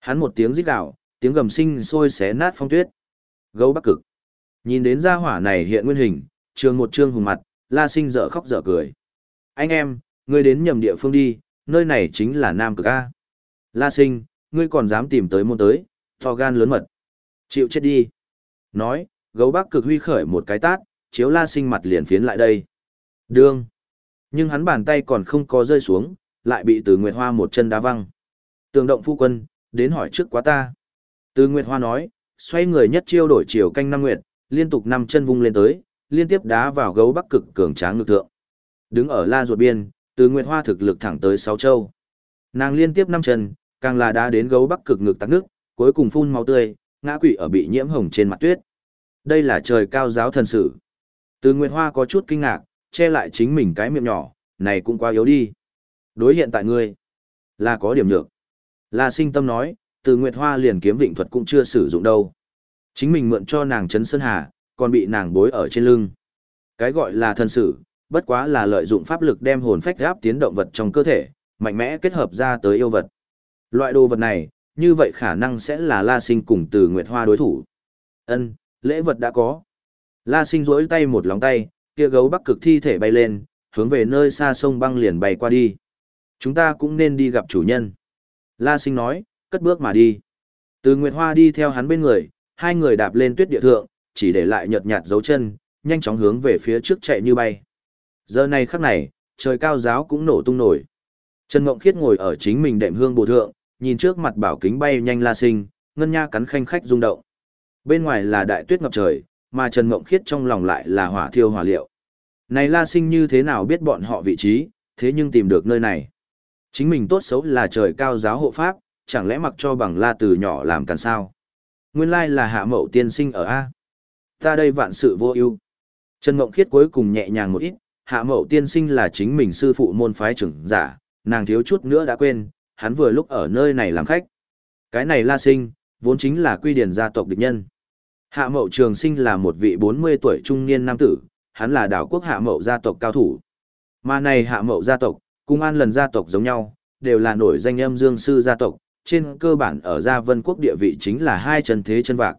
Hắn một tiếng rít gào, tiếng gầm sinh sôi xé nát phong tuyết. Gấu bắc cực. Nhìn đến gia hỏa này hiện nguyên hình, trường một trương hùng mặt, la sinh dở khóc dở cười. Anh em, ngươi đến nhầm địa phương đi, nơi này chính là Nam Cực A. La sinh, ngươi còn dám tìm tới môn tới, to gan lớn mật. Chịu chết đi. Nói, gấu bắc cực huy khởi một cái tát, chiếu la sinh mặt liền phiến lại đây. Đương. Nhưng hắn bàn tay còn không có rơi xuống, lại bị từ Nguyệt Hoa một chân đá văng. Tường động phu quân, đến hỏi trước quá ta. Từ Nguyệt Hoa nói, xoay người nhất chiêu đổi chiều canh năm nguyệt, liên tục năm chân vung lên tới, liên tiếp đá vào gấu bắc cực cường tráng ngực thượng. Đứng ở la ruột biên, từ Nguyệt Hoa thực lực thẳng tới sáu châu. Nàng liên tiếp năm chân, càng là đá đến gấu bắc cực ngực tắc nước, cuối cùng phun máu tươi, ngã quỵ ở bị nhiễm hồng trên mặt tuyết. Đây là trời cao giáo thần sử. Từ Nguyệt Hoa có chút kinh ngạc, che lại chính mình cái miệng nhỏ, này cũng quá yếu đi. Đối hiện tại ngươi, là có điểm nhược. La sinh tâm nói, từ Nguyệt Hoa liền kiếm vịnh thuật cũng chưa sử dụng đâu. Chính mình mượn cho nàng Trấn sơn hà, còn bị nàng bối ở trên lưng. Cái gọi là thần sử, bất quá là lợi dụng pháp lực đem hồn phách gáp tiến động vật trong cơ thể, mạnh mẽ kết hợp ra tới yêu vật. Loại đồ vật này, như vậy khả năng sẽ là La Sinh cùng từ Nguyệt Hoa đối thủ. Ân, lễ vật đã có. La Sinh rỗi tay một lòng tay, kia gấu bắc cực thi thể bay lên, hướng về nơi xa sông băng liền bay qua đi. Chúng ta cũng nên đi gặp chủ nhân. La Sinh nói, cất bước mà đi. Từ Nguyệt Hoa đi theo hắn bên người, hai người đạp lên tuyết địa thượng, chỉ để lại nhợt nhạt dấu chân, nhanh chóng hướng về phía trước chạy như bay. Giờ này khắc này, trời cao giáo cũng nổ tung nổi. Trần Mộng Khiết ngồi ở chính mình đệm hương bồ thượng, nhìn trước mặt bảo kính bay nhanh la sinh, ngân nha cắn khanh khách rung động. Bên ngoài là đại tuyết ngập trời, mà Trần Mộng Khiết trong lòng lại là hỏa thiêu hỏa liệu. Này la sinh như thế nào biết bọn họ vị trí, thế nhưng tìm được nơi này. Chính mình tốt xấu là trời cao giáo hộ pháp, chẳng lẽ mặc cho bằng la từ nhỏ làm càn sao. Nguyên lai là hạ mậu tiên sinh ở A. Ta đây vạn sự vô ưu. Trần Mộng Khiết cuối cùng nhẹ nhàng một ít, hạ mậu tiên sinh là chính mình sư phụ môn phái trưởng giả, nàng thiếu chút nữa đã quên, hắn vừa lúc ở nơi này làm khách. Cái này la sinh, vốn chính là quy điển gia tộc địch nhân. Hạ mậu trường sinh là một vị 40 tuổi trung niên nam tử, hắn là đảo quốc hạ mậu gia tộc cao thủ. Mà này hạ mậu gia tộc, cùng an lần gia tộc giống nhau, đều là nổi danh âm dương sư gia tộc, trên cơ bản ở gia vân quốc địa vị chính là hai chân thế chân vạc.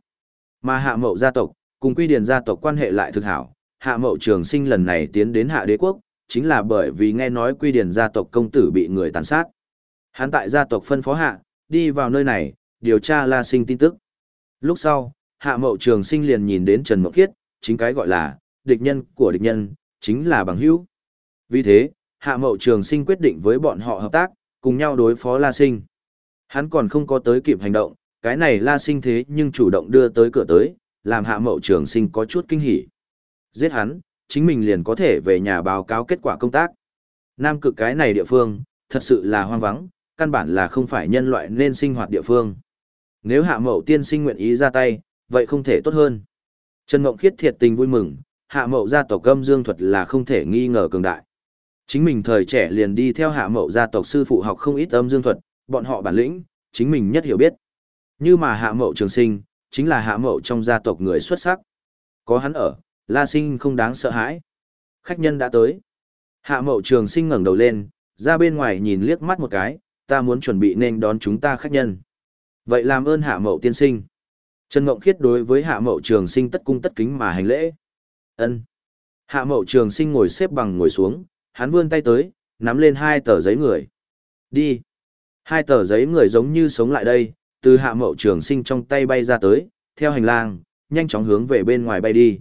Mà hạ mậu gia tộc, cùng quy điền gia tộc quan hệ lại thực hảo, hạ mậu trường sinh lần này tiến đến hạ đế quốc, chính là bởi vì nghe nói quy điền gia tộc công tử bị người tàn sát. Hắn tại gia tộc phân phó hạ, đi vào nơi này, điều tra La Sinh tin tức. Lúc sau, Hạ Mậu Trường Sinh liền nhìn đến Trần Mộng Khiết, chính cái gọi là địch nhân của địch nhân, chính là bằng hữu. Vì thế, Hạ Mậu Trường Sinh quyết định với bọn họ hợp tác, cùng nhau đối phó La Sinh. Hắn còn không có tới kịp hành động, cái này La Sinh thế nhưng chủ động đưa tới cửa tới, làm Hạ Mậu Trường Sinh có chút kinh hỉ. Giết hắn, chính mình liền có thể về nhà báo cáo kết quả công tác. Nam cực cái này địa phương, thật sự là hoang vắng, căn bản là không phải nhân loại nên sinh hoạt địa phương. Nếu hạ mậu tiên sinh nguyện ý ra tay, vậy không thể tốt hơn. Trần Mộng Khiết thiệt tình vui mừng, hạ mậu gia tộc âm dương thuật là không thể nghi ngờ cường đại. Chính mình thời trẻ liền đi theo hạ mậu gia tộc sư phụ học không ít âm dương thuật, bọn họ bản lĩnh, chính mình nhất hiểu biết. Như mà hạ mậu trường sinh, chính là hạ mậu trong gia tộc người xuất sắc. Có hắn ở, la sinh không đáng sợ hãi. Khách nhân đã tới. Hạ mậu trường sinh ngẩng đầu lên, ra bên ngoài nhìn liếc mắt một cái, ta muốn chuẩn bị nên đón chúng ta khách nhân. Vậy làm ơn hạ mậu tiên sinh. Trần Mộng Khiết đối với hạ mậu trường sinh tất cung tất kính mà hành lễ. ân Hạ mậu trường sinh ngồi xếp bằng ngồi xuống, hắn vươn tay tới, nắm lên hai tờ giấy người. Đi. Hai tờ giấy người giống như sống lại đây, từ hạ mậu trường sinh trong tay bay ra tới, theo hành lang, nhanh chóng hướng về bên ngoài bay đi.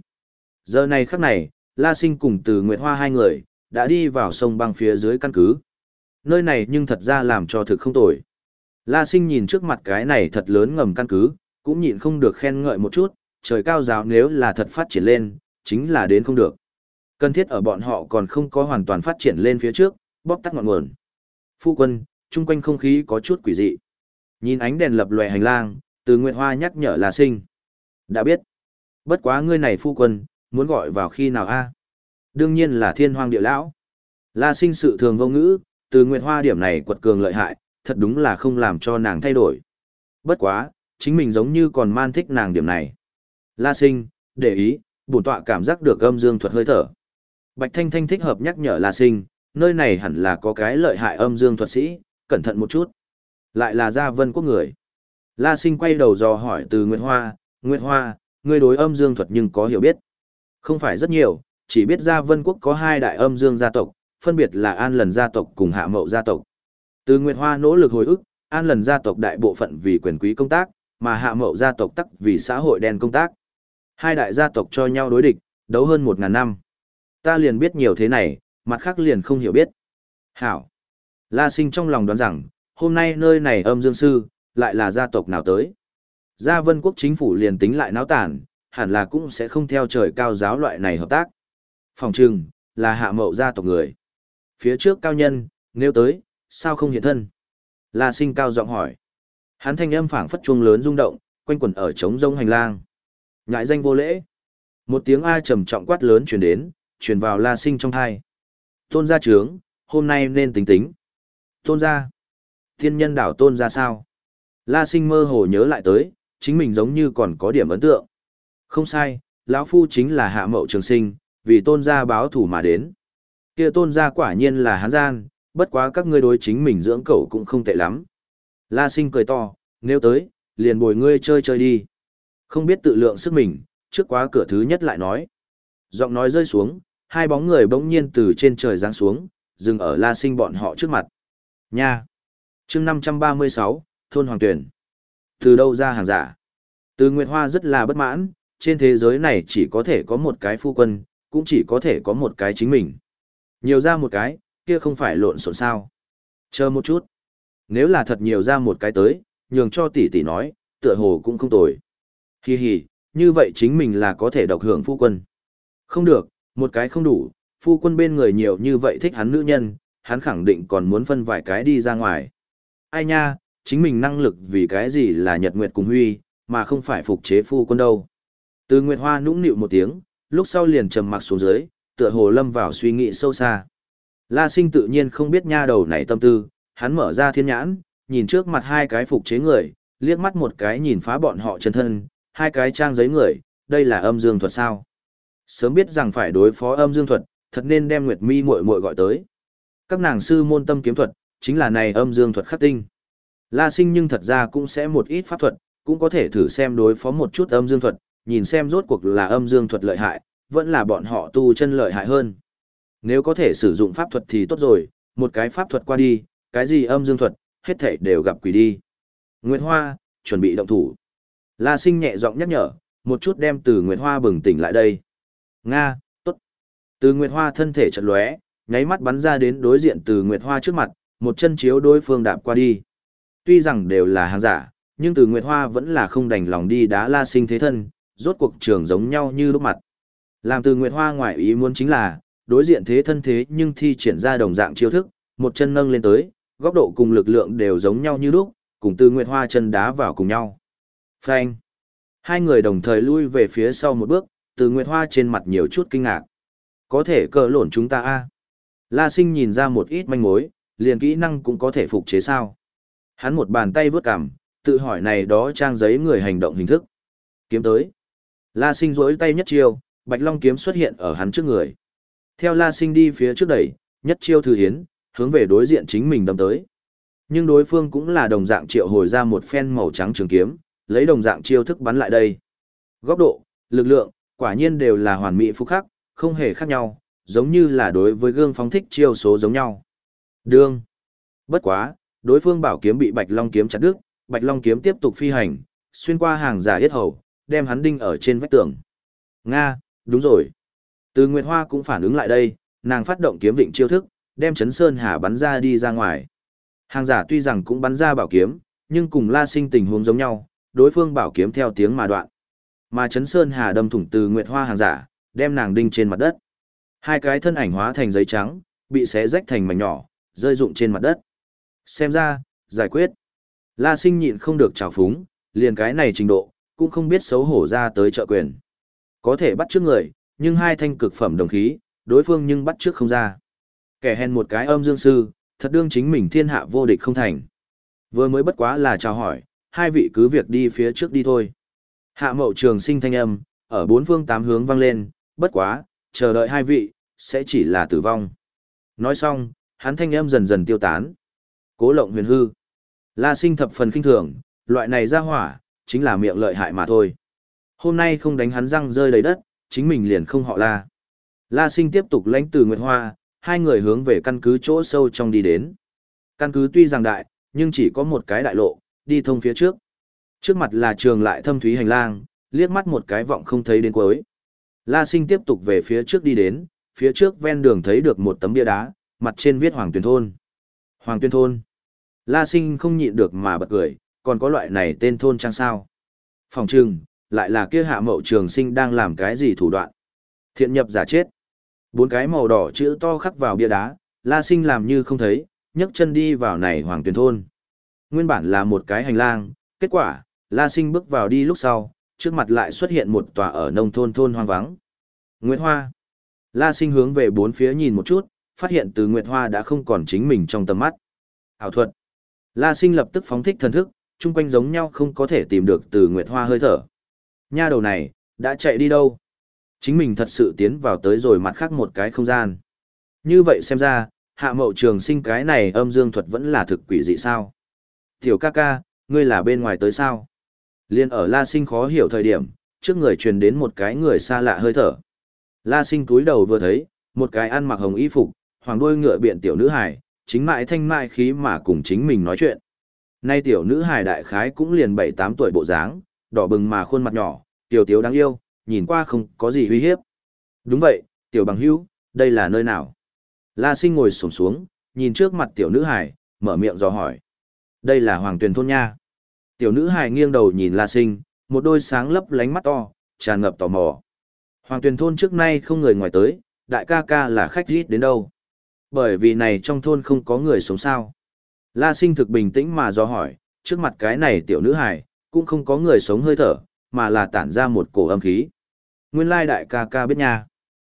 Giờ này khắc này, La Sinh cùng từ Nguyệt Hoa hai người, đã đi vào sông băng phía dưới căn cứ. Nơi này nhưng thật ra làm cho thực không tồi. La Sinh nhìn trước mặt cái này thật lớn ngầm căn cứ, cũng nhịn không được khen ngợi một chút, trời cao giáo nếu là thật phát triển lên, chính là đến không được. Cần thiết ở bọn họ còn không có hoàn toàn phát triển lên phía trước, bóp tắt ngọn nguồn. Phu quân, chung quanh không khí có chút quỷ dị. Nhìn ánh đèn lập lòe hành lang, từ Nguyệt Hoa nhắc nhở La Sinh. Đã biết. Bất quá ngươi này phu quân, muốn gọi vào khi nào a? Đương nhiên là thiên hoang địa lão. La Sinh sự thường vô ngữ, từ Nguyệt Hoa điểm này quật cường lợi hại, thật đúng là không làm cho nàng thay đổi. Bất quá, chính mình giống như còn man thích nàng điểm này. La sinh, để ý, bổn tọa cảm giác được âm dương thuật hơi thở. Bạch Thanh Thanh thích hợp nhắc nhở La sinh, nơi này hẳn là có cái lợi hại âm dương thuật sĩ, cẩn thận một chút. Lại là gia vân quốc người. La sinh quay đầu dò hỏi từ Nguyệt Hoa, Nguyệt Hoa, ngươi đối âm dương thuật nhưng có hiểu biết. Không phải rất nhiều, chỉ biết gia vân quốc có hai đại âm dương gia tộc, phân biệt là An Lần gia tộc cùng Hạ Mậu gia tộc. Từ Nguyệt Hoa nỗ lực hồi ức, An Lần gia tộc đại bộ phận vì quyền quý công tác, mà Hạ Mậu gia tộc tắc vì xã hội đen công tác. Hai đại gia tộc cho nhau đối địch, đấu hơn một ngàn năm. Ta liền biết nhiều thế này, mặt khác liền không hiểu biết. Hảo. La sinh trong lòng đoán rằng, hôm nay nơi này âm dương sư, lại là gia tộc nào tới. Gia vân quốc chính phủ liền tính lại náo tản, hẳn là cũng sẽ không theo trời cao giáo loại này hợp tác. Phòng trừng, là hạ mậu gia tộc người. Phía trước cao nhân, nếu tới, sao không hiện thân? La sinh cao giọng hỏi. Hắn thanh âm phảng phất chuông lớn rung động, quanh quẩn ở trống rông hành lang. Ngại danh vô lễ. Một tiếng A trầm trọng quát lớn truyền đến, truyền vào La Sinh trong thai. Tôn gia trướng, hôm nay nên tính tính. Tôn gia. Thiên nhân đảo tôn gia sao? La Sinh mơ hồ nhớ lại tới, chính mình giống như còn có điểm ấn tượng. Không sai, lão phu chính là hạ mậu trường sinh, vì tôn gia báo thủ mà đến. Kia tôn gia quả nhiên là hán gian, bất quá các ngươi đối chính mình dưỡng cậu cũng không tệ lắm. La sinh cười to, nếu tới, liền bồi ngươi chơi chơi đi. Không biết tự lượng sức mình, trước quá cửa thứ nhất lại nói. Giọng nói rơi xuống, hai bóng người bỗng nhiên từ trên trời giáng xuống, dừng ở la sinh bọn họ trước mặt. Nha! chương 536, Thôn Hoàng Tuyển. Từ đâu ra hàng giả? Từ Nguyệt Hoa rất là bất mãn, trên thế giới này chỉ có thể có một cái phu quân, cũng chỉ có thể có một cái chính mình. Nhiều ra một cái, kia không phải lộn xộn sao. Chờ một chút. Nếu là thật nhiều ra một cái tới, nhường cho tỷ tỷ nói, tựa hồ cũng không tồi. Hi hi, như vậy chính mình là có thể độc hưởng phu quân. Không được, một cái không đủ, phu quân bên người nhiều như vậy thích hắn nữ nhân, hắn khẳng định còn muốn phân vài cái đi ra ngoài. Ai nha, chính mình năng lực vì cái gì là nhật nguyệt cùng huy, mà không phải phục chế phu quân đâu. Từ Nguyệt Hoa nũng nịu một tiếng, lúc sau liền trầm mặc xuống dưới, tựa hồ lâm vào suy nghĩ sâu xa. La sinh tự nhiên không biết nha đầu này tâm tư, hắn mở ra thiên nhãn, nhìn trước mặt hai cái phục chế người, liếc mắt một cái nhìn phá bọn họ chân thân, hai cái trang giấy người, đây là âm dương thuật sao. Sớm biết rằng phải đối phó âm dương thuật, thật nên đem Nguyệt Mi muội muội gọi tới. Các nàng sư môn tâm kiếm thuật, chính là này âm dương thuật khắc tinh. La sinh nhưng thật ra cũng sẽ một ít pháp thuật, cũng có thể thử xem đối phó một chút âm dương thuật, nhìn xem rốt cuộc là âm dương thuật lợi hại, vẫn là bọn họ tu chân lợi hại hơn. Nếu có thể sử dụng pháp thuật thì tốt rồi, một cái pháp thuật qua đi, cái gì âm dương thuật, hết thảy đều gặp quỷ đi. Nguyệt Hoa, chuẩn bị động thủ. La Sinh nhẹ giọng nhắc nhở, một chút đem từ Nguyệt Hoa bừng tỉnh lại đây. Nga, tốt. Từ Nguyệt Hoa thân thể chật lóe, nháy mắt bắn ra đến đối diện từ Nguyệt Hoa trước mặt, một chân chiếu đối phương đạp qua đi. Tuy rằng đều là hàng giả, nhưng từ Nguyệt Hoa vẫn là không đành lòng đi đá La Sinh thế thân, rốt cuộc trường giống nhau như lúc mặt. Làm từ Nguyệt Hoa ngoại ý muốn chính là, đối diện thế thân thế nhưng thi triển ra đồng dạng chiêu thức, một chân nâng lên tới, góc độ cùng lực lượng đều giống nhau như lúc, cùng từ Nguyệt Hoa chân đá vào cùng nhau. Phanh. Hai người đồng thời lui về phía sau một bước, từ Nguyệt Hoa trên mặt nhiều chút kinh ngạc. Có thể cờ lộn chúng ta a La sinh nhìn ra một ít manh mối, liền kỹ năng cũng có thể phục chế sao. Hắn một bàn tay vướt cằm, tự hỏi này đó trang giấy người hành động hình thức. Kiếm tới. La sinh rỗi tay nhất chiêu, bạch long kiếm xuất hiện ở hắn trước người. Theo La sinh đi phía trước đẩy, nhất chiêu thư hiến, hướng về đối diện chính mình đâm tới. Nhưng đối phương cũng là đồng dạng triệu hồi ra một phen màu trắng trường kiếm, lấy đồng dạng chiêu thức bắn lại đây. Góc độ, lực lượng, quả nhiên đều là hoàn mỹ phúc khắc, không hề khác nhau, giống như là đối với gương phóng thích chiêu số giống nhau. Đương. Bất quá, đối phương bảo kiếm bị Bạch Long kiếm chặt đứt, Bạch Long kiếm tiếp tục phi hành, xuyên qua hàng giả yết hầu, đem hắn đinh ở trên vách tường. Nga, đúng rồi. Từ Nguyệt Hoa cũng phản ứng lại đây, nàng phát động kiếm vịnh chiêu thức, đem chấn sơn hà bắn ra đi ra ngoài. Hàng giả tuy rằng cũng bắn ra bảo kiếm, nhưng cùng La Sinh tình huống giống nhau, đối phương bảo kiếm theo tiếng mà đoạn. Mà chấn sơn hà đâm thủng từ Nguyệt Hoa hàng giả, đem nàng đinh trên mặt đất. Hai cái thân ảnh hóa thành giấy trắng, bị xé rách thành mảnh nhỏ, rơi rụng trên mặt đất. Xem ra, giải quyết. La Sinh nhịn không được trào phúng, liền cái này trình độ, cũng không biết xấu hổ ra tới trợ quyền. Có thể bắt trước người, nhưng hai thanh cực phẩm đồng khí, đối phương nhưng bắt trước không ra. Kẻ hèn một cái âm dương sư, thật đương chính mình thiên hạ vô địch không thành. Vừa mới bất quá là chào hỏi, hai vị cứ việc đi phía trước đi thôi. Hạ mậu trường sinh thanh âm, ở bốn phương tám hướng vang lên, bất quá, chờ đợi hai vị, sẽ chỉ là tử vong. Nói xong, hắn thanh âm dần dần tiêu tán. Cố lộng huyền hư. La sinh thập phần kinh thường, loại này ra hỏa, chính là miệng lợi hại mà thôi. Hôm nay không đánh hắn răng rơi đầy đất, chính mình liền không họ la. La sinh tiếp tục lãnh từ Nguyệt Hoa, hai người hướng về căn cứ chỗ sâu trong đi đến. Căn cứ tuy rằng đại, nhưng chỉ có một cái đại lộ, đi thông phía trước. Trước mặt là trường lại thâm thúy hành lang, liếc mắt một cái vọng không thấy đến cuối. La sinh tiếp tục về phía trước đi đến, phía trước ven đường thấy được một tấm bia đá, mặt trên viết Hoàng Tuyền Thôn. Hoàng Tuyền Thôn. La sinh không nhịn được mà bật cười, còn có loại này tên thôn trang sao. Phòng trừng, lại là kia hạ mậu trường sinh đang làm cái gì thủ đoạn. Thiện nhập giả chết. Bốn cái màu đỏ chữ to khắc vào bia đá, La Sinh làm như không thấy, nhấc chân đi vào này Hoàng Tuyền thôn. Nguyên bản là một cái hành lang, kết quả, La Sinh bước vào đi lúc sau, trước mặt lại xuất hiện một tòa ở nông thôn thôn hoang vắng. Nguyệt Hoa. La Sinh hướng về bốn phía nhìn một chút, phát hiện từ Nguyệt Hoa đã không còn chính mình trong tầm mắt. Ảo thuật. La Sinh lập tức phóng thích thần thức, chung quanh giống nhau không có thể tìm được từ Nguyệt Hoa hơi thở. Nha đầu này, đã chạy đi đâu? Chính mình thật sự tiến vào tới rồi mặt khác một cái không gian. Như vậy xem ra, hạ mậu trường sinh cái này âm dương thuật vẫn là thực quỷ dị sao. Tiểu ca ca, ngươi là bên ngoài tới sao? Liên ở La Sinh khó hiểu thời điểm, trước người truyền đến một cái người xa lạ hơi thở. La Sinh túi đầu vừa thấy, một cái ăn mặc hồng y phục, hoàng đuôi ngựa biện tiểu nữ hải, chính mại thanh mại khí mà cùng chính mình nói chuyện. Nay tiểu nữ hải đại khái cũng liền 7-8 tuổi bộ dáng, đỏ bừng mà khuôn mặt nhỏ, tiểu tiếu đáng yêu, nhìn qua không có gì uy hiếp. Đúng vậy, tiểu bằng hữu, đây là nơi nào? La sinh ngồi sổng xuống, nhìn trước mặt tiểu nữ hải, mở miệng dò hỏi. Đây là hoàng tuyền thôn nha. Tiểu nữ hải nghiêng đầu nhìn La sinh, một đôi sáng lấp lánh mắt to, tràn ngập tò mò. Hoàng tuyền thôn trước nay không người ngoài tới, đại ca ca là khách rít đến đâu. Bởi vì này trong thôn không có người sống sao. La sinh thực bình tĩnh mà do hỏi, trước mặt cái này tiểu nữ hải, cũng không có người sống hơi thở, mà là tản ra một cổ âm khí. Nguyên lai đại ca ca biết nha.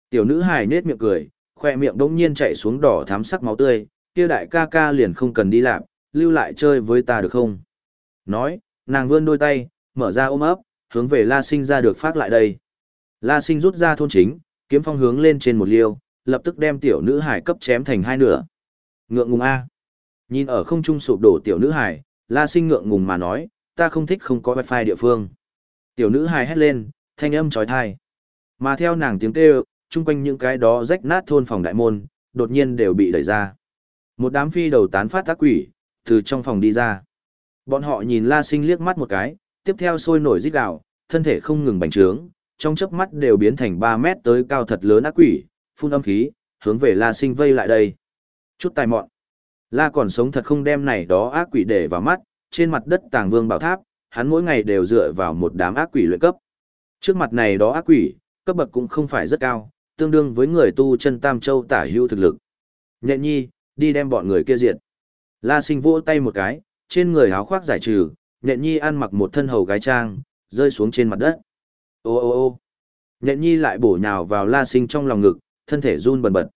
Tiểu nữ hài nết miệng cười, khoe miệng đống nhiên chạy xuống đỏ thắm sắc máu tươi, kia đại ca ca liền không cần đi làm, lưu lại chơi với ta được không? Nói, nàng vươn đôi tay, mở ra ôm ấp, hướng về La Sinh ra được phát lại đây. La Sinh rút ra thôn chính, kiếm phong hướng lên trên một liêu, lập tức đem tiểu nữ hải cấp chém thành hai nửa. Ngượng ngùng A. Nhìn ở không trung sụp đổ tiểu nữ hải, La Sinh ngượng ngùng mà nói, ta không thích không có wifi địa phương. Tiểu nữ hài hét lên, thanh âm trói thai. Mà theo nàng tiếng kêu, chung quanh những cái đó rách nát thôn phòng đại môn, đột nhiên đều bị đẩy ra. Một đám phi đầu tán phát ác quỷ, từ trong phòng đi ra. Bọn họ nhìn La Sinh liếc mắt một cái, tiếp theo sôi nổi rít gào, thân thể không ngừng bành trướng, trong chớp mắt đều biến thành 3 mét tới cao thật lớn ác quỷ, phun âm khí, hướng về La Sinh vây lại đây. Chút tài mọn. La còn sống thật không đem này đó ác quỷ để vào mắt, trên mặt đất tàng vương bảo tháp, hắn mỗi ngày đều dựa vào một đám ác quỷ luyện cấp. Trước mặt này đó ác quỷ, cấp bậc cũng không phải rất cao, tương đương với người tu chân Tam Châu tả hữu thực lực. Nhện nhi, đi đem bọn người kia diệt. La sinh vỗ tay một cái, trên người áo khoác giải trừ, nhện nhi ăn mặc một thân hầu gái trang, rơi xuống trên mặt đất. Ô ô ô nhện nhi lại bổ nhào vào la sinh trong lòng ngực, thân thể run bần bật.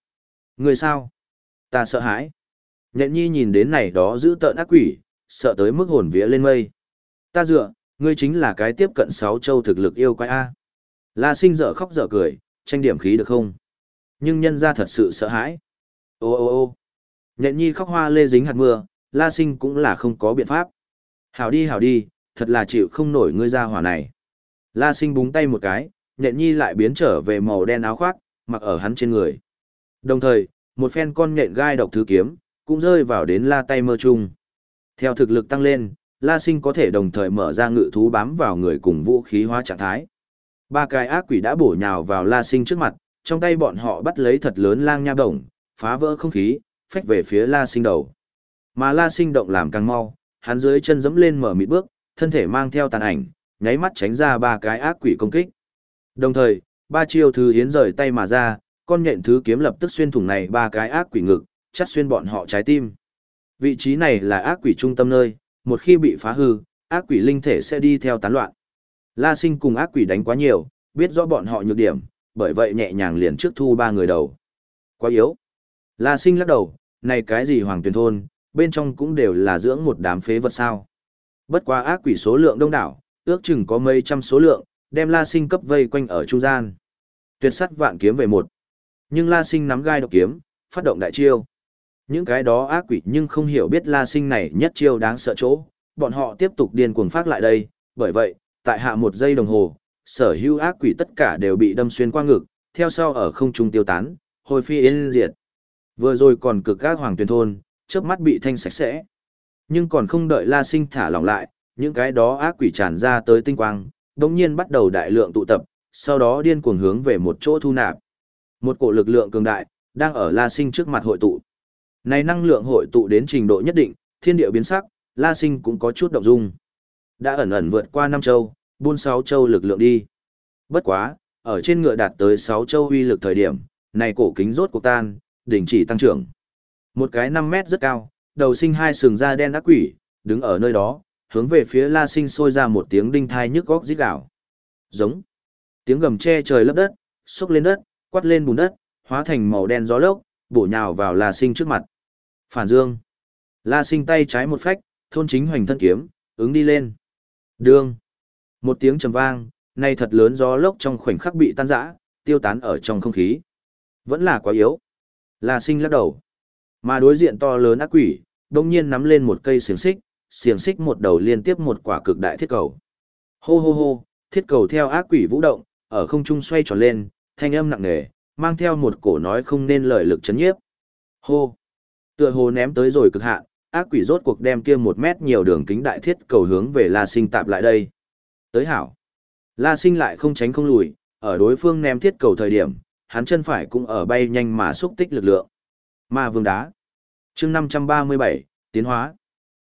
Người sao? Ta sợ hãi. Nhện nhi nhìn đến này đó giữ tợn ác quỷ, sợ tới mức hồn vía lên mây. Ta dựa, ngươi chính là cái tiếp cận sáu châu thực lực yêu quái A. La sinh dở khóc dở cười, tranh điểm khí được không? Nhưng nhân ra thật sự sợ hãi. Ô ô ô nhện nhi khóc hoa lê dính hạt mưa, la sinh cũng là không có biện pháp. Hảo đi hảo đi, thật là chịu không nổi ngươi ra hỏa này. La sinh búng tay một cái, nhện nhi lại biến trở về màu đen áo khoác, mặc ở hắn trên người. Đồng thời, một phen con nhện gai độc thứ kiếm, cũng rơi vào đến la tay mơ chung. Theo thực lực tăng lên, La Sinh có thể đồng thời mở ra ngự thú bám vào người cùng vũ khí hóa trạng thái. Ba cái ác quỷ đã bổ nhào vào La Sinh trước mặt, trong tay bọn họ bắt lấy thật lớn lang nha đồng, phá vỡ không khí, phách về phía La Sinh đầu. Mà La Sinh động làm càng mau, hắn dưới chân dẫm lên mở mịt bước, thân thể mang theo tàn ảnh, nháy mắt tránh ra ba cái ác quỷ công kích. Đồng thời, ba chiêu thứ hiến rời tay mà ra, con nhện thứ kiếm lập tức xuyên thủng này ba cái ác quỷ ngực, chắt xuyên bọn họ trái tim. Vị trí này là ác quỷ trung tâm nơi, một khi bị phá hư, ác quỷ linh thể sẽ đi theo tán loạn. La Sinh cùng ác quỷ đánh quá nhiều, biết rõ bọn họ nhược điểm, bởi vậy nhẹ nhàng liền trước thu ba người đầu. Quá yếu. La Sinh lắc đầu, này cái gì hoàng tuyển thôn, bên trong cũng đều là dưỡng một đám phế vật sao. Bất quá ác quỷ số lượng đông đảo, ước chừng có mấy trăm số lượng, đem La Sinh cấp vây quanh ở trung gian. Tuyệt sắt vạn kiếm về một. Nhưng La Sinh nắm gai độc kiếm, phát động đại chiêu. Những cái đó ác quỷ nhưng không hiểu biết La Sinh này nhất chiêu đáng sợ chỗ, bọn họ tiếp tục điên cuồng phát lại đây, bởi vậy, tại hạ một giây đồng hồ, sở hữu ác quỷ tất cả đều bị đâm xuyên qua ngực, theo sau ở không trung tiêu tán, hồi phi yên diệt. Vừa rồi còn cực các hoàng tuyển thôn, chớp mắt bị thanh sạch sẽ. Nhưng còn không đợi La Sinh thả lỏng lại, những cái đó ác quỷ tràn ra tới tinh quang, đồng nhiên bắt đầu đại lượng tụ tập, sau đó điên cuồng hướng về một chỗ thu nạp. Một cổ lực lượng cường đại, đang ở La Sinh trước mặt hội tụ. Này năng lượng hội tụ đến trình độ nhất định, thiên địa biến sắc, La Sinh cũng có chút động dung. Đã ẩn ẩn vượt qua năm châu, buôn sáu châu lực lượng đi. Bất quá, ở trên ngựa đạt tới sáu châu uy lực thời điểm, này cổ kính rốt cuộc tan, đình chỉ tăng trưởng. Một cái năm mét rất cao, đầu sinh hai sừng da đen ác quỷ, đứng ở nơi đó, hướng về phía La Sinh sôi ra một tiếng đinh thai nhức góc rít gào. Giống. Tiếng gầm che trời lấp đất, xốc lên đất, quát lên bùn đất, hóa thành màu đen gió lốc, bổ nhào vào La Sinh trước mặt. Phản Dương. La Sinh tay trái một phách, thôn chính hoành thân kiếm, ứng đi lên. Đương. Một tiếng trầm vang, nay thật lớn gió lốc trong khoảnh khắc bị tan rã, tiêu tán ở trong không khí. Vẫn là quá yếu. La Sinh lắc đầu. Mà đối diện to lớn ác quỷ, đông nhiên nắm lên một cây xiềng xích, xiềng xích một đầu liên tiếp một quả cực đại thiết cầu. Hô hô hô, thiết cầu theo ác quỷ vũ động, ở không trung xoay tròn lên, thanh âm nặng nề, mang theo một cổ nói không nên lời lực chấn nhiếp. Hô. Tựa hồ ném tới rồi cực hạn, ác quỷ rốt cuộc đem kia một mét nhiều đường kính đại thiết cầu hướng về La Sinh tạp lại đây. Tới hảo. La Sinh lại không tránh không lùi, ở đối phương ném thiết cầu thời điểm, hắn chân phải cũng ở bay nhanh mà xúc tích lực lượng. Ma vương đá. chương 537, tiến hóa.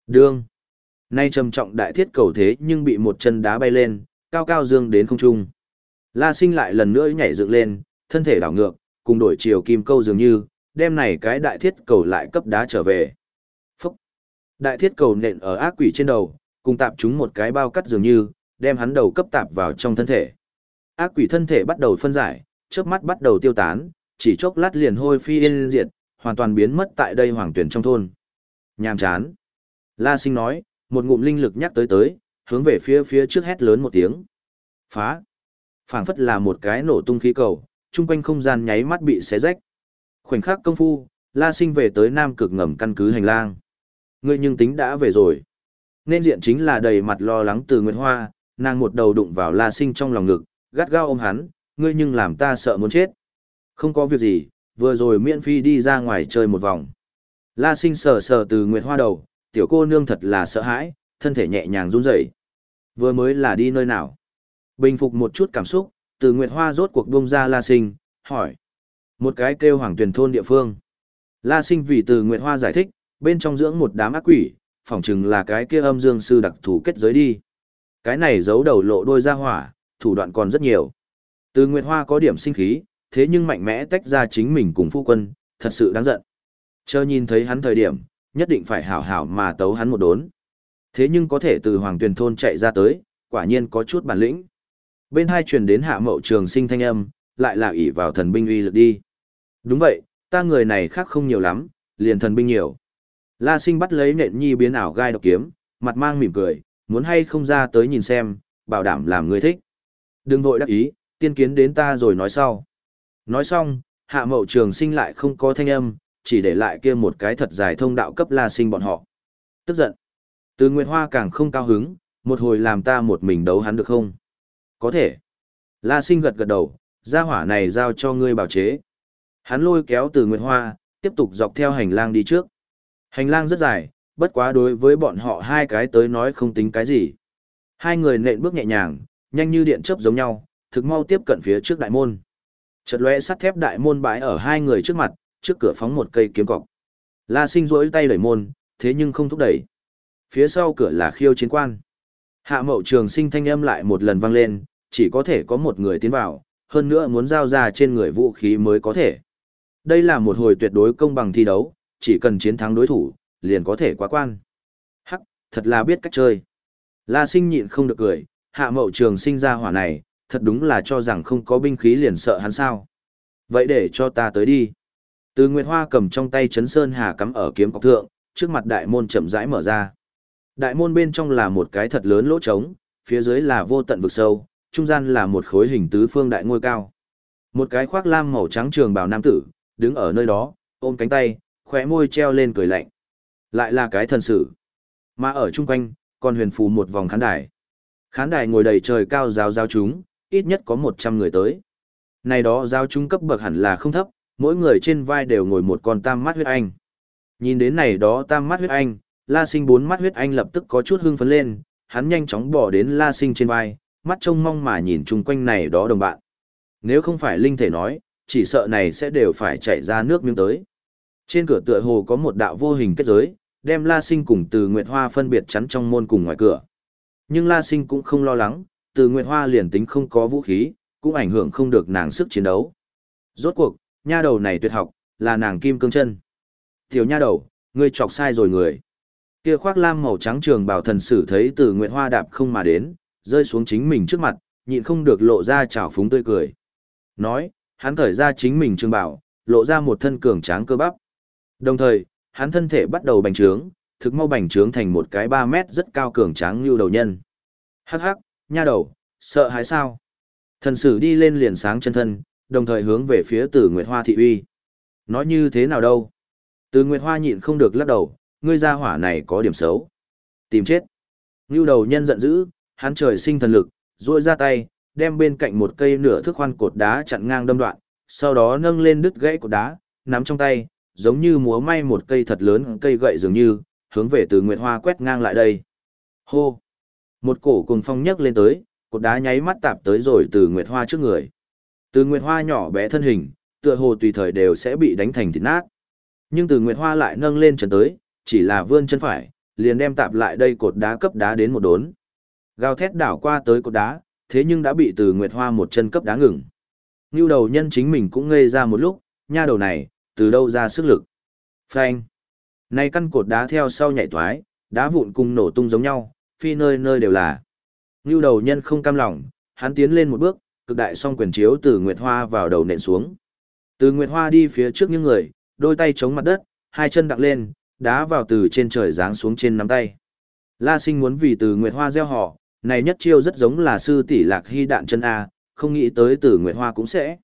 Đương. Nay trầm trọng đại thiết cầu thế nhưng bị một chân đá bay lên, cao cao dương đến không trung. La sinh lại lần nữa nhảy dựng lên, thân thể đảo ngược, cùng đổi chiều kim câu dường như, đem này cái đại thiết cầu lại cấp đá trở về. Đại thiết cầu nện ở ác quỷ trên đầu, cùng tạp chúng một cái bao cắt dường như, đem hắn đầu cấp tạp vào trong thân thể. Ác quỷ thân thể bắt đầu phân giải, chớp mắt bắt đầu tiêu tán, chỉ chốc lát liền hôi phi yên diệt, hoàn toàn biến mất tại đây hoàng tuyển trong thôn. Nhàm chán. La sinh nói, một ngụm linh lực nhắc tới tới, hướng về phía phía trước hét lớn một tiếng. Phá. phảng phất là một cái nổ tung khí cầu, chung quanh không gian nháy mắt bị xé rách. Khoảnh khắc công phu, La sinh về tới nam cực ngầm căn cứ hành lang. Ngươi nhưng tính đã về rồi. Nên diện chính là đầy mặt lo lắng từ Nguyệt Hoa, nàng một đầu đụng vào La sinh trong lòng ngực, gắt gao ôm hắn, ngươi nhưng làm ta sợ muốn chết. Không có việc gì, vừa rồi miễn phi đi ra ngoài chơi một vòng. La sinh sờ sờ từ Nguyệt Hoa đầu, tiểu cô nương thật là sợ hãi, thân thể nhẹ nhàng run rẩy. Vừa mới là đi nơi nào? Bình phục một chút cảm xúc, từ Nguyệt Hoa rốt cuộc buông ra La sinh, hỏi. Một cái kêu hoàng tuyển thôn địa phương. La sinh vì từ Nguyệt Hoa giải thích, bên trong dưỡng một đám ác quỷ, phỏng chừng là cái kia âm dương sư đặc thù kết giới đi. Cái này giấu đầu lộ đôi ra hỏa, thủ đoạn còn rất nhiều. Từ Nguyệt Hoa có điểm sinh khí, thế nhưng mạnh mẽ tách ra chính mình cùng phu quân, thật sự đáng giận. Chờ nhìn thấy hắn thời điểm, nhất định phải hảo hảo mà tấu hắn một đốn. Thế nhưng có thể từ Hoàng Tuyền Thôn chạy ra tới, quả nhiên có chút bản lĩnh. Bên hai truyền đến hạ mậu trường sinh thanh âm, lại là ỷ vào thần binh uy lực đi. Đúng vậy, ta người này khác không nhiều lắm, liền thần binh nhiều. La sinh bắt lấy nện nhi biến ảo gai độc kiếm, mặt mang mỉm cười, muốn hay không ra tới nhìn xem, bảo đảm làm người thích. Đừng vội đắc ý, tiên kiến đến ta rồi nói sau. Nói xong, hạ mậu trường sinh lại không có thanh âm, chỉ để lại kia một cái thật dài thông đạo cấp la sinh bọn họ. Tức giận. Từ Nguyệt Hoa càng không cao hứng, một hồi làm ta một mình đấu hắn được không? Có thể. La sinh gật gật đầu, gia hỏa này giao cho ngươi bảo chế. Hắn lôi kéo từ Nguyệt Hoa, tiếp tục dọc theo hành lang đi trước. Hành lang rất dài, bất quá đối với bọn họ hai cái tới nói không tính cái gì. Hai người nện bước nhẹ nhàng, nhanh như điện chớp giống nhau, thực mau tiếp cận phía trước đại môn. Chợt lóe sắt thép đại môn bãi ở hai người trước mặt, trước cửa phóng một cây kiếm cọc. La Sinh rỗi tay đẩy môn, thế nhưng không thúc đẩy. Phía sau cửa là khiêu chiến quan. Hạ mậu trường sinh thanh âm lại một lần vang lên, chỉ có thể có một người tiến vào, hơn nữa muốn giao ra trên người vũ khí mới có thể. Đây là một hồi tuyệt đối công bằng thi đấu, chỉ cần chiến thắng đối thủ, liền có thể quá quan. Hắc, thật là biết cách chơi. La sinh nhịn không được cười, hạ mậu trường sinh ra hỏa này, thật đúng là cho rằng không có binh khí liền sợ hắn sao. Vậy để cho ta tới đi. Từ Nguyệt Hoa cầm trong tay chấn sơn hà cắm ở kiếm cọc thượng, trước mặt đại môn chậm rãi mở ra. Đại môn bên trong là một cái thật lớn lỗ trống, phía dưới là vô tận vực sâu, trung gian là một khối hình tứ phương đại ngôi cao. Một cái khoác lam màu trắng trường bào nam tử, đứng ở nơi đó, ôm cánh tay, khóe môi treo lên cười lạnh. Lại là cái thần sử. Mà ở chung quanh, còn huyền phù một vòng khán đài. Khán đài ngồi đầy trời cao giáo giáo chúng, ít nhất có 100 người tới. Này đó giáo chúng cấp bậc hẳn là không thấp, mỗi người trên vai đều ngồi một con tam mắt huyết anh. Nhìn đến này đó tam mắt huyết anh, La Sinh bốn mắt huyết anh lập tức có chút hưng phấn lên, hắn nhanh chóng bỏ đến La Sinh trên vai, mắt trông mong mà nhìn chung quanh này đó đồng bạn. Nếu không phải linh thể nói, chỉ sợ này sẽ đều phải chảy ra nước miếng tới. Trên cửa tựa hồ có một đạo vô hình kết giới, đem La Sinh cùng Từ Nguyệt Hoa phân biệt chắn trong môn cùng ngoài cửa. Nhưng La Sinh cũng không lo lắng, Từ Nguyệt Hoa liền tính không có vũ khí, cũng ảnh hưởng không được nàng sức chiến đấu. Rốt cuộc, nha đầu này tuyệt học, là nàng kim cương chân. Tiểu nha đầu, ngươi chọc sai rồi người. Kia khoác lam màu trắng trường bảo thần sử thấy Từ Nguyệt Hoa đạp không mà đến, rơi xuống chính mình trước mặt, nhịn không được lộ ra trào phúng tươi cười. Nói, hắn thở ra chính mình trường bảo, lộ ra một thân cường tráng cơ bắp. Đồng thời, hắn thân thể bắt đầu bành trướng, thực mau bành trướng thành một cái 3 mét rất cao cường tráng như đầu nhân. Hắc hắc, nha đầu, sợ hãi sao? Thần sử đi lên liền sáng chân thân, đồng thời hướng về phía Tử Nguyệt Hoa thị uy. Nói như thế nào đâu? Từ Nguyệt Hoa nhịn không được lắc đầu, ngươi ra hỏa này có điểm xấu. Tìm chết. Như đầu nhân giận dữ, hắn trời sinh thần lực, duỗi ra tay, đem bên cạnh một cây nửa thước khoan cột đá chặn ngang đâm đoạn, sau đó nâng lên đứt gãy cột đá, nắm trong tay, giống như múa may một cây thật lớn cây gậy dường như, hướng về từ Nguyệt Hoa quét ngang lại đây. Hô! Một cổ cùng phong nhấc lên tới, cột đá nháy mắt tạp tới rồi từ Nguyệt Hoa trước người. Từ Nguyệt Hoa nhỏ bé thân hình, tựa hồ tùy thời đều sẽ bị đánh thành thịt nát. Nhưng từ Nguyệt Hoa lại nâng lên chân tới, chỉ là vươn chân phải, liền đem tạp lại đây cột đá cấp đá đến một đốn. Gào thét đảo qua tới cột đá, thế nhưng đã bị từ Nguyệt Hoa một chân cấp đá ngừng. Ngưu đầu nhân chính mình cũng ngây ra một lúc, nha đầu này, từ đâu ra sức lực. Phanh. nay căn cột đá theo sau nhảy thoái, đá vụn cùng nổ tung giống nhau, phi nơi nơi đều là. Ngưu đầu nhân không cam lòng, hắn tiến lên một bước, cực đại song quyền chiếu từ Nguyệt Hoa vào đầu nện xuống. Từ Nguyệt Hoa đi phía trước những người, đôi tay chống mặt đất, hai chân đặng lên, đá vào từ trên trời giáng xuống trên nắm tay. La Sinh muốn vì từ Nguyệt Hoa gieo họ, này nhất chiêu rất giống là sư tỷ lạc hy đạn chân A, không nghĩ tới từ Nguyệt Hoa cũng sẽ.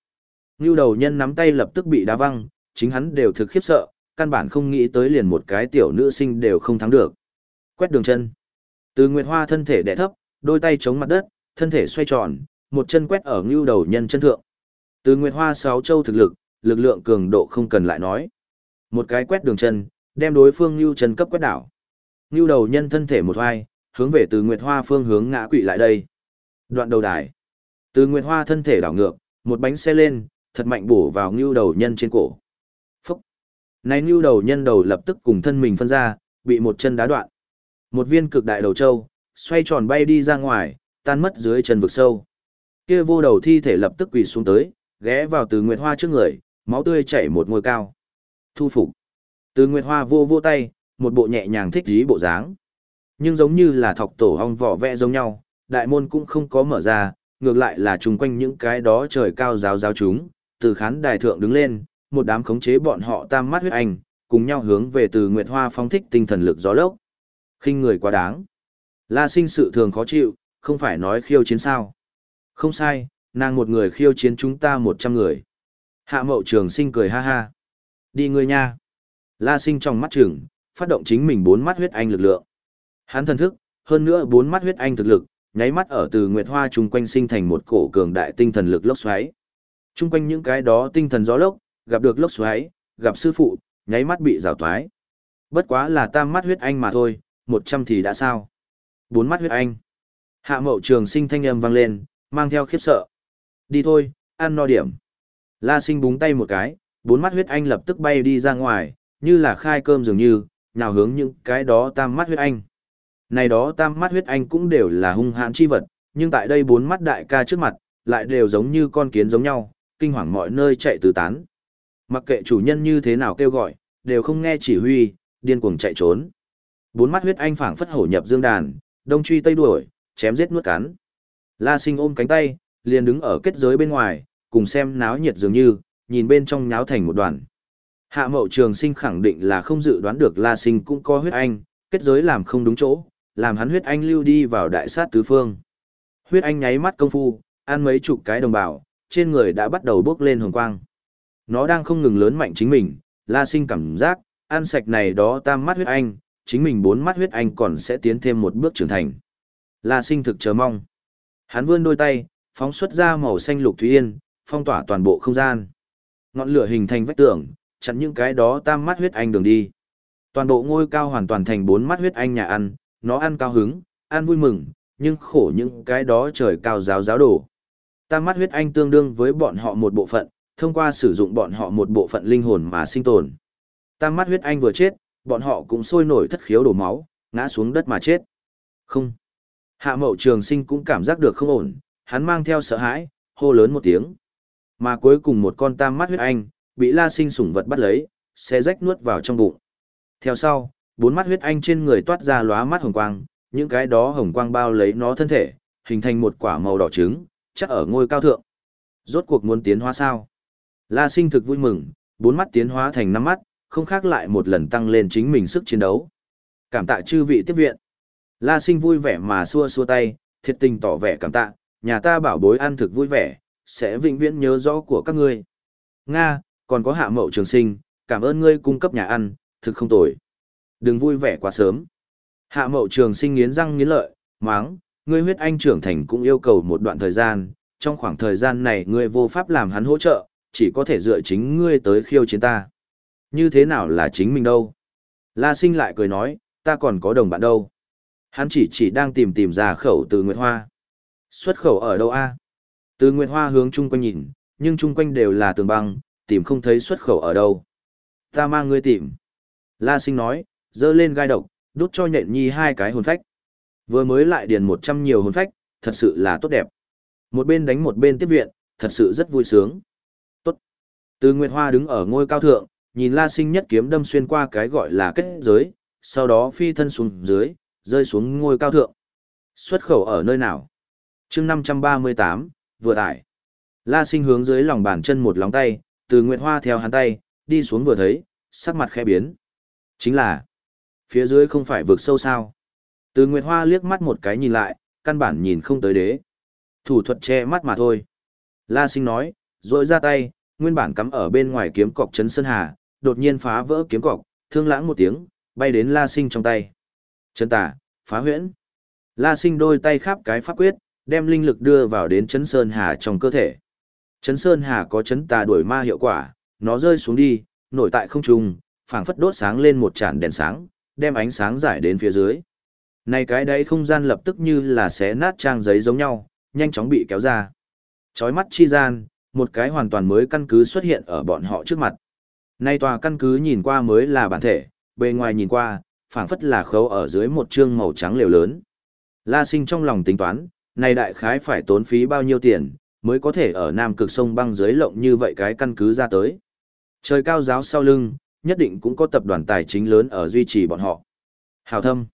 Ngưu đầu nhân nắm tay lập tức bị đá văng, chính hắn đều thực khiếp sợ, căn bản không nghĩ tới liền một cái tiểu nữ sinh đều không thắng được. Quét đường chân. Từ Nguyệt Hoa thân thể đè thấp, đôi tay chống mặt đất, thân thể xoay tròn, một chân quét ở ngưu đầu nhân chân thượng. Từ Nguyệt Hoa sáu châu thực lực, lực lượng cường độ không cần lại nói. Một cái quét đường chân, đem đối phương ngưu chân cấp quét đảo. Ngưu đầu nhân thân thể một hoai, hướng về từ Nguyệt Hoa phương hướng ngã quỵ lại đây. Đoạn đầu đài. Từ Nguyệt Hoa thân thể đảo ngược, một bánh xe lên, thật mạnh bổ vào ngưu đầu nhân trên cổ. Này ngưu đầu nhân đầu lập tức cùng thân mình phân ra, bị một chân đá đoạn. Một viên cực đại đầu trâu, xoay tròn bay đi ra ngoài, tan mất dưới chân vực sâu. Kia vô đầu thi thể lập tức quỳ xuống tới, ghé vào từ Nguyệt Hoa trước người, máu tươi chảy một ngôi cao. Thu phục. Từ Nguyệt Hoa vô vô tay, một bộ nhẹ nhàng thích dí bộ dáng. Nhưng giống như là thọc tổ hong vỏ vẽ giống nhau, đại môn cũng không có mở ra, ngược lại là chung quanh những cái đó trời cao giáo giáo chúng, từ khán đài thượng đứng lên, một đám khống chế bọn họ tam mắt huyết anh, cùng nhau hướng về từ Nguyệt Hoa phóng thích tinh thần lực gió lốc. khinh người quá đáng. La sinh sự thường khó chịu, không phải nói khiêu chiến sao. Không sai, nàng một người khiêu chiến chúng ta một trăm người. Hạ mậu trường sinh cười ha ha. Đi ngươi nha. La sinh trong mắt trường, phát động chính mình bốn mắt huyết anh lực lượng. Hắn thần thức, hơn nữa bốn mắt huyết anh thực lực, nháy mắt ở từ Nguyệt Hoa chung quanh sinh thành một cổ cường đại tinh thần lực lốc xoáy. Chung quanh những cái đó tinh thần gió lốc, gặp được lốc xoáy, gặp sư phụ, nháy mắt bị rào toái. Bất quá là tam mắt huyết anh mà thôi, một trăm thì đã sao? Bốn mắt huyết anh. Hạ mậu trường sinh thanh âm vang lên, mang theo khiếp sợ. Đi thôi, ăn no điểm. La sinh búng tay một cái, bốn mắt huyết anh lập tức bay đi ra ngoài, như là khai cơm dường như, nào hướng những cái đó tam mắt huyết anh. Này đó tam mắt huyết anh cũng đều là hung hãn chi vật, nhưng tại đây bốn mắt đại ca trước mặt, lại đều giống như con kiến giống nhau, kinh hoàng mọi nơi chạy tứ tán. Mặc kệ chủ nhân như thế nào kêu gọi, đều không nghe chỉ huy, điên cuồng chạy trốn. Bốn mắt huyết anh phảng phất hổ nhập dương đàn, đông truy tây đuổi, chém giết nuốt cắn. La Sinh ôm cánh tay, liền đứng ở kết giới bên ngoài, cùng xem náo nhiệt dường như, nhìn bên trong nháo thành một đoàn. Hạ Mậu Trường Sinh khẳng định là không dự đoán được La Sinh cũng có huyết anh, kết giới làm không đúng chỗ, làm hắn huyết anh lưu đi vào đại sát tứ phương. Huyết anh nháy mắt công phu, ăn mấy chục cái đồng bào, trên người đã bắt đầu bốc lên hồng quang. Nó đang không ngừng lớn mạnh chính mình, La Sinh cảm giác, ăn sạch này đó tam mắt huyết anh, chính mình bốn mắt huyết anh còn sẽ tiến thêm một bước trưởng thành. La Sinh thực chờ mong. Hắn vươn đôi tay, phóng xuất ra màu xanh lục thúy yên, phong tỏa toàn bộ không gian. Ngọn lửa hình thành vách tường, chặn những cái đó tam mắt huyết anh đường đi. Toàn bộ ngôi cao hoàn toàn thành bốn mắt huyết anh nhà ăn, nó ăn cao hứng, ăn vui mừng, nhưng khổ những cái đó trời cao giáo giáo đổ. Tam mắt huyết anh tương đương với bọn họ một bộ phận, thông qua sử dụng bọn họ một bộ phận linh hồn mà sinh tồn. Tam mắt huyết anh vừa chết, bọn họ cũng sôi nổi thất khiếu đổ máu, ngã xuống đất mà chết. Không. Hạ mậu trường sinh cũng cảm giác được không ổn, hắn mang theo sợ hãi, hô lớn một tiếng. Mà cuối cùng một con tam mắt huyết anh, bị la sinh sủng vật bắt lấy, xe rách nuốt vào trong bụng. Theo sau, bốn mắt huyết anh trên người toát ra lóa mắt hồng quang, những cái đó hồng quang bao lấy nó thân thể, hình thành một quả màu đỏ trứng, chắc ở ngôi cao thượng. Rốt cuộc muốn tiến hóa sao? La sinh thực vui mừng, bốn mắt tiến hóa thành năm mắt, không khác lại một lần tăng lên chính mình sức chiến đấu. Cảm tạ chư vị tiếp viện. La sinh vui vẻ mà xua xua tay, thiệt tình tỏ vẻ cảm tạ, nhà ta bảo bối ăn thực vui vẻ, sẽ vĩnh viễn nhớ rõ của các ngươi. Nga, còn có hạ mậu trường sinh, cảm ơn ngươi cung cấp nhà ăn, thực không tồi. Đừng vui vẻ quá sớm. Hạ mậu trường sinh nghiến răng nghiến lợi, máng, ngươi huyết anh trưởng thành cũng yêu cầu một đoạn thời gian, trong khoảng thời gian này ngươi vô pháp làm hắn hỗ trợ, chỉ có thể dựa chính ngươi tới khiêu chiến ta. Như thế nào là chính mình đâu? La sinh lại cười nói, ta còn có đồng bạn đâu. Hắn chỉ chỉ đang tìm tìm ra khẩu từ Nguyệt Hoa. Xuất khẩu ở đâu a? Từ Nguyệt Hoa hướng chung quanh nhìn, nhưng chung quanh đều là tường băng, tìm không thấy xuất khẩu ở đâu. Ta mang ngươi tìm. La sinh nói, dơ lên gai độc, đút cho nhện nhi hai cái hồn phách. Vừa mới lại điền một trăm nhiều hồn phách, thật sự là tốt đẹp. Một bên đánh một bên tiếp viện, thật sự rất vui sướng. Từ Nguyệt Hoa đứng ở ngôi cao thượng, nhìn La Sinh nhất kiếm đâm xuyên qua cái gọi là kết giới, sau đó phi thân xuống dưới, rơi xuống ngôi cao thượng. Xuất khẩu ở nơi nào? chương 538, vừa tải. La Sinh hướng dưới lòng bàn chân một lóng tay, từ Nguyệt Hoa theo hắn tay, đi xuống vừa thấy, sắc mặt khẽ biến. Chính là, phía dưới không phải vực sâu sao. Từ Nguyệt Hoa liếc mắt một cái nhìn lại, căn bản nhìn không tới đế. Thủ thuật che mắt mà thôi. La Sinh nói, rội ra tay, nguyên bản cắm ở bên ngoài kiếm cọc chấn sơn hà, đột nhiên phá vỡ kiếm cọc, thương lãng một tiếng, bay đến La Sinh trong tay. Chấn tà, phá huyễn. La Sinh đôi tay khắp cái pháp quyết, đem linh lực đưa vào đến chấn sơn hà trong cơ thể. Chấn sơn hà có chấn tà đuổi ma hiệu quả, nó rơi xuống đi, nổi tại không trung, phảng phất đốt sáng lên một tràn đèn sáng, đem ánh sáng giải đến phía dưới. Này cái đấy không gian lập tức như là xé nát trang giấy giống nhau, nhanh chóng bị kéo ra. Chói mắt chi gian, một cái hoàn toàn mới căn cứ xuất hiện ở bọn họ trước mặt. Nay tòa căn cứ nhìn qua mới là bản thể, bề ngoài nhìn qua, phảng phất là khấu ở dưới một trương màu trắng liều lớn. La sinh trong lòng tính toán, này đại khái phải tốn phí bao nhiêu tiền, mới có thể ở nam cực sông băng dưới lộng như vậy cái căn cứ ra tới. Trời cao giáo sau lưng, nhất định cũng có tập đoàn tài chính lớn ở duy trì bọn họ. Hào thâm.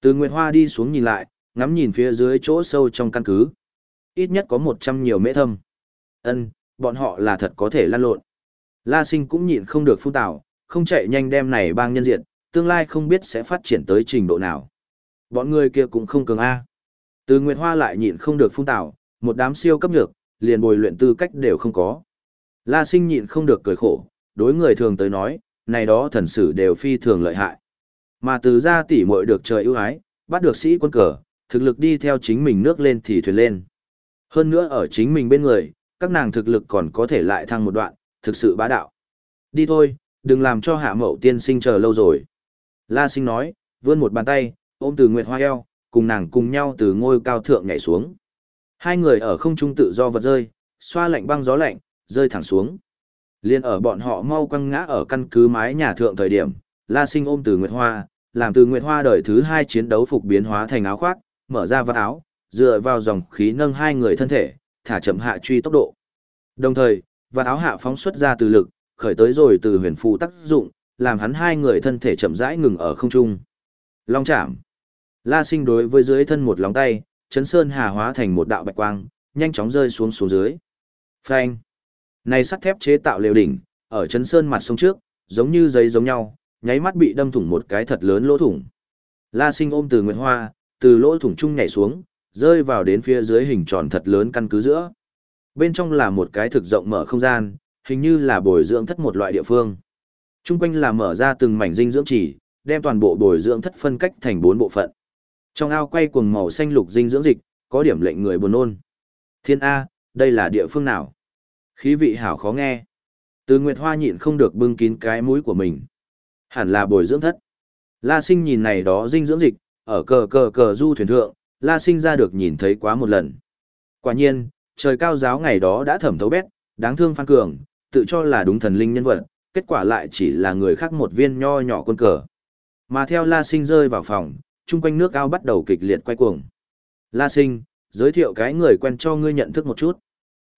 Từ Nguyệt Hoa đi xuống nhìn lại, ngắm nhìn phía dưới chỗ sâu trong căn cứ. Ít nhất có 100 nhiều mễ thâm. Ân, bọn họ là thật có thể lăn lộn. La Sinh cũng nhịn không được phun tảo, không chạy nhanh đem này bang nhân diện, tương lai không biết sẽ phát triển tới trình độ nào. Bọn người kia cũng không cường A. Từ Nguyệt Hoa lại nhịn không được phun tảo, một đám siêu cấp nhược, liền bồi luyện tư cách đều không có. La Sinh nhịn không được cười khổ, đối người thường tới nói, này đó thần sử đều phi thường lợi hại. Mà từ ra tỷ muội được trời ưu ái, bắt được sĩ quân cờ, thực lực đi theo chính mình nước lên thì thuyền lên. Hơn nữa ở chính mình bên người, các nàng thực lực còn có thể lại thăng một đoạn, thực sự bá đạo. Đi thôi, đừng làm cho hạ mậu tiên sinh chờ lâu rồi. La sinh nói, vươn một bàn tay, ôm từ Nguyệt Hoa eo, cùng nàng cùng nhau từ ngôi cao thượng nhảy xuống. Hai người ở không trung tự do vật rơi, xoa lạnh băng gió lạnh, rơi thẳng xuống. Liên ở bọn họ mau quăng ngã ở căn cứ mái nhà thượng thời điểm, La Sinh ôm từ Nguyệt Hoa, làm từ Nguyệt Hoa đời thứ hai chiến đấu phục biến hóa thành áo khoác, mở ra vạt áo, dựa vào dòng khí nâng hai người thân thể, thả chậm hạ truy tốc độ. Đồng thời, và áo hạ phóng xuất ra từ lực, khởi tới rồi từ huyền phù tác dụng, làm hắn hai người thân thể chậm rãi ngừng ở không trung. Long chạm. La Sinh đối với dưới thân một lòng tay, chấn sơn hà hóa thành một đạo bạch quang, nhanh chóng rơi xuống xuống dưới. Phanh. Này sắt thép chế tạo liều đỉnh, ở chấn sơn mặt sông trước, giống như giấy giống nhau, nháy mắt bị đâm thủng một cái thật lớn lỗ thủng. La Sinh ôm từ Nguyệt Hoa, từ lỗ thủng trung nhảy xuống, rơi vào đến phía dưới hình tròn thật lớn căn cứ giữa. Bên trong là một cái thực rộng mở không gian, hình như là bồi dưỡng thất một loại địa phương. Trung quanh là mở ra từng mảnh dinh dưỡng chỉ, đem toàn bộ bồi dưỡng thất phân cách thành bốn bộ phận. Trong ao quay cuồng màu xanh lục dinh dưỡng dịch, có điểm lệnh người buồn nôn. Thiên A, đây là địa phương nào? Khí vị hảo khó nghe. Từ Nguyệt Hoa nhịn không được bưng kín cái mũi của mình. Hẳn là bồi dưỡng thất. La sinh nhìn này đó dinh dưỡng dịch, ở cờ cờ cờ du thuyền thượng, La sinh ra được nhìn thấy quá một lần. Quả nhiên, trời cao giáo ngày đó đã thẩm thấu bét, đáng thương phan cường, tự cho là đúng thần linh nhân vật, kết quả lại chỉ là người khác một viên nho nhỏ quân cờ. Mà theo La sinh rơi vào phòng, chung quanh nước ao bắt đầu kịch liệt quay cuồng. La sinh, giới thiệu cái người quen cho ngươi nhận thức một chút.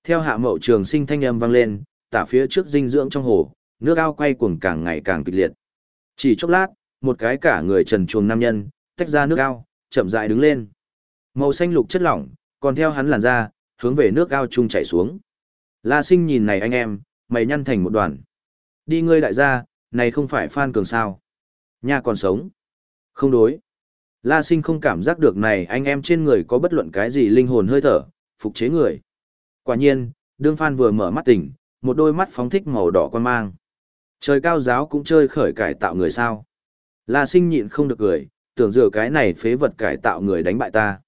Theo hạ mậu trường sinh thanh âm vang lên, tả phía trước dinh dưỡng trong hồ, nước ao quay cuồng càng ngày càng kịch liệt. Chỉ chốc lát, một cái cả người trần truồng nam nhân, tách ra nước ao, chậm rãi đứng lên. Màu xanh lục chất lỏng, còn theo hắn làn ra, hướng về nước ao chung chảy xuống. La sinh nhìn này anh em, mày nhăn thành một đoàn. Đi ngươi đại gia, này không phải Phan Cường sao. Nha còn sống. Không đối. La sinh không cảm giác được này anh em trên người có bất luận cái gì linh hồn hơi thở, phục chế người. Quả nhiên, đương Phan vừa mở mắt tỉnh, một đôi mắt phóng thích màu đỏ quan mang. Trời cao giáo cũng chơi khởi cải tạo người sao. La sinh nhịn không được cười, tưởng dựa cái này phế vật cải tạo người đánh bại ta.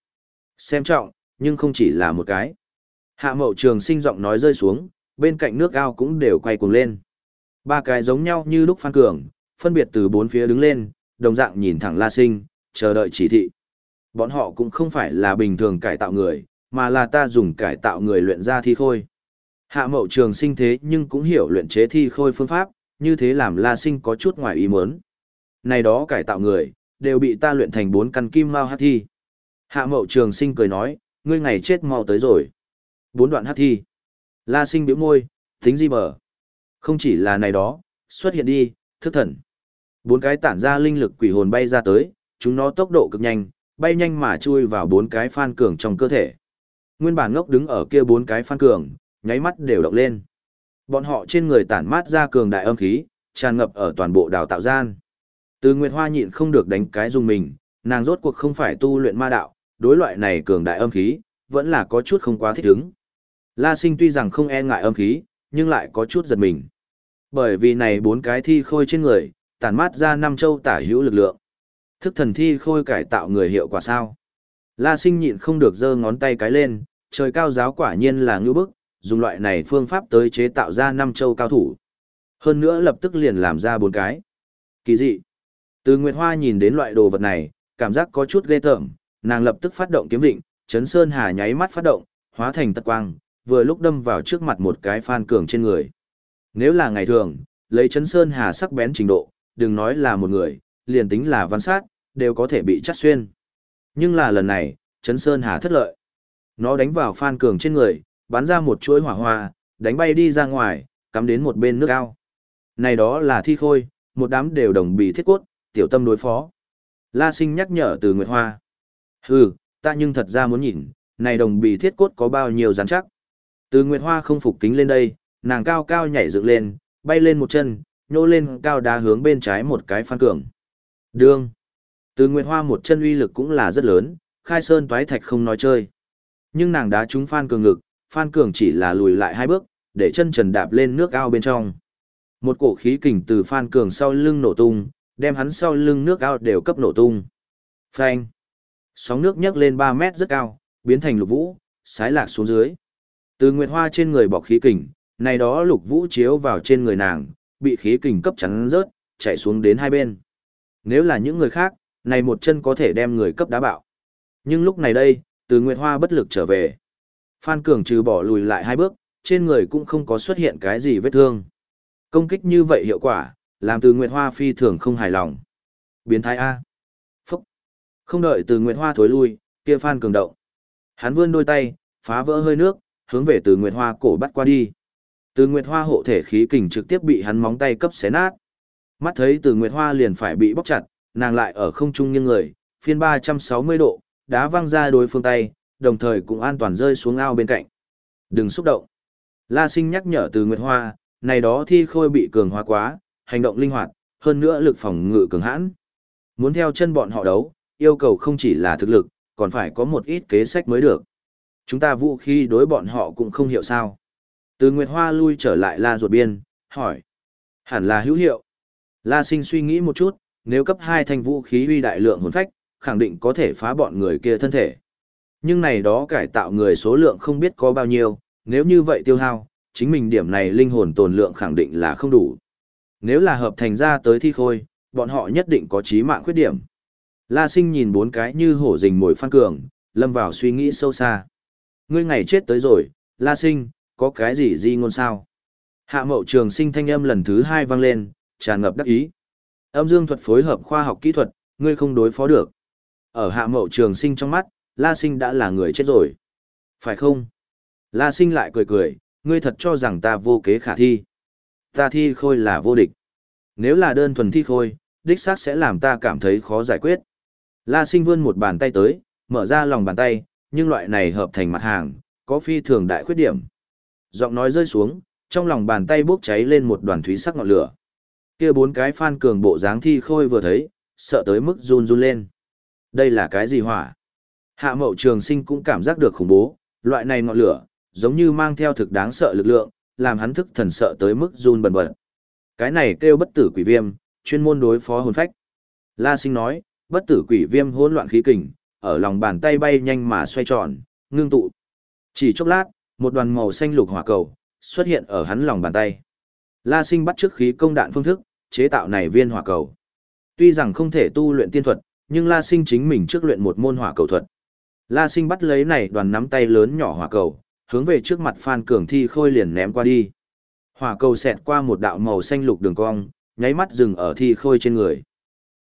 Xem trọng, nhưng không chỉ là một cái. Hạ mậu trường sinh giọng nói rơi xuống, bên cạnh nước ao cũng đều quay cuồng lên. Ba cái giống nhau như lúc phan cường, phân biệt từ bốn phía đứng lên, đồng dạng nhìn thẳng la sinh, chờ đợi chỉ thị. Bọn họ cũng không phải là bình thường cải tạo người, mà là ta dùng cải tạo người luyện ra thi khôi. Hạ mậu trường sinh thế nhưng cũng hiểu luyện chế thi khôi phương pháp, như thế làm La Sinh có chút ngoài ý muốn. Này đó cải tạo người, đều bị ta luyện thành bốn căn kim mao Hát thi. Hạ mậu trường sinh cười nói, ngươi ngày chết mau tới rồi. Bốn đoạn hát thi. La Sinh biểu môi, tính di bờ. Không chỉ là này đó, xuất hiện đi, thức thần. Bốn cái tản ra linh lực quỷ hồn bay ra tới, chúng nó tốc độ cực nhanh, bay nhanh mà chui vào bốn cái phan cường trong cơ thể. Nguyên bản ngốc đứng ở kia bốn cái phan cường, nháy mắt đều động lên. Bọn họ trên người tản mát ra cường đại âm khí, tràn ngập ở toàn bộ đào tạo gian. Từ Nguyệt Hoa nhịn không được đánh cái dùng mình, nàng rốt cuộc không phải tu luyện ma đạo, đối loại này cường đại âm khí, vẫn là có chút không quá thích ứng. La Sinh tuy rằng không e ngại âm khí, nhưng lại có chút giật mình. Bởi vì này bốn cái thi khôi trên người, tản mát ra năm châu tả hữu lực lượng. Thức thần thi khôi cải tạo người hiệu quả sao? La Sinh nhịn không được giơ ngón tay cái lên, trời cao giáo quả nhiên là ngư bức, dùng loại này phương pháp tới chế tạo ra năm châu cao thủ. Hơn nữa lập tức liền làm ra bốn cái. Kỳ dị. Từ Nguyệt Hoa nhìn đến loại đồ vật này, cảm giác có chút ghê tởm, nàng lập tức phát động kiếm định, chấn sơn hà nháy mắt phát động, hóa thành tật quang, vừa lúc đâm vào trước mặt một cái phan cường trên người. Nếu là ngày thường, lấy chấn sơn hà sắc bén trình độ, đừng nói là một người, liền tính là văn sát, đều có thể bị chắt xuyên. Nhưng là lần này, chấn sơn hà thất lợi. Nó đánh vào phan cường trên người, bắn ra một chuỗi hỏa hoa, đánh bay đi ra ngoài, cắm đến một bên nước ao. Này đó là thi khôi, một đám đều đồng bị thiết cốt, tiểu tâm đối phó. La sinh nhắc nhở từ Nguyệt Hoa. Hừ, ta nhưng thật ra muốn nhìn, này đồng bì thiết cốt có bao nhiêu rắn chắc. Từ Nguyệt Hoa không phục kính lên đây, nàng cao cao nhảy dựng lên, bay lên một chân, nhô lên cao đá hướng bên trái một cái phan cường. Đương. Từ Nguyệt Hoa một chân uy lực cũng là rất lớn, khai sơn toái thạch không nói chơi. Nhưng nàng đá trúng phan cường ngực, Phan Cường chỉ là lùi lại hai bước, để chân trần đạp lên nước ao bên trong. Một cổ khí kình từ Phan Cường sau lưng nổ tung, đem hắn sau lưng nước ao đều cấp nổ tung. Phanh! Sóng nước nhấc lên 3 mét rất cao, biến thành lục vũ, sái lạc xuống dưới. Từ nguyệt hoa trên người bọc khí kình, này đó lục vũ chiếu vào trên người nàng, bị khí kình cấp chắn rớt, chạy xuống đến hai bên. Nếu là những người khác, này một chân có thể đem người cấp đá bạo. Nhưng lúc này đây, từ Nguyệt Hoa bất lực trở về. Phan Cường trừ bỏ lùi lại hai bước, trên người cũng không có xuất hiện cái gì vết thương. Công kích như vậy hiệu quả, làm từ Nguyệt Hoa phi thường không hài lòng. Biến thái A. Không đợi từ Nguyệt Hoa thối lui, kia Phan Cường động. Hắn vươn đôi tay, phá vỡ hơi nước, hướng về từ Nguyệt Hoa cổ bắt qua đi. Từ Nguyệt Hoa hộ thể khí kình trực tiếp bị hắn móng tay cấp xé nát. Mắt thấy từ Nguyệt Hoa liền phải bị bóc chặt, nàng lại ở không trung nghiêng người, phiên 360 độ, đá văng ra đối phương tay, đồng thời cũng an toàn rơi xuống ao bên cạnh. Đừng xúc động. La Sinh nhắc nhở từ Nguyệt Hoa, này đó thi khôi bị cường hóa quá, hành động linh hoạt, hơn nữa lực phòng ngự cường hãn. Muốn theo chân bọn họ đấu, yêu cầu không chỉ là thực lực, còn phải có một ít kế sách mới được. Chúng ta vũ khí đối bọn họ cũng không hiểu sao. Từ Nguyệt Hoa lui trở lại La ruột biên, hỏi. Hẳn là hữu hiệu. La Sinh suy nghĩ một chút, nếu cấp 2 thành vũ khí uy đại lượng hồn phách, khẳng định có thể phá bọn người kia thân thể. Nhưng này đó cải tạo người số lượng không biết có bao nhiêu, nếu như vậy tiêu hao, chính mình điểm này linh hồn tồn lượng khẳng định là không đủ. Nếu là hợp thành ra tới thi khôi, bọn họ nhất định có trí mạng khuyết điểm. La sinh nhìn bốn cái như hổ rình mồi phan cường, lâm vào suy nghĩ sâu xa. Ngươi ngày chết tới rồi, La sinh, có cái gì di ngôn sao? Hạ mậu trường sinh thanh âm lần thứ hai vang lên, tràn ngập đắc ý. Âm dương thuật phối hợp khoa học kỹ thuật, ngươi không đối phó được. Ở hạ mậu trường sinh trong mắt, La sinh đã là người chết rồi. Phải không? La sinh lại cười cười, ngươi thật cho rằng ta vô kế khả thi. Ta thi khôi là vô địch. Nếu là đơn thuần thi khôi, đích xác sẽ làm ta cảm thấy khó giải quyết. La sinh vươn một bàn tay tới, mở ra lòng bàn tay, nhưng loại này hợp thành mặt hàng, có phi thường đại khuyết điểm. Giọng nói rơi xuống, trong lòng bàn tay bốc cháy lên một đoàn thúy sắc ngọn lửa. Kia bốn cái phan cường bộ dáng thi khôi vừa thấy, sợ tới mức run run lên. Đây là cái gì hỏa? Hạ mậu trường sinh cũng cảm giác được khủng bố, loại này ngọn lửa, giống như mang theo thực đáng sợ lực lượng, làm hắn thức thần sợ tới mức run bần bật. Cái này kêu bất tử quỷ viêm, chuyên môn đối phó hồn phách. La sinh nói, bất tử quỷ viêm hỗn loạn khí kình, ở lòng bàn tay bay nhanh mà xoay tròn, ngưng tụ. Chỉ chốc lát, một đoàn màu xanh lục hỏa cầu xuất hiện ở hắn lòng bàn tay. La Sinh bắt trước khí công đạn phương thức, chế tạo này viên hỏa cầu. Tuy rằng không thể tu luyện tiên thuật, nhưng La Sinh chính mình trước luyện một môn hỏa cầu thuật. La Sinh bắt lấy này đoàn nắm tay lớn nhỏ hỏa cầu, hướng về trước mặt Phan Cường Thi Khôi liền ném qua đi. Hỏa cầu xẹt qua một đạo màu xanh lục đường cong, nháy mắt dừng ở Thi Khôi trên người.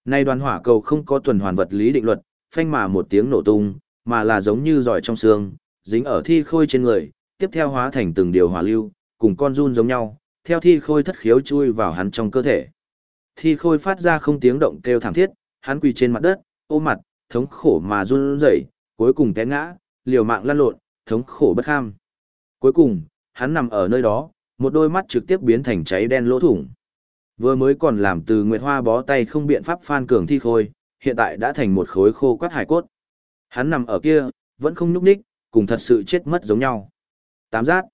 Nay đoàn hỏa cầu không có tuần hoàn vật lý định luật, phanh mà một tiếng nổ tung, mà là giống như giỏi trong xương, dính ở Thi Khôi trên người, tiếp theo hóa thành từng điều hỏa lưu, cùng con run giống nhau, theo Thi Khôi thất khiếu chui vào hắn trong cơ thể. Thi Khôi phát ra không tiếng động kêu thảm thiết, hắn quỳ trên mặt đất, ôm mặt, thống khổ mà run rẩy, cuối cùng té ngã, liều mạng lăn lộn, thống khổ bất kham. Cuối cùng, hắn nằm ở nơi đó, một đôi mắt trực tiếp biến thành cháy đen lỗ thủng. Vừa mới còn làm từ Nguyệt Hoa bó tay không biện pháp phan cường thi khôi, hiện tại đã thành một khối khô quắt hải cốt. Hắn nằm ở kia, vẫn không nhúc ních, cùng thật sự chết mất giống nhau. Tám giác.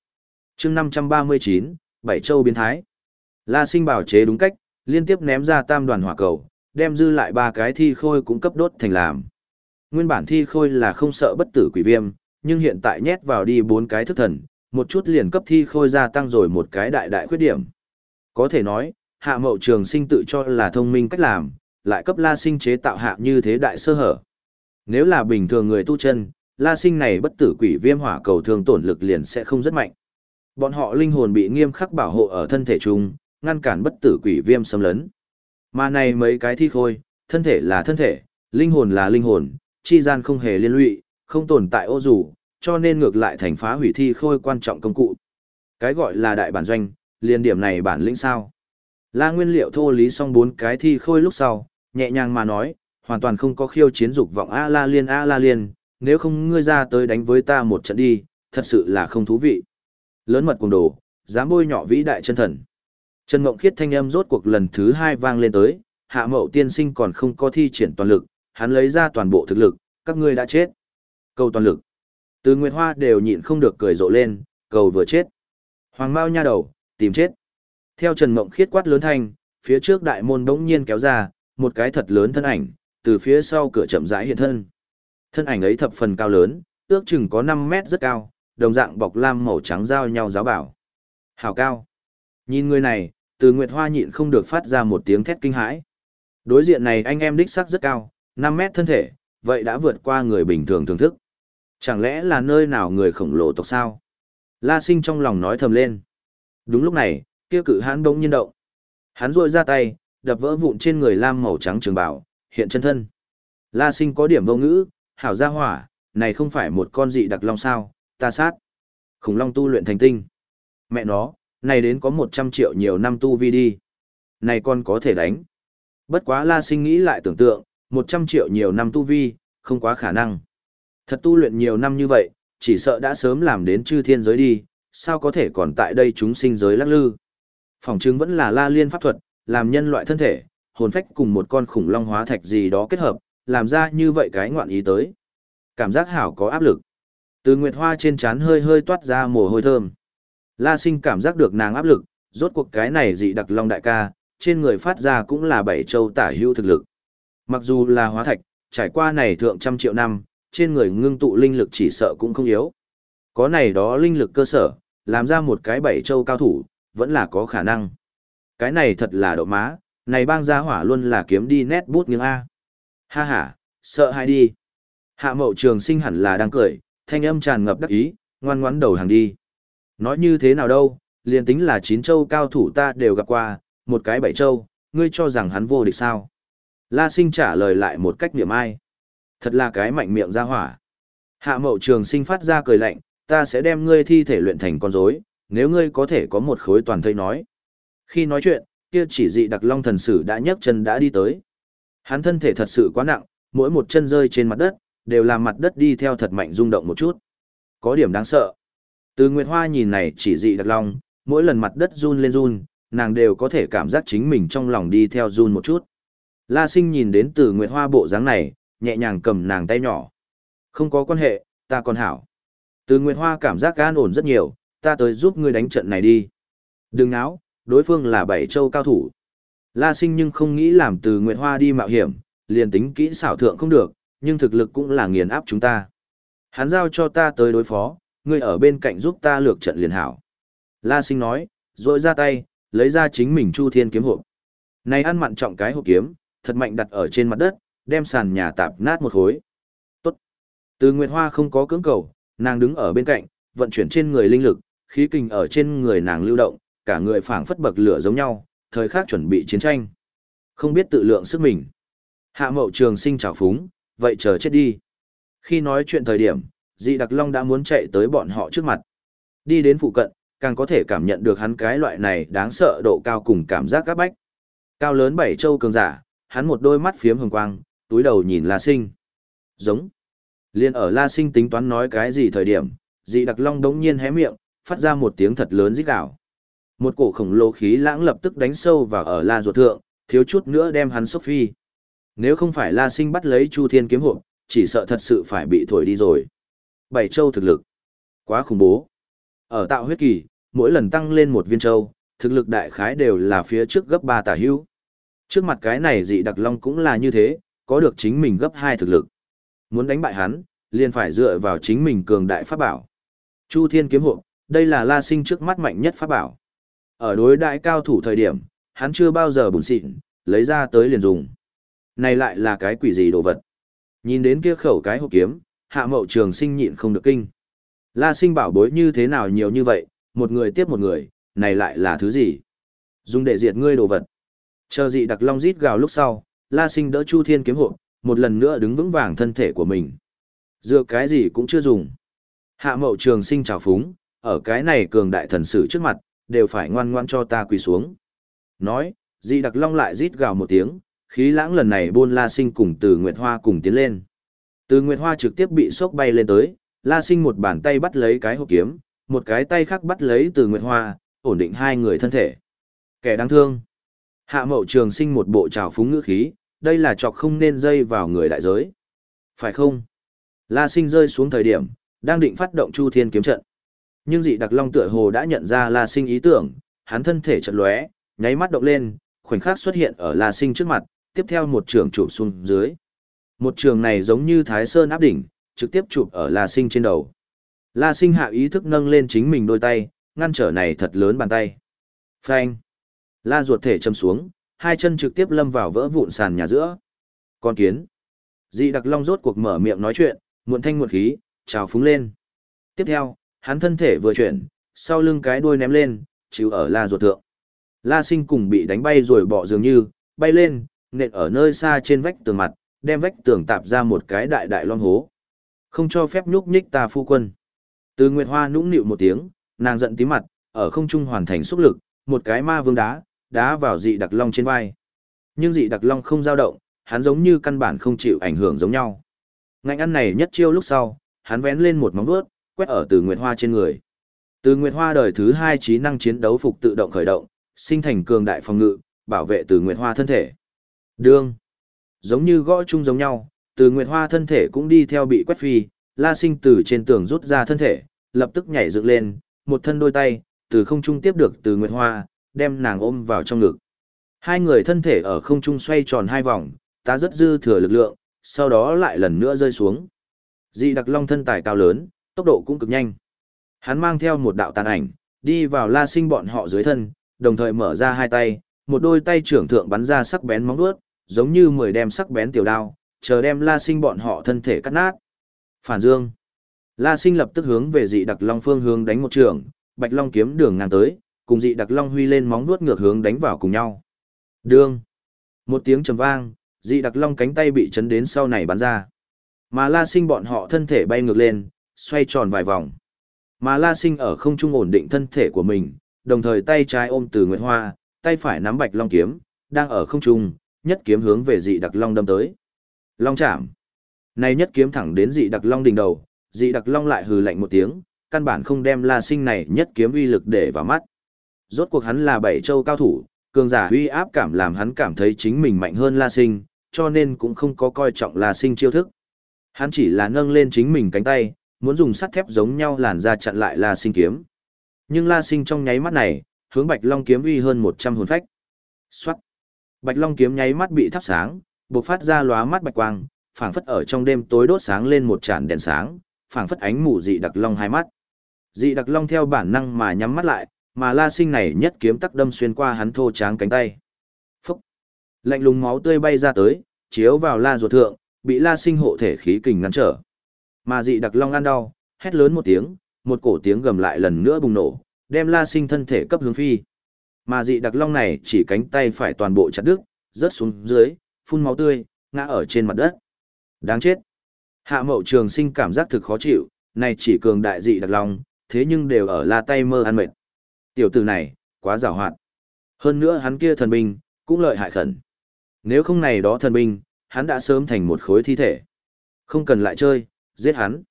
chương 539, Bảy Châu biến thái. La sinh bảo chế đúng cách, liên tiếp ném ra tam đoàn hỏa cầu, đem dư lại ba cái thi khôi cũng cấp đốt thành làm. Nguyên bản thi khôi là không sợ bất tử quỷ viêm, nhưng hiện tại nhét vào đi bốn cái thức thần, một chút liền cấp thi khôi gia tăng rồi một cái đại đại khuyết điểm. Có thể nói, hạ mậu trường sinh tự cho là thông minh cách làm, lại cấp la sinh chế tạo hạ như thế đại sơ hở. Nếu là bình thường người tu chân, la sinh này bất tử quỷ viêm hỏa cầu thường tổn lực liền sẽ không rất mạnh. Bọn họ linh hồn bị nghiêm khắc bảo hộ ở thân thể chung, ngăn cản bất tử quỷ viêm xâm lấn. Mà này mấy cái thi khôi, thân thể là thân thể, linh hồn là linh hồn, chi gian không hề liên lụy, không tồn tại ô dù, cho nên ngược lại thành phá hủy thi khôi quan trọng công cụ. Cái gọi là đại bản doanh, liên điểm này bản lĩnh sao. La nguyên liệu thô lý xong bốn cái thi khôi lúc sau, nhẹ nhàng mà nói, hoàn toàn không có khiêu chiến dục vọng A La Liên A La Liên, nếu không ngươi ra tới đánh với ta một trận đi, thật sự là không thú vị. Lớn mật cùng đồ, dám bôi nhọ vĩ đại chân thần. Trần Mộng Khiết thanh âm rốt cuộc lần thứ hai vang lên tới, hạ mậu tiên sinh còn không có thi triển toàn lực, hắn lấy ra toàn bộ thực lực, các ngươi đã chết. Cầu toàn lực. Từ Nguyệt Hoa đều nhịn không được cười rộ lên, cầu vừa chết. Hoàng Mao nha đầu, tìm chết. Theo Trần Mộng khiết quát lớn thanh, phía trước đại môn đống nhiên kéo ra, một cái thật lớn thân ảnh, từ phía sau cửa chậm rãi hiện thân. Thân ảnh ấy thập phần cao lớn, ước chừng có 5 mét rất cao, đồng dạng bọc lam màu trắng giao nhau giáo bảo. Hào cao. Nhìn người này, từ Nguyệt Hoa nhịn không được phát ra một tiếng thét kinh hãi. Đối diện này anh em đích sắc rất cao, 5 mét thân thể, vậy đã vượt qua người bình thường thưởng thức. Chẳng lẽ là nơi nào người khổng lồ tộc sao? La sinh trong lòng nói thầm lên. Đúng lúc này, kia cự hãn bỗng nhiên động. Hắn rôi ra tay, đập vỡ vụn trên người lam màu trắng trường bảo, hiện chân thân. La sinh có điểm vô ngữ, hảo gia hỏa, này không phải một con dị đặc long sao, ta sát. Khủng long tu luyện thành tinh. Mẹ nó, này đến có 100 triệu nhiều năm tu vi đi. Này con có thể đánh. Bất quá la sinh nghĩ lại tưởng tượng, 100 triệu nhiều năm tu vi, không quá khả năng. Thật tu luyện nhiều năm như vậy, chỉ sợ đã sớm làm đến chư thiên giới đi, sao có thể còn tại đây chúng sinh giới lắc lư. Phòng chứng vẫn là la liên pháp thuật, làm nhân loại thân thể, hồn phách cùng một con khủng long hóa thạch gì đó kết hợp, làm ra như vậy cái ngoạn ý tới. Cảm giác hảo có áp lực. Từ nguyệt hoa trên trán hơi hơi toát ra mồ hôi thơm. La sinh cảm giác được nàng áp lực, rốt cuộc cái này dị đặc long đại ca, trên người phát ra cũng là bảy châu tả hữu thực lực. Mặc dù là hóa thạch, trải qua này thượng trăm triệu năm, trên người ngưng tụ linh lực chỉ sợ cũng không yếu. Có này đó linh lực cơ sở, làm ra một cái bảy châu cao thủ, vẫn là có khả năng. Cái này thật là độ má, này bang gia hỏa luôn là kiếm đi nét bút nghiêng A. Ha ha, sợ hay đi. Hạ mậu trường sinh hẳn là đang cười, thanh âm tràn ngập đắc ý, ngoan ngoãn đầu hàng đi. Nói như thế nào đâu, liền tính là chín châu cao thủ ta đều gặp qua, một cái bảy châu, ngươi cho rằng hắn vô địch sao. La sinh trả lời lại một cách niệm ai. Thật là cái mạnh miệng ra hỏa. Hạ mậu trường sinh phát ra cười lạnh, ta sẽ đem ngươi thi thể luyện thành con rối, nếu ngươi có thể có một khối toàn thây nói. Khi nói chuyện, kia chỉ dị đặc long thần sử đã nhấc chân đã đi tới. Hắn thân thể thật sự quá nặng, mỗi một chân rơi trên mặt đất, đều làm mặt đất đi theo thật mạnh rung động một chút. Có điểm đáng sợ. Từ Nguyệt Hoa nhìn này chỉ dị đặc long, mỗi lần mặt đất run lên run, nàng đều có thể cảm giác chính mình trong lòng đi theo run một chút. La sinh nhìn đến từ Nguyệt Hoa bộ dáng này, nhẹ nhàng cầm nàng tay nhỏ. Không có quan hệ, ta còn hảo. Từ Nguyệt Hoa cảm giác an ổn rất nhiều, ta tới giúp ngươi đánh trận này đi. Đừng náo, đối phương là bảy châu cao thủ. La sinh nhưng không nghĩ làm từ Nguyệt Hoa đi mạo hiểm, liền tính kỹ xảo thượng không được, nhưng thực lực cũng là nghiền áp chúng ta. Hắn giao cho ta tới đối phó, ngươi ở bên cạnh giúp ta lược trận liền hảo. La sinh nói, rồi ra tay, lấy ra chính mình chu thiên kiếm hộp. Này ăn mặn trọng cái hộp kiếm, thật mạnh đặt ở trên mặt đất, đem sàn nhà tạp nát một khối. Tốt. Từ Nguyệt Hoa không có cưỡng cầu, nàng đứng ở bên cạnh, vận chuyển trên người linh lực, khí kình ở trên người nàng lưu động, cả người phảng phất bậc lửa giống nhau, thời khắc chuẩn bị chiến tranh. Không biết tự lượng sức mình. Hạ mậu trường sinh trào phúng, vậy chờ chết đi. Khi nói chuyện thời điểm, dị đặc long đã muốn chạy tới bọn họ trước mặt. Đi đến phụ cận, càng có thể cảm nhận được hắn cái loại này đáng sợ độ cao cùng cảm giác các bách. Cao lớn bảy châu cường giả, hắn một đôi mắt phiếm hồng quang, túi đầu nhìn La Sinh. Giống. Liên ở La Sinh tính toán nói cái gì thời điểm, dị đặc long đống nhiên hé miệng, phát ra một tiếng thật lớn rít gào. Một cổ khổng lồ khí lãng lập tức đánh sâu vào ở La ruột thượng, thiếu chút nữa đem hắn sốc phi. Nếu không phải La Sinh bắt lấy Chu Thiên kiếm hộ, chỉ sợ thật sự phải bị thổi đi rồi. Bảy châu thực lực. Quá khủng bố. Ở tạo huyết kỳ, mỗi lần tăng lên một viên châu, thực lực đại khái đều là phía trước gấp ba tả hữu. Trước mặt cái này dị đặc long cũng là như thế, có được chính mình gấp hai thực lực. Muốn đánh bại hắn, liền phải dựa vào chính mình cường đại pháp bảo. Chu Thiên kiếm hộ, đây là La Sinh trước mắt mạnh nhất pháp bảo. Ở đối đại cao thủ thời điểm, hắn chưa bao giờ bùn xịn, lấy ra tới liền dùng. Này lại là cái quỷ gì đồ vật. Nhìn đến kia khẩu cái hộp kiếm, hạ mậu trường sinh nhịn không được kinh. La sinh bảo bối như thế nào nhiều như vậy, một người tiếp một người, này lại là thứ gì? Dùng để diệt ngươi đồ vật. Chờ dị đặc long rít gào lúc sau, La sinh đỡ Chu Thiên kiếm hộ, một lần nữa đứng vững vàng thân thể của mình. Dựa cái gì cũng chưa dùng. Hạ mậu trường sinh trào phúng, ở cái này cường đại thần sử trước mặt, đều phải ngoan ngoan cho ta quỳ xuống. Nói, di đặc long lại rít gào một tiếng, khí lãng lần này buôn La sinh cùng từ Nguyệt Hoa cùng tiến lên. Từ Nguyệt Hoa trực tiếp bị sốc bay lên tới, La Sinh một bàn tay bắt lấy cái hộp kiếm, một cái tay khác bắt lấy từ Nguyệt Hoa, ổn định hai người thân thể. Kẻ đáng thương. Hạ mậu trường sinh một bộ trào phúng ngữ khí, đây là chọc không nên dây vào người đại giới. Phải không? La Sinh rơi xuống thời điểm, đang định phát động Chu Thiên kiếm trận. Nhưng dị đặc long tựa hồ đã nhận ra La Sinh ý tưởng, hắn thân thể chật lóe, nháy mắt động lên, khoảnh khắc xuất hiện ở La Sinh trước mặt, tiếp theo một trường chụp xuống dưới. Một trường này giống như Thái Sơn áp đỉnh, trực tiếp chụp ở La Sinh trên đầu. La Sinh hạ ý thức nâng lên chính mình đôi tay, ngăn trở này thật lớn bàn tay. Phanh. La ruột thể châm xuống, hai chân trực tiếp lâm vào vỡ vụn sàn nhà giữa. Con kiến. Dị đặc long rốt cuộc mở miệng nói chuyện, muộn thanh muộn khí, trào phúng lên. Tiếp theo, hắn thân thể vừa chuyển, sau lưng cái đuôi ném lên, chịu ở la ruột thượng. La sinh cùng bị đánh bay rồi bỏ dường như, bay lên, nện ở nơi xa trên vách tường mặt, đem vách tường tạp ra một cái đại đại lon hố. Không cho phép nhúc nhích ta phu quân. Từ Nguyệt Hoa nũng nịu một tiếng, nàng giận tí mặt, ở không trung hoàn thành xúc lực, một cái ma vương đá, đá vào dị đặc long trên vai. Nhưng dị đặc long không dao động, hắn giống như căn bản không chịu ảnh hưởng giống nhau. Ngạnh ăn này nhất chiêu lúc sau, hắn vén lên một móng vuốt, quét ở Từ Nguyệt Hoa trên người. Từ Nguyệt Hoa đời thứ hai trí năng chiến đấu phục tự động khởi động, sinh thành cường đại phòng ngự, bảo vệ Từ Nguyệt Hoa thân thể. Đương. Giống như gõ chung giống nhau, Từ Nguyệt Hoa thân thể cũng đi theo bị quét phi, La Sinh từ trên tường rút ra thân thể, lập tức nhảy dựng lên, một thân đôi tay, từ không trung tiếp được Từ Nguyệt Hoa, đem nàng ôm vào trong ngực. Hai người thân thể ở không trung xoay tròn hai vòng, ta rất dư thừa lực lượng, sau đó lại lần nữa rơi xuống. Dị đặc long thân tài cao lớn, tốc độ cũng cực nhanh. Hắn mang theo một đạo tàn ảnh, đi vào la sinh bọn họ dưới thân, đồng thời mở ra hai tay, một đôi tay trưởng thượng bắn ra sắc bén móng vuốt, giống như mười đem sắc bén tiểu đao, chờ đem la sinh bọn họ thân thể cắt nát. Phản dương. La sinh lập tức hướng về dị đặc long phương hướng đánh một trường, bạch long kiếm đường ngang tới, cùng dị đặc long huy lên móng vuốt ngược hướng đánh vào cùng nhau. Đương. Một tiếng trầm vang, dị đặc long cánh tay bị chấn đến sau này bắn ra. Mà la sinh bọn họ thân thể bay ngược lên, xoay tròn vài vòng. Mà la sinh ở không trung ổn định thân thể của mình, đồng thời tay trái ôm từ Nguyệt Hoa, tay phải nắm bạch long kiếm, đang ở không trung, nhất kiếm hướng về dị đặc long đâm tới. Long chạm. Này nhất kiếm thẳng đến dị đặc long đỉnh đầu, dị đặc long lại hừ lạnh một tiếng, căn bản không đem la sinh này nhất kiếm uy lực để vào mắt. Rốt cuộc hắn là bảy châu cao thủ, cường giả uy áp cảm làm hắn cảm thấy chính mình mạnh hơn la sinh, cho nên cũng không có coi trọng la sinh chiêu thức. Hắn chỉ là nâng lên chính mình cánh tay, muốn dùng sắt thép giống nhau làn ra chặn lại la sinh kiếm. Nhưng la sinh trong nháy mắt này, hướng bạch long kiếm uy hơn 100 hồn phách. Xoát! Bạch long kiếm nháy mắt bị thắp sáng, bộc phát ra lóa mắt bạch quang, phảng phất ở trong đêm tối đốt sáng lên một tràn đèn sáng, phảng phất ánh mù dị đặc long hai mắt. Dị đặc long theo bản năng mà nhắm mắt lại, mà la sinh này nhất kiếm tắc đâm xuyên qua hắn thô tráng cánh tay. Phúc! Lạnh lùng máu tươi bay ra tới, chiếu vào la ruột thượng, bị la sinh hộ thể khí kình ngăn trở. Mà dị đặc long ăn đau, hét lớn một tiếng, một cổ tiếng gầm lại lần nữa bùng nổ, đem la sinh thân thể cấp hướng phi. Mà dị đặc long này chỉ cánh tay phải toàn bộ chặt đứt, rớt xuống dưới, phun máu tươi, ngã ở trên mặt đất. Đáng chết. Hạ mậu trường sinh cảm giác thực khó chịu, này chỉ cường đại dị đặc long, thế nhưng đều ở la tay mơ ăn mệt. Tiểu tử này, quá rào hoạt. Hơn nữa hắn kia thần binh, cũng lợi hại khẩn. Nếu không này đó thần binh, hắn đã sớm thành một khối thi thể. Không cần lại chơi, giết hắn.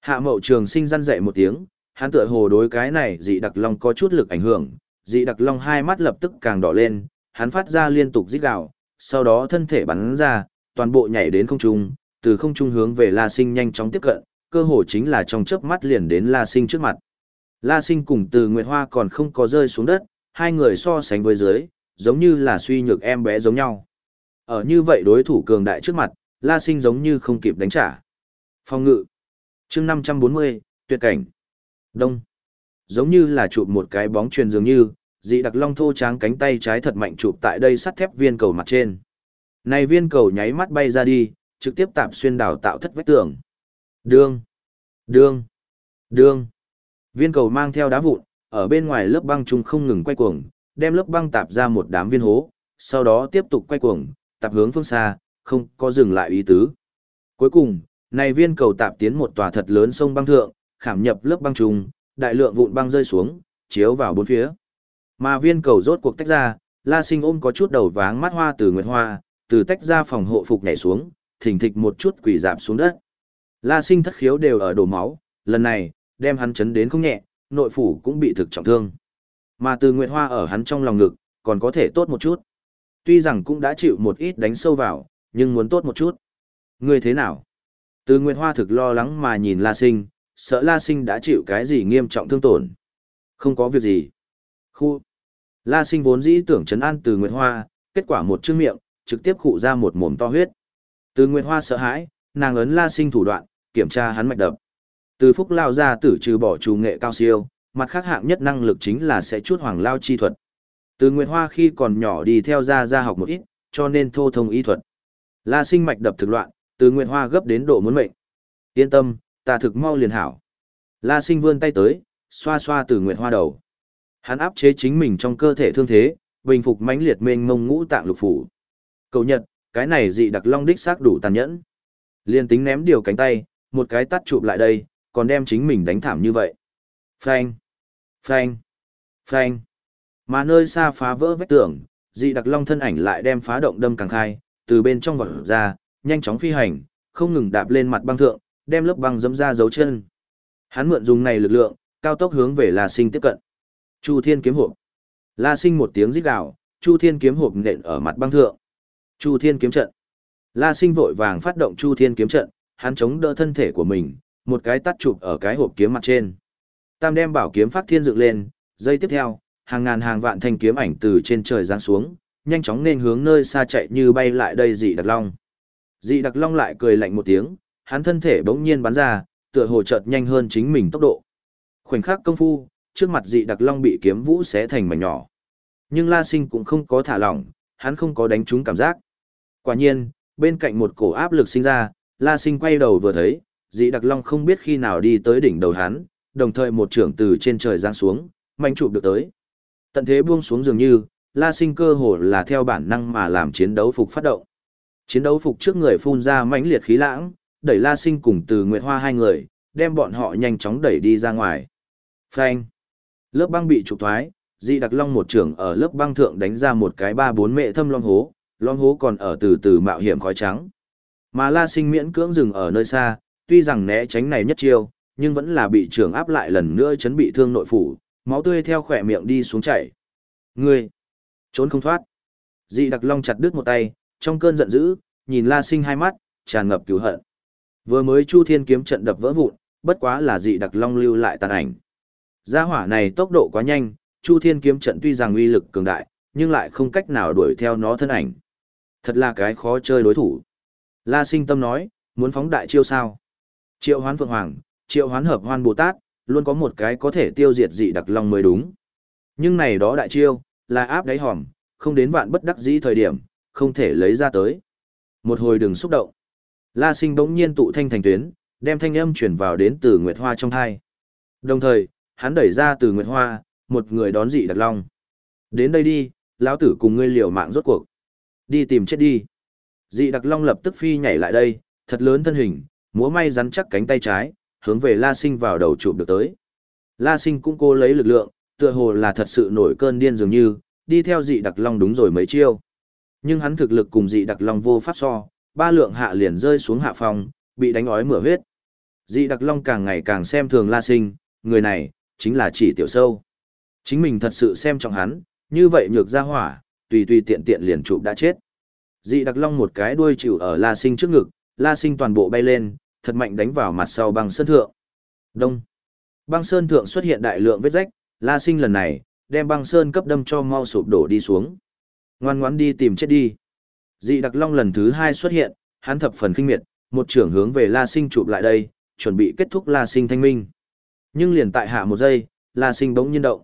Hạ mậu trường sinh răn dậy một tiếng, hắn tựa hồ đối cái này dị đặc long có chút lực ảnh hưởng, dị đặc long hai mắt lập tức càng đỏ lên, hắn phát ra liên tục rít gào, sau đó thân thể bắn ra, toàn bộ nhảy đến không trung, từ không trung hướng về La Sinh nhanh chóng tiếp cận, cơ hồ chính là trong chớp mắt liền đến La Sinh trước mặt. La Sinh cùng Từ Nguyệt Hoa còn không có rơi xuống đất, hai người so sánh với dưới, giống như là suy nhược em bé giống nhau. Ở như vậy đối thủ cường đại trước mặt, La Sinh giống như không kịp đánh trả. Phong ngự. chương 540, tuyệt cảnh. Đông. Giống như là chụp một cái bóng truyền dường như, dị đặc long thô tráng cánh tay trái thật mạnh chụp tại đây sắt thép viên cầu mặt trên. Này viên cầu nháy mắt bay ra đi, trực tiếp tạp xuyên đảo tạo thất vách tường. Đương. Đương. Đương. Viên cầu mang theo đá vụn, ở bên ngoài lớp băng trung không ngừng quay cuồng, đem lớp băng tạp ra một đám viên hố, sau đó tiếp tục quay cuồng, tạp hướng phương xa, không có dừng lại ý tứ. Cuối cùng, này viên cầu tạp tiến một tòa thật lớn sông băng thượng, khảm nhập lớp băng trùng, đại lượng vụn băng rơi xuống, chiếu vào bốn phía. Mà viên cầu rốt cuộc tách ra, La Sinh ôm có chút đầu váng mắt hoa từ Nguyệt Hoa, từ tách ra phòng hộ phục nhảy xuống, thình thịch một chút quỷ giảm xuống đất. La Sinh thất khiếu đều ở đổ máu, lần này, đem hắn chấn đến không nhẹ, nội phủ cũng bị thực trọng thương. Mà từ Nguyệt Hoa ở hắn trong lòng ngực, còn có thể tốt một chút. Tuy rằng cũng đã chịu một ít đánh sâu vào, nhưng muốn tốt một chút. Ngươi thế nào? Từ Nguyệt Hoa thực lo lắng mà nhìn La Sinh, sợ La Sinh đã chịu cái gì nghiêm trọng thương tổn. Không có việc gì. Khu. La Sinh vốn dĩ tưởng chấn an từ Nguyệt Hoa, kết quả một chữ miệng, trực tiếp khụ ra một mồm to huyết. Từ Nguyệt Hoa sợ hãi, nàng ấn La Sinh thủ đoạn, kiểm tra hắn mạch đập. Từ Phúc lao ra tử trừ bỏ trù nghệ cao siêu, mặt khác hạng nhất năng lực chính là sẽ chút hoàng lao chi thuật. Từ Nguyệt Hoa khi còn nhỏ đi theo gia gia học một ít, cho nên thô thông y thuật. La sinh mạch đập thực loạn, từ Nguyệt Hoa gấp đến độ muốn mệnh. Yên tâm, ta thực mau liền hảo. La sinh vươn tay tới, xoa xoa từ Nguyệt Hoa đầu. Hắn áp chế chính mình trong cơ thể thương thế, bình phục mãnh liệt mênh mông ngũ tạng lục phủ. Cầu nhật, cái này dị đặc long đích xác đủ tàn nhẫn. Liên tính ném điều cánh tay, một cái tắt chụp lại đây, còn đem chính mình đánh thảm như vậy. Phanh, phanh, phanh. Mà nơi xa phá vỡ vách tường, dị đặc long thân ảnh lại đem phá động đâm càng khai, từ bên trong vật ra, nhanh chóng phi hành, không ngừng đạp lên mặt băng thượng, đem lớp băng dẫm ra dấu chân. Hắn mượn dùng này lực lượng, cao tốc hướng về La Sinh tiếp cận. Chu Thiên kiếm hộp. La Sinh một tiếng rít gào, Chu Thiên kiếm hộp nện ở mặt băng thượng. Chu Thiên kiếm trận. La Sinh vội vàng phát động Chu Thiên kiếm trận, hắn chống đỡ thân thể của mình, một cái tắt chụp ở cái hộp kiếm mặt trên. Tam đem bảo kiếm phát thiên dựng lên, giây tiếp theo, hàng ngàn hàng vạn thanh kiếm ảnh từ trên trời giáng xuống, nhanh chóng nên hướng nơi xa chạy như bay lại đây dị đặc long. Dị đặc long lại cười lạnh một tiếng, hắn thân thể bỗng nhiên bắn ra, tựa hồ chợt nhanh hơn chính mình tốc độ. Khoảnh khắc công phu, trước mặt dị đặc long bị kiếm vũ xé thành mảnh nhỏ. Nhưng La Sinh cũng không có thả lỏng, hắn không có đánh trúng cảm giác. Quả nhiên, bên cạnh một cổ áp lực sinh ra, La Sinh quay đầu vừa thấy, dị đặc long không biết khi nào đi tới đỉnh đầu hắn, đồng thời một trưởng từ trên trời giáng xuống, mạnh chụp được tới. Tận thế buông xuống dường như, La Sinh cơ hồ là theo bản năng mà làm chiến đấu phục phát động. Chiến đấu phục trước người phun ra mãnh liệt khí lãng, đẩy La Sinh cùng Từ Nguyệt Hoa hai người, đem bọn họ nhanh chóng đẩy đi ra ngoài. Phanh. Lớp băng bị trục thoái, Di Đặc Long một trưởng ở lớp băng thượng đánh ra một cái ba bốn mệ thâm long hố, long hố còn ở từ từ mạo hiểm khói trắng. Mà La Sinh miễn cưỡng dừng ở nơi xa, tuy rằng né tránh này nhất chiêu, nhưng vẫn là bị trưởng áp lại lần nữa chấn bị thương nội phủ, máu tươi theo khỏe miệng đi xuống chảy. Ngươi, trốn không thoát. Dị đặc long chặt đứt một tay, trong cơn giận dữ, nhìn La Sinh hai mắt, tràn ngập cứu hận. Vừa mới Chu Thiên kiếm trận đập vỡ vụn, bất quá là dị đặc long lưu lại tàn ảnh. Gia hỏa này tốc độ quá nhanh, Chu Thiên kiếm trận tuy rằng uy lực cường đại, nhưng lại không cách nào đuổi theo nó thân ảnh. Thật là cái khó chơi đối thủ. La Sinh tâm nói, muốn phóng đại chiêu sao? Triệu Hoán Phượng Hoàng, Triệu Hoán Hợp Hoan Bồ Tát, luôn có một cái có thể tiêu diệt dị đặc long mới đúng. Nhưng này đó đại chiêu, là áp đáy hòm, không đến vạn bất đắc dĩ thời điểm, không thể lấy ra tới. Một hồi đừng xúc động. La sinh bỗng nhiên tụ thanh thành tuyến, đem thanh âm chuyển vào đến từ Nguyệt Hoa trong thai. Đồng thời, hắn đẩy ra từ Nguyệt Hoa, một người đón dị đặc long. Đến đây đi, lão tử cùng ngươi liều mạng rốt cuộc. Đi tìm chết đi. Dị đặc long lập tức phi nhảy lại đây, thật lớn thân hình, múa may rắn chắc cánh tay trái, hướng về La Sinh vào đầu chụp được tới. La Sinh cũng cố lấy lực lượng, tựa hồ là thật sự nổi cơn điên dường như, đi theo dị đặc long đúng rồi mấy chiêu. Nhưng hắn thực lực cùng dị đặc long vô pháp so, ba lượng hạ liền rơi xuống hạ phòng, bị đánh ói mửa huyết. Dị đặc long càng ngày càng xem thường La Sinh, người này, chính là chỉ tiểu sâu. Chính mình thật sự xem trọng hắn, như vậy nhược ra hỏa, tùy tùy tiện tiện liền chụp đã chết. Dị đặc long một cái đuôi chịu ở La Sinh trước ngực, La Sinh toàn bộ bay lên, thật mạnh đánh vào mặt sau băng sơn thượng. Đông. Băng sơn thượng xuất hiện đại lượng vết rách, La Sinh lần này, đem băng sơn cấp đâm cho mau sụp đổ đi xuống. Ngoan ngoãn đi tìm chết đi. Dị đặc long lần thứ hai xuất hiện, hắn thập phần kinh miệt, một trưởng hướng về La Sinh chụp lại đây, chuẩn bị kết thúc La Sinh thanh minh. Nhưng liền tại hạ một giây, La Sinh bỗng nhiên động.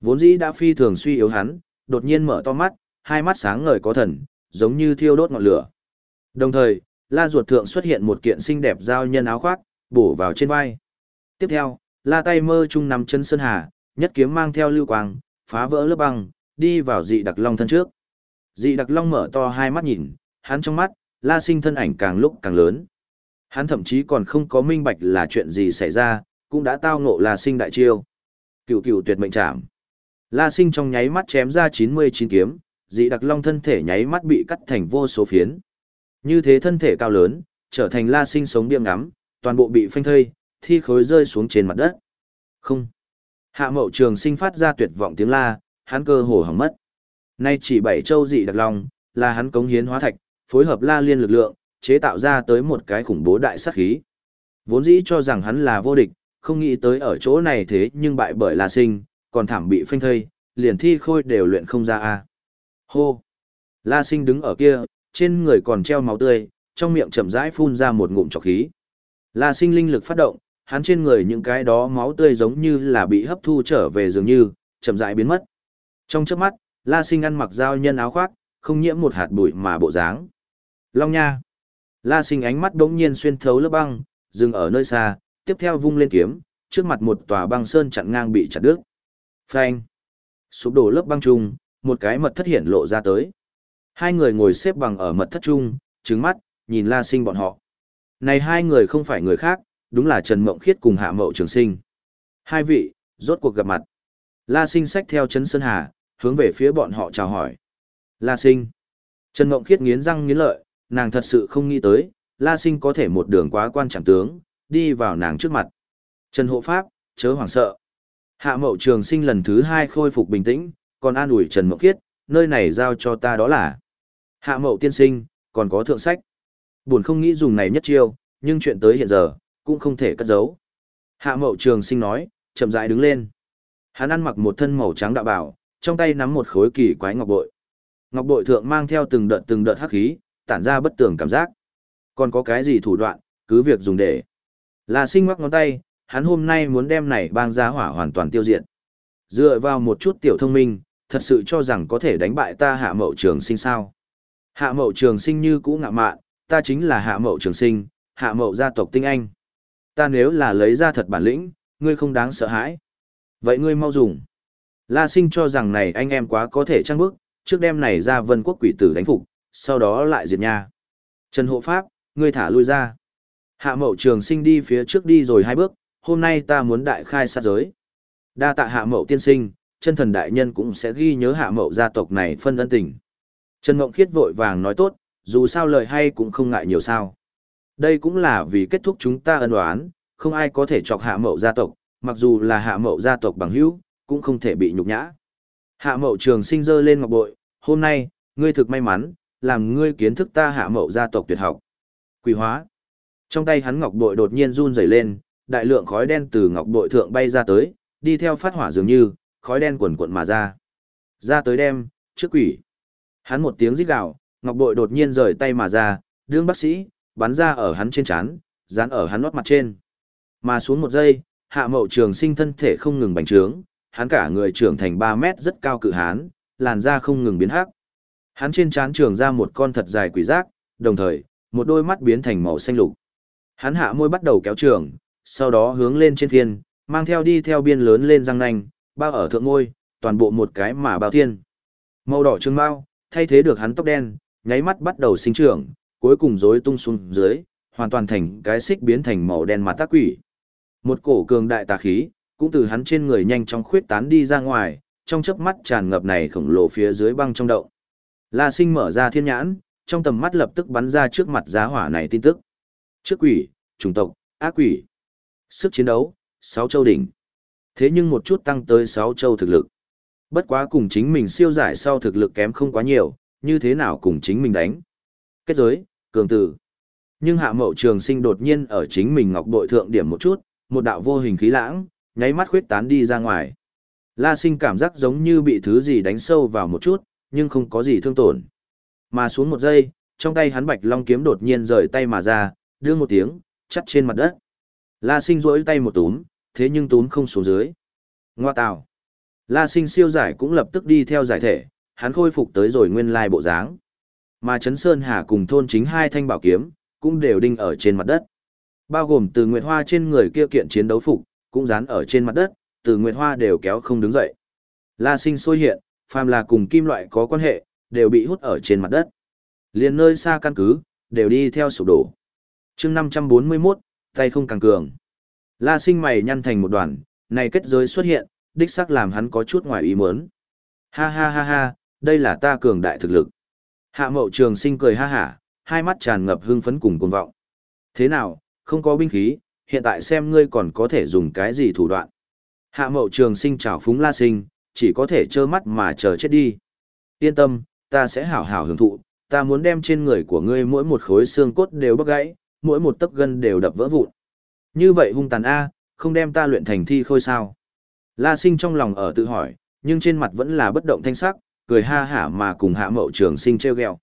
Vốn dĩ đã phi thường suy yếu hắn, đột nhiên mở to mắt, hai mắt sáng ngời có thần, giống như thiêu đốt ngọn lửa. Đồng thời, La ruột thượng xuất hiện một kiện xinh đẹp giao nhân áo khoác, bổ vào trên vai. Tiếp theo, La tay mơ trung nằm chân sơn hà, nhất kiếm mang theo lưu quang, phá vỡ lớp băng, đi vào dị đặc long thân trước. Dị đặc long mở to hai mắt nhìn, hắn trong mắt, La sinh thân ảnh càng lúc càng lớn. Hắn thậm chí còn không có minh bạch là chuyện gì xảy ra, cũng đã tao ngộ La sinh đại chiêu. Cựu cựu tuyệt mệnh chạm. La sinh trong nháy mắt chém ra 99 kiếm, dị đặc long thân thể nháy mắt bị cắt thành vô số phiến. Như thế thân thể cao lớn, trở thành la sinh sống biếng ngắm, toàn bộ bị phanh thây, thi khối rơi xuống trên mặt đất. Không. Hạ mậu trường sinh phát ra tuyệt vọng tiếng la, hắn cơ hồ hỏng mất. Nay chỉ bảy châu dị đặc long, là hắn cống hiến hóa thạch, phối hợp la liên lực lượng, chế tạo ra tới một cái khủng bố đại sát khí. Vốn dĩ cho rằng hắn là vô địch, không nghĩ tới ở chỗ này thế nhưng bại bởi la sinh, còn thảm bị phanh thây, liền thi khôi đều luyện không ra a. Hô. La sinh đứng ở kia, trên người còn treo máu tươi, trong miệng chậm rãi phun ra một ngụm trọc khí. La sinh linh lực phát động, hắn trên người những cái đó máu tươi giống như là bị hấp thu trở về dường như, chậm rãi biến mất. Trong chớp mắt, La Sinh ăn mặc giao nhân áo khoác, không nhiễm một hạt bụi mà bộ dáng. Long nha. La Sinh ánh mắt đống nhiên xuyên thấu lớp băng, dừng ở nơi xa, tiếp theo vung lên kiếm, trước mặt một tòa băng sơn chặn ngang bị chặt đứt. Phanh. Sụp đổ lớp băng trùng, một cái mật thất hiện lộ ra tới. Hai người ngồi xếp bằng ở mật thất trung, trứng mắt, nhìn La Sinh bọn họ. Này hai người không phải người khác, đúng là Trần Mộng Khiết cùng Hạ Mậu Trường Sinh. Hai vị, rốt cuộc gặp mặt. La Sinh sách theo Trấn Sơn Hà, hướng về phía bọn họ chào hỏi. La Sinh. Trần Mộng Khiết nghiến răng nghiến lợi, nàng thật sự không nghĩ tới, La Sinh có thể một đường quá quan chẳng tướng, đi vào nàng trước mặt. Trần Hộ Pháp, chớ hoảng sợ. Hạ Mậu Trường Sinh lần thứ hai khôi phục bình tĩnh, còn an ủi Trần Mộng Khiết, nơi này giao cho ta đó là. Hạ Mậu Tiên Sinh, còn có thượng sách. Buồn không nghĩ dùng này nhất chiêu, nhưng chuyện tới hiện giờ, cũng không thể cất giấu. Hạ Mậu Trường Sinh nói, chậm rãi đứng lên. Hắn ăn mặc một thân màu trắng đạo bảo, trong tay nắm một khối kỳ quái ngọc bội. Ngọc bội thượng mang theo từng đợt từng đợt hắc khí, tản ra bất tường cảm giác. Còn có cái gì thủ đoạn, cứ việc dùng để. Là sinh ngoắc ngón tay, hắn hôm nay muốn đem này bang giá hỏa hoàn toàn tiêu diệt. Dựa vào một chút tiểu thông minh, thật sự cho rằng có thể đánh bại ta hạ mậu trường sinh sao. Hạ mậu trường sinh như cũ ngạ mạn, ta chính là hạ mậu trường sinh, hạ mậu gia tộc tinh anh. Ta nếu là lấy ra thật bản lĩnh, ngươi không đáng sợ hãi. Vậy ngươi mau dùng. La sinh cho rằng này anh em quá có thể trăng bức, trước đêm này ra vân quốc quỷ tử đánh phục, sau đó lại diệt nha. Trần hộ pháp, ngươi thả lui ra. Hạ mậu trường sinh đi phía trước đi rồi hai bước, hôm nay ta muốn đại khai sát giới. Đa tạ hạ mậu tiên sinh, chân thần đại nhân cũng sẽ ghi nhớ hạ mậu gia tộc này phân ân tình. Trần Mộng Khiết vội vàng nói tốt, dù sao lời hay cũng không ngại nhiều sao. Đây cũng là vì kết thúc chúng ta ân oán, không ai có thể chọc hạ mậu gia tộc, mặc dù là hạ mậu gia tộc bằng hữu, cũng không thể bị nhục nhã. Hạ mậu trường sinh dơ lên ngọc bội, hôm nay, ngươi thực may mắn, làm ngươi kiến thức ta hạ mậu gia tộc tuyệt học. Quỷ hóa. Trong tay hắn ngọc bội đột nhiên run rẩy lên, đại lượng khói đen từ ngọc bội thượng bay ra tới, đi theo phát hỏa dường như, khói đen quần cuộn mà ra. Ra tới đem, trước quỷ. Hắn một tiếng rít gào, ngọc bội đột nhiên rời tay mà ra, đương bác sĩ, bắn ra ở hắn trên chán, dán ở hắn nót mặt trên. Mà xuống một giây, hạ mậu trường sinh thân thể không ngừng bành trướng, hắn cả người trưởng thành 3 mét rất cao cự hán, làn da không ngừng biến hắc. Hắn trên trán trường ra một con thật dài quỷ giác, đồng thời, một đôi mắt biến thành màu xanh lục. Hắn hạ môi bắt đầu kéo trường, sau đó hướng lên trên thiên, mang theo đi theo biên lớn lên răng nanh, bao ở thượng môi, toàn bộ một cái mà bao thiên. Màu đỏ trường bao, thay thế được hắn tóc đen, nháy mắt bắt đầu sinh trưởng, cuối cùng rối tung xuống dưới, hoàn toàn thành cái xích biến thành màu đen mặt tác quỷ. Một cổ cường đại tà khí, cũng từ hắn trên người nhanh chóng khuyết tán đi ra ngoài, trong chớp mắt tràn ngập này khổng lồ phía dưới băng trong động. La Sinh mở ra thiên nhãn, trong tầm mắt lập tức bắn ra trước mặt giá hỏa này tin tức. Trước quỷ, chủng tộc, ác quỷ. Sức chiến đấu, 6 châu đỉnh. Thế nhưng một chút tăng tới 6 châu thực lực. Bất quá cùng chính mình siêu giải sau thực lực kém không quá nhiều, như thế nào cùng chính mình đánh. Kết giới, cường tử. Nhưng hạ mậu trường sinh đột nhiên ở chính mình ngọc bội thượng điểm một chút, một đạo vô hình khí lãng, nháy mắt khuyết tán đi ra ngoài. La sinh cảm giác giống như bị thứ gì đánh sâu vào một chút, nhưng không có gì thương tổn. Mà xuống một giây, trong tay hắn bạch long kiếm đột nhiên rời tay mà ra, đưa một tiếng, chắt trên mặt đất. La sinh rỗi tay một túm, thế nhưng túm không xuống dưới. Ngoa tào. La sinh siêu giải cũng lập tức đi theo giải thể, hắn khôi phục tới rồi nguyên lai bộ dáng. Mà Trấn Sơn Hà cùng thôn chính hai thanh bảo kiếm, cũng đều đinh ở trên mặt đất. Bao gồm từ Nguyệt Hoa trên người kia kiện chiến đấu phục, cũng dán ở trên mặt đất, từ Nguyệt Hoa đều kéo không đứng dậy. La sinh sôi hiện, phàm là cùng kim loại có quan hệ, đều bị hút ở trên mặt đất. Liên nơi xa căn cứ, đều đi theo sụp đổ. chương 541, tay không càng cường. La sinh mày nhăn thành một đoàn, này kết giới xuất hiện, đích xác làm hắn có chút ngoài ý muốn. Ha ha ha ha, đây là ta cường đại thực lực. Hạ mậu trường sinh cười ha hả, hai mắt tràn ngập hưng phấn cùng cuồng vọng. Thế nào, không có binh khí, hiện tại xem ngươi còn có thể dùng cái gì thủ đoạn. Hạ mậu trường sinh chào phúng la sinh, chỉ có thể trơ mắt mà chờ chết đi. Yên tâm, ta sẽ hảo hảo hưởng thụ, ta muốn đem trên người của ngươi mỗi một khối xương cốt đều bóc gãy, mỗi một tấc gân đều đập vỡ vụn. Như vậy hung tàn A, không đem ta luyện thành thi khôi sao. La sinh trong lòng ở tự hỏi, nhưng trên mặt vẫn là bất động thanh sắc, cười ha hả mà cùng hạ mậu trường sinh treo ghẹo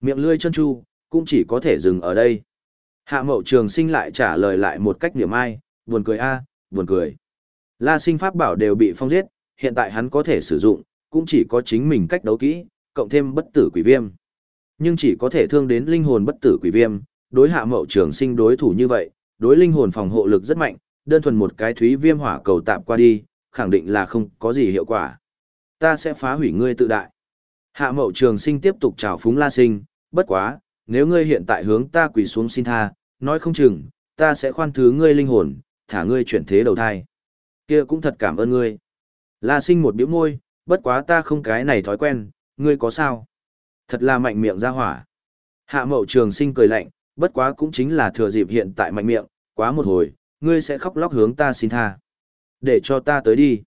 Miệng lươi chân chu, cũng chỉ có thể dừng ở đây. Hạ mậu trường sinh lại trả lời lại một cách niềm ai, buồn cười a, buồn cười. La sinh pháp bảo đều bị phong giết, hiện tại hắn có thể sử dụng, cũng chỉ có chính mình cách đấu kỹ, cộng thêm bất tử quỷ viêm. Nhưng chỉ có thể thương đến linh hồn bất tử quỷ viêm, đối hạ mậu trường sinh đối thủ như vậy, đối linh hồn phòng hộ lực rất mạnh, đơn thuần một cái thúy viêm hỏa cầu tạm qua đi, khẳng định là không có gì hiệu quả. Ta sẽ phá hủy ngươi tự đại. Hạ mậu trường sinh tiếp tục chào phúng la sinh, bất quá, nếu ngươi hiện tại hướng ta quỳ xuống xin tha, nói không chừng, ta sẽ khoan thứ ngươi linh hồn, thả ngươi chuyển thế đầu thai. Kia cũng thật cảm ơn ngươi. La sinh một biểu môi, bất quá ta không cái này thói quen, ngươi có sao? Thật là mạnh miệng ra hỏa. Hạ mậu trường sinh cười lạnh, bất quá cũng chính là thừa dịp hiện tại mạnh miệng, quá một hồi, ngươi sẽ khóc lóc hướng ta xin tha. Để cho ta tới đi.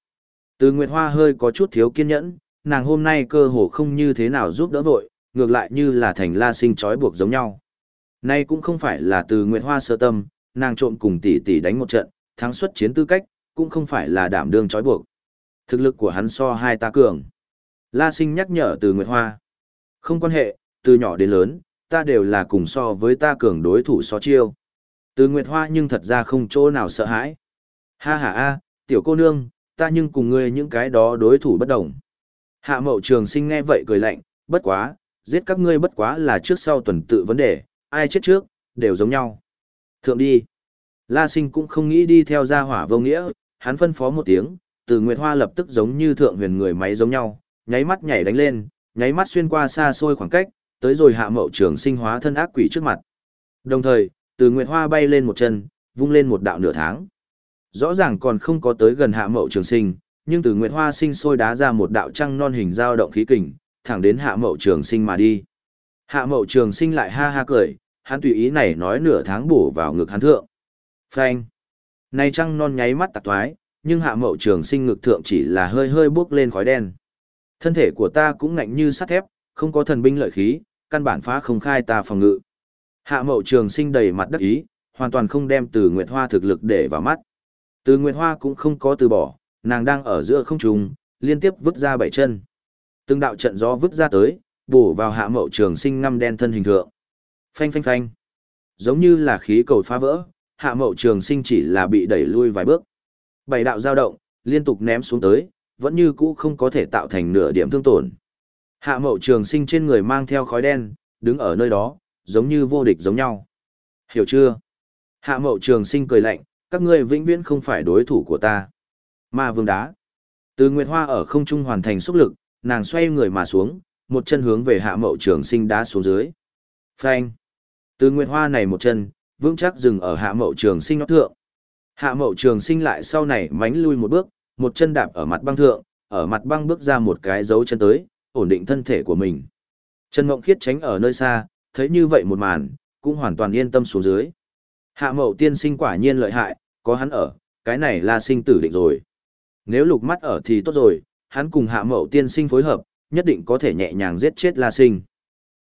Từ Nguyệt Hoa hơi có chút thiếu kiên nhẫn, nàng hôm nay cơ hồ không như thế nào giúp đỡ vội, ngược lại như là thành la sinh trói buộc giống nhau. Nay cũng không phải là từ Nguyệt Hoa sơ tâm, nàng trộm cùng tỷ tỷ đánh một trận, thắng xuất chiến tư cách, cũng không phải là đảm đương trói buộc. Thực lực của hắn so hai ta cường. La sinh nhắc nhở từ Nguyệt Hoa. Không quan hệ, từ nhỏ đến lớn, ta đều là cùng so với ta cường đối thủ so chiêu. Từ Nguyệt Hoa nhưng thật ra không chỗ nào sợ hãi. Ha ha a, tiểu cô nương, ta nhưng cùng ngươi những cái đó đối thủ bất đồng. Hạ mậu trường sinh nghe vậy cười lạnh, bất quá, giết các ngươi bất quá là trước sau tuần tự vấn đề, ai chết trước, đều giống nhau. Thượng đi. La sinh cũng không nghĩ đi theo gia hỏa vô nghĩa, hắn phân phó một tiếng, từ Nguyệt Hoa lập tức giống như thượng huyền người máy giống nhau, nháy mắt nhảy đánh lên, nháy mắt xuyên qua xa xôi khoảng cách, tới rồi hạ mậu trường sinh hóa thân ác quỷ trước mặt. Đồng thời, từ Nguyệt Hoa bay lên một chân, vung lên một đạo nửa tháng. Rõ ràng còn không có tới gần hạ mậu trường sinh, nhưng từ Nguyệt Hoa sinh sôi đá ra một đạo trăng non hình dao động khí kình, thẳng đến hạ mậu trường sinh mà đi. Hạ mậu trường sinh lại ha ha cười, hắn tùy ý này nói nửa tháng bổ vào ngực hắn thượng. Phanh. Này trăng non nháy mắt tạc thoái, nhưng hạ mậu trường sinh ngực thượng chỉ là hơi hơi bước lên khói đen. Thân thể của ta cũng ngạnh như sắt thép, không có thần binh lợi khí, căn bản phá không khai ta phòng ngự. Hạ mậu trường sinh đầy mặt đắc ý, hoàn toàn không đem từ Nguyệt Hoa thực lực để vào mắt. Từ Nguyệt Hoa cũng không có từ bỏ, nàng đang ở giữa không trung, liên tiếp vứt ra bảy chân. Từng đạo trận gió vứt ra tới, bổ vào hạ mậu trường sinh ngăm đen thân hình thượng. Phanh phanh phanh. Giống như là khí cầu phá vỡ, hạ mậu trường sinh chỉ là bị đẩy lui vài bước. Bảy đạo dao động, liên tục ném xuống tới, vẫn như cũ không có thể tạo thành nửa điểm thương tổn. Hạ mậu trường sinh trên người mang theo khói đen, đứng ở nơi đó, giống như vô địch giống nhau. Hiểu chưa? Hạ mậu trường sinh cười lạnh, các ngươi vĩnh viễn không phải đối thủ của ta. Ma vương đá. Từ Nguyệt Hoa ở không trung hoàn thành xúc lực, nàng xoay người mà xuống, một chân hướng về hạ mậu trường sinh đá xuống dưới. Phanh. Từ Nguyệt Hoa này một chân, vững chắc dừng ở hạ mậu trường sinh nó thượng. Hạ mậu trường sinh lại sau này mánh lui một bước, một chân đạp ở mặt băng thượng, ở mặt băng bước ra một cái dấu chân tới, ổn định thân thể của mình. Trần Mộng Khiết tránh ở nơi xa, thấy như vậy một màn, cũng hoàn toàn yên tâm xuống dưới. Hạ mậu tiên sinh quả nhiên lợi hại, có hắn ở, cái này là sinh tử định rồi. Nếu lục mắt ở thì tốt rồi, hắn cùng hạ mậu tiên sinh phối hợp, nhất định có thể nhẹ nhàng giết chết La Sinh.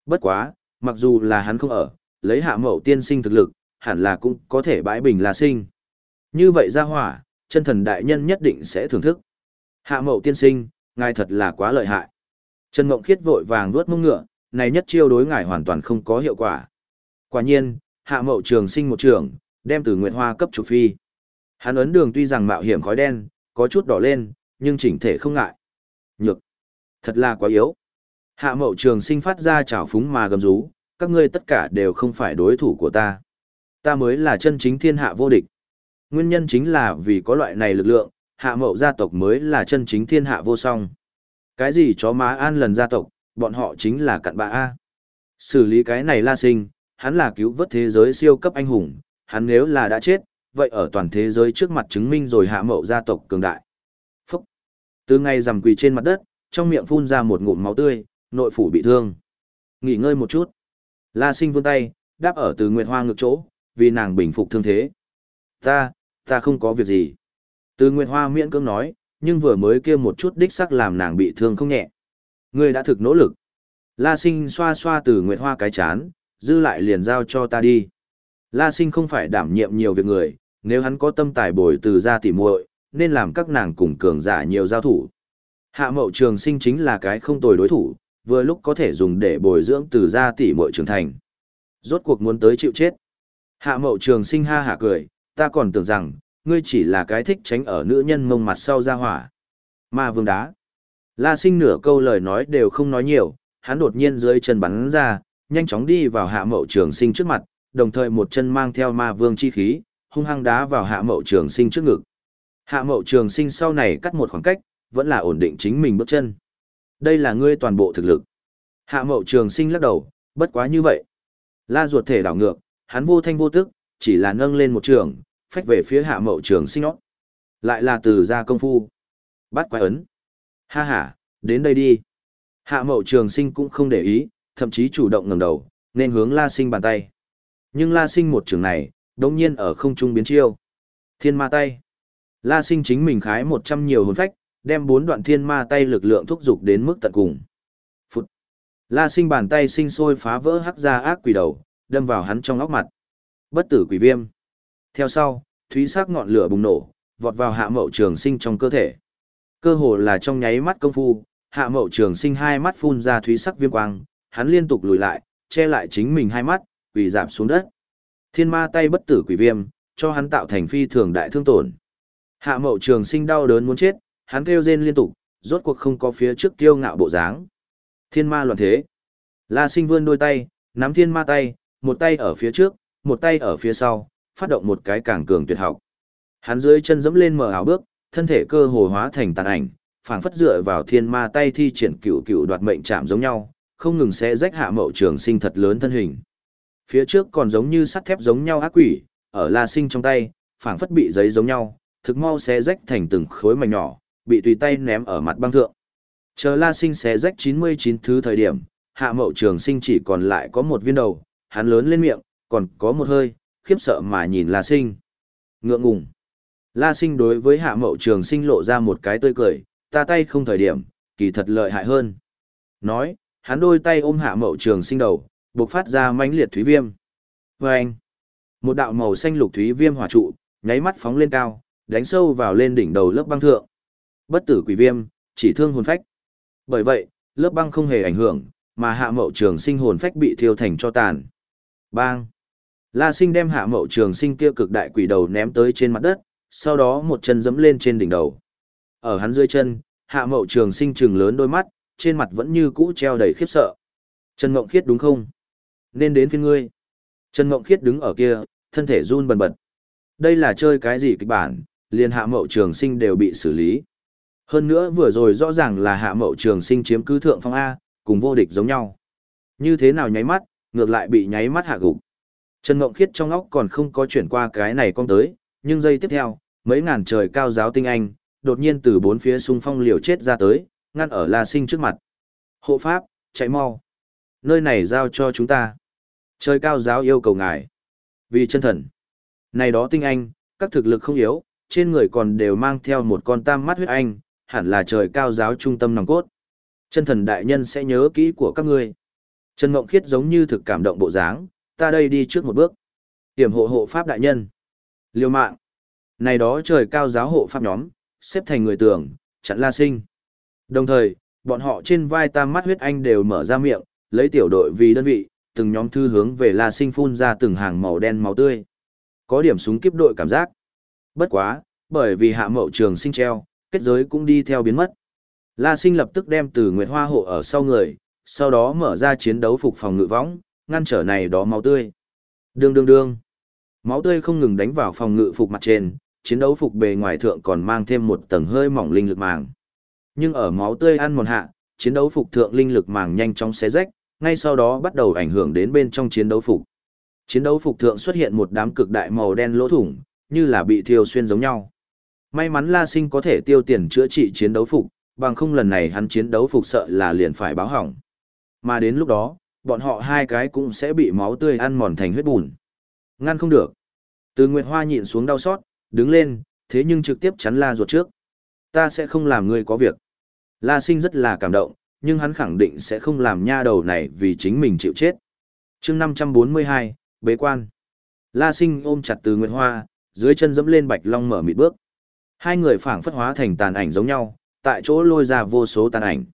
Bất quá, mặc dù là hắn không ở, lấy hạ mậu tiên sinh thực lực, hẳn là cũng có thể bãi bình La Sinh. Như vậy ra hỏa, chân thần đại nhân nhất định sẽ thưởng thức. Hạ mậu tiên sinh, ngài thật là quá lợi hại. Trần Mộng Khiết vội vàng vuốt mông ngựa, này nhất chiêu đối ngài hoàn toàn không có hiệu quả. Quả nhiên, hạ mậu trường sinh một trường, đem từ Nguyệt Hoa cấp chủ phi. Hắn ấn đường tuy rằng mạo hiểm khói đen, có chút đỏ lên, nhưng chỉnh thể không ngại. Nhược. Thật là quá yếu. Hạ mậu trường sinh phát ra trào phúng mà gầm rú, các ngươi tất cả đều không phải đối thủ của ta. Ta mới là chân chính thiên hạ vô địch. Nguyên nhân chính là vì có loại này lực lượng, hạ mậu gia tộc mới là chân chính thiên hạ vô song. Cái gì chó má an lần gia tộc, bọn họ chính là cặn bạ A. Xử lý cái này la sinh, hắn là cứu vớt thế giới siêu cấp anh hùng, hắn nếu là đã chết, vậy ở toàn thế giới trước mặt chứng minh rồi hạ mậu gia tộc cường đại. Phúc! Từ ngày rằm quỳ trên mặt đất, trong miệng phun ra một ngụm máu tươi, nội phủ bị thương. Nghỉ ngơi một chút. La sinh vươn tay, đáp ở từ Nguyệt Hoa ngược chỗ, vì nàng bình phục thương thế. Ta, ta không có việc gì. Từ Nguyệt Hoa miễn cưỡng nói, nhưng vừa mới kia một chút đích sắc làm nàng bị thương không nhẹ. Ngươi đã thực nỗ lực. La sinh xoa xoa từ Nguyệt Hoa cái chán, dư lại liền giao cho ta đi. La sinh không phải đảm nhiệm nhiều việc người, nếu hắn có tâm tài bồi từ ra tỉ muội, nên làm các nàng cùng cường giả nhiều giao thủ. Hạ mậu trường sinh chính là cái không tồi đối thủ, vừa lúc có thể dùng để bồi dưỡng từ gia tỷ muội trưởng thành. Rốt cuộc muốn tới chịu chết. Hạ mậu trường sinh ha hạ cười, ta còn tưởng rằng, ngươi chỉ là cái thích tránh ở nữ nhân mông mặt sau ra hỏa. Ma vương đá. La sinh nửa câu lời nói đều không nói nhiều, hắn đột nhiên dưới chân bắn ra, nhanh chóng đi vào hạ mậu trường sinh trước mặt, đồng thời một chân mang theo ma vương chi khí, hung hăng đá vào hạ mậu trường sinh trước ngực. Hạ mậu trường sinh sau này cắt một khoảng cách, vẫn là ổn định chính mình bước chân. Đây là ngươi toàn bộ thực lực. Hạ mậu trường sinh lắc đầu, bất quá như vậy. La ruột thể đảo ngược, hắn vô thanh vô tức, chỉ là nâng lên một trường, phách về phía hạ mậu trường sinh nót. Lại là từ ra công phu. Bắt quái ấn. Ha ha, đến đây đi. Hạ mậu trường sinh cũng không để ý, thậm chí chủ động ngẩng đầu, nên hướng la sinh bàn tay. Nhưng la sinh một trường này, đồng nhiên ở không trung biến chiêu. Thiên ma tay. La sinh chính mình khái một trăm nhiều hồn phách, đem bốn đoạn thiên ma tay lực lượng thúc giục đến mức tận cùng. Phụt. La sinh bàn tay sinh sôi phá vỡ hắc ra ác quỷ đầu, đâm vào hắn trong óc mặt. Bất tử quỷ viêm. Theo sau, thúy sắc ngọn lửa bùng nổ, vọt vào hạ mậu trường sinh trong cơ thể. Cơ hồ là trong nháy mắt công phu, hạ mậu trường sinh hai mắt phun ra thúy sắc viêm quang, hắn liên tục lùi lại, che lại chính mình hai mắt, quỳ dạp xuống đất. Thiên ma tay bất tử quỷ viêm, cho hắn tạo thành phi thường đại thương tổn. Hạ mậu trường sinh đau đớn muốn chết, hắn kêu rên liên tục, rốt cuộc không có phía trước kiêu ngạo bộ dáng. Thiên ma loạn thế. La sinh vươn đôi tay, nắm thiên ma tay, một tay ở phía trước, một tay ở phía sau, phát động một cái càng cường tuyệt học. Hắn dưới chân dẫm lên mở ảo bước, thân thể cơ hồ hóa thành tàn ảnh, phảng phất dựa vào thiên ma tay thi triển cựu cựu đoạt mệnh chạm giống nhau, không ngừng sẽ rách hạ mậu trường sinh thật lớn thân hình. Phía trước còn giống như sắt thép giống nhau ác quỷ, ở la sinh trong tay, phảng phất bị giấy giống nhau, thực mau sẽ rách thành từng khối mảnh nhỏ, bị tùy tay ném ở mặt băng thượng. Chờ la sinh xé rách 99 thứ thời điểm, hạ mậu trường sinh chỉ còn lại có một viên đầu, hắn lớn lên miệng, còn có một hơi, khiếp sợ mà nhìn la sinh. Ngượng ngùng. La sinh đối với hạ mậu trường sinh lộ ra một cái tươi cười, ta tay không thời điểm, kỳ thật lợi hại hơn. Nói, hắn đôi tay ôm hạ mậu trường sinh đầu, bộc phát ra mãnh liệt thúy viêm. Vâng! anh, một đạo màu xanh lục thúy viêm hỏa trụ, nháy mắt phóng lên cao, đánh sâu vào lên đỉnh đầu lớp băng thượng. Bất tử quỷ viêm, chỉ thương hồn phách. Bởi vậy, lớp băng không hề ảnh hưởng, mà hạ mậu trường sinh hồn phách bị thiêu thành cho tàn. Bang! La sinh đem hạ mậu trường sinh kia cực đại quỷ đầu ném tới trên mặt đất, sau đó một chân dẫm lên trên đỉnh đầu. Ở hắn dưới chân, hạ mậu trường sinh trừng lớn đôi mắt, trên mặt vẫn như cũ treo đầy khiếp sợ. Trần Ngộng Khiết đúng không? Nên đến phiên ngươi. Trần Ngộng Khiết đứng ở kia, thân thể run bần bật. Đây là chơi cái gì kịch bản, liền hạ mậu trường sinh đều bị xử lý. Hơn nữa vừa rồi rõ ràng là hạ mậu trường sinh chiếm cứ thượng phong A, cùng vô địch giống nhau. Như thế nào nháy mắt, ngược lại bị nháy mắt hạ gục. Trần Ngộng Khiết trong óc còn không có chuyển qua cái này con tới, nhưng giây tiếp theo, mấy ngàn trời cao giáo tinh anh, đột nhiên từ bốn phía xung phong liều chết ra tới, ngăn ở La Sinh trước mặt. Hộ pháp, chạy mau. Nơi này giao cho chúng ta. Trời cao giáo yêu cầu ngài. Vì chân thần. Này đó tinh anh, các thực lực không yếu, trên người còn đều mang theo một con tam mắt huyết anh, hẳn là trời cao giáo trung tâm nòng cốt. Chân thần đại nhân sẽ nhớ kỹ của các ngươi. Trần Mộng Khiết giống như thực cảm động bộ dáng, ta đây đi trước một bước. Tiểm hộ hộ pháp đại nhân. Liêu mạng. Này đó trời cao giáo hộ pháp nhóm, xếp thành người tường, chặn la sinh. Đồng thời, bọn họ trên vai tam mắt huyết anh đều mở ra miệng, lấy tiểu đội vì đơn vị, từng nhóm thư hướng về la sinh phun ra từng hàng màu đen máu tươi. Có điểm súng kiếp đội cảm giác. Bất quá, bởi vì hạ mậu trường sinh treo, kết giới cũng đi theo biến mất. La sinh lập tức đem từ Nguyệt Hoa hộ ở sau người, sau đó mở ra chiến đấu phục phòng ngự võng, ngăn trở này đó máu tươi. Đương đương đương. Máu tươi không ngừng đánh vào phòng ngự phục mặt trên, chiến đấu phục bề ngoài thượng còn mang thêm một tầng hơi mỏng linh lực màng. Nhưng ở máu tươi ăn mòn hạ, chiến đấu phục thượng linh lực màng nhanh chóng xé rách, ngay sau đó bắt đầu ảnh hưởng đến bên trong chiến đấu phục. Chiến đấu phục thượng xuất hiện một đám cực đại màu đen lỗ thủng, như là bị thiêu xuyên giống nhau. May mắn La Sinh có thể tiêu tiền chữa trị chiến đấu phục, bằng không lần này hắn chiến đấu phục sợ là liền phải báo hỏng. Mà đến lúc đó, bọn họ hai cái cũng sẽ bị máu tươi ăn mòn thành huyết bùn. Ngăn không được. Từ Nguyệt Hoa nhịn xuống đau xót, đứng lên, thế nhưng trực tiếp chắn La ruột trước. Ta sẽ không làm ngươi có việc. La Sinh rất là cảm động, nhưng hắn khẳng định sẽ không làm nha đầu này vì chính mình chịu chết. chương 542, bế quan. La Sinh ôm chặt từ Nguyệt Hoa, dưới chân dẫm lên bạch long mở mịt bước. Hai người phảng phất hóa thành tàn ảnh giống nhau, tại chỗ lôi ra vô số tàn ảnh.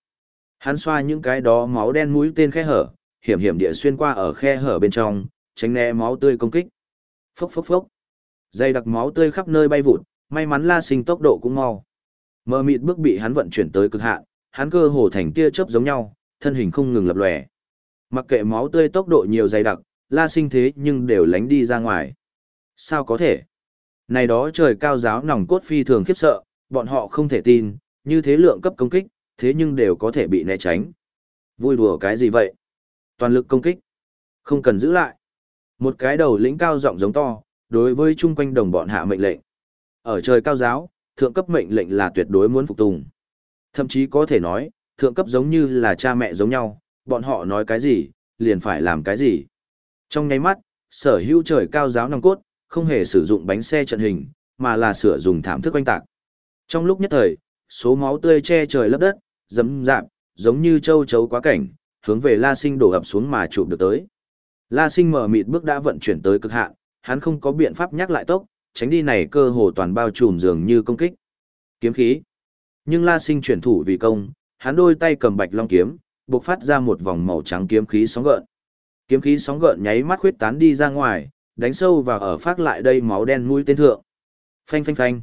Hắn xoa những cái đó máu đen mũi tên khe hở, hiểm hiểm địa xuyên qua ở khe hở bên trong, tránh né máu tươi công kích. Phốc phốc phốc. Dây đặc máu tươi khắp nơi bay vụt, may mắn La Sinh tốc độ cũng mau. Mờ mịt bước bị hắn vận chuyển tới cực hạn, hắn cơ hồ thành tia chớp giống nhau, thân hình không ngừng lập lòe. Mặc kệ máu tươi tốc độ nhiều dày đặc, La Sinh thế nhưng đều lánh đi ra ngoài. Sao có thể? Này đó trời cao giáo nòng cốt phi thường khiếp sợ, bọn họ không thể tin, như thế lượng cấp công kích, thế nhưng đều có thể bị né tránh. Vui đùa cái gì vậy? Toàn lực công kích. Không cần giữ lại. Một cái đầu lĩnh cao giọng giống to, đối với chung quanh đồng bọn hạ mệnh lệnh. Ở trời cao giáo, thượng cấp mệnh lệnh là tuyệt đối muốn phục tùng. Thậm chí có thể nói, thượng cấp giống như là cha mẹ giống nhau, bọn họ nói cái gì, liền phải làm cái gì. Trong nháy mắt, sở hữu trời cao giáo nòng cốt, không hề sử dụng bánh xe trận hình, mà là sửa dùng thảm thức oanh tạc. Trong lúc nhất thời, số máu tươi che trời lấp đất, dấm dạp, giống như châu chấu quá cảnh, hướng về La Sinh đổ ập xuống mà chụp được tới. La Sinh mở mịt bước đã vận chuyển tới cực hạn, hắn không có biện pháp nhắc lại tốc, tránh đi này cơ hồ toàn bao trùm dường như công kích. Kiếm khí. Nhưng La Sinh chuyển thủ vì công, hắn đôi tay cầm bạch long kiếm, bộc phát ra một vòng màu trắng kiếm khí sóng gợn. Kiếm khí sóng gợn nháy mắt khuyết tán đi ra ngoài, đánh sâu vào ở phát lại đây máu đen mũi tên thượng. Phanh phanh phanh.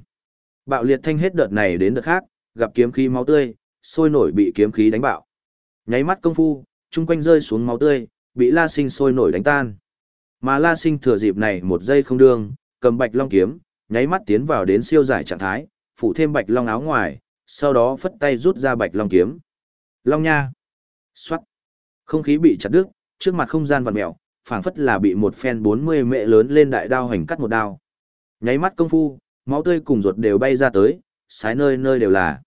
Bạo liệt thanh hết đợt này đến đợt khác, gặp kiếm khí máu tươi, sôi nổi bị kiếm khí đánh bạo. Nháy mắt công phu, chung quanh rơi xuống máu tươi, bị La Sinh sôi nổi đánh tan. Mà La Sinh thừa dịp này một giây không đương, cầm bạch long kiếm, nháy mắt tiến vào đến siêu giải trạng thái, phủ thêm bạch long áo ngoài, sau đó phất tay rút ra bạch long kiếm. Long nha. Xoát. Không khí bị chặt đứt, trước mặt không gian vặn mèo, phảng phất là bị một phen 40 mẹ lớn lên đại đao hành cắt một đao. Nháy mắt công phu, máu tươi cùng ruột đều bay ra tới, sái nơi nơi đều là.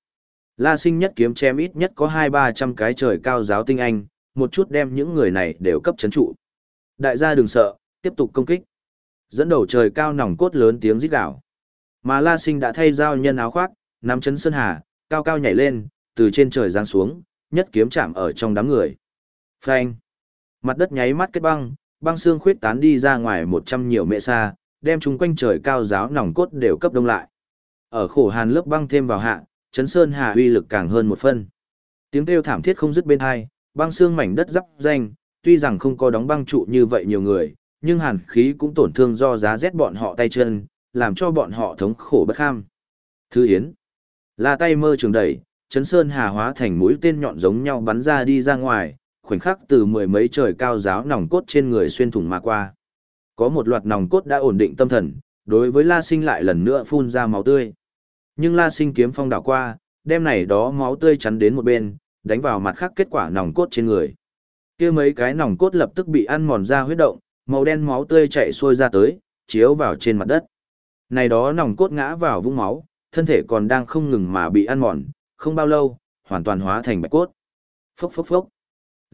La sinh nhất kiếm chém ít nhất có hai ba trăm cái trời cao giáo tinh anh, một chút đem những người này đều cấp chấn trụ. Đại gia đừng sợ, tiếp tục công kích. Dẫn đầu trời cao nòng cốt lớn tiếng rít gào. Mà La sinh đã thay giao nhân áo khoác, nắm chấn sơn hà, cao cao nhảy lên, từ trên trời giáng xuống, nhất kiếm chạm ở trong đám người. Phanh! Mặt đất nháy mắt kết băng, băng xương khuyết tán đi ra ngoài một trăm nhiều mệ xa, đem chúng quanh trời cao giáo nòng cốt đều cấp đông lại. Ở khổ hàn lớp băng thêm vào hạ, chấn sơn hà uy lực càng hơn một phân. Tiếng kêu thảm thiết không dứt bên hai, băng xương mảnh đất dắp danh, tuy rằng không có đóng băng trụ như vậy nhiều người, nhưng hàn khí cũng tổn thương do giá rét bọn họ tay chân, làm cho bọn họ thống khổ bất kham. Thư Yến là tay mơ trường đẩy, chấn sơn hà hóa thành mũi tên nhọn giống nhau bắn ra đi ra ngoài, khoảnh khắc từ mười mấy trời cao giáo nòng cốt trên người xuyên thủng mà qua. Có một loạt nòng cốt đã ổn định tâm thần, đối với La Sinh lại lần nữa phun ra máu tươi. Nhưng La Sinh kiếm phong đảo qua, đem này đó máu tươi chắn đến một bên, đánh vào mặt khác kết quả nòng cốt trên người. kia mấy cái nòng cốt lập tức bị ăn mòn ra huyết động, màu đen máu tươi chảy xuôi ra tới, chiếu vào trên mặt đất. Này đó nòng cốt ngã vào vũng máu, thân thể còn đang không ngừng mà bị ăn mòn, không bao lâu, hoàn toàn hóa thành bạch cốt. Phốc phốc phốc.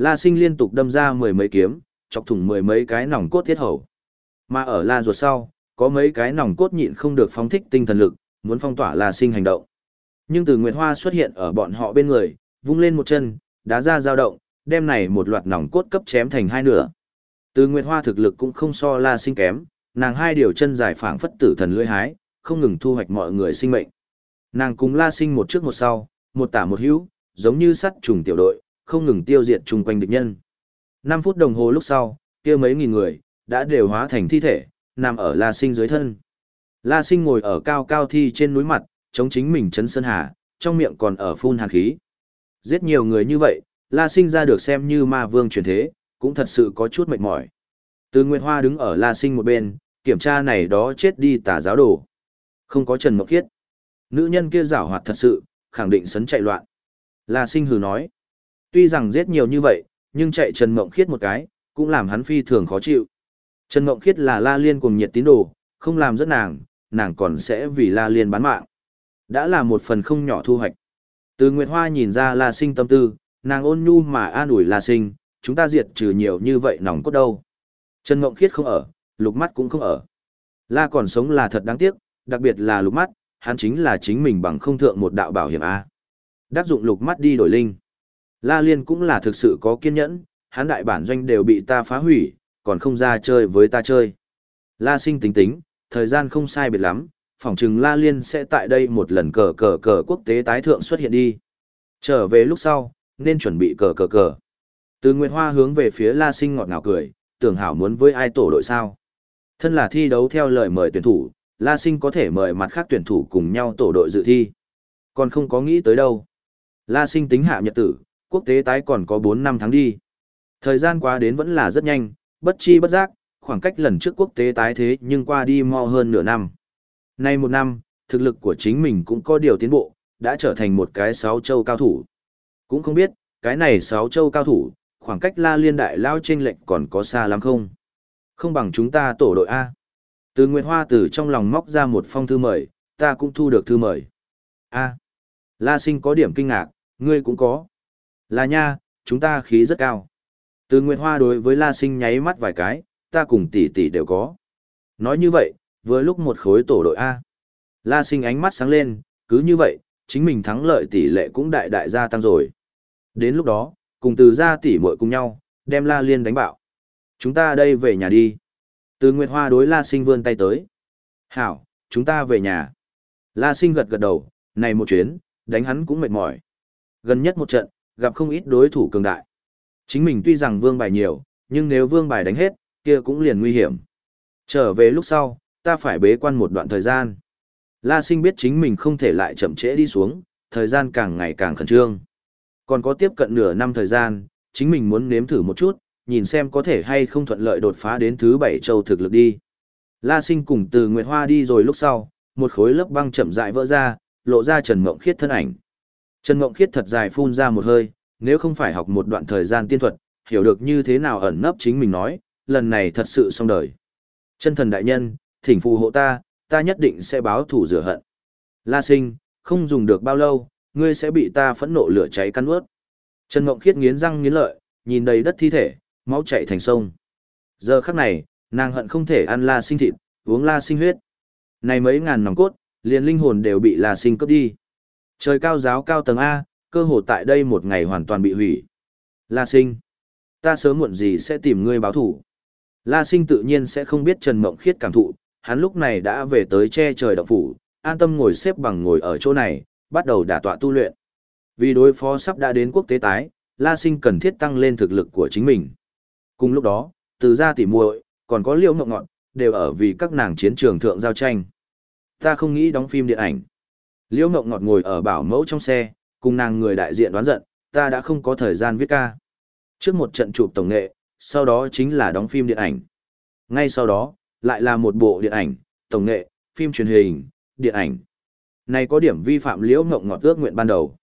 La Sinh liên tục đâm ra mười mấy kiếm, chọc thủng mười mấy cái nòng cốt thiết hầu. Mà ở La ruột sau, có mấy cái nòng cốt nhịn không được phóng thích tinh thần lực, muốn phong tỏa La Sinh hành động. Nhưng từ Nguyệt Hoa xuất hiện ở bọn họ bên người, vung lên một chân, đá ra dao động, đem này một loạt nòng cốt cấp chém thành hai nửa. Từ Nguyệt Hoa thực lực cũng không so La Sinh kém, nàng hai điều chân dài phảng phất tử thần lưỡi hái, không ngừng thu hoạch mọi người sinh mệnh. Nàng cùng La Sinh một trước một sau, một tả một hữu, giống như sắt trùng tiểu đội, không ngừng tiêu diệt chung quanh địch nhân. 5 phút đồng hồ lúc sau, kia mấy nghìn người, đã đều hóa thành thi thể, nằm ở La Sinh dưới thân. La Sinh ngồi ở cao cao thi trên núi mặt, chống chính mình chấn sơn hà, trong miệng còn ở phun hàn khí. Giết nhiều người như vậy, La Sinh ra được xem như ma vương truyền thế, cũng thật sự có chút mệt mỏi. Từ Nguyệt Hoa đứng ở La Sinh một bên, kiểm tra này đó chết đi tà giáo đồ. Không có Trần Mộc Kiết. Nữ nhân kia giảo hoạt thật sự, khẳng định sấn chạy loạn. La Sinh hừ nói. Tuy rằng giết nhiều như vậy, nhưng chạy Trần Mộng Khiết một cái, cũng làm hắn phi thường khó chịu. Trần Mộng Khiết là La Liên cùng nhiệt tín đồ, không làm rất nàng, nàng còn sẽ vì La Liên bán mạng. Đã là một phần không nhỏ thu hoạch. Từ Nguyệt Hoa nhìn ra La Sinh tâm tư, nàng ôn nhu mà an ủi La Sinh, chúng ta diệt trừ nhiều như vậy nòng cốt đâu. Trần Mộng Khiết không ở, lục mắt cũng không ở. La còn sống là thật đáng tiếc, đặc biệt là lục mắt, hắn chính là chính mình bằng không thượng một đạo bảo hiểm A. Đáp dụng lục mắt đi đổi linh. La Liên cũng là thực sự có kiên nhẫn, hắn đại bản doanh đều bị ta phá hủy, còn không ra chơi với ta chơi. La sinh tính tính, thời gian không sai biệt lắm, phỏng chừng La Liên sẽ tại đây một lần cờ cờ cờ quốc tế tái thượng xuất hiện đi. Trở về lúc sau, nên chuẩn bị cờ cờ cờ. Từ Nguyệt Hoa hướng về phía La Sinh ngọt ngào cười, tưởng hảo muốn với ai tổ đội sao. Thân là thi đấu theo lời mời tuyển thủ, La Sinh có thể mời mặt khác tuyển thủ cùng nhau tổ đội dự thi. Còn không có nghĩ tới đâu. La sinh tính hạ nhật tử, quốc tế tái còn có 4 năm tháng đi. Thời gian qua đến vẫn là rất nhanh, bất chi bất giác, khoảng cách lần trước quốc tế tái thế nhưng qua đi mau hơn nửa năm. Nay một năm, thực lực của chính mình cũng có điều tiến bộ, đã trở thành một cái sáu châu cao thủ. Cũng không biết, cái này sáu châu cao thủ, khoảng cách la liên đại lao trên lệnh còn có xa lắm không? Không bằng chúng ta tổ đội A. Từ Nguyệt Hoa từ trong lòng móc ra một phong thư mời, ta cũng thu được thư mời. A. La sinh có điểm kinh ngạc, ngươi cũng có. Là nha, chúng ta khí rất cao. Từ Nguyệt Hoa đối với La sinh nháy mắt vài cái, ta cùng tỷ tỷ đều có. Nói như vậy, vừa lúc một khối tổ đội A. La sinh ánh mắt sáng lên, cứ như vậy, chính mình thắng lợi tỷ lệ cũng đại đại gia tăng rồi. Đến lúc đó, cùng từ gia tỷ muội cùng nhau, đem La Liên đánh bạo. Chúng ta đây về nhà đi. Từ Nguyệt Hoa đối La Sinh vươn tay tới. Hảo, chúng ta về nhà. La Sinh gật gật đầu, này một chuyến, đánh hắn cũng mệt mỏi. Gần nhất một trận, gặp không ít đối thủ cường đại. Chính mình tuy rằng vương bài nhiều, nhưng nếu vương bài đánh hết, kia cũng liền nguy hiểm. Trở về lúc sau, ta phải bế quan một đoạn thời gian. La sinh biết chính mình không thể lại chậm trễ đi xuống, thời gian càng ngày càng khẩn trương. Còn có tiếp cận nửa năm thời gian, chính mình muốn nếm thử một chút, nhìn xem có thể hay không thuận lợi đột phá đến thứ bảy châu thực lực đi. La sinh cùng từ Nguyệt Hoa đi rồi lúc sau, một khối lớp băng chậm rãi vỡ ra, lộ ra Trần Mộng Khiết thân ảnh. Trần Ngộng Khiết thật dài phun ra một hơi, nếu không phải học một đoạn thời gian tiên thuật, hiểu được như thế nào ẩn nấp chính mình nói, lần này thật sự xong đời. Chân thần đại nhân, thỉnh phù hộ ta, ta nhất định sẽ báo thù rửa hận. La sinh, không dùng được bao lâu, ngươi sẽ bị ta phẫn nộ lửa cháy cắn ướt. Trần Ngộng Khiết nghiến răng nghiến lợi, nhìn đầy đất thi thể, máu chảy thành sông. Giờ khắc này, nàng hận không thể ăn la sinh thịt, uống la sinh huyết. Này mấy ngàn nòng cốt, liền linh hồn đều bị la sinh cướp đi. Trời cao giáo cao tầng A, cơ hồ tại đây một ngày hoàn toàn bị hủy. La sinh, ta sớm muộn gì sẽ tìm ngươi báo thủ. La sinh tự nhiên sẽ không biết Trần Mộng Khiết cảm thụ, hắn lúc này đã về tới che trời động phủ, an tâm ngồi xếp bằng ngồi ở chỗ này, bắt đầu đả tọa tu luyện. Vì đối phó sắp đã đến quốc tế tái, La Sinh cần thiết tăng lên thực lực của chính mình. Cùng lúc đó, từ gia tỉ muội, còn có liễu ngọc ngọn, đều ở vì các nàng chiến trường thượng giao tranh. Ta không nghĩ đóng phim điện ảnh. Liễu Ngộng ngọt ngồi ở bảo mẫu trong xe, cùng nàng người đại diện đoán giận, ta đã không có thời gian viết ca. Trước một trận chụp tổng nghệ, sau đó chính là đóng phim điện ảnh. Ngay sau đó, lại là một bộ điện ảnh, tổng nghệ, phim truyền hình, điện ảnh. Này có điểm vi phạm liễu ngộng ngọt ước nguyện ban đầu.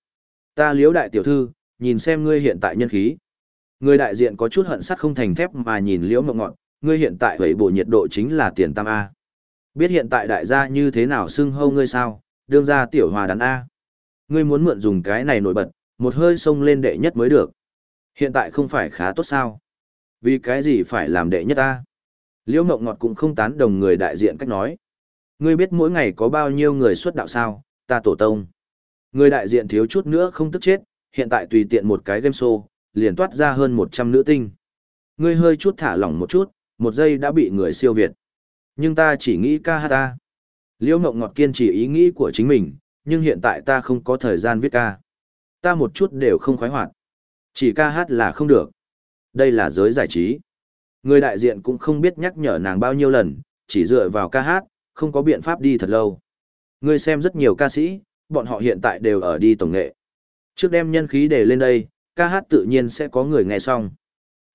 Ta liễu đại tiểu thư, nhìn xem ngươi hiện tại nhân khí. Người đại diện có chút hận sắt không thành thép mà nhìn liễu ngộng ngọt, ngươi hiện tại hủy bộ nhiệt độ chính là tiền tam A. Biết hiện tại đại gia như thế nào xưng hâu ngươi sao, đương ra tiểu hòa đàn A. Ngươi muốn mượn dùng cái này nổi bật, một hơi sông lên đệ nhất mới được. Hiện tại không phải khá tốt sao? Vì cái gì phải làm đệ nhất A? Liễu Ngộng Ngọt cũng không tán đồng người đại diện cách nói. Ngươi biết mỗi ngày có bao nhiêu người xuất đạo sao, ta tổ tông. Người đại diện thiếu chút nữa không tức chết, hiện tại tùy tiện một cái game show, liền toát ra hơn 100 nữ tinh. Ngươi hơi chút thả lỏng một chút, một giây đã bị người siêu việt. Nhưng ta chỉ nghĩ ca hát ta. Liễu Ngộng Ngọt kiên trì ý nghĩ của chính mình, nhưng hiện tại ta không có thời gian viết ca. Ta một chút đều không khoái hoạt. Chỉ ca hát là không được. Đây là giới giải trí. Người đại diện cũng không biết nhắc nhở nàng bao nhiêu lần, chỉ dựa vào ca hát, không có biện pháp đi thật lâu. Ngươi xem rất nhiều ca sĩ, bọn họ hiện tại đều ở đi tổng nghệ. Trước đem nhân khí để lên đây, ca hát tự nhiên sẽ có người nghe xong.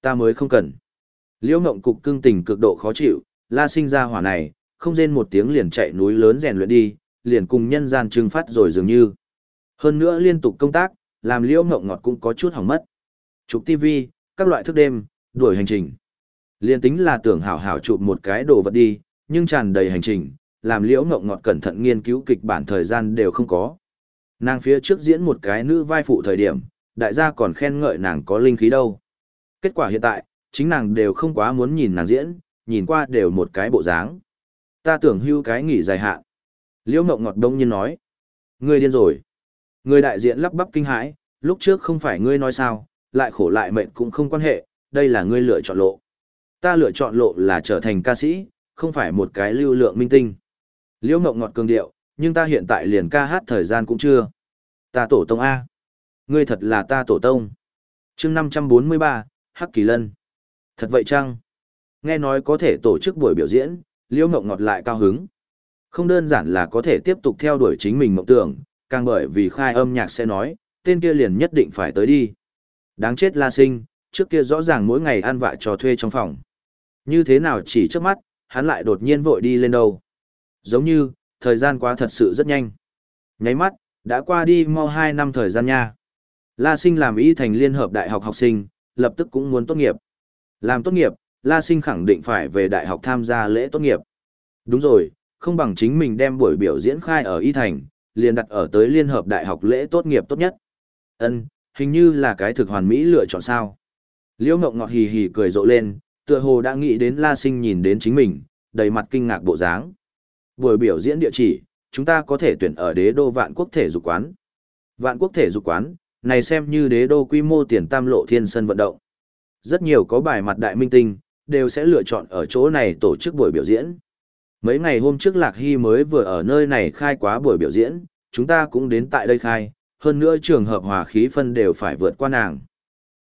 Ta mới không cần. Liễu Ngộng cục cưng tình cực độ khó chịu, la sinh ra hỏa này, không rên một tiếng liền chạy núi lớn rèn luyện đi, liền cùng nhân gian trừng phát rồi dường như. Hơn nữa liên tục công tác, làm Liễu Ngộng ngọt cũng có chút hỏng mất. Chụp TV, các loại thức đêm, đuổi hành trình. Liên tính là tưởng hảo hảo chụp một cái đồ vật đi, nhưng tràn đầy hành trình, làm liễu ngộng ngọt cẩn thận nghiên cứu kịch bản thời gian đều không có. Nàng phía trước diễn một cái nữ vai phụ thời điểm, đại gia còn khen ngợi nàng có linh khí đâu. Kết quả hiện tại, chính nàng đều không quá muốn nhìn nàng diễn, nhìn qua đều một cái bộ dáng. Ta tưởng hưu cái nghỉ dài hạn. Liễu Mộng ngọt đông nhiên nói. Ngươi điên rồi. Người đại diện lắp bắp kinh hãi, lúc trước không phải ngươi nói sao, lại khổ lại mệnh cũng không quan hệ, đây là ngươi lựa chọn lộ ta lựa chọn lộ là trở thành ca sĩ, không phải một cái lưu lượng minh tinh. Liễu Mộng ngọt cường điệu, nhưng ta hiện tại liền ca hát thời gian cũng chưa. Ta tổ tông A. Ngươi thật là ta tổ tông. chương 543, Hắc Kỳ Lân. Thật vậy chăng? Nghe nói có thể tổ chức buổi biểu diễn, Liễu Ngọc ngọt lại cao hứng. Không đơn giản là có thể tiếp tục theo đuổi chính mình mộng tưởng, càng bởi vì khai âm nhạc sẽ nói, tên kia liền nhất định phải tới đi. Đáng chết La Sinh, trước kia rõ ràng mỗi ngày ăn vạ trò thuê trong phòng. Như thế nào chỉ trước mắt, hắn lại đột nhiên vội đi lên đâu. Giống như, thời gian quá thật sự rất nhanh. Nháy mắt, đã qua đi mau hai năm thời gian nha. La Sinh làm y thành liên hợp đại học học sinh, lập tức cũng muốn tốt nghiệp. Làm tốt nghiệp, La Sinh khẳng định phải về đại học tham gia lễ tốt nghiệp. Đúng rồi, không bằng chính mình đem buổi biểu diễn khai ở y thành, liền đặt ở tới liên hợp đại học lễ tốt nghiệp tốt nhất. Ân, hình như là cái thực hoàn mỹ lựa chọn sao. Liễu Ngọc ngọt hì hì cười rộ lên, tựa hồ đã nghĩ đến La Sinh nhìn đến chính mình, đầy mặt kinh ngạc bộ dáng. Buổi biểu diễn địa chỉ, chúng ta có thể tuyển ở đế đô vạn quốc thể dục quán. Vạn quốc thể dục quán, này xem như đế đô quy mô tiền tam lộ thiên sân vận động. Rất nhiều có bài mặt đại minh tinh, đều sẽ lựa chọn ở chỗ này tổ chức buổi biểu diễn. Mấy ngày hôm trước Lạc Hy mới vừa ở nơi này khai quá buổi biểu diễn, chúng ta cũng đến tại đây khai, hơn nữa trường hợp hòa khí phân đều phải vượt qua nàng.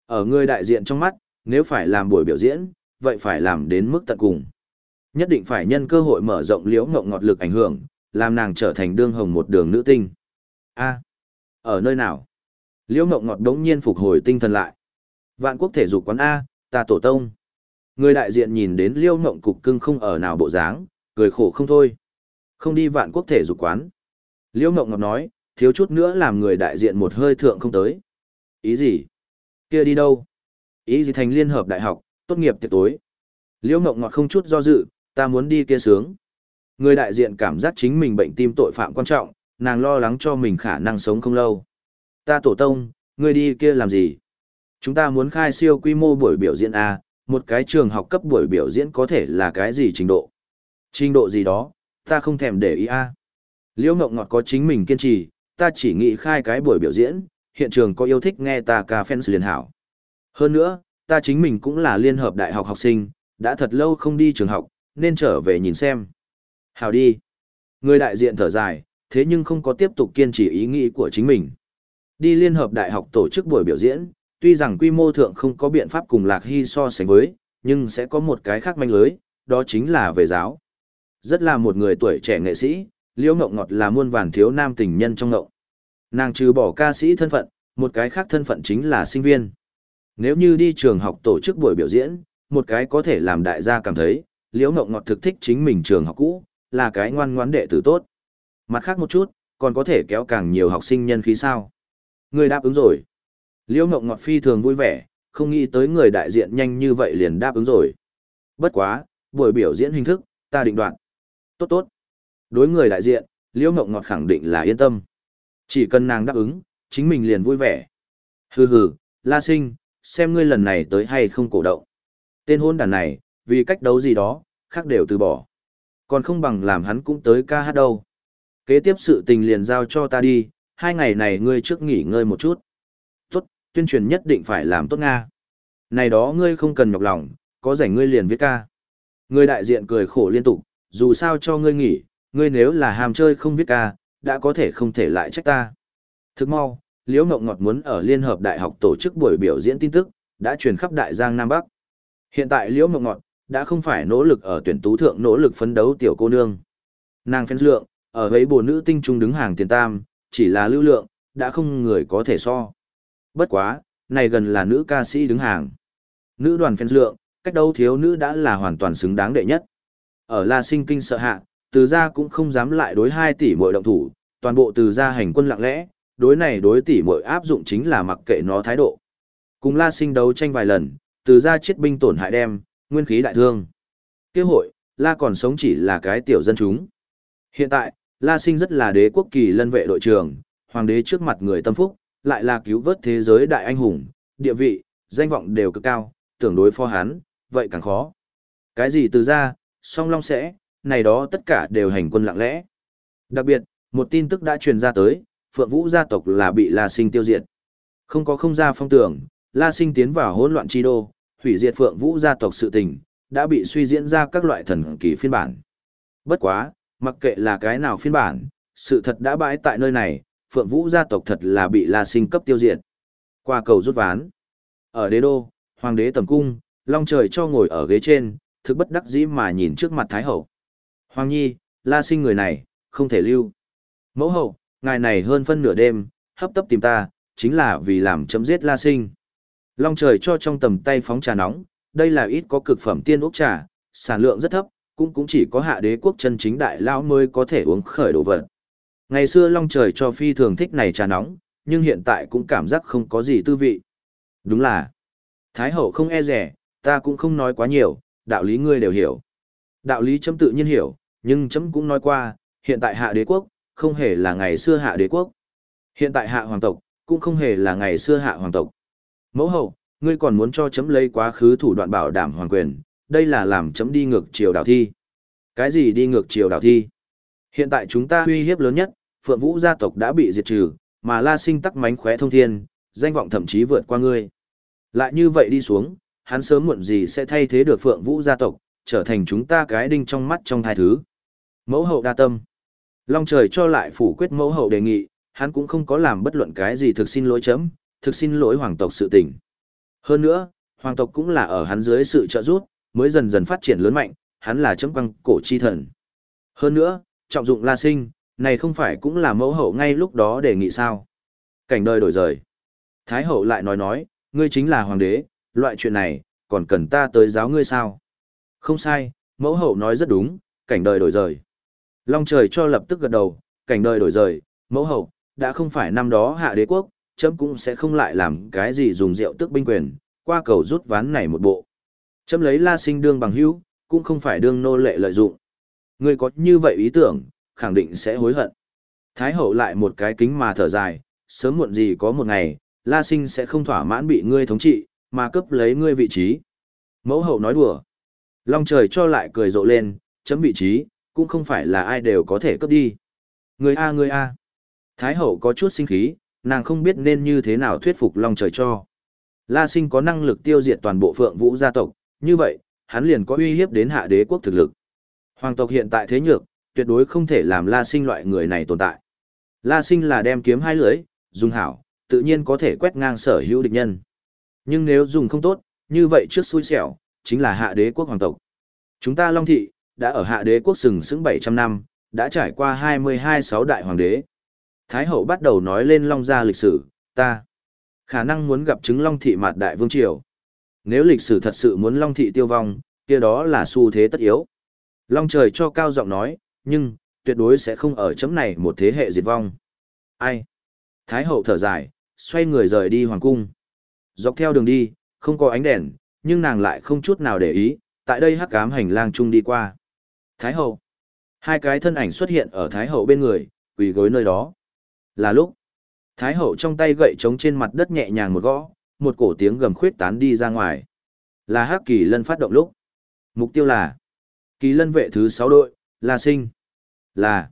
Ở người đại diện trong mắt, nếu phải làm buổi biểu diễn, vậy phải làm đến mức tận cùng. Nhất định phải nhân cơ hội mở rộng liễu ngộng ngọt lực ảnh hưởng, làm nàng trở thành đương hồng một đường nữ tinh. A, ở nơi nào? Liễu ngộng ngọt đống nhiên phục hồi tinh thần lại. Vạn quốc thể dục quán A, ta tổ tông. Người đại diện nhìn đến Liêu ngộng cục cưng không ở nào bộ dáng, cười khổ không thôi. Không đi vạn quốc thể dục quán. Liêu ngộng ngọc nói, thiếu chút nữa làm người đại diện một hơi thượng không tới. Ý gì? Kia đi đâu? Ý gì thành liên hợp đại học, tốt nghiệp tiệc tối. Liêu ngộng ngọt không chút do dự, ta muốn đi kia sướng. Người đại diện cảm giác chính mình bệnh tim tội phạm quan trọng, nàng lo lắng cho mình khả năng sống không lâu. Ta tổ tông, ngươi đi kia làm gì? Chúng ta muốn khai siêu quy mô buổi biểu diễn A, một cái trường học cấp buổi biểu diễn có thể là cái gì trình độ? Trình độ gì đó, ta không thèm để ý A. Liễu Ngọc Ngọt có chính mình kiên trì, ta chỉ nghĩ khai cái buổi biểu diễn, hiện trường có yêu thích nghe ta ca fans liền hảo. Hơn nữa, ta chính mình cũng là liên hợp đại học học sinh, đã thật lâu không đi trường học, nên trở về nhìn xem. Hảo đi. Người đại diện thở dài, thế nhưng không có tiếp tục kiên trì ý nghĩ của chính mình. Đi liên hợp đại học tổ chức buổi biểu diễn, tuy rằng quy mô thượng không có biện pháp cùng Lạc Hy so sánh với, nhưng sẽ có một cái khác manh lưới, đó chính là về giáo. Rất là một người tuổi trẻ nghệ sĩ, Liễu Ngộng Ngọt là muôn vàn thiếu nam tình nhân trong ngộng. Nàng trừ bỏ ca sĩ thân phận, một cái khác thân phận chính là sinh viên. Nếu như đi trường học tổ chức buổi biểu diễn, một cái có thể làm đại gia cảm thấy, Liễu Ngộng Ngọt thực thích chính mình trường học cũ, là cái ngoan ngoãn đệ tử tốt. Mặt khác một chút, còn có thể kéo càng nhiều học sinh nhân khí sao. Người đáp ứng rồi. Liễu Ngộng Ngọt phi thường vui vẻ, không nghĩ tới người đại diện nhanh như vậy liền đáp ứng rồi. Bất quá, buổi biểu diễn hình thức, ta định đoạn. Tốt tốt. Đối người đại diện, Liễu Ngộng Ngọt khẳng định là yên tâm. Chỉ cần nàng đáp ứng, chính mình liền vui vẻ. Hừ hừ, La Sinh, xem ngươi lần này tới hay không cổ động. Tên hôn đàn này, vì cách đấu gì đó, khác đều từ bỏ. Còn không bằng làm hắn cũng tới ca hát đâu. Kế tiếp sự tình liền giao cho ta đi, hai ngày này ngươi trước nghỉ ngơi một chút. Tuyên truyền nhất định phải làm tốt Nga. Này đó ngươi không cần nhọc lòng, có rảnh ngươi liền viết ca. Người đại diện cười khổ liên tục, dù sao cho ngươi nghỉ, ngươi nếu là hàm chơi không viết ca, đã có thể không thể lại trách ta. Thức mau, Liễu Ngọc Ngọt muốn ở Liên hợp Đại học tổ chức buổi biểu diễn tin tức, đã truyền khắp Đại Giang Nam Bắc. Hiện tại Liễu Ngọc Ngọt đã không phải nỗ lực ở tuyển tú thượng nỗ lực phấn đấu tiểu cô nương. Nàng phèn lượng, ở ấy bồ nữ tinh trung đứng hàng tiền tam, chỉ là lưu lượng, đã không người có thể so. Bất quá, này gần là nữ ca sĩ đứng hàng. Nữ đoàn phen lượng, cách đâu thiếu nữ đã là hoàn toàn xứng đáng đệ nhất. Ở La Sinh Kinh sợ hạ, từ gia cũng không dám lại đối hai tỷ mọi động thủ, toàn bộ từ gia hành quân lặng lẽ, đối này đối tỷ mọi áp dụng chính là mặc kệ nó thái độ. Cùng La Sinh đấu tranh vài lần, từ gia chết binh tổn hại đem, nguyên khí đại thương. Kế hội, La còn sống chỉ là cái tiểu dân chúng. Hiện tại, La Sinh rất là đế quốc kỳ lân vệ đội trưởng, hoàng đế trước mặt người tâm phúc, lại là cứu vớt thế giới đại anh hùng, địa vị, danh vọng đều cực cao, tưởng đối phó hắn, vậy càng khó. Cái gì từ ra, song long sẽ, này đó tất cả đều hành quân lặng lẽ. Đặc biệt, một tin tức đã truyền ra tới, Phượng Vũ gia tộc là bị La Sinh tiêu diệt. Không có không ra phong tưởng, La Sinh tiến vào hỗn loạn chi đô, hủy diệt Phượng Vũ gia tộc sự tình, đã bị suy diễn ra các loại thần kỳ phiên bản. Bất quá, mặc kệ là cái nào phiên bản, sự thật đã bãi tại nơi này, Phượng Vũ gia tộc thật là bị La Sinh cấp tiêu diệt. Qua cầu rút ván. Ở đế đô, hoàng đế tầm cung, long trời cho ngồi ở ghế trên, thực bất đắc dĩ mà nhìn trước mặt Thái Hậu. Hoàng Nhi, La Sinh người này, không thể lưu. Mẫu hậu, ngài này hơn phân nửa đêm, hấp tấp tìm ta, chính là vì làm chấm giết La Sinh. Long trời cho trong tầm tay phóng trà nóng, đây là ít có cực phẩm tiên ốc trà, sản lượng rất thấp, cũng cũng chỉ có hạ đế quốc chân chính đại Lão mới có thể uống khởi đồ vật. Ngày xưa Long trời cho phi thường thích này trà nóng, nhưng hiện tại cũng cảm giác không có gì tư vị. Đúng là, Thái hậu không e rẻ, ta cũng không nói quá nhiều, đạo lý ngươi đều hiểu. Đạo lý chấm tự nhiên hiểu, nhưng chấm cũng nói qua, hiện tại hạ đế quốc, không hề là ngày xưa hạ đế quốc. Hiện tại hạ hoàng tộc, cũng không hề là ngày xưa hạ hoàng tộc. Mẫu hậu, ngươi còn muốn cho chấm lấy quá khứ thủ đoạn bảo đảm hoàng quyền, đây là làm chấm đi ngược chiều đảo thi. Cái gì đi ngược chiều đảo thi? Hiện tại chúng ta uy hiếp lớn nhất, Phượng Vũ gia tộc đã bị diệt trừ, mà La Sinh tắc mánh khóe thông thiên, danh vọng thậm chí vượt qua ngươi. Lại như vậy đi xuống, hắn sớm muộn gì sẽ thay thế được Phượng Vũ gia tộc, trở thành chúng ta cái đinh trong mắt trong hai thứ. Mẫu hậu đa tâm. Long trời cho lại phủ quyết mẫu hậu đề nghị, hắn cũng không có làm bất luận cái gì thực xin lỗi chấm, thực xin lỗi hoàng tộc sự tình. Hơn nữa, hoàng tộc cũng là ở hắn dưới sự trợ giúp, mới dần dần phát triển lớn mạnh, hắn là chấm quăng cổ chi thần. Hơn nữa, trọng dụng la sinh, này không phải cũng là mẫu hậu ngay lúc đó đề nghị sao. Cảnh đời đổi rời. Thái hậu lại nói nói, ngươi chính là hoàng đế, loại chuyện này, còn cần ta tới giáo ngươi sao? Không sai, mẫu hậu nói rất đúng, cảnh đời đổi rời. Long trời cho lập tức gật đầu, cảnh đời đổi rời, mẫu hậu, đã không phải năm đó hạ đế quốc, chấm cũng sẽ không lại làm cái gì dùng rượu tức binh quyền, qua cầu rút ván này một bộ. Chấm lấy la sinh đương bằng hữu, cũng không phải đương nô lệ lợi dụng. Ngươi có như vậy ý tưởng, khẳng định sẽ hối hận. Thái hậu lại một cái kính mà thở dài, sớm muộn gì có một ngày, La Sinh sẽ không thỏa mãn bị ngươi thống trị, mà cướp lấy ngươi vị trí. Mẫu hậu nói đùa. Long trời cho lại cười rộ lên, chấm vị trí, cũng không phải là ai đều có thể cấp đi. Người A người A. Thái hậu có chút sinh khí, nàng không biết nên như thế nào thuyết phục Long trời cho. La Sinh có năng lực tiêu diệt toàn bộ phượng vũ gia tộc, như vậy, hắn liền có uy hiếp đến hạ đế quốc thực lực. Hoàng tộc hiện tại thế nhược, tuyệt đối không thể làm La Sinh loại người này tồn tại. La Sinh là đem kiếm hai lưỡi, dùng hảo, tự nhiên có thể quét ngang sở hữu địch nhân. Nhưng nếu dùng không tốt, như vậy trước xui xẻo, chính là hạ đế quốc hoàng tộc. Chúng ta Long Thị, đã ở hạ đế quốc sừng sững 700 năm, đã trải qua 22 sáu đại hoàng đế. Thái hậu bắt đầu nói lên Long gia lịch sử, ta khả năng muốn gặp chứng Long Thị mạt đại vương triều. Nếu lịch sử thật sự muốn Long Thị tiêu vong, kia đó là xu thế tất yếu. Long trời cho cao giọng nói, nhưng, tuyệt đối sẽ không ở chấm này một thế hệ diệt vong. Ai? Thái hậu thở dài, xoay người rời đi hoàng cung. Dọc theo đường đi, không có ánh đèn, nhưng nàng lại không chút nào để ý, tại đây hắc ám hành lang chung đi qua. Thái hậu. Hai cái thân ảnh xuất hiện ở Thái hậu bên người, quỳ gối nơi đó. Là lúc. Thái hậu trong tay gậy trống trên mặt đất nhẹ nhàng một gõ, một cổ tiếng gầm khuyết tán đi ra ngoài. Là hắc kỳ lân phát động lúc. Mục tiêu là kỳ lân vệ thứ 6 đội, là sinh. Là.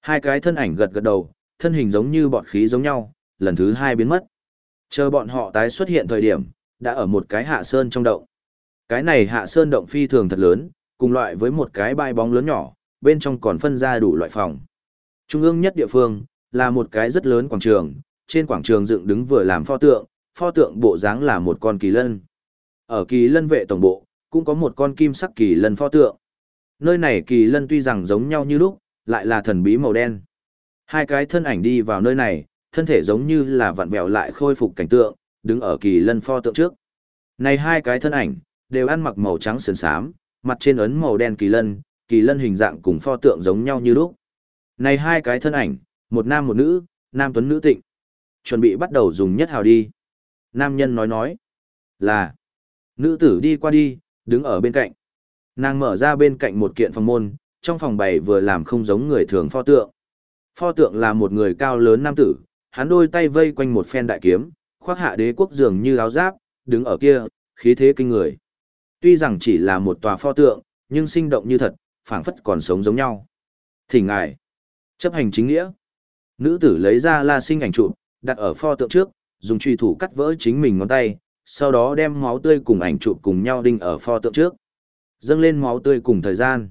Hai cái thân ảnh gật gật đầu, thân hình giống như bọt khí giống nhau, lần thứ hai biến mất. Chờ bọn họ tái xuất hiện thời điểm, đã ở một cái hạ sơn trong động. Cái này hạ sơn động phi thường thật lớn, cùng loại với một cái bãi bóng lớn nhỏ, bên trong còn phân ra đủ loại phòng. Trung ương nhất địa phương, là một cái rất lớn quảng trường, trên quảng trường dựng đứng vừa làm pho tượng, pho tượng bộ dáng là một con kỳ lân. Ở kỳ lân vệ tổng bộ, cũng có một con kim sắc kỳ lân pho tượng. Nơi này kỳ lân tuy rằng giống nhau như lúc, lại là thần bí màu đen. Hai cái thân ảnh đi vào nơi này, thân thể giống như là vặn vẹo lại khôi phục cảnh tượng, đứng ở kỳ lân pho tượng trước. Này hai cái thân ảnh, đều ăn mặc màu trắng sườn xám, mặt trên ấn màu đen kỳ lân, kỳ lân hình dạng cùng pho tượng giống nhau như lúc. Này hai cái thân ảnh, một nam một nữ, nam tuấn nữ tịnh. Chuẩn bị bắt đầu dùng nhất hào đi. Nam nhân nói nói, là, nữ tử đi qua đi, đứng ở bên cạnh. Nàng mở ra bên cạnh một kiện phòng môn, trong phòng bày vừa làm không giống người thường pho tượng. Pho tượng là một người cao lớn nam tử, hắn đôi tay vây quanh một phen đại kiếm, khoác hạ đế quốc dường như áo giáp, đứng ở kia, khí thế kinh người. Tuy rằng chỉ là một tòa pho tượng, nhưng sinh động như thật, phảng phất còn sống giống nhau. Thỉnh ngài, chấp hành chính nghĩa. Nữ tử lấy ra la sinh ảnh chụp, đặt ở pho tượng trước, dùng truy thủ cắt vỡ chính mình ngón tay, sau đó đem máu tươi cùng ảnh chụp cùng nhau đinh ở pho tượng trước. Dâng lên máu tươi cùng thời gian.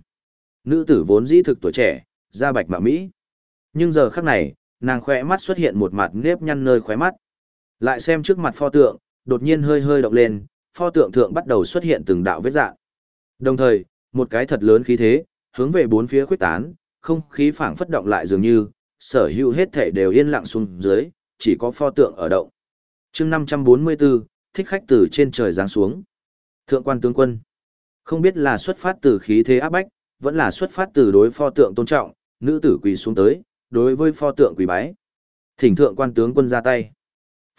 Nữ tử vốn dĩ thực tuổi trẻ, da bạch mạ mỹ. Nhưng giờ khắc này, nàng khỏe mắt xuất hiện một mặt nếp nhăn nơi khóe mắt. Lại xem trước mặt pho tượng, đột nhiên hơi hơi động lên, pho tượng thượng bắt đầu xuất hiện từng đạo vết dạng. Đồng thời, một cái thật lớn khí thế, hướng về bốn phía khuyết tán, không khí phảng phất động lại dường như, sở hữu hết thể đều yên lặng xuống dưới, chỉ có pho tượng ở động. chương 544, thích khách từ trên trời giáng xuống. Thượng quan tướng quân. Không biết là xuất phát từ khí thế áp bách, vẫn là xuất phát từ đối pho tượng tôn trọng, nữ tử quỳ xuống tới, đối với pho tượng quỳ bái. Thỉnh thượng quan tướng quân ra tay.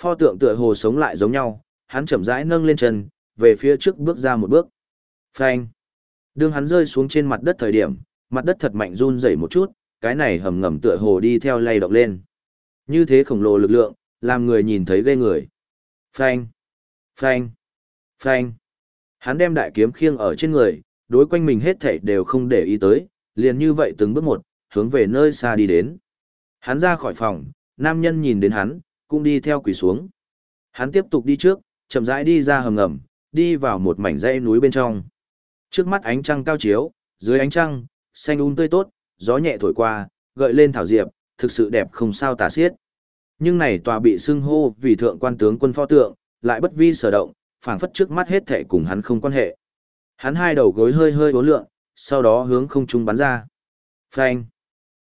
Pho tượng tựa hồ sống lại giống nhau, hắn chậm rãi nâng lên chân, về phía trước bước ra một bước. Phanh. Đương hắn rơi xuống trên mặt đất thời điểm, mặt đất thật mạnh run rẩy một chút, cái này hầm ngầm tựa hồ đi theo lay động lên. Như thế khổng lồ lực lượng, làm người nhìn thấy ghê người. Phanh. Phanh. Phanh. Hắn đem đại kiếm khiêng ở trên người, đối quanh mình hết thảy đều không để ý tới, liền như vậy từng bước một, hướng về nơi xa đi đến. Hắn ra khỏi phòng, nam nhân nhìn đến hắn, cũng đi theo quỳ xuống. Hắn tiếp tục đi trước, chậm rãi đi ra hầm ngầm, đi vào một mảnh dãy núi bên trong. Trước mắt ánh trăng cao chiếu, dưới ánh trăng, xanh um tươi tốt, gió nhẹ thổi qua, gợi lên thảo diệp, thực sự đẹp không sao tả xiết. Nhưng này tòa bị xưng hô vì thượng quan tướng quân pho tượng, lại bất vi sở động, phảng phất trước mắt hết thể cùng hắn không quan hệ. Hắn hai đầu gối hơi hơi uốn lượn, sau đó hướng không trung bắn ra. Phanh!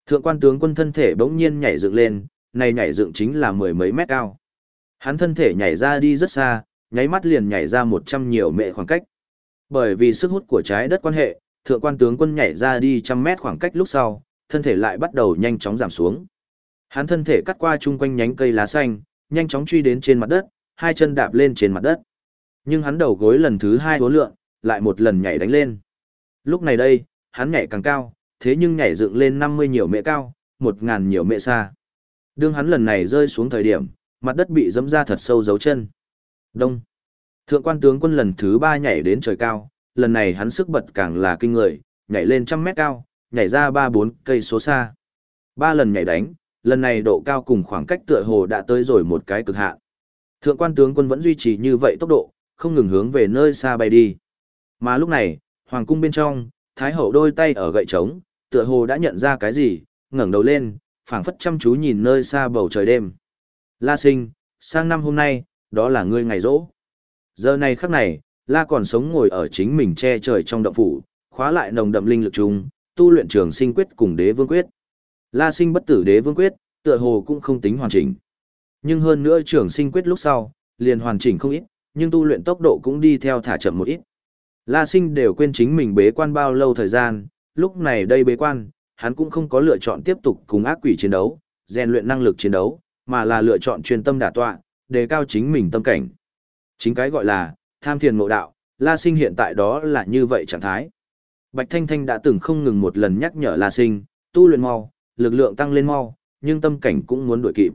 Thượng quan tướng quân thân thể bỗng nhiên nhảy dựng lên, này nhảy dựng chính là mười mấy mét cao. Hắn thân thể nhảy ra đi rất xa, nháy mắt liền nhảy ra một trăm nhiều mệ khoảng cách. Bởi vì sức hút của trái đất quan hệ, thượng quan tướng quân nhảy ra đi trăm mét khoảng cách lúc sau, thân thể lại bắt đầu nhanh chóng giảm xuống. Hắn thân thể cắt qua chung quanh nhánh cây lá xanh, nhanh chóng truy đến trên mặt đất, hai chân đạp lên trên mặt đất. Nhưng hắn đầu gối lần thứ hai hố lượng, lại một lần nhảy đánh lên. Lúc này đây, hắn nhảy càng cao, thế nhưng nhảy dựng lên 50 nhiều mệ cao, 1.000 nhiều mệ xa. Đương hắn lần này rơi xuống thời điểm, mặt đất bị dẫm ra thật sâu dấu chân. Đông. Thượng quan tướng quân lần thứ ba nhảy đến trời cao, lần này hắn sức bật càng là kinh người, nhảy lên trăm mét cao, nhảy ra ba bốn cây số xa. Ba lần nhảy đánh, lần này độ cao cùng khoảng cách tựa hồ đã tới rồi một cái cực hạn. Thượng quan tướng quân vẫn duy trì như vậy tốc độ, không ngừng hướng về nơi xa bay đi. Mà lúc này, hoàng cung bên trong, thái hậu đôi tay ở gậy trống, tựa hồ đã nhận ra cái gì, ngẩng đầu lên, phảng phất chăm chú nhìn nơi xa bầu trời đêm. La sinh, sang năm hôm nay, đó là ngươi ngày rỗ. Giờ này khắc này, La còn sống ngồi ở chính mình che trời trong động phủ, khóa lại nồng đậm linh lực chung, tu luyện trường sinh quyết cùng đế vương quyết. La sinh bất tử đế vương quyết, tựa hồ cũng không tính hoàn chỉnh. Nhưng hơn nữa trường sinh quyết lúc sau, liền hoàn chỉnh không ít, nhưng tu luyện tốc độ cũng đi theo thả chậm một ít. La sinh đều quên chính mình bế quan bao lâu thời gian, lúc này đây bế quan, hắn cũng không có lựa chọn tiếp tục cùng ác quỷ chiến đấu, rèn luyện năng lực chiến đấu, mà là lựa chọn chuyên tâm đả tọa, đề cao chính mình tâm cảnh. Chính cái gọi là, tham thiền ngộ đạo, La Sinh hiện tại đó là như vậy trạng thái. Bạch Thanh Thanh đã từng không ngừng một lần nhắc nhở La Sinh, tu luyện mau, lực lượng tăng lên mau, nhưng tâm cảnh cũng muốn đuổi kịp.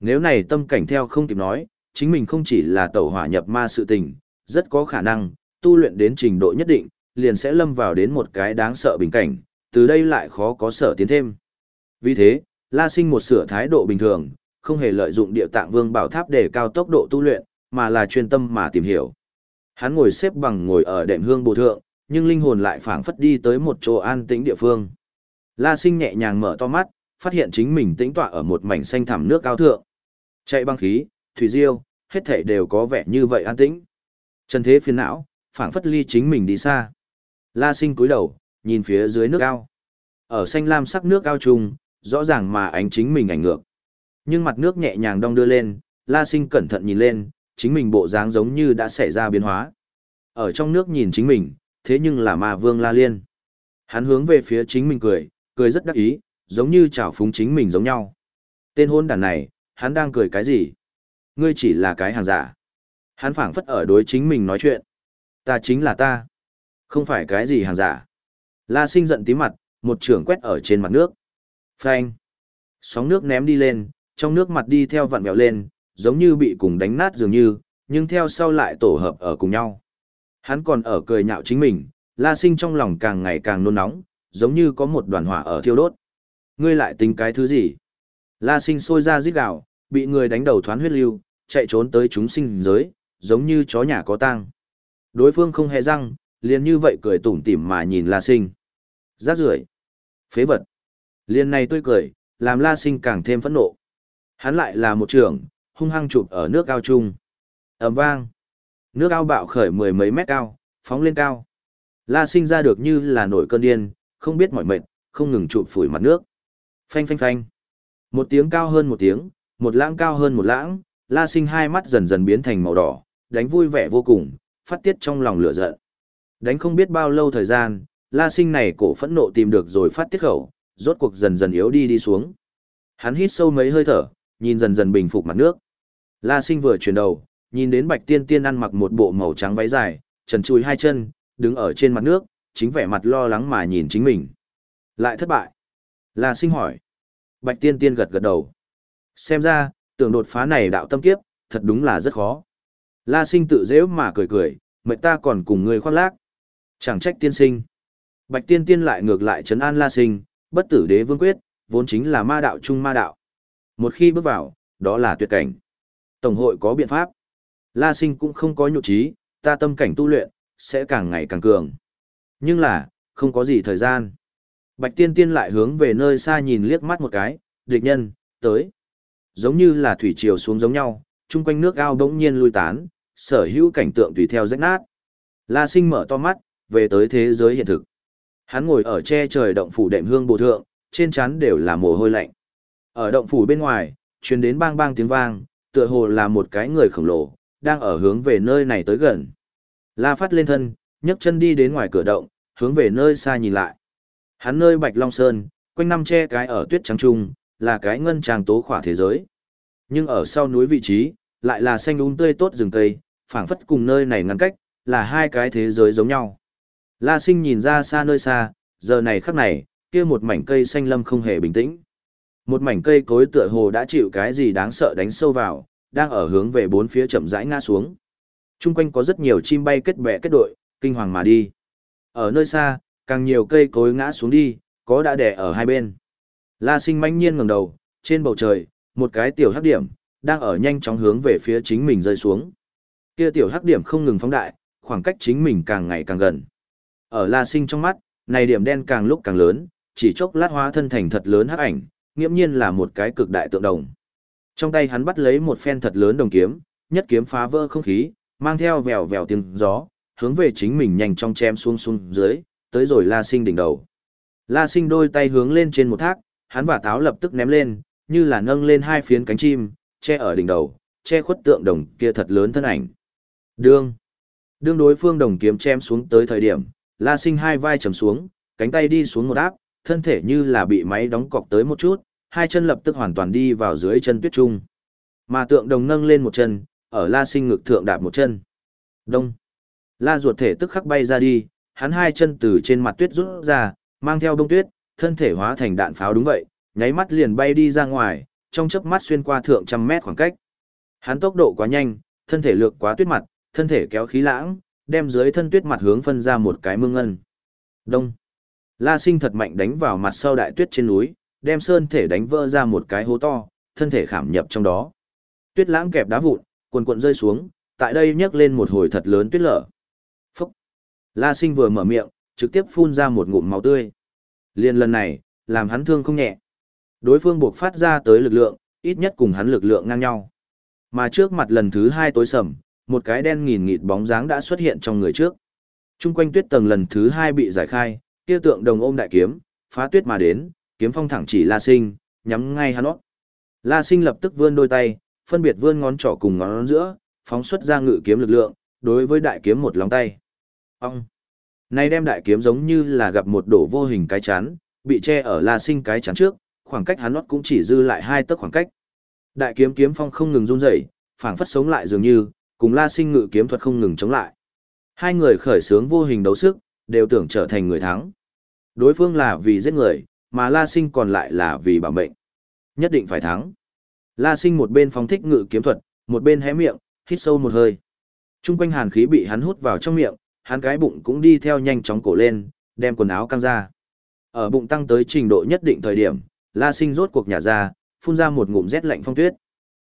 Nếu này tâm cảnh theo không kịp nói, chính mình không chỉ là tẩu hỏa nhập ma sự tình, rất có khả năng, tu luyện đến trình độ nhất định, liền sẽ lâm vào đến một cái đáng sợ bình cảnh, từ đây lại khó có sở tiến thêm. Vì thế, La Sinh một sửa thái độ bình thường, không hề lợi dụng địa tạng vương bảo tháp để cao tốc độ tu luyện, mà là chuyên tâm mà tìm hiểu. Hắn ngồi xếp bằng ngồi ở đệm hương bồ thượng, nhưng linh hồn lại phảng phất đi tới một chỗ an tĩnh địa phương. La Sinh nhẹ nhàng mở to mắt, phát hiện chính mình tĩnh tọa ở một mảnh xanh thẳm nước cao thượng. Chạy băng khí, thủy diêu, hết thảy đều có vẻ như vậy an tĩnh. Trần thế phiền não, phảng phất ly chính mình đi xa. La Sinh cúi đầu, nhìn phía dưới nước ao. Ở xanh lam sắc nước ao trùng, rõ ràng mà ánh chính mình ảnh ngược. Nhưng mặt nước nhẹ nhàng đong đưa lên, La Sinh cẩn thận nhìn lên, chính mình bộ dáng giống như đã xảy ra biến hóa. Ở trong nước nhìn chính mình, thế nhưng là ma vương La Liên. Hắn hướng về phía chính mình cười, cười rất đắc ý, giống như chào phúng chính mình giống nhau. Tên hôn đàn này, hắn đang cười cái gì? Ngươi chỉ là cái hàng giả. Hắn phảng phất ở đối chính mình nói chuyện. Ta chính là ta. Không phải cái gì hàng giả. La sinh giận tí mặt, một trường quét ở trên mặt nước. Phanh. Sóng nước ném đi lên, trong nước mặt đi theo vặn vẹo lên, giống như bị cùng đánh nát dường như, nhưng theo sau lại tổ hợp ở cùng nhau. Hắn còn ở cười nhạo chính mình, la sinh trong lòng càng ngày càng nôn nóng, giống như có một đoàn hỏa ở thiêu đốt. Ngươi lại tính cái thứ gì? La sinh sôi ra giết gạo, bị người đánh đầu thoán huyết lưu, chạy trốn tới chúng sinh giới, giống như chó nhà có tang. Đối phương không hề răng, liền như vậy cười tủm tỉm mà nhìn La sinh. Rác rưởi, phế vật. Liền này tôi cười, làm La sinh càng thêm phẫn nộ. Hắn lại là một trưởng, hung hăng chụp ở nước ao chung. ầm vang. Nước ao bạo khởi mười mấy mét cao, phóng lên cao. La sinh ra được như là nổi cơn điên, không biết mỏi mệt, không ngừng chụp phủi mặt nước. Phanh phanh phanh. Một tiếng cao hơn một tiếng, một lãng cao hơn một lãng, La Sinh hai mắt dần dần biến thành màu đỏ, đánh vui vẻ vô cùng, phát tiết trong lòng lửa giận. Đánh không biết bao lâu thời gian, La Sinh này cổ phẫn nộ tìm được rồi phát tiết khẩu, rốt cuộc dần dần yếu đi đi xuống. Hắn hít sâu mấy hơi thở, nhìn dần dần bình phục mặt nước. La Sinh vừa chuyển đầu, nhìn đến Bạch Tiên Tiên ăn mặc một bộ màu trắng váy dài, trần trùi hai chân, đứng ở trên mặt nước, chính vẻ mặt lo lắng mà nhìn chính mình. Lại thất bại. La Sinh hỏi. Bạch Tiên Tiên gật gật đầu. Xem ra, tưởng đột phá này đạo tâm kiếp, thật đúng là rất khó. La Sinh tự dễ mà cười cười, mệnh ta còn cùng người khoác lác. Chẳng trách tiên sinh. Bạch Tiên Tiên lại ngược lại trấn an La Sinh, bất tử đế vương quyết, vốn chính là ma đạo trung ma đạo. Một khi bước vào, đó là tuyệt cảnh. Tổng hội có biện pháp. La Sinh cũng không có nhụ trí, ta tâm cảnh tu luyện, sẽ càng ngày càng cường. Nhưng là, không có gì thời gian. Bạch Tiên Tiên lại hướng về nơi xa nhìn liếc mắt một cái, địch nhân, tới. Giống như là thủy triều xuống giống nhau, chung quanh nước ao bỗng nhiên lui tán, sở hữu cảnh tượng tùy theo rách nát. La Sinh mở to mắt, về tới thế giới hiện thực. Hắn ngồi ở che trời động phủ đệm hương bồ thượng, trên trán đều là mồ hôi lạnh. Ở động phủ bên ngoài, truyền đến bang bang tiếng vang, tựa hồ là một cái người khổng lồ, đang ở hướng về nơi này tới gần. La phát lên thân, nhấc chân đi đến ngoài cửa động, hướng về nơi xa nhìn lại. Hắn nơi Bạch Long Sơn, quanh năm che cái ở tuyết trắng trung, là cái ngân tràng tố khỏa thế giới. Nhưng ở sau núi vị trí, lại là xanh úng tươi tốt rừng cây, phảng phất cùng nơi này ngăn cách, là hai cái thế giới giống nhau. La sinh nhìn ra xa nơi xa, giờ này khắc này, kia một mảnh cây xanh lâm không hề bình tĩnh. Một mảnh cây cối tựa hồ đã chịu cái gì đáng sợ đánh sâu vào, đang ở hướng về bốn phía chậm rãi ngã xuống. Trung quanh có rất nhiều chim bay kết bè kết đội, kinh hoàng mà đi. Ở nơi xa, càng nhiều cây cối ngã xuống đi, có đã đè ở hai bên. La sinh manh nhiên ngẩng đầu, trên bầu trời, một cái tiểu hắc điểm, đang ở nhanh chóng hướng về phía chính mình rơi xuống. Kia tiểu hắc điểm không ngừng phóng đại, khoảng cách chính mình càng ngày càng gần. Ở La Sinh trong mắt, này điểm đen càng lúc càng lớn, chỉ chốc lát hóa thân thành thật lớn hắc ảnh, nghiễm nhiên là một cái cực đại tượng đồng. Trong tay hắn bắt lấy một phen thật lớn đồng kiếm, nhất kiếm phá vỡ không khí, mang theo vèo vèo tiếng gió, hướng về chính mình nhanh chóng chém xuống xuống dưới, tới rồi La Sinh đỉnh đầu. La Sinh đôi tay hướng lên trên một thác, hắn và táo lập tức ném lên, như là nâng lên hai phiến cánh chim, che ở đỉnh đầu, che khuất tượng đồng kia thật lớn thân ảnh. Đương. Đương đối phương đồng kiếm chém xuống tới thời điểm, La Sinh hai vai trầm xuống, cánh tay đi xuống một áp, thân thể như là bị máy đóng cọc tới một chút, hai chân lập tức hoàn toàn đi vào dưới chân tuyết trung. Mà tượng đồng nâng lên một chân, ở La Sinh ngực thượng đạp một chân. Đông. La ruột thể tức khắc bay ra đi, hắn hai chân từ trên mặt tuyết rút ra, mang theo bông tuyết, thân thể hóa thành đạn pháo đúng vậy, nháy mắt liền bay đi ra ngoài, trong chớp mắt xuyên qua thượng trăm mét khoảng cách. Hắn tốc độ quá nhanh, thân thể lược quá tuyết mặt, thân thể kéo khí lãng, đem dưới thân tuyết mặt hướng phân ra một cái mương ngân. Đông. La sinh thật mạnh đánh vào mặt sau đại tuyết trên núi, đem sơn thể đánh vỡ ra một cái hố to, thân thể khảm nhập trong đó. Tuyết lãng kẹp đá vụn, cuồn cuộn rơi xuống, tại đây nhấc lên một hồi thật lớn tuyết lở. Phúc. La sinh vừa mở miệng, trực tiếp phun ra một ngụm máu tươi. Liên lần này, làm hắn thương không nhẹ. Đối phương buộc phát ra tới lực lượng, ít nhất cùng hắn lực lượng ngang nhau. Mà trước mặt lần thứ hai tối sầm, một cái đen nghìn nghịt bóng dáng đã xuất hiện trong người trước. Trung quanh tuyết tầng lần thứ hai bị giải khai, kia tượng đồng ôm đại kiếm, phá tuyết mà đến, kiếm phong thẳng chỉ La Sinh, nhắm ngay hắn ót. La Sinh lập tức vươn đôi tay, phân biệt vươn ngón trỏ cùng ngón giữa, phóng xuất ra ngự kiếm lực lượng, đối với đại kiếm một lòng tay. Ông! Này đem đại kiếm giống như là gặp một đổ vô hình cái chán, bị che ở La Sinh cái chán trước, khoảng cách hắn nót cũng chỉ dư lại hai tấc khoảng cách. Đại kiếm kiếm phong không ngừng run rẩy, phảng phất sống lại dường như, cùng La Sinh ngự kiếm thuật không ngừng chống lại. Hai người khởi sướng vô hình đấu sức, đều tưởng trở thành người thắng. Đối phương là vì giết người, mà La Sinh còn lại là vì bảo mệnh. Nhất định phải thắng. La Sinh một bên phóng thích ngự kiếm thuật, một bên hé miệng, hít sâu một hơi. Trung quanh hàn khí bị hắn hút vào trong miệng, hắn cái bụng cũng đi theo nhanh chóng cổ lên, đem quần áo căng ra. Ở bụng tăng tới trình độ nhất định thời điểm, La Sinh rốt cuộc nhả ra, phun ra một ngụm rét lạnh phong tuyết.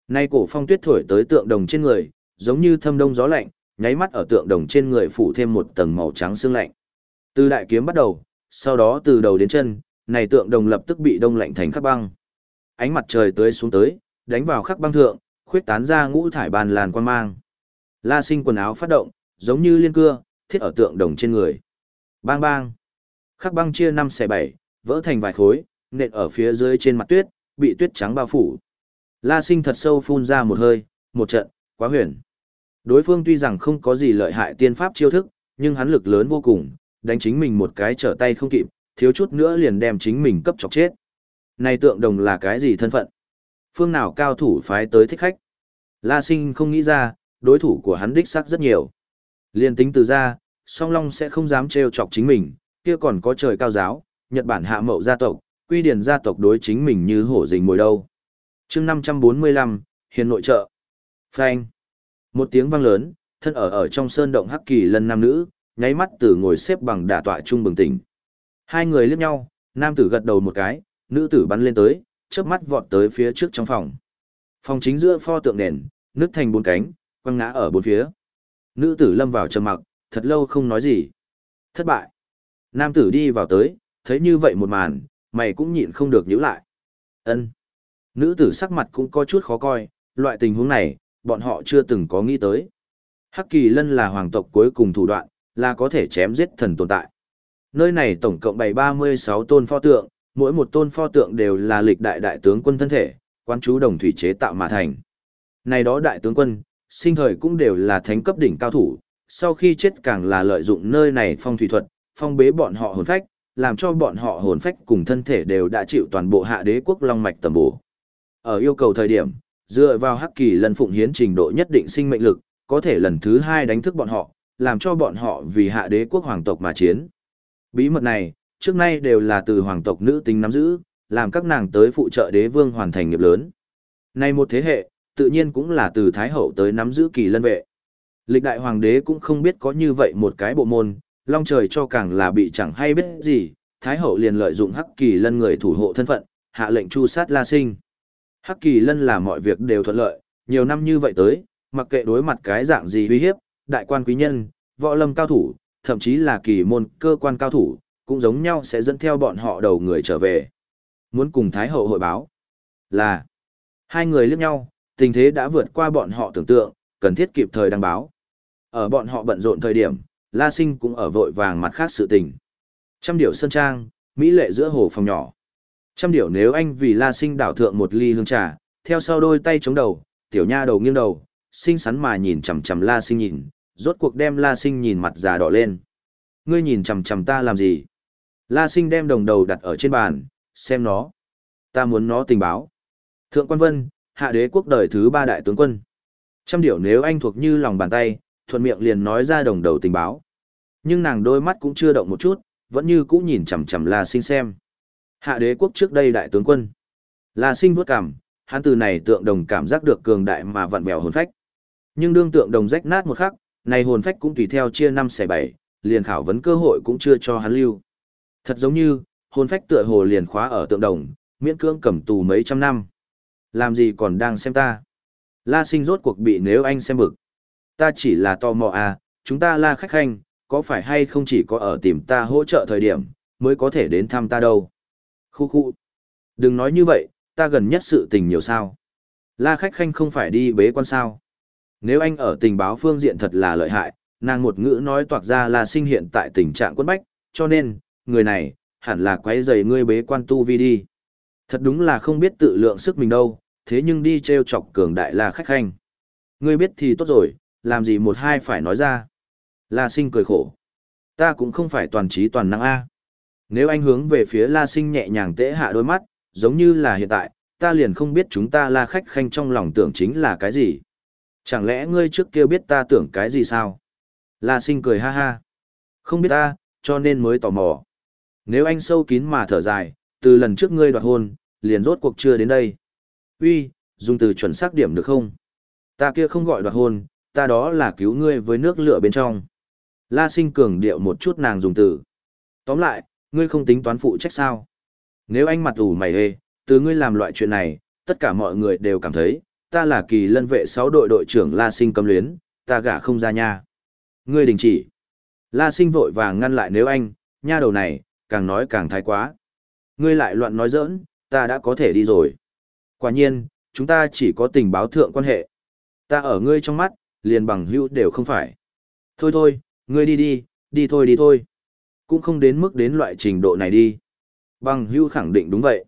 Nay cổ phong tuyết thổi tới tượng đồng trên người, giống như thâm đông gió lạnh, nháy mắt ở tượng đồng trên người phủ thêm một tầng màu trắng sương lạnh. Từ đại kiếm bắt đầu, sau đó từ đầu đến chân, này tượng đồng lập tức bị đông lạnh thành khắc băng. Ánh mặt trời tưới xuống tới, đánh vào khắc băng thượng, khuyết tán ra ngũ thải bàn làn quan mang. La Sinh quần áo phát động, giống như liên cưa, thiết ở tượng đồng trên người. Bang bang. Khắc băng chia năm xẻ bảy, vỡ thành vài khối, nện ở phía dưới trên mặt tuyết, bị tuyết trắng bao phủ. La sinh thật sâu phun ra một hơi, một trận, quá huyền. Đối phương tuy rằng không có gì lợi hại tiên pháp chiêu thức, nhưng hắn lực lớn vô cùng, đánh chính mình một cái trở tay không kịp, thiếu chút nữa liền đem chính mình cấp chọc chết. Này tượng đồng là cái gì thân phận? Phương nào cao thủ phái tới thích khách? La sinh không nghĩ ra, đối thủ của hắn đích xác rất nhiều. Liên tính từ ra, song long sẽ không dám trêu chọc chính mình, kia còn có trời cao giáo, Nhật Bản hạ mậu gia tộc, quy điển gia tộc đối chính mình như hổ rình mồi đâu. chương 545, hiền nội trợ. Phanh. Một tiếng vang lớn, thân ở ở trong sơn động hắc kỳ lần nam nữ, nháy mắt từ ngồi xếp bằng đả tọa trung bừng tỉnh. Hai người liếc nhau, nam tử gật đầu một cái, nữ tử bắn lên tới, chớp mắt vọt tới phía trước trong phòng. Phòng chính giữa pho tượng nền, nứt thành bốn cánh, quăng ngã ở bốn phía. Nữ tử lâm vào trầm mặc, thật lâu không nói gì. Thất bại. Nam tử đi vào tới, thấy như vậy một màn, mày cũng nhịn không được nhíu lại. Ân. Nữ tử sắc mặt cũng có chút khó coi, loại tình huống này, bọn họ chưa từng có nghĩ tới. Hắc kỳ lân là hoàng tộc cuối cùng thủ đoạn, là có thể chém giết thần tồn tại. Nơi này tổng cộng bày 36 tôn pho tượng, mỗi một tôn pho tượng đều là lịch đại đại tướng quân thân thể, quan chú đồng thủy chế tạo mà thành. Này đó đại tướng quân, sinh thời cũng đều là thánh cấp đỉnh cao thủ, sau khi chết càng là lợi dụng nơi này phong thủy thuật, phong bế bọn họ hồn phách, làm cho bọn họ hồn phách cùng thân thể đều đã chịu toàn bộ hạ đế quốc long mạch tầm bổ. Ở yêu cầu thời điểm, dựa vào hắc kỳ lần phụng hiến trình độ nhất định sinh mệnh lực, có thể lần thứ hai đánh thức bọn họ, làm cho bọn họ vì hạ đế quốc hoàng tộc mà chiến. Bí mật này, trước nay đều là từ hoàng tộc nữ tính nắm giữ, làm các nàng tới phụ trợ đế vương hoàn thành nghiệp lớn. Nay một thế hệ, tự nhiên cũng là từ Thái Hậu tới nắm giữ kỳ lân vệ. Lịch đại hoàng đế cũng không biết có như vậy một cái bộ môn, long trời cho càng là bị chẳng hay biết gì, Thái Hậu liền lợi dụng hắc kỳ lân người thủ hộ thân phận, hạ lệnh chu sát La Sinh. Hắc kỳ lân là mọi việc đều thuận lợi, nhiều năm như vậy tới, mặc kệ đối mặt cái dạng gì uy hiếp, đại quan quý nhân, võ lâm cao thủ, thậm chí là kỳ môn cơ quan cao thủ, cũng giống nhau sẽ dẫn theo bọn họ đầu người trở về. Muốn cùng Thái Hậu hội báo. Là, hai người liếc nhau, tình thế đã vượt qua bọn họ tưởng tượng, cần thiết kịp thời đăng báo. Ở bọn họ bận rộn thời điểm, La Sinh cũng ở vội vàng mặt khác sự tình. Trăm điểu sân trang, mỹ lệ giữa hồ phòng nhỏ. Trăm điểu nếu anh vì La Sinh đảo thượng một ly hương trà, theo sau đôi tay chống đầu, tiểu nha đầu nghiêng đầu, xinh xắn mà nhìn chằm chằm La Sinh nhìn, rốt cuộc đem La Sinh nhìn mặt già đỏ lên. Ngươi nhìn chằm chằm ta làm gì? La Sinh đem đồng đầu đặt ở trên bàn, xem nó. Ta muốn nó tình báo. Thượng quan vân, hạ đế quốc đời thứ ba đại tướng quân. Trăm điểu nếu anh thuộc như lòng bàn tay, thuận miệng liền nói ra đồng đầu tình báo. Nhưng nàng đôi mắt cũng chưa động một chút, vẫn như cũ nhìn chằm chằm La Sinh xem. Hạ đế quốc trước đây đại tướng quân. La Sinh vuốt cảm, hắn từ này tượng đồng cảm giác được cường đại mà vặn vẹo hồn phách. Nhưng đương tượng đồng rách nát một khắc, này hồn phách cũng tùy theo chia năm xẻ bảy, liền khảo vấn cơ hội cũng chưa cho hắn lưu. Thật giống như, hồn phách tựa hồ liền khóa ở tượng đồng, miễn cưỡng cầm tù mấy trăm năm. Làm gì còn đang xem ta? La sinh rốt cuộc bị nếu anh xem bực. Ta chỉ là tò mò à, chúng ta la khách khanh, có phải hay không chỉ có ở tìm ta hỗ trợ thời điểm, mới có thể đến thăm ta đâu. Khu khu. Đừng nói như vậy, ta gần nhất sự tình nhiều sao. La khách khanh không phải đi bế quan sao. Nếu anh ở tình báo phương diện thật là lợi hại, nàng một ngữ nói toạc ra là sinh hiện tại tình trạng quất bách, cho nên, người này, hẳn là quấy rầy ngươi bế quan tu vi đi. Thật đúng là không biết tự lượng sức mình đâu, thế nhưng đi treo chọc cường đại là khách khanh. Ngươi biết thì tốt rồi, làm gì một hai phải nói ra. La sinh cười khổ. Ta cũng không phải toàn trí toàn năng A. Nếu anh hướng về phía La sinh nhẹ nhàng tễ hạ đôi mắt, giống như là hiện tại, ta liền không biết chúng ta La khách khanh trong lòng tưởng chính là cái gì. Chẳng lẽ ngươi trước kia biết ta tưởng cái gì sao? La sinh cười ha ha. Không biết ta, cho nên mới tò mò. Nếu anh sâu kín mà thở dài, từ lần trước ngươi đoạt hôn, liền rốt cuộc chưa đến đây. Uy, dùng từ chuẩn xác điểm được không? Ta kia không gọi đoạt hôn, ta đó là cứu ngươi với nước lửa bên trong. La sinh cường điệu một chút nàng dùng từ. Tóm lại, ngươi không tính toán phụ trách sao? Nếu anh mặt ủ mày hê, từ ngươi làm loại chuyện này, tất cả mọi người đều cảm thấy, ta là kỳ lân vệ sáu đội đội trưởng La Sinh cấm luyến, ta gả không ra nha. Ngươi đình chỉ. La Sinh vội vàng ngăn lại nếu anh, nha đầu này, càng nói càng thái quá. Ngươi lại loạn nói giỡn, ta đã có thể đi rồi. Quả nhiên, chúng ta chỉ có tình báo thượng quan hệ. Ta ở ngươi trong mắt, liền bằng hữu đều không phải. Thôi thôi, ngươi đi đi, đi thôi đi thôi. Cũng không đến mức đến loại trình độ này đi. Bằng hữu khẳng định đúng vậy.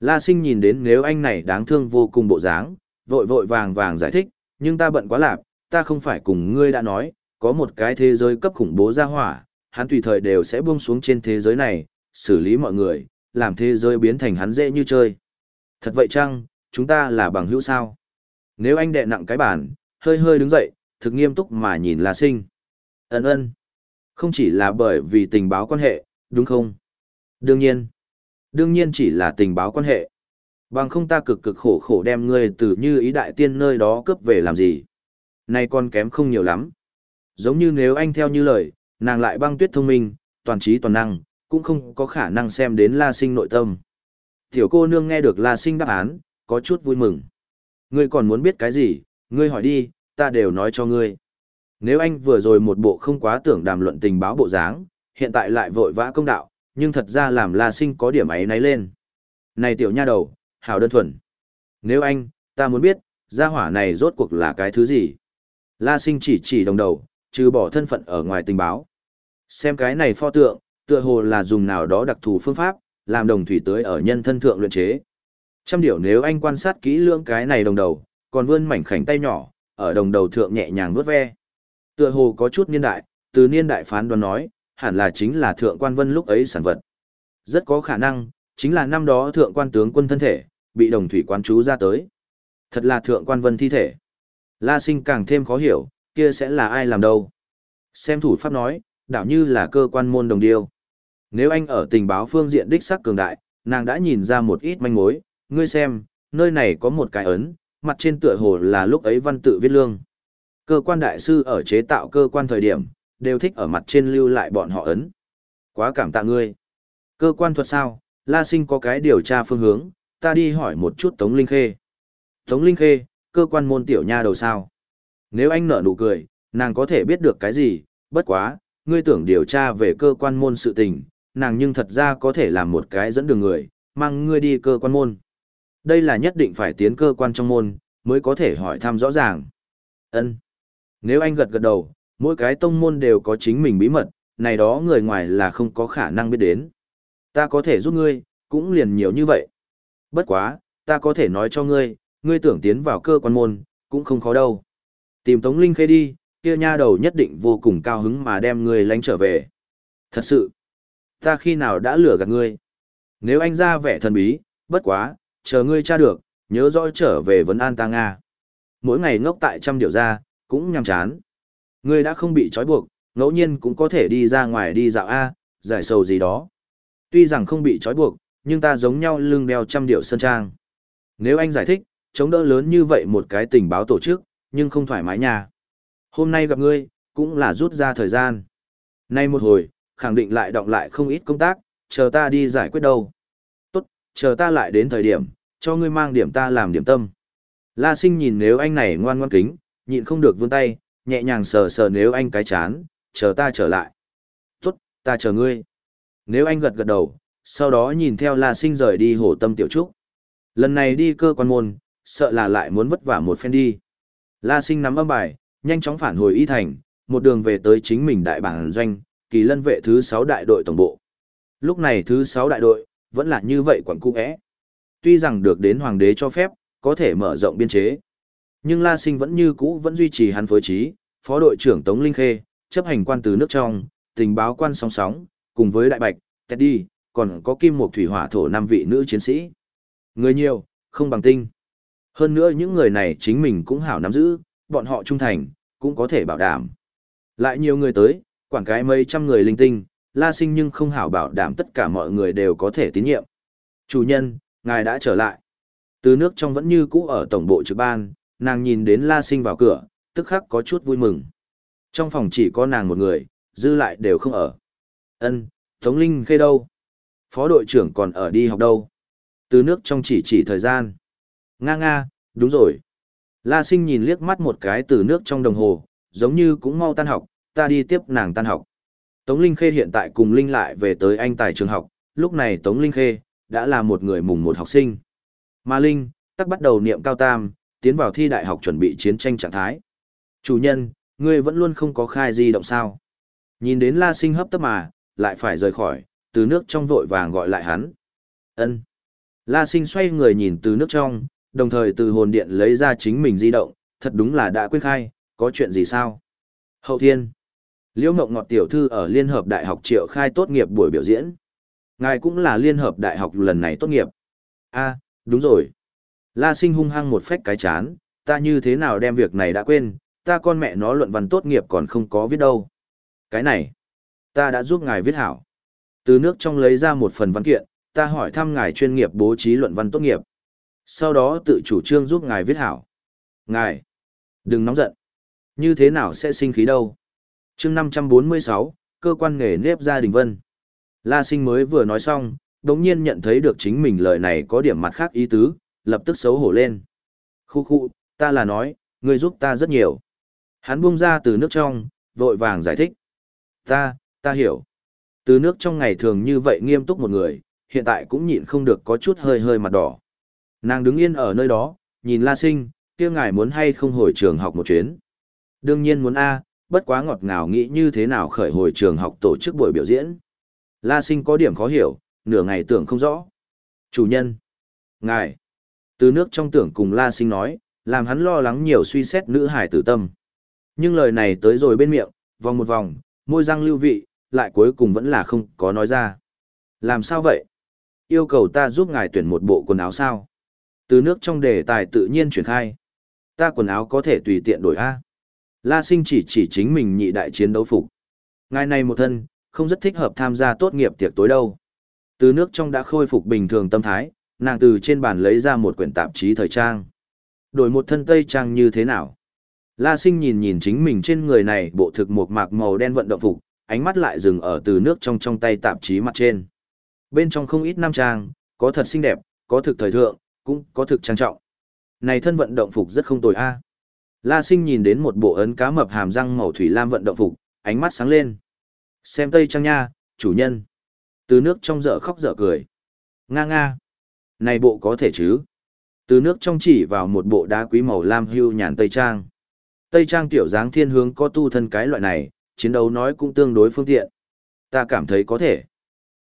La sinh nhìn đến nếu anh này đáng thương vô cùng bộ dáng, vội vội vàng vàng giải thích, nhưng ta bận quá lạp, ta không phải cùng ngươi đã nói, có một cái thế giới cấp khủng bố ra hỏa, hắn tùy thời đều sẽ buông xuống trên thế giới này, xử lý mọi người, làm thế giới biến thành hắn dễ như chơi. Thật vậy chăng, chúng ta là bằng hữu sao? Nếu anh đệ nặng cái bàn, hơi hơi đứng dậy, thực nghiêm túc mà nhìn La Sinh. Ấn ơn. Không chỉ là bởi vì tình báo quan hệ, đúng không? Đương nhiên. Đương nhiên chỉ là tình báo quan hệ. Bằng không ta cực cực khổ khổ đem ngươi từ như ý đại tiên nơi đó cướp về làm gì. Nay con kém không nhiều lắm. Giống như nếu anh theo như lời, nàng lại băng tuyết thông minh, toàn trí toàn năng, cũng không có khả năng xem đến La Sinh nội tâm. Tiểu cô nương nghe được La Sinh đáp án, có chút vui mừng. Ngươi còn muốn biết cái gì, ngươi hỏi đi, ta đều nói cho ngươi. Nếu anh vừa rồi một bộ không quá tưởng đàm luận tình báo bộ dáng, hiện tại lại vội vã công đạo, nhưng thật ra làm La Sinh có điểm ấy náy lên. Này tiểu nha đầu, hào đơn thuần. Nếu anh, ta muốn biết, gia hỏa này rốt cuộc là cái thứ gì? La Sinh chỉ chỉ đồng đầu, trừ bỏ thân phận ở ngoài tình báo. Xem cái này pho tượng, tựa hồ là dùng nào đó đặc thù phương pháp, làm đồng thủy tưới ở nhân thân thượng luyện chế. Trăm điều nếu anh quan sát kỹ lưỡng cái này đồng đầu, còn vươn mảnh khảnh tay nhỏ, ở đồng đầu thượng nhẹ nhàng vuốt ve. Tựa hồ có chút niên đại, từ niên đại phán đoán nói, hẳn là chính là thượng quan vân lúc ấy sản vật. Rất có khả năng, chính là năm đó thượng quan tướng quân thân thể, bị đồng thủy quan chú ra tới. Thật là thượng quan vân thi thể. La sinh càng thêm khó hiểu, kia sẽ là ai làm đâu. Xem thủ pháp nói, đảo như là cơ quan môn đồng điêu. Nếu anh ở tình báo phương diện đích sắc cường đại, nàng đã nhìn ra một ít manh mối, ngươi xem, nơi này có một cái ấn, mặt trên tựa hồ là lúc ấy văn tự viết lương. Cơ quan đại sư ở chế tạo cơ quan thời điểm, đều thích ở mặt trên lưu lại bọn họ ấn. Quá cảm tạ ngươi. Cơ quan thuật sao, La Sinh có cái điều tra phương hướng, ta đi hỏi một chút Tống Linh Khê. Tống Linh Khê, cơ quan môn tiểu nha đầu sao? Nếu anh nở nụ cười, nàng có thể biết được cái gì, bất quá, ngươi tưởng điều tra về cơ quan môn sự tình, nàng nhưng thật ra có thể làm một cái dẫn đường người, mang ngươi đi cơ quan môn. Đây là nhất định phải tiến cơ quan trong môn, mới có thể hỏi thăm rõ ràng. Ân. Nếu anh gật gật đầu, mỗi cái tông môn đều có chính mình bí mật, này đó người ngoài là không có khả năng biết đến. Ta có thể giúp ngươi, cũng liền nhiều như vậy. Bất quá, ta có thể nói cho ngươi, ngươi tưởng tiến vào cơ quan môn, cũng không khó đâu. Tìm Tống Linh Khê đi, kia nha đầu nhất định vô cùng cao hứng mà đem ngươi lánh trở về. Thật sự, ta khi nào đã lừa gạt ngươi? Nếu anh ra vẻ thần bí, bất quá, chờ ngươi tra được, nhớ rõ trở về vấn an ta Nga. Mỗi ngày ngốc tại trăm điều ra, cũng nhằm chán. Ngươi đã không bị trói buộc, ngẫu nhiên cũng có thể đi ra ngoài đi dạo A, giải sầu gì đó. Tuy rằng không bị trói buộc, nhưng ta giống nhau lưng đeo trăm điệu sơn trang. Nếu anh giải thích, chống đỡ lớn như vậy một cái tình báo tổ chức, nhưng không thoải mái nhà. Hôm nay gặp ngươi, cũng là rút ra thời gian. Nay một hồi, khẳng định lại động lại không ít công tác, chờ ta đi giải quyết đâu. Tốt, chờ ta lại đến thời điểm, cho ngươi mang điểm ta làm điểm tâm. La sinh nhìn nếu anh này ngoan ngoan kính, nhịn không được vươn tay, nhẹ nhàng sờ sờ nếu anh cái chán, chờ ta trở lại. Tốt, ta chờ ngươi. Nếu anh gật gật đầu, sau đó nhìn theo La sinh rời đi hổ tâm tiểu trúc. Lần này đi cơ quan môn, sợ là lại muốn vất vả một phen đi. La sinh nắm âm bài, nhanh chóng phản hồi y thành, một đường về tới chính mình đại bản doanh, kỳ lân vệ thứ 6 đại đội tổng bộ. Lúc này thứ 6 đại đội, vẫn là như vậy quẩn cung ẽ. Tuy rằng được đến hoàng đế cho phép, có thể mở rộng biên chế. Nhưng La Sinh vẫn như cũ vẫn duy trì hắn phối trí, phó đội trưởng Tống Linh Khê, chấp hành quan từ nước trong, tình báo quan song sóng, cùng với Đại Bạch, Teddy, còn có Kim Mục Thủy Hỏa Thổ năm vị nữ chiến sĩ. Người nhiều, không bằng tinh. Hơn nữa những người này chính mình cũng hảo nắm giữ, bọn họ trung thành, cũng có thể bảo đảm. Lại nhiều người tới, quản cái mấy trăm người linh tinh, la sinh nhưng không hảo bảo đảm tất cả mọi người đều có thể tín nhiệm. Chủ nhân, ngài đã trở lại. Từ nước trong vẫn như cũ ở tổng bộ trực ban, nàng nhìn đến la sinh vào cửa, tức khắc có chút vui mừng. Trong phòng chỉ có nàng một người, dư lại đều không ở. Ân, Tống Linh khê đâu? Phó đội trưởng còn ở đi học đâu? Từ nước trong chỉ chỉ thời gian. Nga nga, đúng rồi. La sinh nhìn liếc mắt một cái từ nước trong đồng hồ, giống như cũng mau tan học, ta đi tiếp nàng tan học. Tống Linh Khê hiện tại cùng Linh lại về tới anh tài trường học, lúc này Tống Linh Khê đã là một người mùng một học sinh. Mà Linh, tắc bắt đầu niệm cao tam, tiến vào thi đại học chuẩn bị chiến tranh trạng thái. Chủ nhân, ngươi vẫn luôn không có khai di động sao. Nhìn đến La Sinh hấp tấp mà, lại phải rời khỏi, từ nước trong vội vàng gọi lại hắn. Ân. La sinh xoay người nhìn từ nước trong, đồng thời từ hồn điện lấy ra chính mình di động, thật đúng là đã quên khai, có chuyện gì sao? Hậu thiên. Liễu Ngọc Ngọt tiểu thư ở Liên hợp Đại học Triệu khai tốt nghiệp buổi biểu diễn. Ngài cũng là Liên hợp Đại học lần này tốt nghiệp. a đúng rồi. La sinh hung hăng một phách cái chán, ta như thế nào đem việc này đã quên, ta con mẹ nó luận văn tốt nghiệp còn không có viết đâu. Cái này, ta đã giúp ngài viết hảo. Từ nước trong lấy ra một phần văn kiện, ta hỏi thăm ngài chuyên nghiệp bố trí luận văn tốt nghiệp. Sau đó tự chủ trương giúp ngài viết hảo. Ngài, đừng nóng giận. Như thế nào sẽ sinh khí đâu? Chương 546, cơ quan nghề nếp gia đình vân. La sinh mới vừa nói xong, đồng nhiên nhận thấy được chính mình lời này có điểm mặt khác ý tứ, lập tức xấu hổ lên. Khu khu, ta là nói, ngươi giúp ta rất nhiều. Hắn buông ra từ nước trong, vội vàng giải thích. Ta, ta hiểu. Từ nước trong ngày thường như vậy nghiêm túc một người, hiện tại cũng nhịn không được có chút hơi hơi mặt đỏ. Nàng đứng yên ở nơi đó, nhìn La Sinh, kia ngài muốn hay không hồi trường học một chuyến. Đương nhiên muốn A, bất quá ngọt ngào nghĩ như thế nào khởi hồi trường học tổ chức buổi biểu diễn. La Sinh có điểm khó hiểu, nửa ngày tưởng không rõ. Chủ nhân. Ngài. Từ nước trong tưởng cùng La Sinh nói, làm hắn lo lắng nhiều suy xét nữ hải tử tâm. Nhưng lời này tới rồi bên miệng, vòng một vòng, môi răng lưu vị, lại cuối cùng vẫn là không có nói ra. Làm sao vậy? Yêu cầu ta giúp ngài tuyển một bộ quần áo sao? Từ nước trong đề tài tự nhiên chuyển khai. Ta quần áo có thể tùy tiện đổi A. La sinh chỉ chỉ chính mình nhị đại chiến đấu phục. Ngài này một thân, không rất thích hợp tham gia tốt nghiệp tiệc tối đâu. Từ nước trong đã khôi phục bình thường tâm thái, nàng từ trên bàn lấy ra một quyển tạp chí thời trang. Đổi một thân tây trang như thế nào? La sinh nhìn nhìn chính mình trên người này bộ thực một mạc màu đen vận động phục, ánh mắt lại dừng ở từ nước trong trong tay tạp chí mặt trên. Bên trong không ít nam trang, có thật xinh đẹp, có thực thời thượng, cũng có thực trang trọng. Này thân vận động phục rất không tồi a. La Sinh nhìn đến một bộ ấn cá mập hàm răng màu thủy lam vận động phục, ánh mắt sáng lên. Xem tây trang nha, chủ nhân. Từ nước trong dở khóc dở cười. Nga nga. Này bộ có thể chứ? Từ nước trong chỉ vào một bộ đá quý màu lam hưu nhàn tây trang. Tây trang tiểu dáng thiên hướng có tu thân cái loại này, chiến đấu nói cũng tương đối phương tiện. Ta cảm thấy có thể.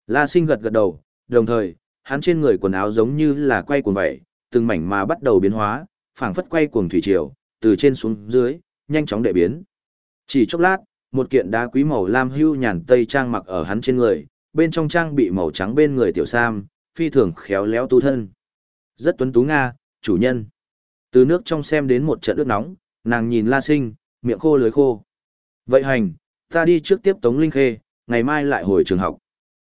La sinh gật gật đầu, đồng thời, hắn trên người quần áo giống như là quay cuồng vậy, từng mảnh mà bắt đầu biến hóa, phảng phất quay cuồng thủy triều, từ trên xuống dưới, nhanh chóng đệ biến. Chỉ chốc lát, một kiện đá quý màu lam hưu nhàn tây trang mặc ở hắn trên người, bên trong trang bị màu trắng bên người tiểu sam, phi thường khéo léo tu thân. Rất tuấn tú Nga, chủ nhân. Từ nước trong xem đến một trận nước nóng, nàng nhìn la sinh, miệng khô lưới khô. Vậy hành, ta đi trước tiếp Tống Linh Khê, ngày mai lại hồi trường học.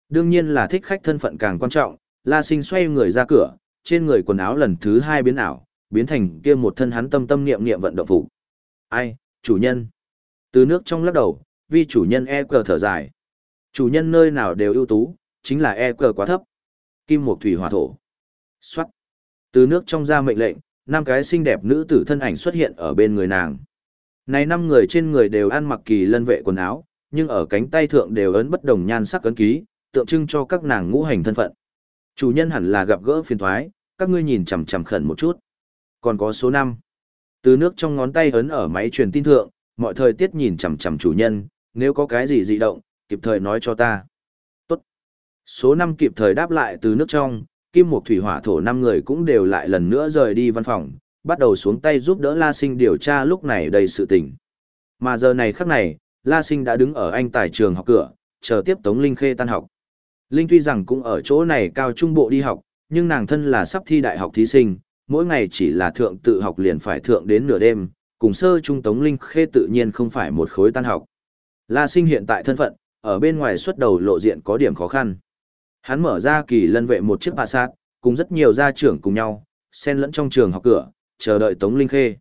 Đương nhiên là thích khách thân phận càng quan trọng, La Sinh xoay người ra cửa, trên người quần áo lần thứ hai biến ảo, biến thành kia một thân hắn tâm tâm niệm niệm vận động phục. Ai, chủ nhân. Từ nước trong lắc đầu, vì chủ nhân e cờ thở dài. Chủ nhân nơi nào đều ưu tú, chính là e cờ quá thấp. Kim Mộc Thủy Hỏa Thổ. Xoát. Từ nước trong ra mệnh lệnh, năm cái xinh đẹp nữ tử thân ảnh xuất hiện ở bên người nàng. Này năm người trên người đều ăn mặc kỳ lân vệ quần áo, nhưng ở cánh tay thượng đều ấn bất đồng nhan sắc ấn ký, tượng trưng cho các nàng ngũ hành thân phận. Chủ nhân hẳn là gặp gỡ phiền thoái, các ngươi nhìn chằm chằm khẩn một chút. Còn có số 5. Từ nước trong ngón tay ấn ở máy truyền tin thượng, mọi thời tiết nhìn chằm chằm chủ nhân, nếu có cái gì dị động, kịp thời nói cho ta. Tốt. Số 5 kịp thời đáp lại từ nước trong, kim một thủy hỏa thổ năm người cũng đều lại lần nữa rời đi văn phòng, bắt đầu xuống tay giúp đỡ La Sinh điều tra lúc này đầy sự tình. Mà giờ này khắc này, La Sinh đã đứng ở anh tài trường học cửa, chờ tiếp Tống Linh Khê tan học. Linh tuy rằng cũng ở chỗ này cao trung bộ đi học, nhưng nàng thân là sắp thi đại học thí sinh, mỗi ngày chỉ là thượng tự học liền phải thượng đến nửa đêm, cùng sơ trung Tống Linh Khê tự nhiên không phải một khối tan học. La Sinh hiện tại thân phận, ở bên ngoài xuất đầu lộ diện có điểm khó khăn. Hắn mở ra kỳ lân vệ một chiếc bạ sát, cùng rất nhiều gia trưởng cùng nhau, xen lẫn trong trường học cửa, chờ đợi Tống Linh Khê.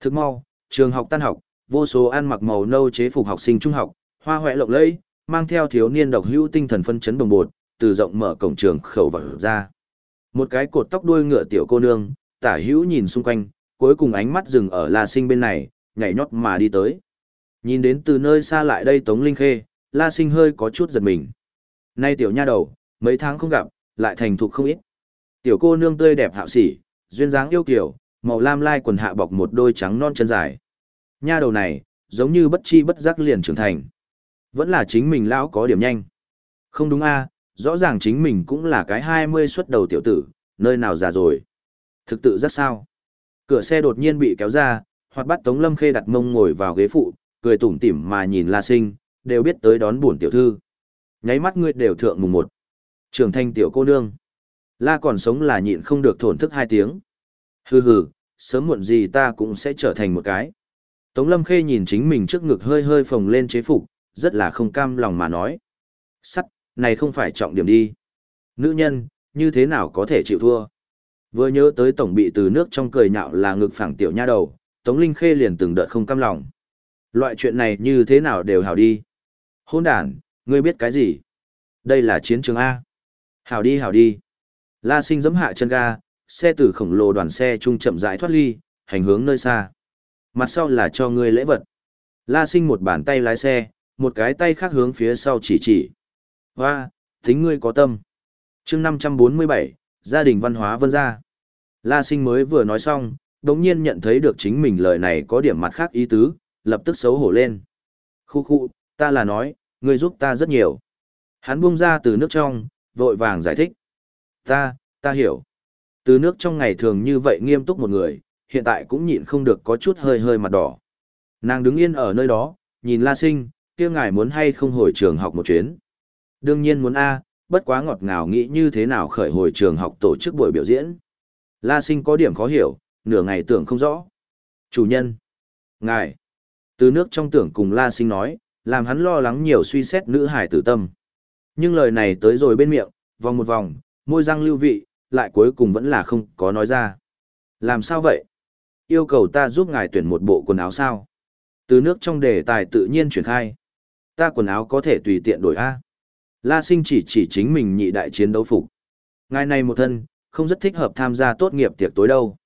Thức mau, trường học tan học, vô số ăn mặc màu nâu chế phục học sinh trung học, hoa hoẹ lộng lẫy, mang theo thiếu niên độc hữu tinh thần phân chấn đồng bột, từ rộng mở cổng trường khẩu vào ra. Một cái cột tóc đuôi ngựa tiểu cô nương, tả hữu nhìn xung quanh, cuối cùng ánh mắt dừng ở La Sinh bên này, nhảy nhót mà đi tới. Nhìn đến từ nơi xa lại đây Tống Linh Khê, La Sinh hơi có chút giật mình. Nay tiểu nha đầu, mấy tháng không gặp, lại thành thục không ít. Tiểu cô nương tươi đẹp hạo sỉ, duyên dáng yêu kiều, màu lam lai quần hạ bọc một đôi trắng non chân dài. Nha đầu này, giống như bất chi bất giác liền trưởng thành. Vẫn là chính mình lão có điểm nhanh. Không đúng a, rõ ràng chính mình cũng là cái 20 xuất đầu tiểu tử, nơi nào già rồi. Thực tự rất sao. Cửa xe đột nhiên bị kéo ra, hoặc bắt Tống Lâm Khê đặt mông ngồi vào ghế phụ, cười tủm tỉm mà nhìn La Sinh, đều biết tới đón buồn tiểu thư. Nháy mắt ngươi đều thượng mùng một. Trưởng thanh tiểu cô nương. La còn sống là nhịn không được thổn thức hai tiếng. Hừ hừ, sớm muộn gì ta cũng sẽ trở thành một cái. Tống Lâm Khê nhìn chính mình trước ngực hơi hơi phồng lên chế phục, rất là không cam lòng mà nói. Sắt, này không phải trọng điểm đi. Nữ nhân, như thế nào có thể chịu thua? Vừa nhớ tới tổng bị từ nước trong cười nhạo là ngực phẳng tiểu nha đầu, Tống Linh Khê liền từng đợt không cam lòng. Loại chuyện này như thế nào đều hảo đi. Hôn đàn, ngươi biết cái gì? Đây là chiến trường A. Hảo đi hảo đi. La sinh giẫm hạ chân ga, xe từ khổng lồ đoàn xe trung chậm rãi thoát ly, hành hướng nơi xa. Mặt sau là cho ngươi lễ vật. La sinh một bàn tay lái xe, một cái tay khác hướng phía sau chỉ chỉ. Hoa, tính ngươi có tâm. chương 547, gia đình văn hóa vân gia. La sinh mới vừa nói xong, đồng nhiên nhận thấy được chính mình lời này có điểm mặt khác ý tứ, lập tức xấu hổ lên. Khu khu, ta là nói, ngươi giúp ta rất nhiều. Hắn buông ra từ nước trong, vội vàng giải thích. Ta, ta hiểu. Từ nước trong ngày thường như vậy nghiêm túc một người, hiện tại cũng nhịn không được có chút hơi hơi mặt đỏ. Nàng đứng yên ở nơi đó, nhìn La Sinh, kia ngài muốn hay không hồi trường học một chuyến. Đương nhiên muốn A, bất quá ngọt ngào nghĩ như thế nào khởi hồi trường học tổ chức buổi biểu diễn. La Sinh có điểm khó hiểu, nửa ngày tưởng không rõ. Chủ nhân. Ngài. Từ nước trong tưởng cùng La Sinh nói, làm hắn lo lắng nhiều suy xét nữ hải tử tâm. Nhưng lời này tới rồi bên miệng, vòng một vòng, môi răng lưu vị, lại cuối cùng vẫn là không có nói ra. Làm sao vậy? Yêu cầu ta giúp ngài tuyển một bộ quần áo sao? Từ nước trong đề tài tự nhiên chuyển khai. Ta quần áo có thể tùy tiện đổi A. La sinh chỉ chỉ chính mình nhị đại chiến đấu phục. Ngài này một thân, không rất thích hợp tham gia tốt nghiệp tiệc tối đâu.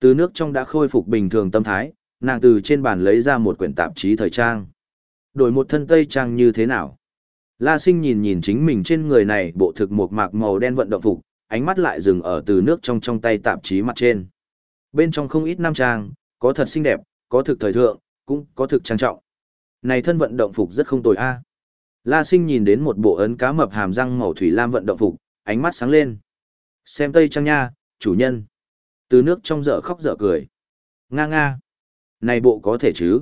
Từ nước trong đã khôi phục bình thường tâm thái, nàng từ trên bàn lấy ra một quyển tạp chí thời trang. Đổi một thân tây trang như thế nào? La sinh nhìn nhìn chính mình trên người này bộ thực một mạc màu đen vận động phục, ánh mắt lại dừng ở từ nước trong trong tay tạp chí mặt trên. Bên trong không ít nam trang, có thật xinh đẹp, có thực thời thượng, cũng có thực trang trọng. Này thân vận động phục rất không tồi a. La sinh nhìn đến một bộ ấn cá mập hàm răng màu thủy lam vận động phục, ánh mắt sáng lên. Xem tây trang nha, chủ nhân. Từ nước trong dở khóc dở cười. Nga nga. Này bộ có thể chứ?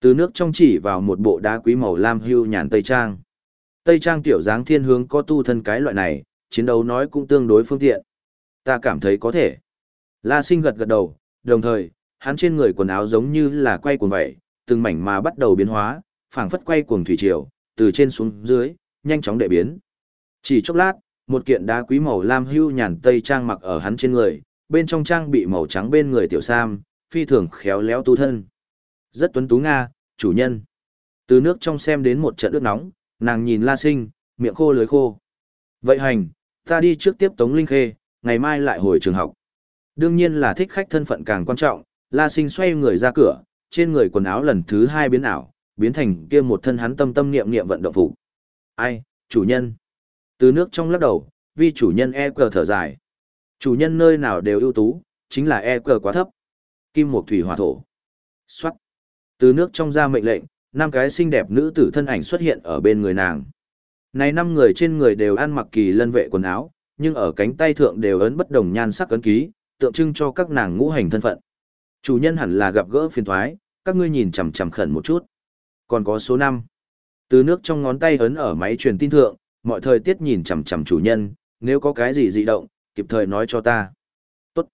Từ nước trong chỉ vào một bộ đá quý màu lam hưu nhàn tây trang. Tây trang tiểu dáng thiên hướng có tu thân cái loại này, chiến đấu nói cũng tương đối phương tiện. Ta cảm thấy có thể. La sinh gật gật đầu, đồng thời, hắn trên người quần áo giống như là quay cuồng vậy, từng mảnh mà bắt đầu biến hóa, phảng phất quay cuồng thủy triều, từ trên xuống dưới, nhanh chóng đệ biến. Chỉ chốc lát, một kiện đá quý màu lam hưu nhàn tây trang mặc ở hắn trên người, bên trong trang bị màu trắng bên người tiểu sam, phi thường khéo léo tu thân. Rất tuấn tú Nga, chủ nhân. Từ nước trong xem đến một trận nước nóng, nàng nhìn La Sinh, miệng khô lưới khô. Vậy hành, ta đi trước tiếp Tống Linh Khê, ngày mai lại hồi trường học. Đương nhiên là thích khách thân phận càng quan trọng, La Sinh xoay người ra cửa, trên người quần áo lần thứ hai biến ảo, biến thành kia một thân hắn tâm tâm niệm niệm vận động phục. Ai, chủ nhân. Từ nước trong lắc đầu, vì chủ nhân e cờ thở dài. Chủ nhân nơi nào đều ưu tú, chính là e cờ quá thấp. Kim một thủy hỏa thổ. Xoát. Từ nước trong ra mệnh lệnh, năm cái xinh đẹp nữ tử thân ảnh xuất hiện ở bên người nàng. Này năm người trên người đều ăn mặc kỳ lân vệ quần áo, nhưng ở cánh tay thượng đều ấn bất đồng nhan sắc ấn ký, tượng trưng cho các nàng ngũ hành thân phận. Chủ nhân hẳn là gặp gỡ phiền thoái, các ngươi nhìn chằm chằm khẩn một chút. Còn có số 5. Từ nước trong ngón tay ấn ở máy truyền tin thượng, mọi thời tiết nhìn chằm chằm chủ nhân, nếu có cái gì dị động, kịp thời nói cho ta. Tốt.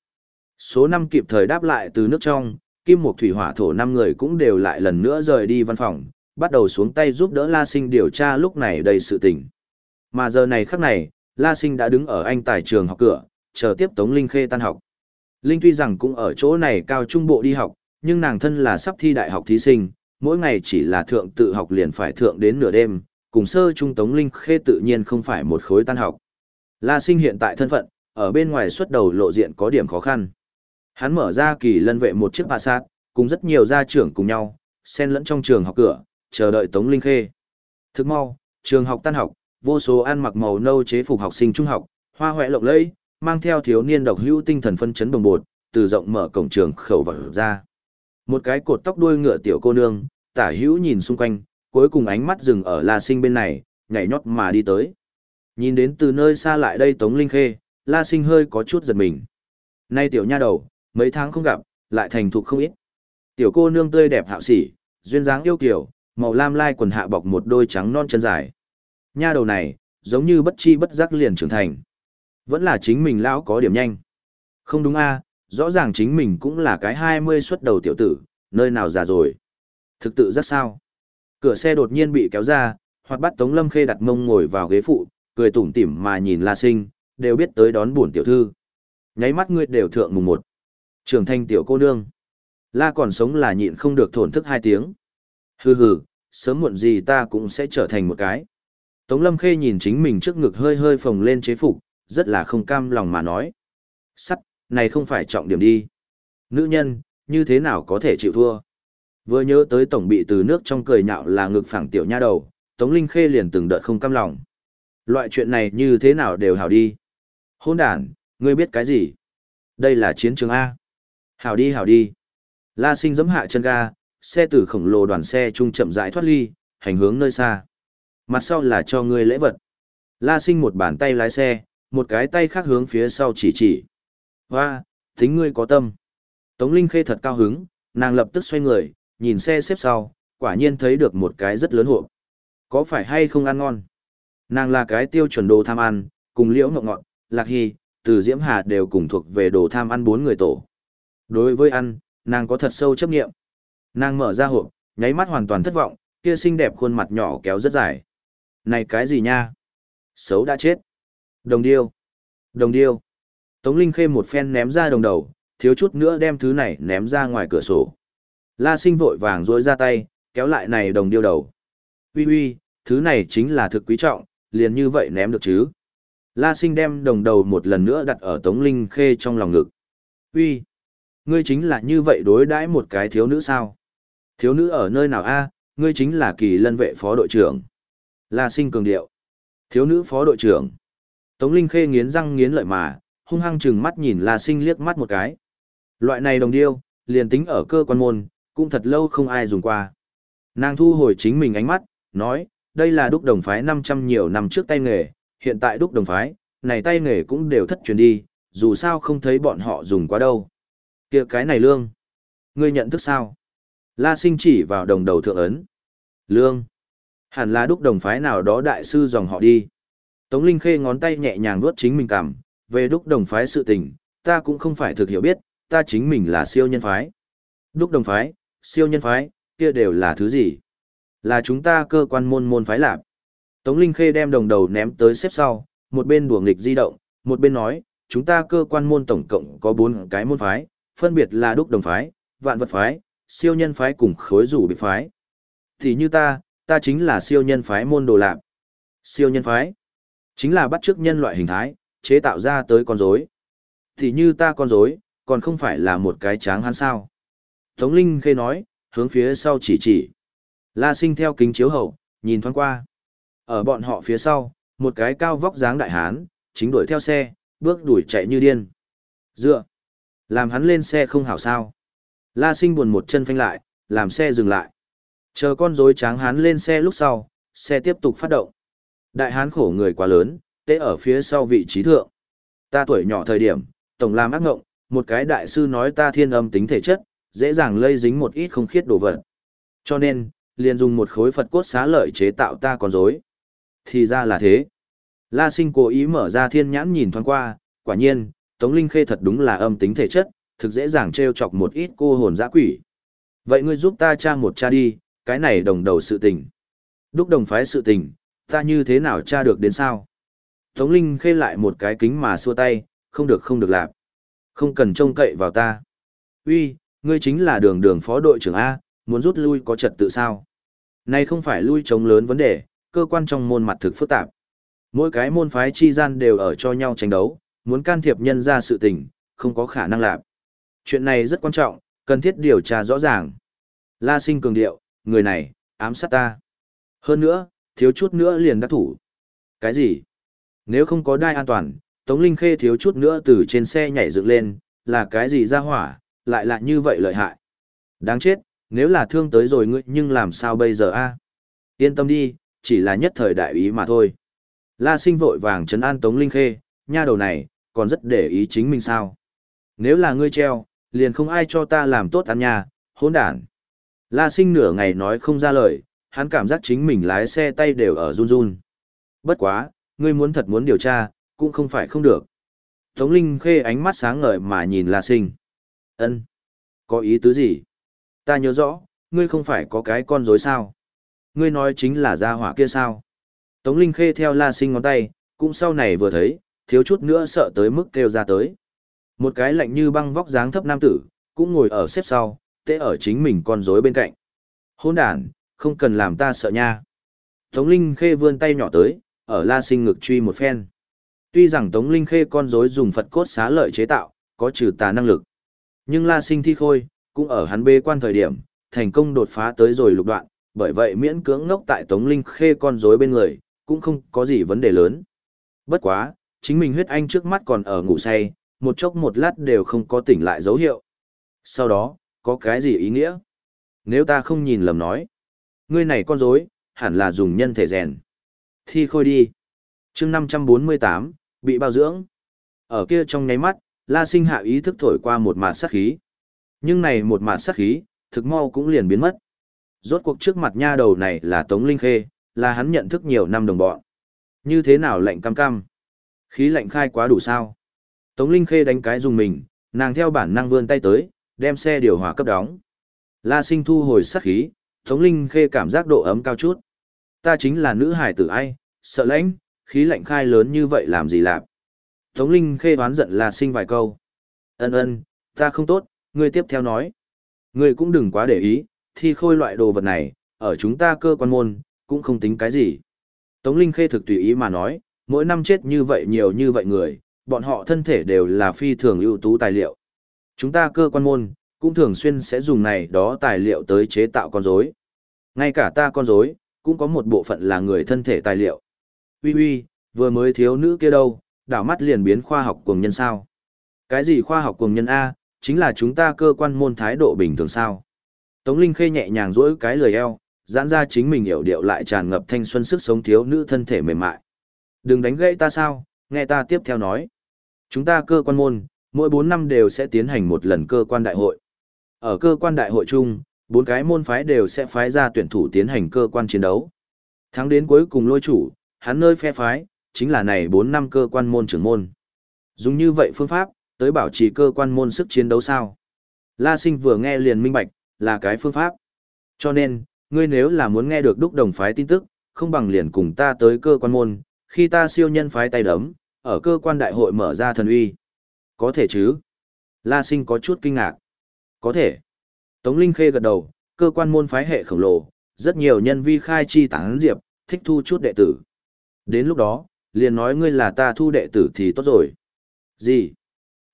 Số 5 kịp thời đáp lại từ nước trong, kim mục thủy hỏa thổ năm người cũng đều lại lần nữa rời đi văn phòng, bắt đầu xuống tay giúp đỡ La Sinh điều tra lúc này đầy sự tình. Mà giờ này khắc này, La Sinh đã đứng ở anh tài trường học cửa, chờ tiếp Tống Linh Khê tan học. Linh tuy rằng cũng ở chỗ này cao trung bộ đi học, nhưng nàng thân là sắp thi đại học thí sinh, mỗi ngày chỉ là thượng tự học liền phải thượng đến nửa đêm, cùng sơ trung Tống Linh Khê tự nhiên không phải một khối tan học. La Sinh hiện tại thân phận, ở bên ngoài xuất đầu lộ diện có điểm khó khăn. Hắn mở ra kỳ lân vệ một chiếc bà sát, cùng rất nhiều gia trưởng cùng nhau, xen lẫn trong trường học cửa, chờ đợi Tống Linh Khê. Thức mau, trường học tan học, vô số ăn mặc màu nâu chế phục học sinh trung học, hoa hoẹ lộng lẫy, mang theo thiếu niên độc hữu tinh thần phân chấn bồng bột, từ rộng mở cổng trường khẩu vào ra. Một cái cột tóc đuôi ngựa tiểu cô nương, tả hữu nhìn xung quanh, cuối cùng ánh mắt dừng ở La Sinh bên này, nhảy nhót mà đi tới. Nhìn đến từ nơi xa lại đây Tống Linh Khê, La Sinh hơi có chút giật mình. Nay tiểu nha đầu, mấy tháng không gặp, lại thành thục không ít. Tiểu cô nương tươi đẹp hạo sỉ, duyên dáng yêu kiều, màu lam lai quần hạ bọc một đôi trắng non chân dài. Nha đầu này, giống như bất chi bất giác liền trưởng thành. Vẫn là chính mình lão có điểm nhanh. Không đúng a, rõ ràng chính mình cũng là cái 20 xuất đầu tiểu tử, nơi nào già rồi. Thực tự rất sao. Cửa xe đột nhiên bị kéo ra, hoặc bắt Tống Lâm Khê đặt mông ngồi vào ghế phụ, cười tủm tỉm mà nhìn La Sinh, đều biết tới đón buồn tiểu thư. Nháy mắt ngươi đều thượng mùng một. Trưởng thành tiểu cô nương. La còn sống là nhịn không được thổn thức hai tiếng. Hừ hừ, sớm muộn gì ta cũng sẽ trở thành một cái. Tống Lâm Khê nhìn chính mình trước ngực hơi hơi phồng lên chế phục, rất là không cam lòng mà nói. Sắt, này không phải trọng điểm đi. Nữ nhân, như thế nào có thể chịu thua? Vừa nhớ tới tổng bị từ nước trong cười nhạo là ngực phẳng tiểu nha đầu, Tống Linh Khê liền từng đợt không cam lòng. Loại chuyện này như thế nào đều hảo đi. Hôn đàn, ngươi biết cái gì? Đây là chiến trường A. Hảo đi hảo đi. La sinh giẫm hạ chân ga, xe từ khổng lồ đoàn xe trung chậm rãi thoát ly, hành hướng nơi xa. Mặt sau là cho ngươi lễ vật. La sinh một bàn tay lái xe, một cái tay khác hướng phía sau chỉ chỉ. Hoa, tính ngươi có tâm. Tống Linh Khê thật cao hứng, nàng lập tức xoay người, nhìn xe xếp sau, quả nhiên thấy được một cái rất lớn hộp. Có phải hay không ăn ngon? Nàng là cái tiêu chuẩn đồ tham ăn, cùng liễu ngọc ngọn, lạc hy, từ diễm hà đều cùng thuộc về đồ tham ăn bốn người tổ. Đối với ăn, nàng có thật sâu chấp nghiệm. Nàng mở ra hộp, nháy mắt hoàn toàn thất vọng, kia xinh đẹp khuôn mặt nhỏ kéo rất dài. Này cái gì nha? Xấu đã chết. Đồng điêu. Đồng điêu. Tống Linh Khê một phen ném ra đồng đầu, thiếu chút nữa đem thứ này ném ra ngoài cửa sổ. La sinh vội vàng rối ra tay, kéo lại này đồng điêu đầu. Ui ui, thứ này chính là thực quý trọng, liền như vậy ném được chứ. La sinh đem đồng đầu một lần nữa đặt ở Tống Linh Khê trong lòng ngực. Ui, ngươi chính là như vậy đối đãi một cái thiếu nữ sao? Thiếu nữ ở nơi nào a? ngươi chính là kỳ lân vệ phó đội trưởng. La sinh cường điệu. Thiếu nữ phó đội trưởng. Tống Linh Khê nghiến răng nghiến lợi mà, hung hăng chừng mắt nhìn La sinh liếc mắt một cái. Loại này đồng điêu, liền tính ở cơ quan môn, cũng thật lâu không ai dùng qua. Nàng thu hồi chính mình ánh mắt, nói, đây là đúc đồng phái 500 nhiều năm trước tay nghề, hiện tại đúc đồng phái, này tay nghề cũng đều thất truyền đi, dù sao không thấy bọn họ dùng quá đâu. kia cái này lương. Ngươi nhận thức sao? La sinh chỉ vào đồng đầu thượng ấn. Lương. Hẳn là đúc đồng phái nào đó đại sư dòng họ đi. Tống Linh Khê ngón tay nhẹ nhàng vuốt chính mình cảm, về đúc đồng phái sự tình, ta cũng không phải thực hiểu biết, ta chính mình là siêu nhân phái. Đúc đồng phái, siêu nhân phái, kia đều là thứ gì? Là chúng ta cơ quan môn môn phái lạc. Tống Linh Khê đem đồng đầu ném tới xếp sau, một bên đùa nghịch di động, một bên nói, chúng ta cơ quan môn tổng cộng có bốn cái môn phái, phân biệt là đúc đồng phái, vạn vật phái, siêu nhân phái cùng khối rủ bị phái. Thì như ta, ta chính là siêu nhân phái môn đồ lạc. Siêu nhân phái, chính là bắt chước nhân loại hình thái, chế tạo ra tới con rối. Thì như ta con rối, còn không phải là một cái tráng hắn sao. Tống Linh Khê nói, hướng phía sau chỉ chỉ. La sinh theo kính chiếu hậu, nhìn thoáng qua. Ở bọn họ phía sau, một cái cao vóc dáng đại hán, chính đuổi theo xe, bước đuổi chạy như điên. Dựa. Làm hắn lên xe không hảo sao. La sinh buồn một chân phanh lại, làm xe dừng lại. Chờ con rối tráng hán lên xe lúc sau, xe tiếp tục phát động. Đại hán khổ người quá lớn, tế ở phía sau vị trí thượng. Ta tuổi nhỏ thời điểm, tổng làm ác ngộng, một cái đại sư nói ta thiên âm tính thể chất, dễ dàng lây dính một ít không khiết đồ vật. Cho nên, liền dùng một khối Phật cốt xá lợi chế tạo ta con rối. Thì ra là thế. La sinh cố ý mở ra thiên nhãn nhìn thoáng qua, quả nhiên, Tống Linh Khê thật đúng là âm tính thể chất, thực dễ dàng trêu chọc một ít cô hồn dã quỷ. Vậy ngươi giúp ta tra một tra đi, cái này đồng đầu sự tình. Đúc đồng phái sự tình, ta như thế nào tra được đến sao? Tống Linh Khê lại một cái kính mà xua tay, không được không được làm. Không cần trông cậy vào ta. Uy, ngươi chính là đường đường phó đội trưởng A, muốn rút lui có trật tự sao? Nay không phải lui chống lớn vấn đề, cơ quan trong môn mặt thực phức tạp. Mỗi cái môn phái chi gian đều ở cho nhau tranh đấu, muốn can thiệp nhân ra sự tình, không có khả năng làm. Chuyện này rất quan trọng, cần thiết điều tra rõ ràng. La sinh cường điệu, người này, ám sát ta. Hơn nữa, thiếu chút nữa liền đắc thủ. Cái gì? Nếu không có đai an toàn, Tống Linh Khê thiếu chút nữa từ trên xe nhảy dựng lên, là cái gì ra hỏa, lại là như vậy lợi hại. Đáng chết, nếu là thương tới rồi ngươi nhưng làm sao bây giờ a? À? Yên tâm đi, chỉ là nhất thời đại ý mà thôi. La sinh vội vàng trấn an Tống Linh Khê, nha đầu này, còn rất để ý chính mình sao. Nếu là ngươi treo, liền không ai cho ta làm tốt ăn nhà, hỗn đản. La sinh nửa ngày nói không ra lời, hắn cảm giác chính mình lái xe tay đều ở run run. Bất quá, ngươi muốn thật muốn điều tra, cũng không phải không được. Tống Linh khê ánh mắt sáng ngời mà nhìn La sinh ân Có ý tứ gì? Ta nhớ rõ, ngươi không phải có cái con rối sao? Ngươi nói chính là gia hỏa kia sao? Tống Linh khê theo La sinh ngón tay, cũng sau này vừa thấy, thiếu chút nữa sợ tới mức kêu ra tới. Một cái lạnh như băng vóc dáng thấp nam tử, cũng ngồi ở xếp sau, tê ở chính mình con rối bên cạnh. Hôn đàn, không cần làm ta sợ nha. Tống Linh Khê vươn tay nhỏ tới, ở La Sinh ngực truy một phen. Tuy rằng Tống Linh Khê con rối dùng Phật cốt xá lợi chế tạo, có trừ tà năng lực. Nhưng La Sinh thi khôi, cũng ở hắn bê quan thời điểm, thành công đột phá tới rồi lục đoạn, bởi vậy miễn cưỡng ngốc tại Tống Linh Khê con rối bên người, cũng không có gì vấn đề lớn. Bất quá, chính mình huyết anh trước mắt còn ở ngủ say, một chốc một lát đều không có tỉnh lại dấu hiệu. Sau đó, có cái gì ý nghĩa? Nếu ta không nhìn lầm nói, ngươi này con rối, hẳn là dùng nhân thể rèn. Thi khôi đi. chương 548, bị bao dưỡng. Ở kia trong nháy mắt, La Sinh hạ ý thức thổi qua một mạt sát khí. Nhưng này một mạt sát khí, thực mau cũng liền biến mất. Rốt cuộc trước mặt nha đầu này là Tống Linh Khê, là hắn nhận thức nhiều năm đồng bọn. Như thế nào lạnh cam cam? Khí lạnh khai quá đủ sao? Tống Linh Khê đánh cái dùng mình, nàng theo bản năng vươn tay tới, đem xe điều hòa cấp đóng. La Sinh thu hồi sát khí, Tống Linh Khê cảm giác độ ấm cao chút. Ta chính là nữ hải tử ai, sợ lãnh, khí lạnh khai lớn như vậy làm gì làm. Tống Linh Khê đoán giận là Sinh vài câu. Ân ân, ta không tốt, ngươi tiếp theo nói. Ngươi cũng đừng quá để ý, thi khôi loại đồ vật này, ở chúng ta cơ quan môn, cũng không tính cái gì. Tống Linh Khê thực tùy ý mà nói, mỗi năm chết như vậy nhiều như vậy người, bọn họ thân thể đều là phi thường ưu tú tài liệu. Chúng ta cơ quan môn, cũng thường xuyên sẽ dùng này đó tài liệu tới chế tạo con rối. Ngay cả ta con rối, cũng có một bộ phận là người thân thể tài liệu. Ui ui, vừa mới thiếu nữ kia đâu, đảo mắt liền biến khoa học cuồng nhân sao. Cái gì khoa học cuồng nhân A, chính là chúng ta cơ quan môn thái độ bình thường sao. Tống Linh Khê nhẹ nhàng duỗi cái lời eo, giãn ra chính mình hiểu điệu lại tràn ngập thanh xuân sức sống thiếu nữ thân thể mềm mại. Đừng đánh gãy ta sao, nghe ta tiếp theo nói. Chúng ta cơ quan môn, mỗi 4 năm đều sẽ tiến hành một lần cơ quan đại hội. Ở cơ quan đại hội chung, bốn cái môn phái đều sẽ phái ra tuyển thủ tiến hành cơ quan chiến đấu. Thắng đến cuối cùng lôi chủ, hắn nơi phe phái, chính là này 4 năm cơ quan môn trưởng môn. Dùng như vậy phương pháp, tới bảo trì cơ quan môn sức chiến đấu sao. La sinh vừa nghe liền minh bạch, là cái phương pháp. Cho nên, ngươi nếu là muốn nghe được đúc đồng phái tin tức, không bằng liền cùng ta tới cơ quan môn, khi ta siêu nhân phái tay đấm, ở cơ quan đại hội mở ra thần uy. Có thể chứ? La sinh có chút kinh ngạc. Có thể. Tống Linh Khê gật đầu, cơ quan môn phái hệ khổng lồ, rất nhiều nhân vi khai chi tán diệp, thích thu chút đệ tử. Đến lúc đó, liền nói ngươi là ta thu đệ tử thì tốt rồi. Gì?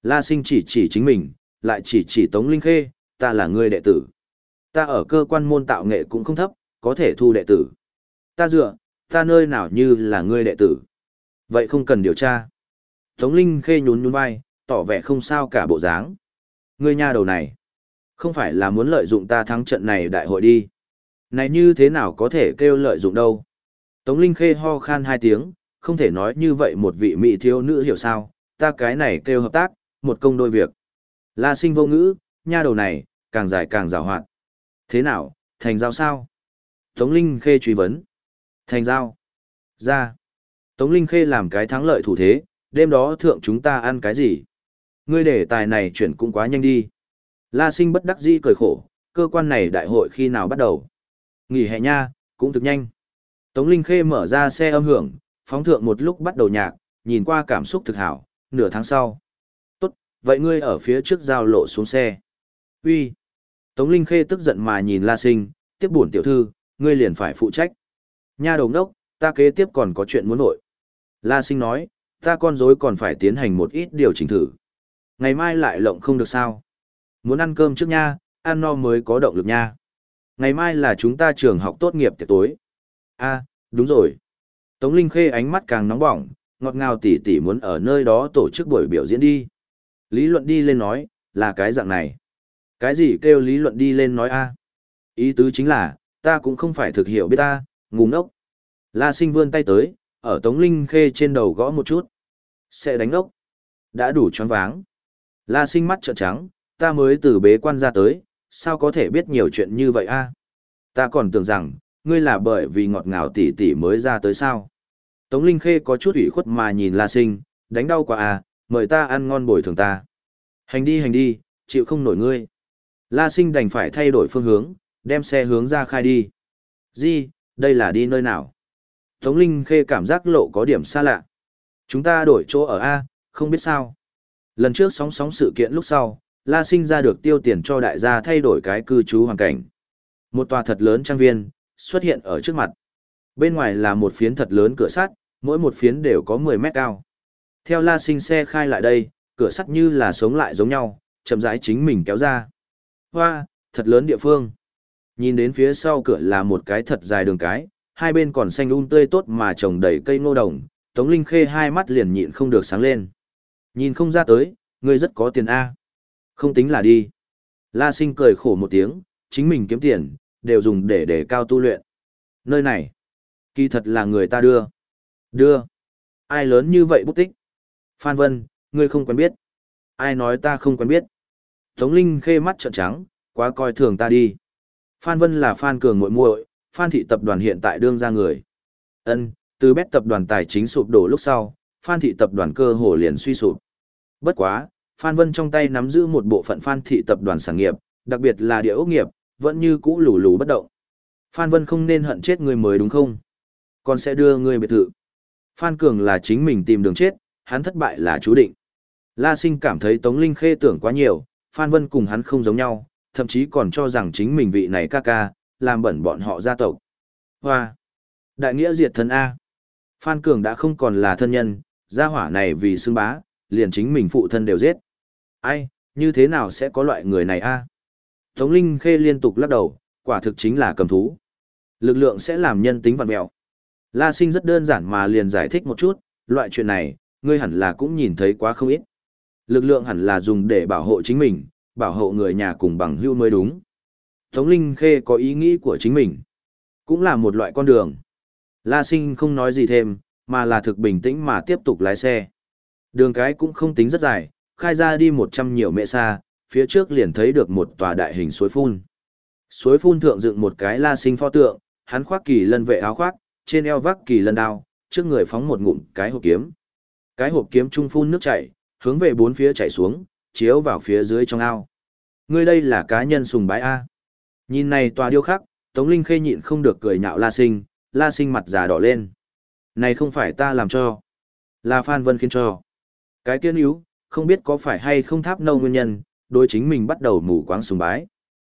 La sinh chỉ chỉ chính mình, lại chỉ chỉ Tống Linh Khê, ta là ngươi đệ tử. Ta ở cơ quan môn tạo nghệ cũng không thấp, có thể thu đệ tử. Ta dựa, ta nơi nào như là ngươi đệ tử. Vậy không cần điều tra. Tống Linh Khê nhún nhún vai, tỏ vẻ không sao cả bộ dáng. Ngươi nha đầu này, không phải là muốn lợi dụng ta thắng trận này đại hội đi. Này như thế nào có thể kêu lợi dụng đâu. Tống Linh Khê ho khan hai tiếng, không thể nói như vậy một vị mỹ thiếu nữ hiểu sao, ta cái này kêu hợp tác, một công đôi việc. La sinh vô ngữ, nha đầu này, càng dài càng rào hoạt. Thế nào, thành giao sao? Tống Linh Khê truy vấn. Thành giao. Ra. Tống Linh Khê làm cái thắng lợi thủ thế, đêm đó thượng chúng ta ăn cái gì? Ngươi để tài này chuyển cũng quá nhanh đi. La sinh bất đắc dĩ cười khổ, cơ quan này đại hội khi nào bắt đầu? Nghỉ hè nha, cũng thực nhanh. Tống Linh Khê mở ra xe âm hưởng, phóng thượng một lúc bắt đầu nhạc, nhìn qua cảm xúc thực hảo, nửa tháng sau. Tốt, vậy ngươi ở phía trước giao lộ xuống xe. Uy. Tống Linh Khê tức giận mà nhìn La Sinh, tiếp buồn tiểu thư, ngươi liền phải phụ trách. Nha đồng đốc, ta kế tiếp còn có chuyện muốn nội. La Sinh nói, ta con dối còn phải tiến hành một ít điều chỉnh thử. Ngày mai lại lộng không được sao. Muốn ăn cơm trước nha, ăn no mới có động lực nha. Ngày mai là chúng ta trường học tốt nghiệp tiệc tối. a đúng rồi. Tống Linh Khê ánh mắt càng nóng bỏng, ngọt ngào tỉ tỉ muốn ở nơi đó tổ chức buổi biểu diễn đi. Lý luận đi lên nói, là cái dạng này. Cái gì kêu lý luận đi lên nói a Ý tứ chính là, ta cũng không phải thực hiểu biết ta, ngu ngốc. La sinh vươn tay tới, ở Tống Linh Khê trên đầu gõ một chút. Sẽ đánh ngốc, Đã đủ choáng váng. La sinh mắt trợn trắng, ta mới từ bế quan ra tới, sao có thể biết nhiều chuyện như vậy a? Ta còn tưởng rằng, ngươi là bởi vì ngọt ngào tỉ tỉ mới ra tới sao. Tống Linh Khê có chút ủy khuất mà nhìn La Sinh, đánh đau quá à, mời ta ăn ngon bồi thường ta. Hành đi hành đi, chịu không nổi ngươi. La Sinh đành phải thay đổi phương hướng, đem xe hướng ra khai đi. Di, đây là đi nơi nào? Tống Linh Khê cảm giác lộ có điểm xa lạ. Chúng ta đổi chỗ ở A, không biết sao. Lần trước sóng sóng sự kiện lúc sau, La Sinh ra được tiêu tiền cho đại gia thay đổi cái cư trú hoàn cảnh. Một tòa thật lớn trang viên, xuất hiện ở trước mặt. Bên ngoài là một phiến thật lớn cửa sắt, mỗi một phiến đều có 10 mét cao. Theo La Sinh xe khai lại đây, cửa sắt như là sống lại giống nhau, chậm rãi chính mình kéo ra. Hoa, thật lớn địa phương. Nhìn đến phía sau cửa là một cái thật dài đường cái, hai bên còn xanh um tươi tốt mà trồng đầy cây ngô đồng, Tống Linh Khê hai mắt liền nhịn không được sáng lên. Nhìn không ra tới, ngươi rất có tiền A. Không tính là đi. La Sinh cười khổ một tiếng, chính mình kiếm tiền, đều dùng để để cao tu luyện. Nơi này, kỳ thật là người ta đưa. Đưa. Ai lớn như vậy bút tích? Phan Vân, ngươi không quen biết. Ai nói ta không quen biết? Tống Linh khê mắt trợn trắng, quá coi thường ta đi. Phan Vân là Phan Cường muội muội, Phan thị tập đoàn hiện tại đương ra người. Ân, từ bét tập đoàn tài chính sụp đổ lúc sau, Phan thị tập đoàn cơ hồ liền suy sụp. Bất quá, Phan Vân trong tay nắm giữ một bộ phận Phan thị tập đoàn sản nghiệp, đặc biệt là địa ốc nghiệp, vẫn như cũ lù lù bất động. Phan Vân không nên hận chết người mới đúng không? Còn sẽ đưa người biệt thự. Phan Cường là chính mình tìm đường chết, hắn thất bại là chú định. La Sinh cảm thấy Tống Linh khê tưởng quá nhiều, Phan Vân cùng hắn không giống nhau, thậm chí còn cho rằng chính mình vị này ca ca, làm bẩn bọn họ gia tộc. Hoa! Đại nghĩa diệt thân A. Phan Cường đã không còn là thân nhân, gia hỏa này vì xưng bá, liền chính mình phụ thân đều giết. Ai, như thế nào sẽ có loại người này A? Tống Linh Khê liên tục lắc đầu, quả thực chính là cầm thú. Lực lượng sẽ làm nhân tính vặn mẹo. La Sinh rất đơn giản mà liền giải thích một chút, loại chuyện này, ngươi hẳn là cũng nhìn thấy quá không ít. Lực lượng hẳn là dùng để bảo hộ chính mình, bảo hộ người nhà cùng bằng hữu mới đúng. Tống Linh Khê có ý nghĩ của chính mình, cũng là một loại con đường. La Sinh không nói gì thêm, mà là thực bình tĩnh mà tiếp tục lái xe. Đường cái cũng không tính rất dài, khai ra đi 100 nhiều mẹ xa, phía trước liền thấy được một tòa đại hình suối phun. Suối phun thượng dựng một cái la sinh pho tượng, hắn khoác kỳ lân vệ áo khoác, trên eo vác kỳ lân đao, trước người phóng một ngụm cái hộp kiếm. Cái hộp kiếm trung phun nước chảy, hướng về bốn phía chảy xuống, chiếu vào phía dưới trong ao. Ngươi đây là cá nhân sùng bái A. Nhìn này tòa điêu khắc, Tống Linh khê nhịn không được cười nhạo La Sinh, La Sinh mặt già đỏ lên. Này không phải ta làm cho, là Phan Vân khiến cho. Cái kiên yếu, không biết có phải hay không tháp nâu nguyên nhân, đôi chính mình bắt đầu mù quáng sùng bái.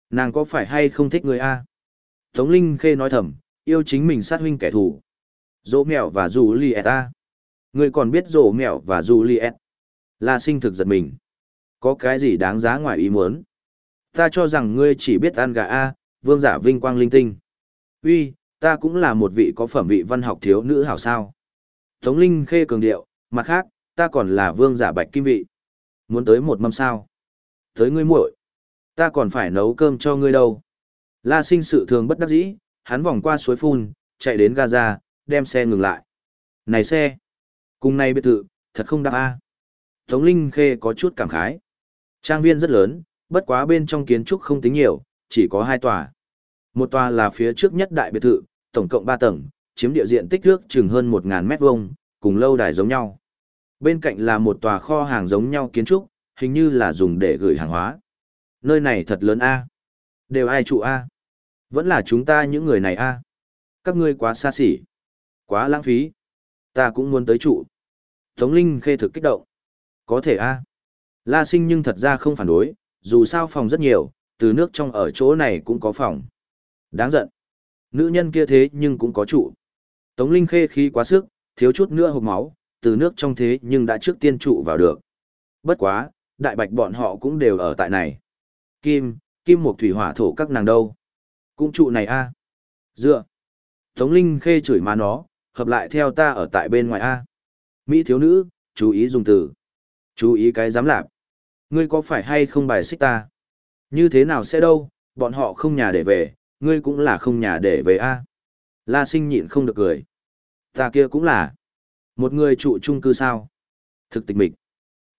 Nàng có phải hay không thích người A? Tống Linh Khê nói thầm, yêu chính mình sát huynh kẻ thù. Dỗ mèo và dù li ta A. Người còn biết dỗ mèo và dù li Là La sinh thực giật mình. Có cái gì đáng giá ngoài ý muốn? Ta cho rằng ngươi chỉ biết ăn gà A, vương giả vinh quang linh tinh. Uy, ta cũng là một vị có phẩm vị văn học thiếu nữ hảo sao. Tống Linh Khê cường điệu, mặt khác, ta còn là vương giả bạch kim vị. Muốn tới một mâm sao? Tới ngươi muội, ta còn phải nấu cơm cho ngươi đâu. La sinh sự thường bất đắc dĩ, hắn vòng qua suối phun, chạy đến Gaza, đem xe ngừng lại. Này xe, cùng nay biệt thự, thật không đáp a. Tống Linh Khê có chút cảm khái. Trang viên rất lớn, bất quá bên trong kiến trúc không tính nhiều, chỉ có hai tòa. Một tòa là phía trước nhất đại biệt thự, tổng cộng ba tầng, chiếm địa diện tích nước chừng hơn một ngàn mét vuông, cùng lâu đài giống nhau. Bên cạnh là một tòa kho hàng giống nhau kiến trúc, hình như là dùng để gửi hàng hóa. Nơi này thật lớn a. Đều ai trụ a? Vẫn là chúng ta những người này a. Các ngươi quá xa xỉ, quá lãng phí. Ta cũng muốn tới trụ. Tống Linh khê thực kích động. Có thể a. La Sinh nhưng thật ra không phản đối, dù sao phòng rất nhiều, từ nước trong ở chỗ này cũng có phòng. Đáng giận. Nữ nhân kia thế nhưng cũng có trụ. Tống Linh khê khí quá sức, thiếu chút nữa hộc máu, từ nước trong thế nhưng đã trước tiên trụ vào được. Bất quá, đại bạch bọn họ cũng đều ở tại này. Kim, kim một thủy hỏa thổ các nàng đâu. Cũng trụ này a Dựa. Tống Linh khê chửi má nó, hợp lại theo ta ở tại bên ngoài a Mỹ thiếu nữ, chú ý dùng từ. Chú ý cái dám lạp. Ngươi có phải hay không bài xích ta? Như thế nào sẽ đâu, bọn họ không nhà để về, ngươi cũng là không nhà để về a La sinh nhịn không được cười. Ta kia cũng là. Một người trụ chung cư sao? Thực tịch mịch.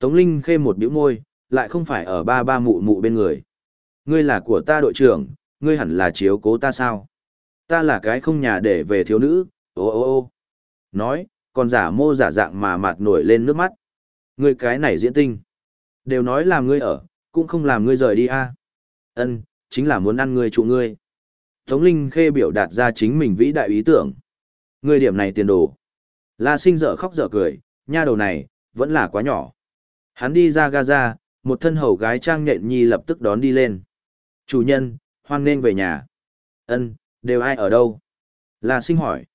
Tống Linh khê một biểu môi, lại không phải ở ba ba mụ mụ bên người. Ngươi là của ta đội trưởng, ngươi hẳn là chiếu cố ta sao? Ta là cái không nhà để về thiếu nữ, ô ô ô. Nói, còn giả mô giả dạng mà mặt nổi lên nước mắt. Ngươi cái này diễn tinh. Đều nói làm ngươi ở, cũng không làm ngươi rời đi a. Ân, chính là muốn ăn ngươi trụ ngươi. Tống Linh Khê biểu đạt ra chính mình vĩ đại ý tưởng. Ngươi điểm này tiền đồ. La sinh dở khóc dở cười, nha đầu này, vẫn là quá nhỏ. Hắn đi ra Gaza, một thân hầu gái trang nhện nhi lập tức đón đi lên. Chủ nhân, hoan nên về nhà. Ân, đều ai ở đâu? La sinh hỏi.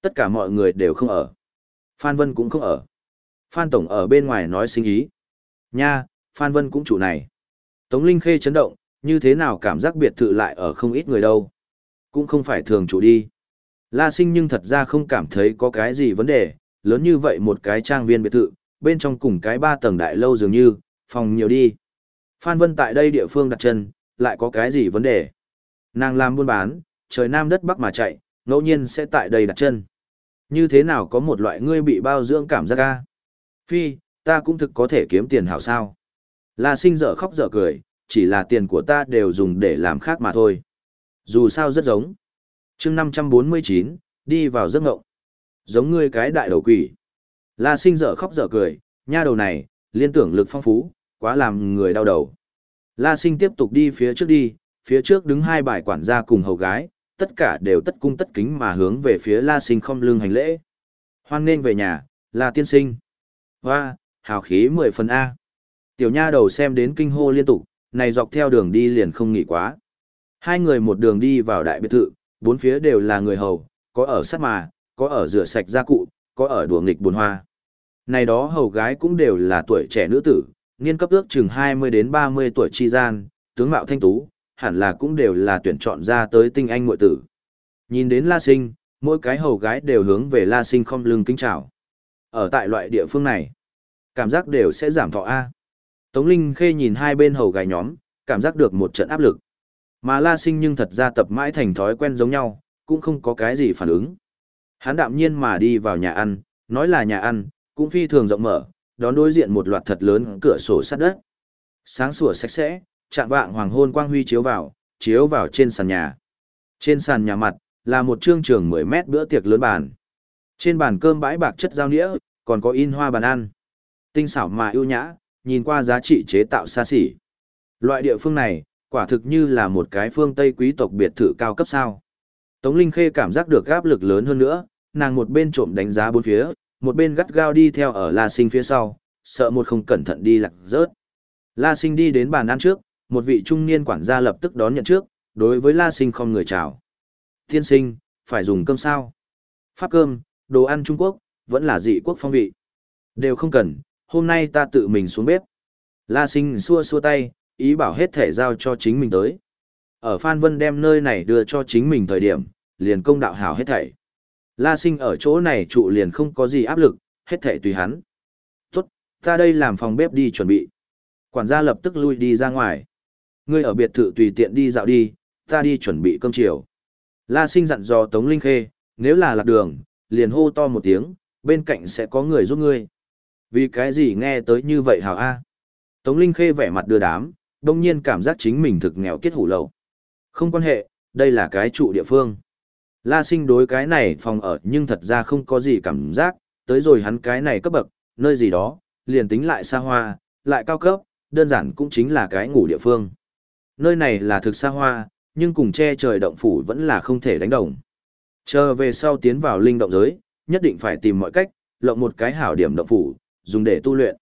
Tất cả mọi người đều không ở. Phan Vân cũng không ở. Phan Tổng ở bên ngoài nói sinh ý. Nha, Phan Vân cũng chủ này. Tống Linh Khê chấn động, như thế nào cảm giác biệt thự lại ở không ít người đâu. Cũng không phải thường chủ đi. La sinh nhưng thật ra không cảm thấy có cái gì vấn đề, lớn như vậy một cái trang viên biệt thự, bên trong cùng cái ba tầng đại lâu dường như, phòng nhiều đi. Phan Vân tại đây địa phương đặt chân, lại có cái gì vấn đề. Nàng làm buôn bán, trời nam đất bắc mà chạy, ngẫu nhiên sẽ tại đây đặt chân. Như thế nào có một loại ngươi bị bao dưỡng cảm giác ca? Phi, ta cũng thực có thể kiếm tiền hảo sao. La sinh dở khóc dở cười, chỉ là tiền của ta đều dùng để làm khác mà thôi. Dù sao rất giống. chương 549, đi vào giấc ngộng. Giống ngươi cái đại đầu quỷ. La sinh dở khóc dở cười, nha đầu này, liên tưởng lực phong phú, quá làm người đau đầu. La sinh tiếp tục đi phía trước đi, phía trước đứng hai bài quản gia cùng hầu gái, tất cả đều tất cung tất kính mà hướng về phía La sinh không lưng hành lễ. Hoan nên về nhà, là tiên sinh. Hoa, hào khí mười phần A. Tiểu nha đầu xem đến kinh hô liên tục, này dọc theo đường đi liền không nghỉ quá. Hai người một đường đi vào đại biệt thự, bốn phía đều là người hầu, có ở sát mà, có ở rửa sạch gia cụ, có ở đùa nghịch buồn hoa. Này đó hầu gái cũng đều là tuổi trẻ nữ tử, niên cấp ước chừng 20 đến 30 tuổi chi gian, tướng mạo thanh tú, hẳn là cũng đều là tuyển chọn ra tới tinh anh muội tử. Nhìn đến La Sinh, mỗi cái hầu gái đều hướng về La Sinh không lưng kính chào. Ở tại loại địa phương này, cảm giác đều sẽ giảm thọ A. Tống Linh Khê nhìn hai bên hầu gái nhóm, cảm giác được một trận áp lực. Mà La Sinh nhưng thật ra tập mãi thành thói quen giống nhau, cũng không có cái gì phản ứng. Hắn đạm nhiên mà đi vào nhà ăn, nói là nhà ăn, cũng phi thường rộng mở, đón đối diện một loạt thật lớn cửa sổ sắt đất. Sáng sủa sạch sẽ, chạm vạng hoàng hôn quang huy chiếu vào, chiếu vào trên sàn nhà. Trên sàn nhà mặt, là một trương trường 10 mét bữa tiệc lớn bàn. Trên bàn cơm bãi bạc chất giao nĩa, còn có in hoa bàn ăn. Tinh xảo mà ưu nhã, nhìn qua giá trị chế tạo xa xỉ. Loại địa phương này, quả thực như là một cái phương Tây quý tộc biệt thự cao cấp sao. Tống Linh Khê cảm giác được áp lực lớn hơn nữa, nàng một bên trộm đánh giá bốn phía, một bên gắt gao đi theo ở La Sinh phía sau, sợ một không cẩn thận đi lạc rớt. La Sinh đi đến bàn ăn trước, một vị trung niên quản gia lập tức đón nhận trước, đối với La Sinh không người chào. Thiên sinh, phải dùng cơm sao? Pháp cơm, đồ ăn Trung Quốc, vẫn là dị quốc phong vị. Đều không cần, hôm nay ta tự mình xuống bếp. La Sinh xua xua tay, ý bảo hết thể giao cho chính mình tới. Ở Phan Vân đem nơi này đưa cho chính mình thời điểm, liền công đạo hảo hết thảy. La sinh ở chỗ này trụ liền không có gì áp lực, hết thảy tùy hắn. Tốt, ta đây làm phòng bếp đi chuẩn bị. Quản gia lập tức lui đi ra ngoài. Ngươi ở biệt thự tùy tiện đi dạo đi, ta đi chuẩn bị cơm chiều. La sinh dặn dò Tống Linh Khê, nếu là lạc đường, liền hô to một tiếng, bên cạnh sẽ có người giúp ngươi. Vì cái gì nghe tới như vậy hảo a? Tống Linh Khê vẻ mặt đưa đám, đông nhiên cảm giác chính mình thực nghèo kết hủ lậu. Không quan hệ, đây là cái trụ địa phương. La sinh đối cái này phòng ở nhưng thật ra không có gì cảm giác, tới rồi hắn cái này cấp bậc, nơi gì đó, liền tính lại xa hoa, lại cao cấp, đơn giản cũng chính là cái ngủ địa phương. Nơi này là thực xa hoa, nhưng cùng che trời động phủ vẫn là không thể đánh đồng. Chờ về sau tiến vào linh động giới, nhất định phải tìm mọi cách, lộng một cái hảo điểm động phủ, dùng để tu luyện.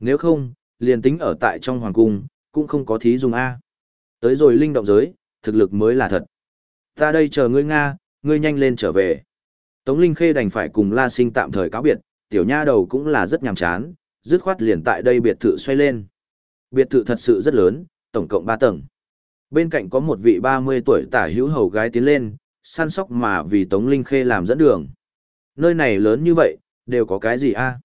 Nếu không, liền tính ở tại trong hoàng cung, cũng không có thí dùng A. Tới rồi linh động giới, thực lực mới là thật. Ta đây chờ ngươi Nga, ngươi nhanh lên trở về. Tống Linh Khê đành phải cùng La Sinh tạm thời cáo biệt, tiểu nha đầu cũng là rất nhàm chán, dứt khoát liền tại đây biệt thự xoay lên. Biệt thự thật sự rất lớn, tổng cộng 3 tầng. Bên cạnh có một vị 30 tuổi tả hữu hầu gái tiến lên, săn sóc mà vì Tống Linh Khê làm dẫn đường. Nơi này lớn như vậy, đều có cái gì a?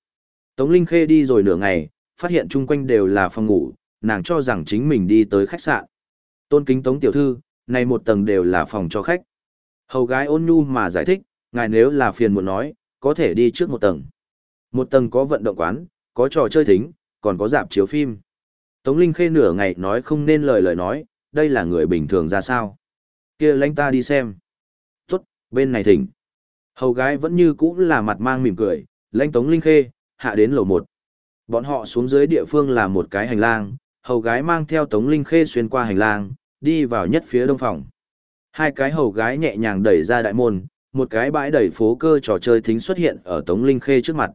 Tống Linh Khê đi rồi nửa ngày, phát hiện chung quanh đều là phòng ngủ, nàng cho rằng chính mình đi tới khách sạn. Tôn kính Tống Tiểu Thư, này một tầng đều là phòng cho khách. Hầu gái ôn nhu mà giải thích, ngài nếu là phiền muốn nói, có thể đi trước một tầng. Một tầng có vận động quán, có trò chơi thính, còn có dạp chiếu phim. Tống Linh Khê nửa ngày nói không nên lời lời nói, đây là người bình thường ra sao. kia lãnh ta đi xem. Tốt, bên này thỉnh. Hầu gái vẫn như cũ là mặt mang mỉm cười, lãnh Tống Linh Khê, hạ đến lầu một. Bọn họ xuống dưới địa phương là một cái hành lang, hầu gái mang theo Tống Linh Khê xuyên qua hành lang, đi vào nhất phía đông phòng. Hai cái hầu gái nhẹ nhàng đẩy ra đại môn, một cái bãi đẩy phố cơ trò chơi thính xuất hiện ở Tống Linh Khê trước mặt.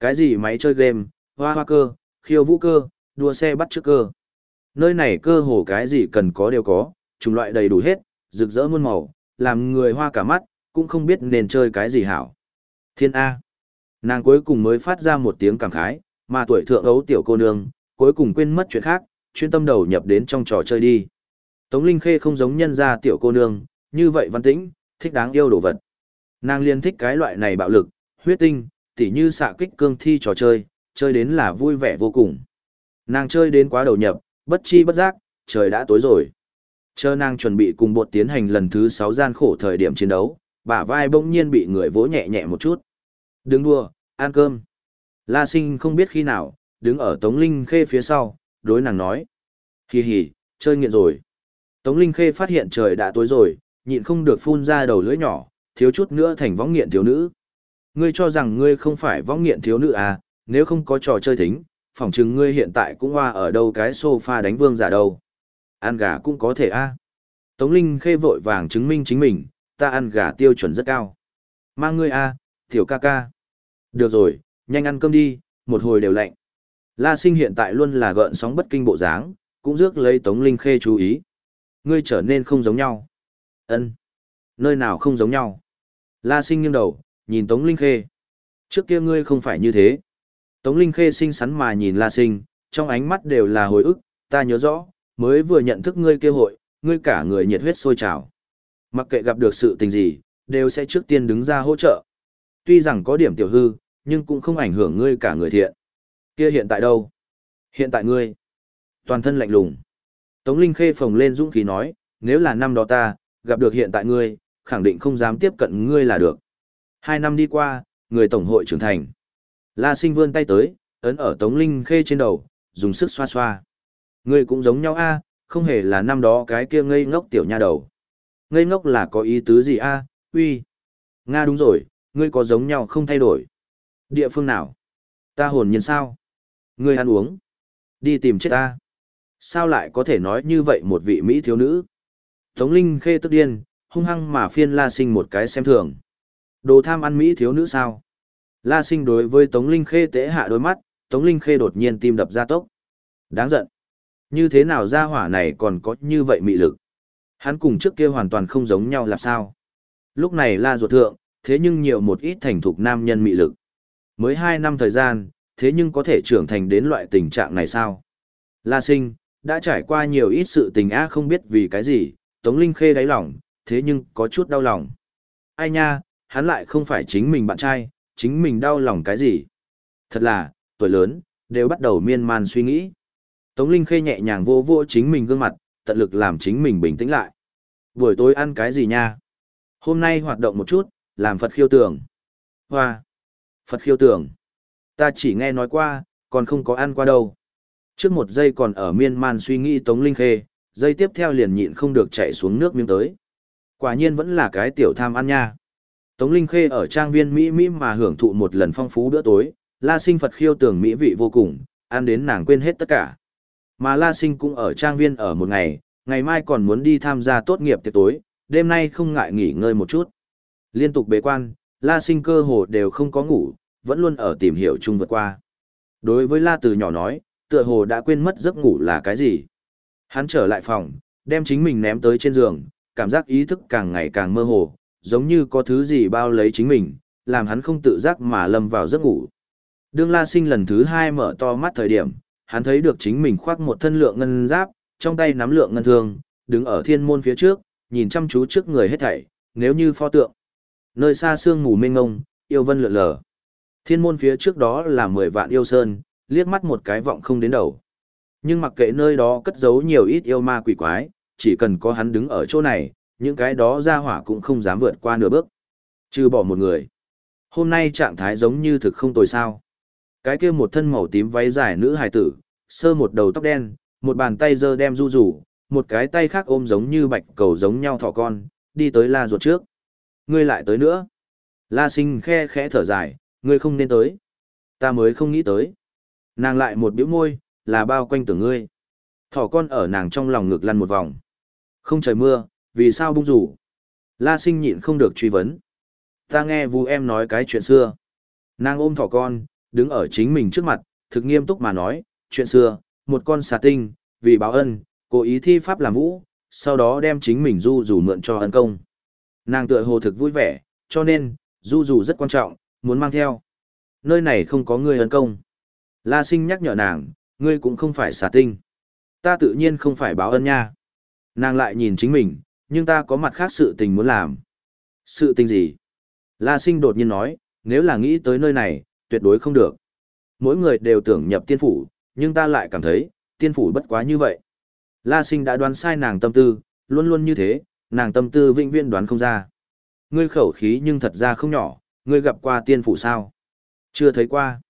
Cái gì máy chơi game, hoa hoa cơ, khiêu vũ cơ, đua xe bắt trước cơ. Nơi này cơ hồ cái gì cần có đều có, chủng loại đầy đủ hết, rực rỡ muôn màu, làm người hoa cả mắt, cũng không biết nên chơi cái gì hảo. Thiên A. Nàng cuối cùng mới phát ra một tiếng cảm khái, mà tuổi thượng ấu tiểu cô nương, cuối cùng quên mất chuyện khác, chuyên tâm đầu nhập đến trong trò chơi đi. Tống Linh Khê không giống nhân gia tiểu cô nương, như vậy văn tĩnh, thích đáng yêu đồ vật. Nàng liên thích cái loại này bạo lực, huyết tinh, tỉ như xạ kích cương thi trò chơi, chơi đến là vui vẻ vô cùng. Nàng chơi đến quá đầu nhập, bất chi bất giác, trời đã tối rồi. Chờ nàng chuẩn bị cùng bột tiến hành lần thứ 6 gian khổ thời điểm chiến đấu, bả vai bỗng nhiên bị người vỗ nhẹ nhẹ một chút. Đứng đua, ăn cơm. La sinh không biết khi nào, đứng ở Tống Linh Khê phía sau, đối nàng nói. Hì hì, chơi nghiện rồi. Tống Linh Khê phát hiện trời đã tối rồi, nhịn không được phun ra đầu lưỡi nhỏ, thiếu chút nữa thành võng nghiện thiếu nữ. Ngươi cho rằng ngươi không phải võng nghiện thiếu nữ à, nếu không có trò chơi thính, phỏng chừng ngươi hiện tại cũng hoa ở đâu cái sofa đánh vương giả đâu. Ăn gà cũng có thể a. À. Tống Linh Khê vội vàng chứng minh chính mình, ta ăn gà tiêu chuẩn rất cao. Mang ngươi a, à, tiểu ca ca. Được rồi, nhanh ăn cơm đi, một hồi đều lạnh. La Sinh hiện tại luôn là gợn sóng bất kinh bộ dáng, cũng rước lấy Tống Linh Khê chú ý. Ngươi trở nên không giống nhau. Ân, Nơi nào không giống nhau? La Sinh nghiêng đầu, nhìn Tống Linh Khê. Trước kia ngươi không phải như thế. Tống Linh Khê xinh xắn mà nhìn La Sinh, trong ánh mắt đều là hồi ức, ta nhớ rõ, mới vừa nhận thức ngươi kia hội, ngươi cả người nhiệt huyết sôi trào. Mặc kệ gặp được sự tình gì, đều sẽ trước tiên đứng ra hỗ trợ. Tuy rằng có điểm tiểu hư, nhưng cũng không ảnh hưởng ngươi cả người thiện. Kia hiện tại đâu? Hiện tại ngươi. Toàn thân lạnh lùng. Tống Linh Khê phồng lên dũng khí nói, nếu là năm đó ta, gặp được hiện tại ngươi, khẳng định không dám tiếp cận ngươi là được. Hai năm đi qua, người tổng hội trưởng thành. La sinh vươn tay tới, ấn ở Tống Linh Khê trên đầu, dùng sức xoa xoa. Ngươi cũng giống nhau a, không hề là năm đó cái kia ngây ngốc tiểu nha đầu. Ngây ngốc là có ý tứ gì a? Uy. Nga đúng rồi, ngươi có giống nhau không thay đổi. Địa phương nào? Ta hồn nhiên sao? Ngươi ăn uống. Đi tìm chết ta. Sao lại có thể nói như vậy một vị Mỹ thiếu nữ? Tống Linh khê tức điên, hung hăng mà phiên La Sinh một cái xem thường. Đồ tham ăn Mỹ thiếu nữ sao? La Sinh đối với Tống Linh khê tế hạ đôi mắt, Tống Linh khê đột nhiên tim đập ra tốc. Đáng giận. Như thế nào ra hỏa này còn có như vậy mị lực? Hắn cùng trước kia hoàn toàn không giống nhau là sao? Lúc này La ruột thượng, thế nhưng nhiều một ít thành thục nam nhân mị lực. Mới hai năm thời gian, thế nhưng có thể trưởng thành đến loại tình trạng này sao? La sinh, đã trải qua nhiều ít sự tình a không biết vì cái gì, Tống Linh khê đáy lòng, thế nhưng có chút đau lòng. Ai nha, hắn lại không phải chính mình bạn trai, chính mình đau lòng cái gì? Thật là, tuổi lớn, đều bắt đầu miên man suy nghĩ. Tống Linh khê nhẹ nhàng vô vô chính mình gương mặt, tận lực làm chính mình bình tĩnh lại. Buổi tối ăn cái gì nha? Hôm nay hoạt động một chút, làm Phật khiêu tưởng. Hoa! Phật khiêu tưởng. Ta chỉ nghe nói qua, còn không có ăn qua đâu. Trước một giây còn ở miên man suy nghĩ Tống Linh Khê, giây tiếp theo liền nhịn không được chạy xuống nước miếng tới. Quả nhiên vẫn là cái tiểu tham ăn nha. Tống Linh Khê ở trang viên Mỹ Mỹ mà hưởng thụ một lần phong phú bữa tối, La Sinh Phật khiêu tưởng mỹ vị vô cùng, ăn đến nàng quên hết tất cả. Mà La Sinh cũng ở trang viên ở một ngày, ngày mai còn muốn đi tham gia tốt nghiệp tiệc tối, đêm nay không ngại nghỉ ngơi một chút. Liên tục bế quan, La Sinh cơ hồ đều không có ngủ, vẫn luôn ở tìm hiểu chung vượt qua. Đối với La Từ nhỏ nói, tựa hồ đã quên mất giấc ngủ là cái gì. Hắn trở lại phòng, đem chính mình ném tới trên giường, cảm giác ý thức càng ngày càng mơ hồ, giống như có thứ gì bao lấy chính mình, làm hắn không tự giác mà lâm vào giấc ngủ. Đương La Sinh lần thứ hai mở to mắt thời điểm, hắn thấy được chính mình khoác một thân lượng ngân giáp, trong tay nắm lượng ngân thương, đứng ở thiên môn phía trước, nhìn chăm chú trước người hết thảy, nếu như pho tượng. Nơi xa sương mù mênh ngông, yêu vân lượn lờ. Thiên môn phía trước đó là mười vạn yêu sơn, liếc mắt một cái vọng không đến đầu. Nhưng mặc kệ nơi đó cất giấu nhiều ít yêu ma quỷ quái, chỉ cần có hắn đứng ở chỗ này, những cái đó ra hỏa cũng không dám vượt qua nửa bước. Trừ bỏ một người. Hôm nay trạng thái giống như thực không tồi sao. Cái kia một thân màu tím váy dài nữ hài tử, sơ một đầu tóc đen, một bàn tay giơ đem du rủ, một cái tay khác ôm giống như bạch cầu giống nhau thỏ con, đi tới la ruột trước. Ngươi lại tới nữa. La sinh khe khẽ thở dài, ngươi không nên tới. Ta mới không nghĩ tới. Nàng lại một biểu môi, là bao quanh tưởng ngươi. Thỏ con ở nàng trong lòng ngực lăn một vòng. Không trời mưa, vì sao bung rủ? La sinh nhịn không được truy vấn. Ta nghe vu em nói cái chuyện xưa. Nàng ôm thỏ con, đứng ở chính mình trước mặt, thực nghiêm túc mà nói, chuyện xưa, một con xà tinh, vì báo ân, cố ý thi pháp làm vũ, sau đó đem chính mình du rủ mượn cho ân công. Nàng tựa hồ thực vui vẻ, cho nên, du rủ rất quan trọng, muốn mang theo. Nơi này không có người ân công. La sinh nhắc nhở nàng, ngươi cũng không phải xà tinh. Ta tự nhiên không phải báo ân nha. Nàng lại nhìn chính mình, nhưng ta có mặt khác sự tình muốn làm. Sự tình gì? La sinh đột nhiên nói, nếu là nghĩ tới nơi này, tuyệt đối không được. Mỗi người đều tưởng nhập tiên phủ, nhưng ta lại cảm thấy, tiên phủ bất quá như vậy. La sinh đã đoán sai nàng tâm tư, luôn luôn như thế, nàng tâm tư vĩnh viễn đoán không ra. Ngươi khẩu khí nhưng thật ra không nhỏ, ngươi gặp qua tiên phủ sao? Chưa thấy qua.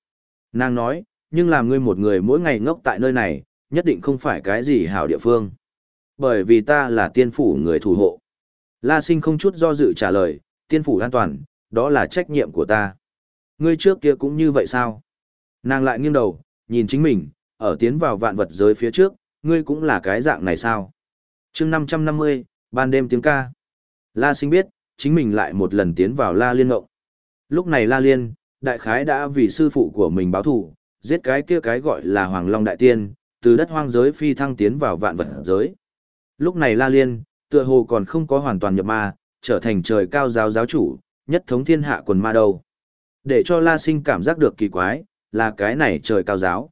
Nàng nói, nhưng làm ngươi một người mỗi ngày ngốc tại nơi này, nhất định không phải cái gì hảo địa phương. Bởi vì ta là tiên phủ người thủ hộ. La sinh không chút do dự trả lời, tiên phủ an toàn, đó là trách nhiệm của ta. Ngươi trước kia cũng như vậy sao? Nàng lại nghiêng đầu, nhìn chính mình, ở tiến vào vạn vật giới phía trước, ngươi cũng là cái dạng này sao? chương 550, ban đêm tiếng ca. La sinh biết, chính mình lại một lần tiến vào La Liên Ngộng. Lúc này La Liên, đại khái đã vì sư phụ của mình báo thù, giết cái kia cái gọi là Hoàng Long Đại Tiên, từ đất hoang giới phi thăng tiến vào vạn vật giới. Lúc này La Liên, tựa hồ còn không có hoàn toàn nhập ma, trở thành trời cao giáo giáo chủ, nhất thống thiên hạ quần ma đầu. Để cho La Sinh cảm giác được kỳ quái, là cái này trời cao giáo.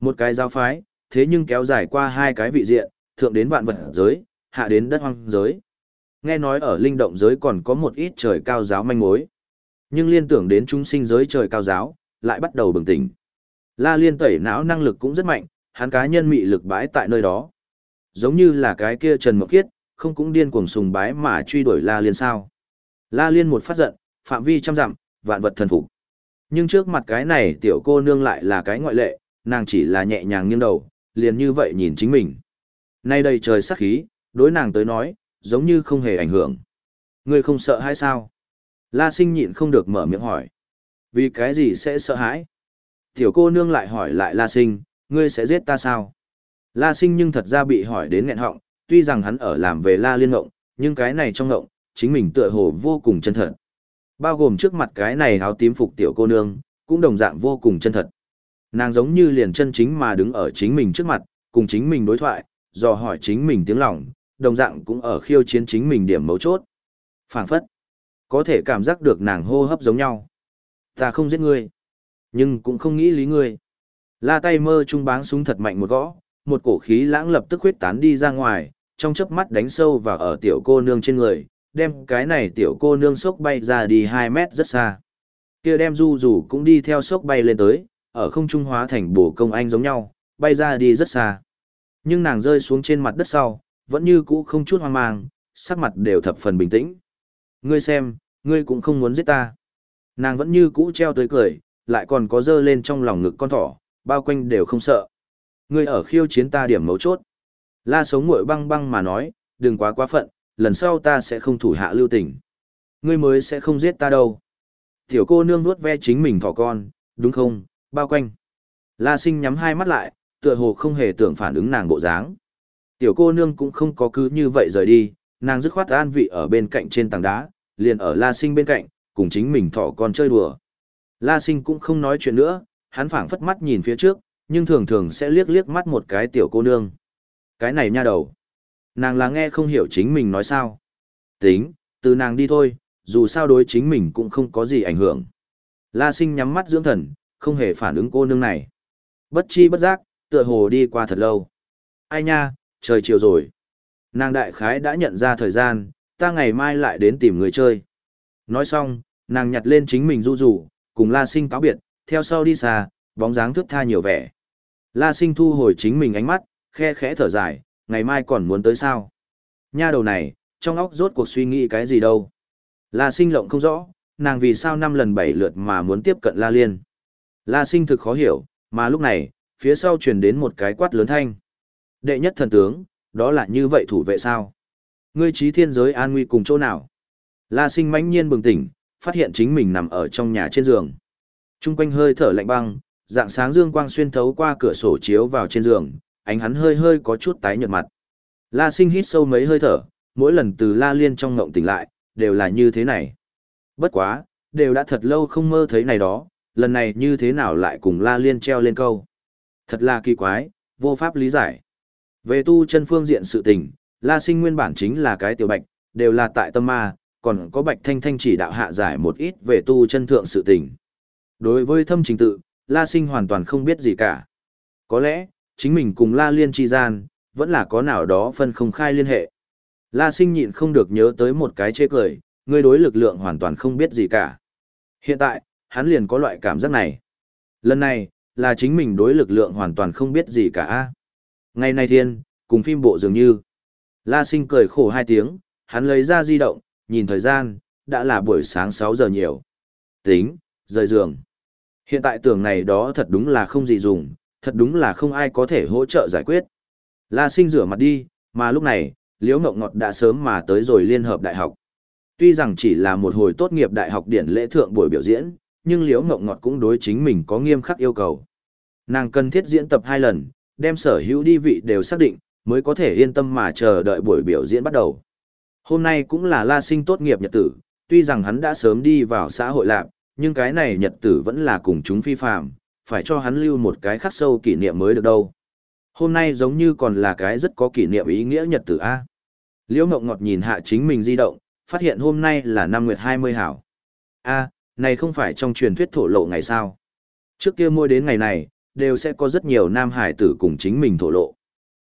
Một cái giáo phái, thế nhưng kéo dài qua hai cái vị diện, thượng đến vạn vật giới, hạ đến đất hoang giới. Nghe nói ở linh động giới còn có một ít trời cao giáo manh mối. Nhưng liên tưởng đến chúng sinh giới trời cao giáo, lại bắt đầu bừng tỉnh. La liên tẩy não năng lực cũng rất mạnh, hắn cá nhân mị lực bãi tại nơi đó. Giống như là cái kia Trần Mộc Kiết, không cũng điên cuồng sùng bái mà truy đuổi La liên sao. La liên một phát giận, phạm vi trăm dặm, vạn vật thần phục. Nhưng trước mặt cái này tiểu cô nương lại là cái ngoại lệ, nàng chỉ là nhẹ nhàng nghiêng đầu, liền như vậy nhìn chính mình. Nay đây trời sắc khí, đối nàng tới nói, giống như không hề ảnh hưởng. Ngươi không sợ hay sao? La sinh nhịn không được mở miệng hỏi. Vì cái gì sẽ sợ hãi? Tiểu cô nương lại hỏi lại La sinh, ngươi sẽ giết ta sao? La sinh nhưng thật ra bị hỏi đến nghẹn họng, tuy rằng hắn ở làm về La liên ngộng, nhưng cái này trong ngộng, chính mình tựa hồ vô cùng chân thật. Bao gồm trước mặt cái này áo tím phục tiểu cô nương, cũng đồng dạng vô cùng chân thật. Nàng giống như liền chân chính mà đứng ở chính mình trước mặt, cùng chính mình đối thoại, dò hỏi chính mình tiếng lòng, đồng dạng cũng ở khiêu chiến chính mình điểm mấu chốt. phảng phất, có thể cảm giác được nàng hô hấp giống nhau. Ta không giết ngươi, nhưng cũng không nghĩ lý ngươi. La tay mơ trung báng súng thật mạnh một gõ, một cổ khí lãng lập tức huyết tán đi ra ngoài, trong chớp mắt đánh sâu vào ở tiểu cô nương trên người, đem cái này tiểu cô nương sốc bay ra đi 2 mét rất xa. Kia đem du rủ cũng đi theo sốc bay lên tới, ở không trung hóa thành bổ công anh giống nhau, bay ra đi rất xa. Nhưng nàng rơi xuống trên mặt đất sau, vẫn như cũ không chút hoang mang, sắc mặt đều thập phần bình tĩnh. Ngươi xem, ngươi cũng không muốn giết ta. Nàng vẫn như cũ treo tới cười, lại còn có dơ lên trong lòng ngực con thỏ, bao quanh đều không sợ. Ngươi ở khiêu chiến ta điểm mấu chốt. La sống muội băng băng mà nói, đừng quá quá phận, lần sau ta sẽ không thủ hạ lưu tình. Ngươi mới sẽ không giết ta đâu. Tiểu cô nương nuốt ve chính mình thỏ con, đúng không, bao quanh. La sinh nhắm hai mắt lại, tựa hồ không hề tưởng phản ứng nàng bộ dáng. Tiểu cô nương cũng không có cứ như vậy rời đi, nàng dứt khoát an vị ở bên cạnh trên tảng đá, liền ở La Sinh bên cạnh, cùng chính mình thỏ con chơi đùa. La Sinh cũng không nói chuyện nữa, hắn phảng phất mắt nhìn phía trước, nhưng thường thường sẽ liếc liếc mắt một cái tiểu cô nương. Cái này nha đầu. Nàng là nghe không hiểu chính mình nói sao. Tính, từ nàng đi thôi, dù sao đối chính mình cũng không có gì ảnh hưởng. La Sinh nhắm mắt dưỡng thần, không hề phản ứng cô nương này. Bất chi bất giác, tựa hồ đi qua thật lâu. Ai nha, trời chiều rồi. Nàng đại khái đã nhận ra thời gian, ta ngày mai lại đến tìm người chơi. Nói xong, nàng nhặt lên chính mình du rủ, cùng La Sinh cáo biệt, theo sau đi xa, bóng dáng thước tha nhiều vẻ. La Sinh thu hồi chính mình ánh mắt, khe khẽ thở dài, ngày mai còn muốn tới sao? Nha đầu này, trong óc rốt cuộc suy nghĩ cái gì đâu? La Sinh lộng không rõ, nàng vì sao năm lần bảy lượt mà muốn tiếp cận La Liên. La sinh thực khó hiểu, mà lúc này, phía sau truyền đến một cái quát lớn thanh. Đệ nhất thần tướng, đó là như vậy thủ vệ sao? Ngươi trí thiên giới an nguy cùng chỗ nào? La sinh mãnh nhiên bừng tỉnh, phát hiện chính mình nằm ở trong nhà trên giường. Trung quanh hơi thở lạnh băng, dạng sáng dương quang xuyên thấu qua cửa sổ chiếu vào trên giường, ánh hắn hơi hơi có chút tái nhợt mặt. La sinh hít sâu mấy hơi thở, mỗi lần từ la liên trong ngộng tỉnh lại, đều là như thế này. Bất quá, đều đã thật lâu không mơ thấy này đó, lần này như thế nào lại cùng la liên treo lên câu. Thật là kỳ quái, vô pháp lý giải. Về tu chân phương diện sự tình, la sinh nguyên bản chính là cái tiểu bạch, đều là tại tâm ma, còn có bạch thanh thanh chỉ đạo hạ giải một ít về tu chân thượng sự tình. Đối với thâm trình tự, la sinh hoàn toàn không biết gì cả. Có lẽ, chính mình cùng la liên chi gian, vẫn là có nào đó phân không khai liên hệ. La sinh nhịn không được nhớ tới một cái chê cười, ngươi đối lực lượng hoàn toàn không biết gì cả. Hiện tại, hắn liền có loại cảm giác này. Lần này, là chính mình đối lực lượng hoàn toàn không biết gì cả. Ngày nay thiên, cùng phim bộ dường như. La sinh cười khổ hai tiếng, hắn lấy ra di động, nhìn thời gian, đã là buổi sáng 6 giờ nhiều. Tính, rời giường. Hiện tại tưởng này đó thật đúng là không gì dùng, thật đúng là không ai có thể hỗ trợ giải quyết. La sinh rửa mặt đi, mà lúc này, Liễu Ngọc Ngọt đã sớm mà tới rồi liên hợp đại học. Tuy rằng chỉ là một hồi tốt nghiệp đại học điển lễ thượng buổi biểu diễn, nhưng Liễu Ngọc Ngọt cũng đối chính mình có nghiêm khắc yêu cầu. Nàng cần thiết diễn tập hai lần, đem sở hữu đi vị đều xác định, mới có thể yên tâm mà chờ đợi buổi biểu diễn bắt đầu. Hôm nay cũng là La Sinh tốt nghiệp nhật tử, tuy rằng hắn đã sớm đi vào xã hội lạc, nhưng cái này nhật tử vẫn là cùng chúng phi phạm, phải cho hắn lưu một cái khắc sâu kỷ niệm mới được đâu. Hôm nay giống như còn là cái rất có kỷ niệm ý nghĩa nhật tử A. Liễu Ngọc Ngọt nhìn hạ chính mình di động, phát hiện hôm nay là năm nguyệt 20 hảo. A, này không phải trong truyền thuyết thổ lộ ngày sao. Trước kia môi đến ngày này, đều sẽ có rất nhiều nam hải tử cùng chính mình thổ lộ.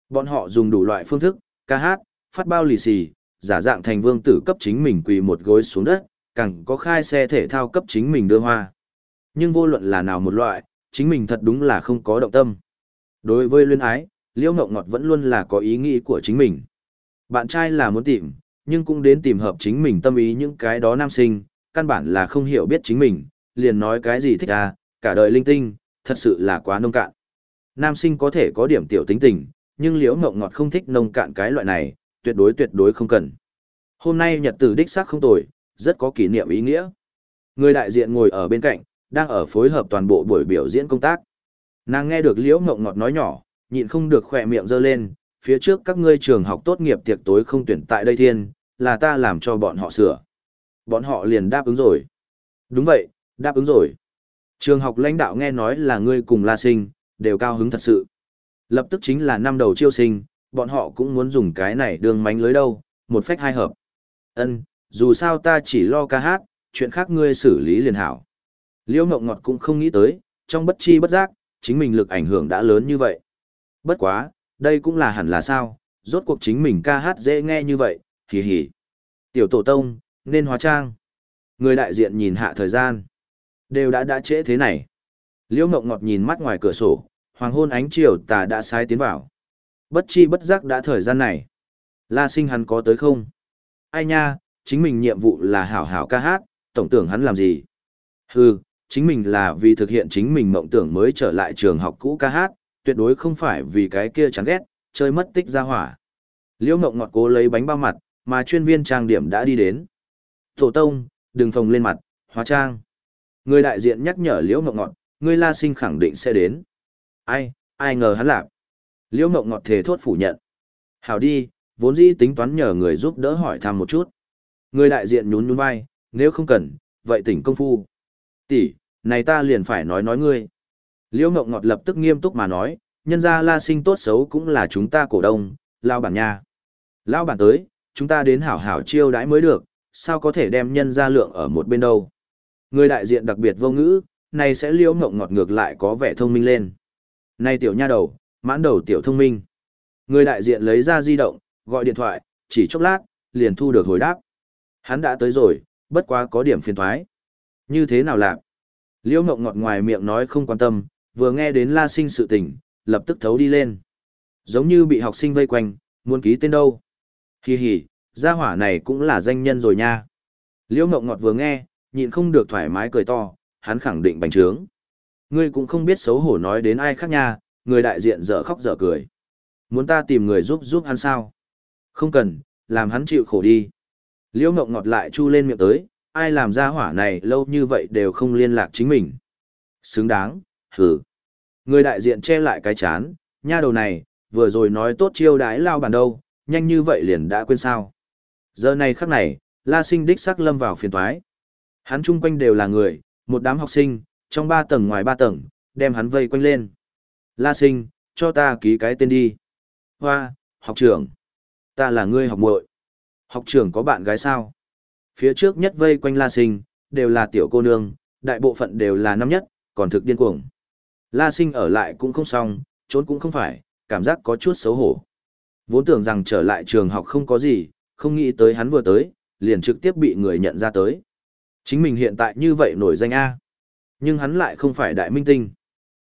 Bọn họ dùng đủ loại phương thức, ca hát, phát bao lì xì, giả dạng thành vương tử cấp chính mình quỳ một gối xuống đất, càng có khai xe thể thao cấp chính mình đưa hoa. Nhưng vô luận là nào một loại, chính mình thật đúng là không có động tâm. Đối với luyên ái, Liễu Ngọc Ngọt vẫn luôn là có ý nghĩ của chính mình. Bạn trai là muốn tìm, nhưng cũng đến tìm hợp chính mình tâm ý những cái đó nam sinh, căn bản là không hiểu biết chính mình, liền nói cái gì thích à, cả đời linh tinh, thật sự là quá nông cạn. Nam sinh có thể có điểm tiểu tính tình, nhưng Liễu Ngọc Ngọt không thích nông cạn cái loại này, tuyệt đối tuyệt đối không cần. Hôm nay nhật tử đích xác không tồi, rất có kỷ niệm ý nghĩa. Người đại diện ngồi ở bên cạnh, đang ở phối hợp toàn bộ buổi biểu diễn công tác. Nàng nghe được Liễu Ngộng Ngọt nói nhỏ, nhịn không được khỏe miệng giơ lên, phía trước các ngươi trường học tốt nghiệp tiệc tối không tuyển tại đây thiên, là ta làm cho bọn họ sửa. Bọn họ liền đáp ứng rồi. Đúng vậy, đáp ứng rồi. Trường học lãnh đạo nghe nói là ngươi cùng La Sinh, đều cao hứng thật sự. Lập tức chính là năm đầu chiêu sinh, bọn họ cũng muốn dùng cái này đường mánh lưới đâu, một phách hai hợp. Ân, dù sao ta chỉ lo ca hát, chuyện khác ngươi xử lý liền hảo. Liễu Ngọc Ngọt cũng không nghĩ tới, trong bất chi bất giác, chính mình lực ảnh hưởng đã lớn như vậy. Bất quá, đây cũng là hẳn là sao, rốt cuộc chính mình ca hát dễ nghe như vậy, hì hì. Tiểu tổ tông, nên hóa trang. Người đại diện nhìn hạ thời gian. Đều đã đã trễ thế này. Liễu Ngọc Ngọt nhìn mắt ngoài cửa sổ, hoàng hôn ánh chiều tà đã sai tiến vào. Bất chi bất giác đã thời gian này. La sinh hắn có tới không? Ai nha, chính mình nhiệm vụ là hảo hảo ca hát, tổng tưởng hắn làm gì? Hừ, chính mình là vì thực hiện chính mình mộng tưởng mới trở lại trường học cũ ca hát, tuyệt đối không phải vì cái kia chán ghét, chơi mất tích ra hỏa. Liễu Ngọc Ngọt cố lấy bánh bao mặt, mà chuyên viên trang điểm đã đi đến. Tổ tông, đừng phồng lên mặt, hóa trang. Người đại diện nhắc nhở Liễu Ngọc Ngọt, người La Sinh khẳng định sẽ đến. Ai, ai ngờ hắn lạc. Liễu Ngộng Ngọt thề thốt phủ nhận. Hảo đi, vốn dĩ tính toán nhờ người giúp đỡ hỏi thăm một chút. Người đại diện nhún nhún vai, nếu không cần, vậy tỉnh công phu. Tỷ, này ta liền phải nói nói ngươi. Liễu Ngộng Ngọt lập tức nghiêm túc mà nói, nhân ra la sinh tốt xấu cũng là chúng ta cổ đông, lao bản nha. Lao bản tới, chúng ta đến hảo hảo chiêu đãi mới được, sao có thể đem nhân ra lượng ở một bên đâu. Người đại diện đặc biệt vô ngữ, này sẽ Liễu Ngộng Ngọt ngược lại có vẻ thông minh lên. Này tiểu nha đầu, mãn đầu tiểu thông minh. Người đại diện lấy ra di động, gọi điện thoại, chỉ chốc lát, liền thu được hồi đáp. Hắn đã tới rồi, bất quá có điểm phiền thoái. Như thế nào lạc? Liễu Mộng ngọt ngoài miệng nói không quan tâm, vừa nghe đến La Sinh sự tình, lập tức thấu đi lên. Giống như bị học sinh vây quanh, muốn ký tên đâu. Hì hì, gia hỏa này cũng là danh nhân rồi nha. Liễu Mộng ngọt vừa nghe, nhịn không được thoải mái cười to, hắn khẳng định bành trướng. Ngươi cũng không biết xấu hổ nói đến ai khác nha, người đại diện dở khóc dở cười. Muốn ta tìm người giúp giúp hắn sao? Không cần, làm hắn chịu khổ đi. Liễu Ngộng ngọt lại chu lên miệng tới, ai làm ra hỏa này lâu như vậy đều không liên lạc chính mình. Xứng đáng, hử. Người đại diện che lại cái chán, nha đầu này, vừa rồi nói tốt chiêu đái lao bàn đâu, nhanh như vậy liền đã quên sao. Giờ này khắc này, La Sinh đích sắc lâm vào phiền toái. Hắn chung quanh đều là người, một đám học sinh, trong ba tầng ngoài ba tầng, đem hắn vây quanh lên. La Sinh, cho ta ký cái tên đi. Hoa, học trưởng. Ta là ngươi học muội. Học trưởng có bạn gái sao? Phía trước nhất vây quanh La Sinh, đều là tiểu cô nương, đại bộ phận đều là năm nhất, còn thực điên cuồng. La Sinh ở lại cũng không xong, trốn cũng không phải, cảm giác có chút xấu hổ. Vốn tưởng rằng trở lại trường học không có gì, không nghĩ tới hắn vừa tới, liền trực tiếp bị người nhận ra tới. Chính mình hiện tại như vậy nổi danh A. Nhưng hắn lại không phải đại minh tinh.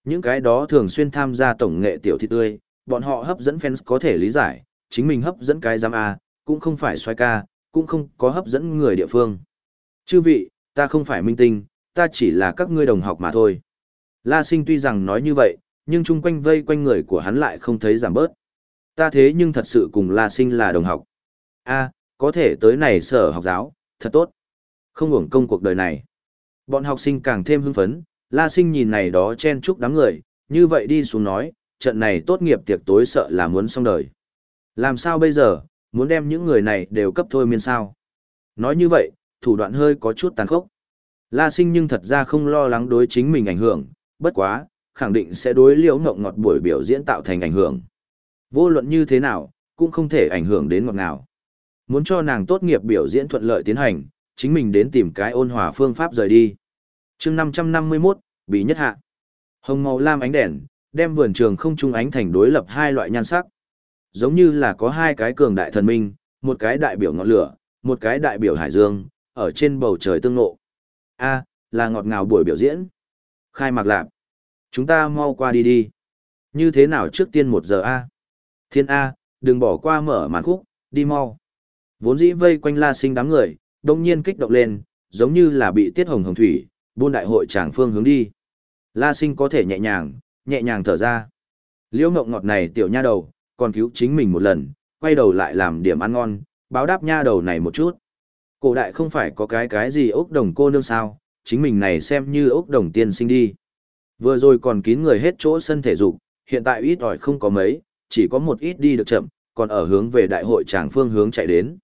Những cái đó thường xuyên tham gia tổng nghệ tiểu thị tươi, bọn họ hấp dẫn fans có thể lý giải, chính mình hấp dẫn cái giám A, cũng không phải xoay ca, cũng không có hấp dẫn người địa phương. Chư vị, ta không phải minh tinh, ta chỉ là các ngươi đồng học mà thôi. La sinh tuy rằng nói như vậy, nhưng chung quanh vây quanh người của hắn lại không thấy giảm bớt. Ta thế nhưng thật sự cùng La sinh là đồng học. a có thể tới này sở học giáo, thật tốt. Không hưởng công cuộc đời này. Bọn học sinh càng thêm hưng phấn, La sinh nhìn này đó chen chúc đám người, như vậy đi xuống nói, trận này tốt nghiệp tiệc tối sợ là muốn xong đời. Làm sao bây giờ, muốn đem những người này đều cấp thôi miên sao. Nói như vậy, thủ đoạn hơi có chút tàn khốc. La sinh nhưng thật ra không lo lắng đối chính mình ảnh hưởng, bất quá, khẳng định sẽ đối liễu ngộng ngọt buổi biểu diễn tạo thành ảnh hưởng. Vô luận như thế nào, cũng không thể ảnh hưởng đến ngọt nào. Muốn cho nàng tốt nghiệp biểu diễn thuận lợi tiến hành, chính mình đến tìm cái ôn hòa phương pháp rời đi chương 551, bí nhất hạ. Hồng màu lam ánh đèn, đem vườn trường không trung ánh thành đối lập hai loại nhan sắc. Giống như là có hai cái cường đại thần minh, một cái đại biểu ngọn lửa, một cái đại biểu hải dương, ở trên bầu trời tương ngộ. A, là ngọt ngào buổi biểu diễn. Khai mạc lạp. Chúng ta mau qua đi đi. Như thế nào trước tiên một giờ A? Thiên A, đừng bỏ qua mở màn khúc, đi mau. Vốn dĩ vây quanh la sinh đám người, đông nhiên kích động lên, giống như là bị tiết hồng hồng thủy, buôn đại hội tràng phương hướng đi. La sinh có thể nhẹ nhàng, nhẹ nhàng thở ra. Liễu mộng ngọt này tiểu nha đầu, còn cứu chính mình một lần, quay đầu lại làm điểm ăn ngon, báo đáp nha đầu này một chút. Cổ đại không phải có cái cái gì ốc đồng cô nương sao, chính mình này xem như ốc đồng tiên sinh đi. Vừa rồi còn kín người hết chỗ sân thể dục, hiện tại ít ỏi không có mấy, chỉ có một ít đi được chậm, còn ở hướng về đại hội tràng phương hướng chạy đến.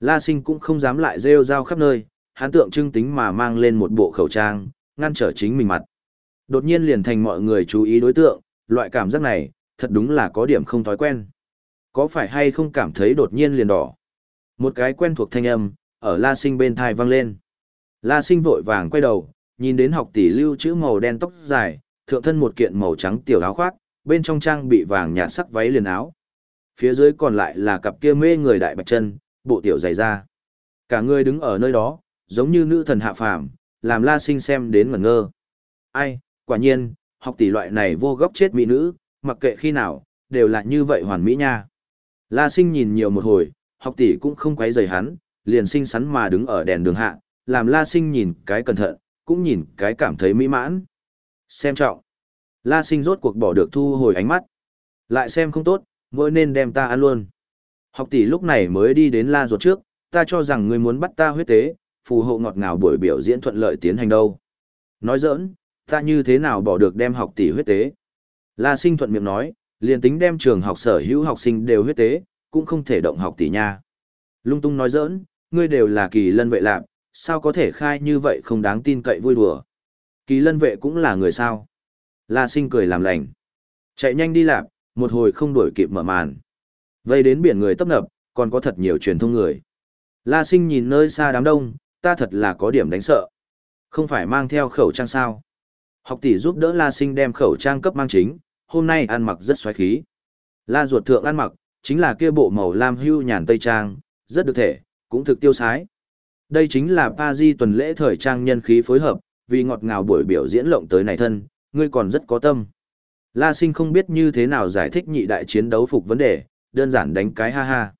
La sinh cũng không dám lại rêu rao khắp nơi, hắn tượng trưng tính mà mang lên một bộ khẩu trang, ngăn trở chính mình mặt. Đột nhiên liền thành mọi người chú ý đối tượng, loại cảm giác này, thật đúng là có điểm không thói quen. Có phải hay không cảm thấy đột nhiên liền đỏ? Một cái quen thuộc thanh âm, ở La Sinh bên thai vang lên. La Sinh vội vàng quay đầu, nhìn đến học tỷ lưu chữ màu đen tóc dài, thượng thân một kiện màu trắng tiểu áo khoác, bên trong trang bị vàng nhạt sắc váy liền áo. Phía dưới còn lại là cặp kia mê người đại bạch chân, bộ tiểu dày da. Cả người đứng ở nơi đó, giống như nữ thần hạ phàm, làm La Sinh xem đến ngẩn ngơ. Ai, quả nhiên, học tỷ loại này vô góc chết mỹ nữ, mặc kệ khi nào, đều là như vậy hoàn mỹ nha. La sinh nhìn nhiều một hồi, học tỷ cũng không quấy rầy hắn, liền sinh sắn mà đứng ở đèn đường hạ, làm la sinh nhìn cái cẩn thận, cũng nhìn cái cảm thấy mỹ mãn. Xem trọng. La sinh rốt cuộc bỏ được thu hồi ánh mắt. Lại xem không tốt, mỗi nên đem ta ăn luôn. Học tỷ lúc này mới đi đến la ruột trước, ta cho rằng ngươi muốn bắt ta huyết tế, phù hộ ngọt ngào buổi biểu diễn thuận lợi tiến hành đâu. Nói giỡn, ta như thế nào bỏ được đem học tỷ huyết tế. La sinh thuận miệng nói, liền tính đem trường học sở hữu học sinh đều huyết tế, cũng không thể động học tỷ nha. Lung tung nói giỡn, ngươi đều là kỳ lân vệ lạc, sao có thể khai như vậy không đáng tin cậy vui đùa. Kỳ lân vệ cũng là người sao. La sinh cười làm lành. Chạy nhanh đi lạc, một hồi không đuổi kịp mở màn. Vây đến biển người tấp nập, còn có thật nhiều truyền thông người. La sinh nhìn nơi xa đám đông, ta thật là có điểm đánh sợ. Không phải mang theo khẩu trang sao. Học tỷ giúp đỡ La sinh đem khẩu trang cấp mang chính, hôm nay ăn mặc rất xoáy khí. La ruột thượng ăn mặc, chính là kia bộ màu lam hưu nhàn tây trang, rất được thể, cũng thực tiêu sái. Đây chính là pa tuần lễ thời trang nhân khí phối hợp, vì ngọt ngào buổi biểu diễn lộng tới này thân, ngươi còn rất có tâm. La sinh không biết như thế nào giải thích nhị đại chiến đấu phục vấn đề, đơn giản đánh cái ha ha.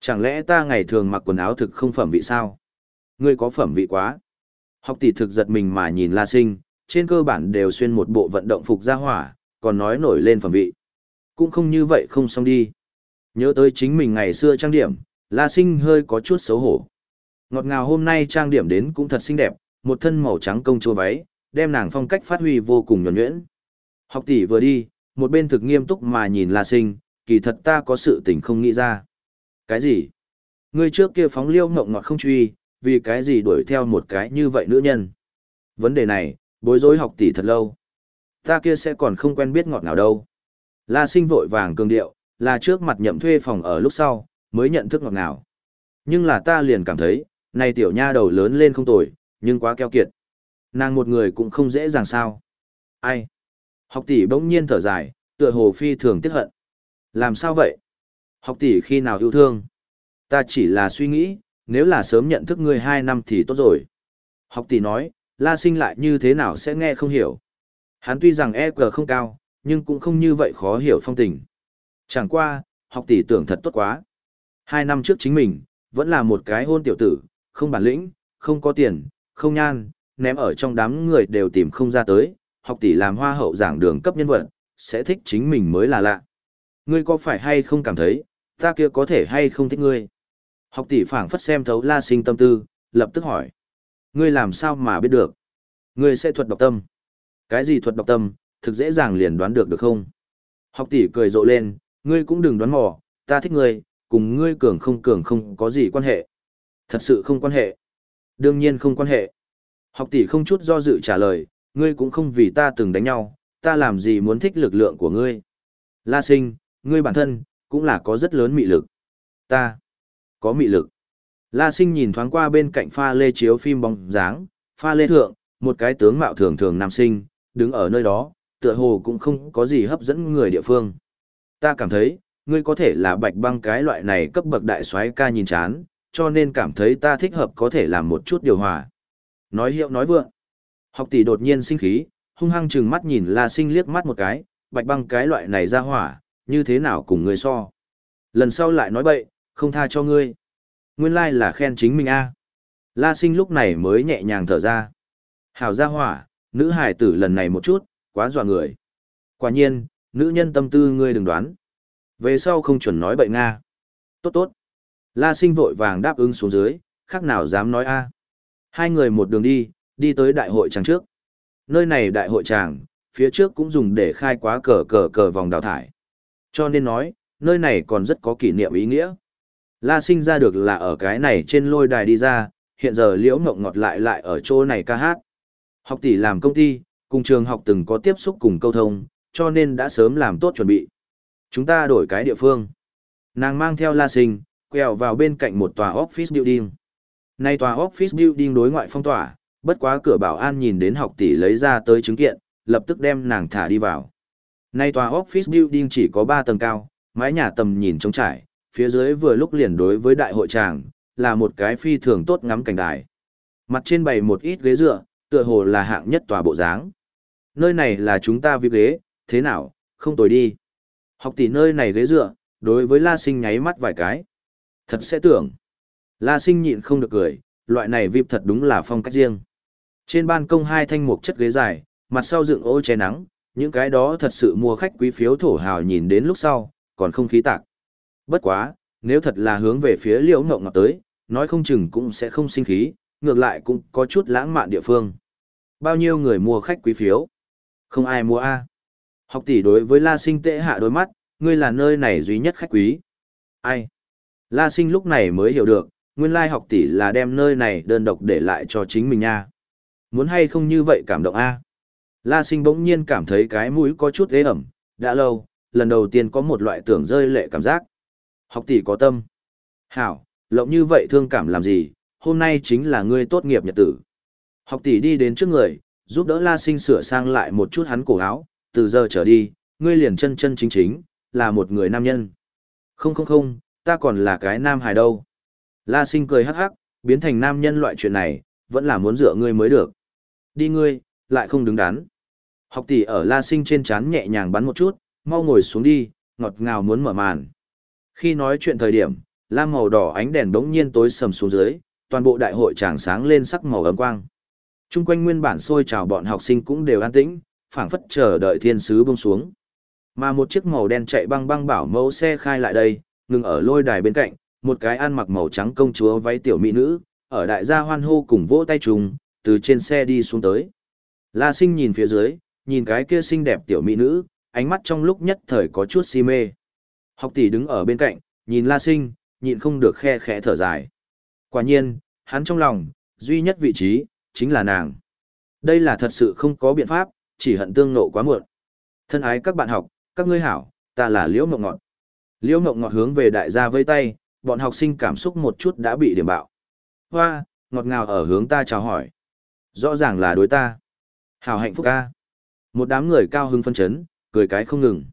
Chẳng lẽ ta ngày thường mặc quần áo thực không phẩm vị sao? Ngươi có phẩm vị quá. Học tỷ thực giật mình mà nhìn La sinh, trên cơ bản đều xuyên một bộ vận động phục ra hỏa, còn nói nổi lên phẩm vị. Cũng không như vậy không xong đi. Nhớ tới chính mình ngày xưa trang điểm, La Sinh hơi có chút xấu hổ. Ngọt ngào hôm nay trang điểm đến cũng thật xinh đẹp, một thân màu trắng công chúa váy, đem nàng phong cách phát huy vô cùng nhuẩn nhuyễn. Học tỷ vừa đi, một bên thực nghiêm túc mà nhìn La Sinh, kỳ thật ta có sự tình không nghĩ ra. Cái gì? Ngươi trước kia phóng liêu ngộng ngọt không truy, vì cái gì đuổi theo một cái như vậy nữ nhân? Vấn đề này, bối rối học tỷ thật lâu. Ta kia sẽ còn không quen biết ngọt nào đâu. La Sinh vội vàng cường điệu, là trước mặt nhậm thuê phòng ở lúc sau, mới nhận thức ngọt nào. Nhưng là ta liền cảm thấy, này tiểu nha đầu lớn lên không tồi, nhưng quá keo kiệt. Nàng một người cũng không dễ dàng sao. Ai? Học tỷ bỗng nhiên thở dài, tựa hồ phi thường tiếc hận. Làm sao vậy? Học tỷ khi nào yêu thương? Ta chỉ là suy nghĩ, nếu là sớm nhận thức ngươi hai năm thì tốt rồi. Học tỷ nói, la sinh lại như thế nào sẽ nghe không hiểu. Hắn tuy rằng EQ không cao, nhưng cũng không như vậy khó hiểu phong tình. Chẳng qua, học tỷ tưởng thật tốt quá. Hai năm trước chính mình, vẫn là một cái hôn tiểu tử, không bản lĩnh, không có tiền, không nhan, ném ở trong đám người đều tìm không ra tới, học tỷ làm hoa hậu giảng đường cấp nhân vật, sẽ thích chính mình mới là lạ. Ngươi có phải hay không cảm thấy, ta kia có thể hay không thích ngươi? Học tỷ phảng phất xem thấu la sinh tâm tư, lập tức hỏi. Ngươi làm sao mà biết được? Ngươi sẽ thuật đọc tâm. Cái gì thuật đọc tâm, thực dễ dàng liền đoán được được không? Học tỷ cười rộ lên, ngươi cũng đừng đoán mò, ta thích ngươi, cùng ngươi cường không cường không có gì quan hệ. Thật sự không quan hệ. Đương nhiên không quan hệ. Học tỷ không chút do dự trả lời, ngươi cũng không vì ta từng đánh nhau, ta làm gì muốn thích lực lượng của ngươi. La sinh, ngươi bản thân, cũng là có rất lớn mị lực. Ta, có mị lực. La sinh nhìn thoáng qua bên cạnh pha lê chiếu phim bóng dáng, pha lê thượng, một cái tướng mạo thường thường nam sinh, đứng ở nơi đó, tựa hồ cũng không có gì hấp dẫn người địa phương. Ta cảm thấy, ngươi có thể là bạch băng cái loại này cấp bậc đại soái ca nhìn chán, cho nên cảm thấy ta thích hợp có thể làm một chút điều hòa. Nói hiệu nói vượng. Học tỷ đột nhiên sinh khí, hung hăng chừng mắt nhìn La Sinh liếc mắt một cái, bạch băng cái loại này ra hỏa, như thế nào cùng ngươi so. Lần sau lại nói bậy, không tha cho ngươi. Nguyên lai là khen chính mình a. La Sinh lúc này mới nhẹ nhàng thở ra. Hảo gia hỏa, nữ hải tử lần này một chút, quá dọa người. Quả nhiên, nữ nhân tâm tư ngươi đừng đoán. Về sau không chuẩn nói bậy Nga. Tốt tốt. La sinh vội vàng đáp ứng xuống dưới, khác nào dám nói a. Hai người một đường đi, đi tới đại hội tràng trước. Nơi này đại hội tràng, phía trước cũng dùng để khai quá cờ cờ cờ vòng đào thải. Cho nên nói, nơi này còn rất có kỷ niệm ý nghĩa. La sinh ra được là ở cái này trên lôi đài đi ra, hiện giờ liễu ngộng ngọt lại lại ở chỗ này ca hát. Học tỷ làm công ty, cùng trường học từng có tiếp xúc cùng câu thông, cho nên đã sớm làm tốt chuẩn bị. Chúng ta đổi cái địa phương. Nàng mang theo La Sinh, quẹo vào bên cạnh một tòa office building. Nay tòa office building đối ngoại phong tỏa, bất quá cửa bảo an nhìn đến học tỷ lấy ra tới chứng kiện, lập tức đem nàng thả đi vào. Nay tòa office building chỉ có 3 tầng cao, mái nhà tầm nhìn trống trải, phía dưới vừa lúc liền đối với đại hội tràng, là một cái phi thường tốt ngắm cảnh đài. Mặt trên bày một ít ghế dựa, tựa hồ là hạng nhất tòa bộ dáng. Nơi này là chúng ta vi ghế, thế nào, không tồi đi. Học tỷ nơi này ghế dựa, đối với La Sinh nháy mắt vài cái. Thật sẽ tưởng. La Sinh nhịn không được cười, loại này vip thật đúng là phong cách riêng. Trên ban công hai thanh mục chất ghế dài, mặt sau dựng ô che nắng, những cái đó thật sự mua khách quý phiếu thổ hào nhìn đến lúc sau, còn không khí tạc. Bất quá, nếu thật là hướng về phía liễu ngộng ngọt tới, nói không chừng cũng sẽ không sinh khí, ngược lại cũng có chút lãng mạn địa phương. Bao nhiêu người mua khách quý phiếu? Không ai mua A. Học tỷ đối với La Sinh tệ hạ đôi mắt, ngươi là nơi này duy nhất khách quý. Ai? La Sinh lúc này mới hiểu được, nguyên lai học tỷ là đem nơi này đơn độc để lại cho chính mình nha. Muốn hay không như vậy cảm động a? La Sinh bỗng nhiên cảm thấy cái mũi có chút ế ẩm, đã lâu, lần đầu tiên có một loại tưởng rơi lệ cảm giác. Học tỷ có tâm. Hảo, lộng như vậy thương cảm làm gì, hôm nay chính là ngươi tốt nghiệp nhật tử. Học tỷ đi đến trước người, giúp đỡ La Sinh sửa sang lại một chút hắn cổ áo, từ giờ trở đi, ngươi liền chân chân chính chính, là một người nam nhân. Không không không, ta còn là cái nam hài đâu. La sinh cười hắc hắc, biến thành nam nhân loại chuyện này, vẫn là muốn dựa ngươi mới được. Đi ngươi, lại không đứng đắn. Học tỷ ở la sinh trên chán nhẹ nhàng bắn một chút, mau ngồi xuống đi, ngọt ngào muốn mở màn. Khi nói chuyện thời điểm, lam màu đỏ ánh đèn đống nhiên tối sầm xuống dưới, toàn bộ đại hội tràng sáng lên sắc màu ấm quang. Trung quanh nguyên bản sôi trào bọn học sinh cũng đều an tĩnh, phảng phất chờ đợi thiên sứ buông xuống. Mà một chiếc màu đen chạy băng băng bảo mẫu xe khai lại đây, ngừng ở lôi đài bên cạnh, một cái ăn mặc màu trắng công chúa váy tiểu mỹ nữ, ở đại gia hoan hô cùng vỗ tay trùng, từ trên xe đi xuống tới. La sinh nhìn phía dưới, nhìn cái kia xinh đẹp tiểu mỹ nữ, ánh mắt trong lúc nhất thời có chút si mê. Học tỷ đứng ở bên cạnh, nhìn La sinh, nhịn không được khe khẽ thở dài. Quả nhiên, hắn trong lòng, duy nhất vị trí, chính là nàng. Đây là thật sự không có biện pháp, chỉ hận tương nộ quá muộn. Thân ái các bạn học, các ngươi hảo, ta là Liễu Mộng Ngọt. Liễu Mộng Ngọt hướng về đại gia vây tay, bọn học sinh cảm xúc một chút đã bị điểm bạo. Hoa, ngọt ngào ở hướng ta chào hỏi. Rõ ràng là đối ta. Hảo hạnh phúc ca. Một đám người cao hưng phân chấn, cười cái không ngừng.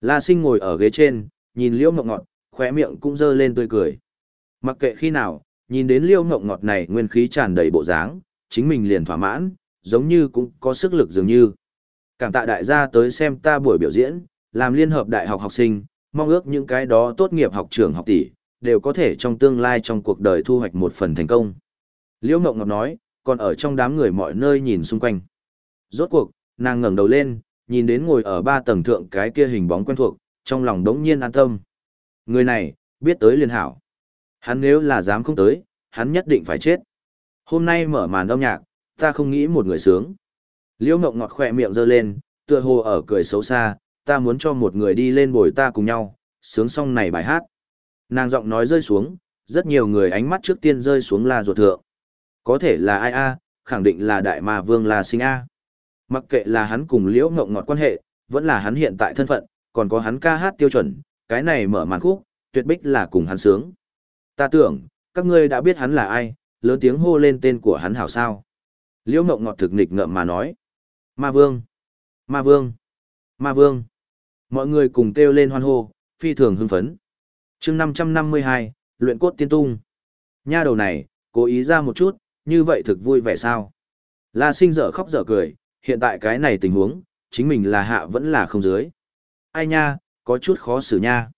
La sinh ngồi ở ghế trên, nhìn Liễu Mộng Ngọt, khóe miệng cũng dơ lên tươi cười. Mặc kệ khi nào, nhìn đến Liễu Mộng Ngọt này nguyên khí tràn đầy bộ dáng, chính mình liền thỏa mãn, giống như cũng có sức lực dường như. Cảm tạ đại gia tới xem ta buổi biểu diễn, làm liên hợp đại học học sinh, mong ước những cái đó tốt nghiệp học trường học tỷ, đều có thể trong tương lai trong cuộc đời thu hoạch một phần thành công. Liễu Mộng Ngọc nói, còn ở trong đám người mọi nơi nhìn xung quanh. Rốt cuộc, nàng ngẩng đầu lên, nhìn đến ngồi ở ba tầng thượng cái kia hình bóng quen thuộc, trong lòng đống nhiên an tâm. Người này, biết tới liên hảo. Hắn nếu là dám không tới, hắn nhất định phải chết. Hôm nay mở màn âm nhạc, ta không nghĩ một người sướng. Liễu Ngọc ngọt khỏe miệng giơ lên, tựa hồ ở cười xấu xa, ta muốn cho một người đi lên bồi ta cùng nhau, sướng xong này bài hát. Nàng giọng nói rơi xuống, rất nhiều người ánh mắt trước tiên rơi xuống La ruột thượng. Có thể là ai a, khẳng định là đại ma vương là Sinh a. Mặc kệ là hắn cùng Liễu Ngọc ngọt quan hệ, vẫn là hắn hiện tại thân phận, còn có hắn ca hát tiêu chuẩn, cái này mở màn khúc, tuyệt bích là cùng hắn sướng. Ta tưởng, các ngươi đã biết hắn là ai, lớn tiếng hô lên tên của hắn hảo sao. Liễu Ngộng ngọt thực nghịch ngợm mà nói. Ma Vương! Ma Vương! Ma Vương! Mọi người cùng kêu lên hoan hô, phi thường hưng phấn. chương 552, luyện cốt tiên tung. Nha đầu này, cố ý ra một chút, như vậy thực vui vẻ sao? La sinh dở khóc dở cười, hiện tại cái này tình huống, chính mình là hạ vẫn là không dưới. Ai nha, có chút khó xử nha.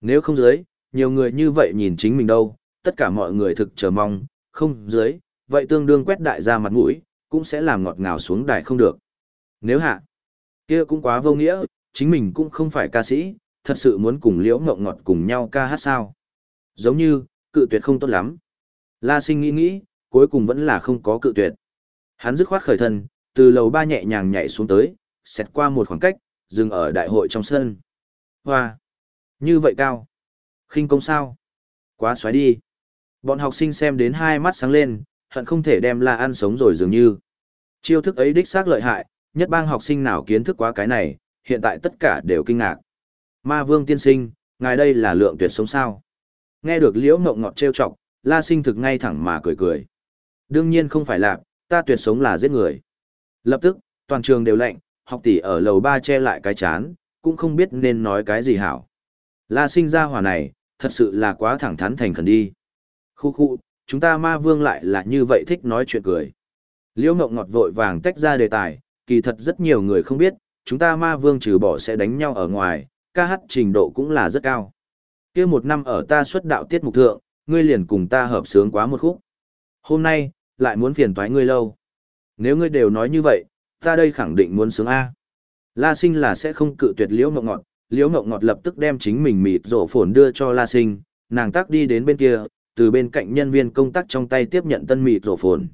Nếu không dưới, nhiều người như vậy nhìn chính mình đâu, tất cả mọi người thực chờ mong, không dưới, vậy tương đương quét đại ra mặt mũi, cũng sẽ làm ngọt ngào xuống đài không được. Nếu hạ, kia cũng quá vô nghĩa, chính mình cũng không phải ca sĩ, thật sự muốn cùng liễu ngọng ngọt cùng nhau ca hát sao. Giống như, cự tuyệt không tốt lắm. La sinh nghĩ nghĩ, cuối cùng vẫn là không có cự tuyệt. Hắn dứt khoát khởi thân, từ lầu ba nhẹ nhàng nhảy xuống tới, xẹt qua một khoảng cách, dừng ở đại hội trong sân. Hoa! Như vậy cao! khinh công sao? Quá xoáy đi! Bọn học sinh xem đến hai mắt sáng lên, hận không thể đem La ăn sống rồi dường như. Chiêu thức ấy đích xác lợi hại, nhất bang học sinh nào kiến thức quá cái này, hiện tại tất cả đều kinh ngạc. Ma vương tiên sinh, ngài đây là lượng tuyệt sống sao. Nghe được liễu ngọng ngọt trêu chọc, la sinh thực ngay thẳng mà cười cười. Đương nhiên không phải là, ta tuyệt sống là giết người. Lập tức, toàn trường đều lạnh, học tỷ ở lầu ba che lại cái chán, cũng không biết nên nói cái gì hảo. La sinh ra hỏa này, thật sự là quá thẳng thắn thành khẩn đi. Khu khu, chúng ta ma vương lại là như vậy thích nói chuyện cười. Liễu ngộng ngọt vội vàng tách ra đề tài, kỳ thật rất nhiều người không biết, chúng ta ma vương trừ bỏ sẽ đánh nhau ở ngoài, ca hát trình độ cũng là rất cao. kia một năm ở ta xuất đạo tiết mục thượng, ngươi liền cùng ta hợp sướng quá một khúc. Hôm nay, lại muốn phiền toái ngươi lâu. Nếu ngươi đều nói như vậy, ta đây khẳng định muốn sướng A. La sinh là sẽ không cự tuyệt liễu mộng ngọt, liễu mộng ngọt lập tức đem chính mình mịt rổ phồn đưa cho La sinh, nàng tác đi đến bên kia, từ bên cạnh nhân viên công tác trong tay tiếp nhận tân mịt rổ phồn.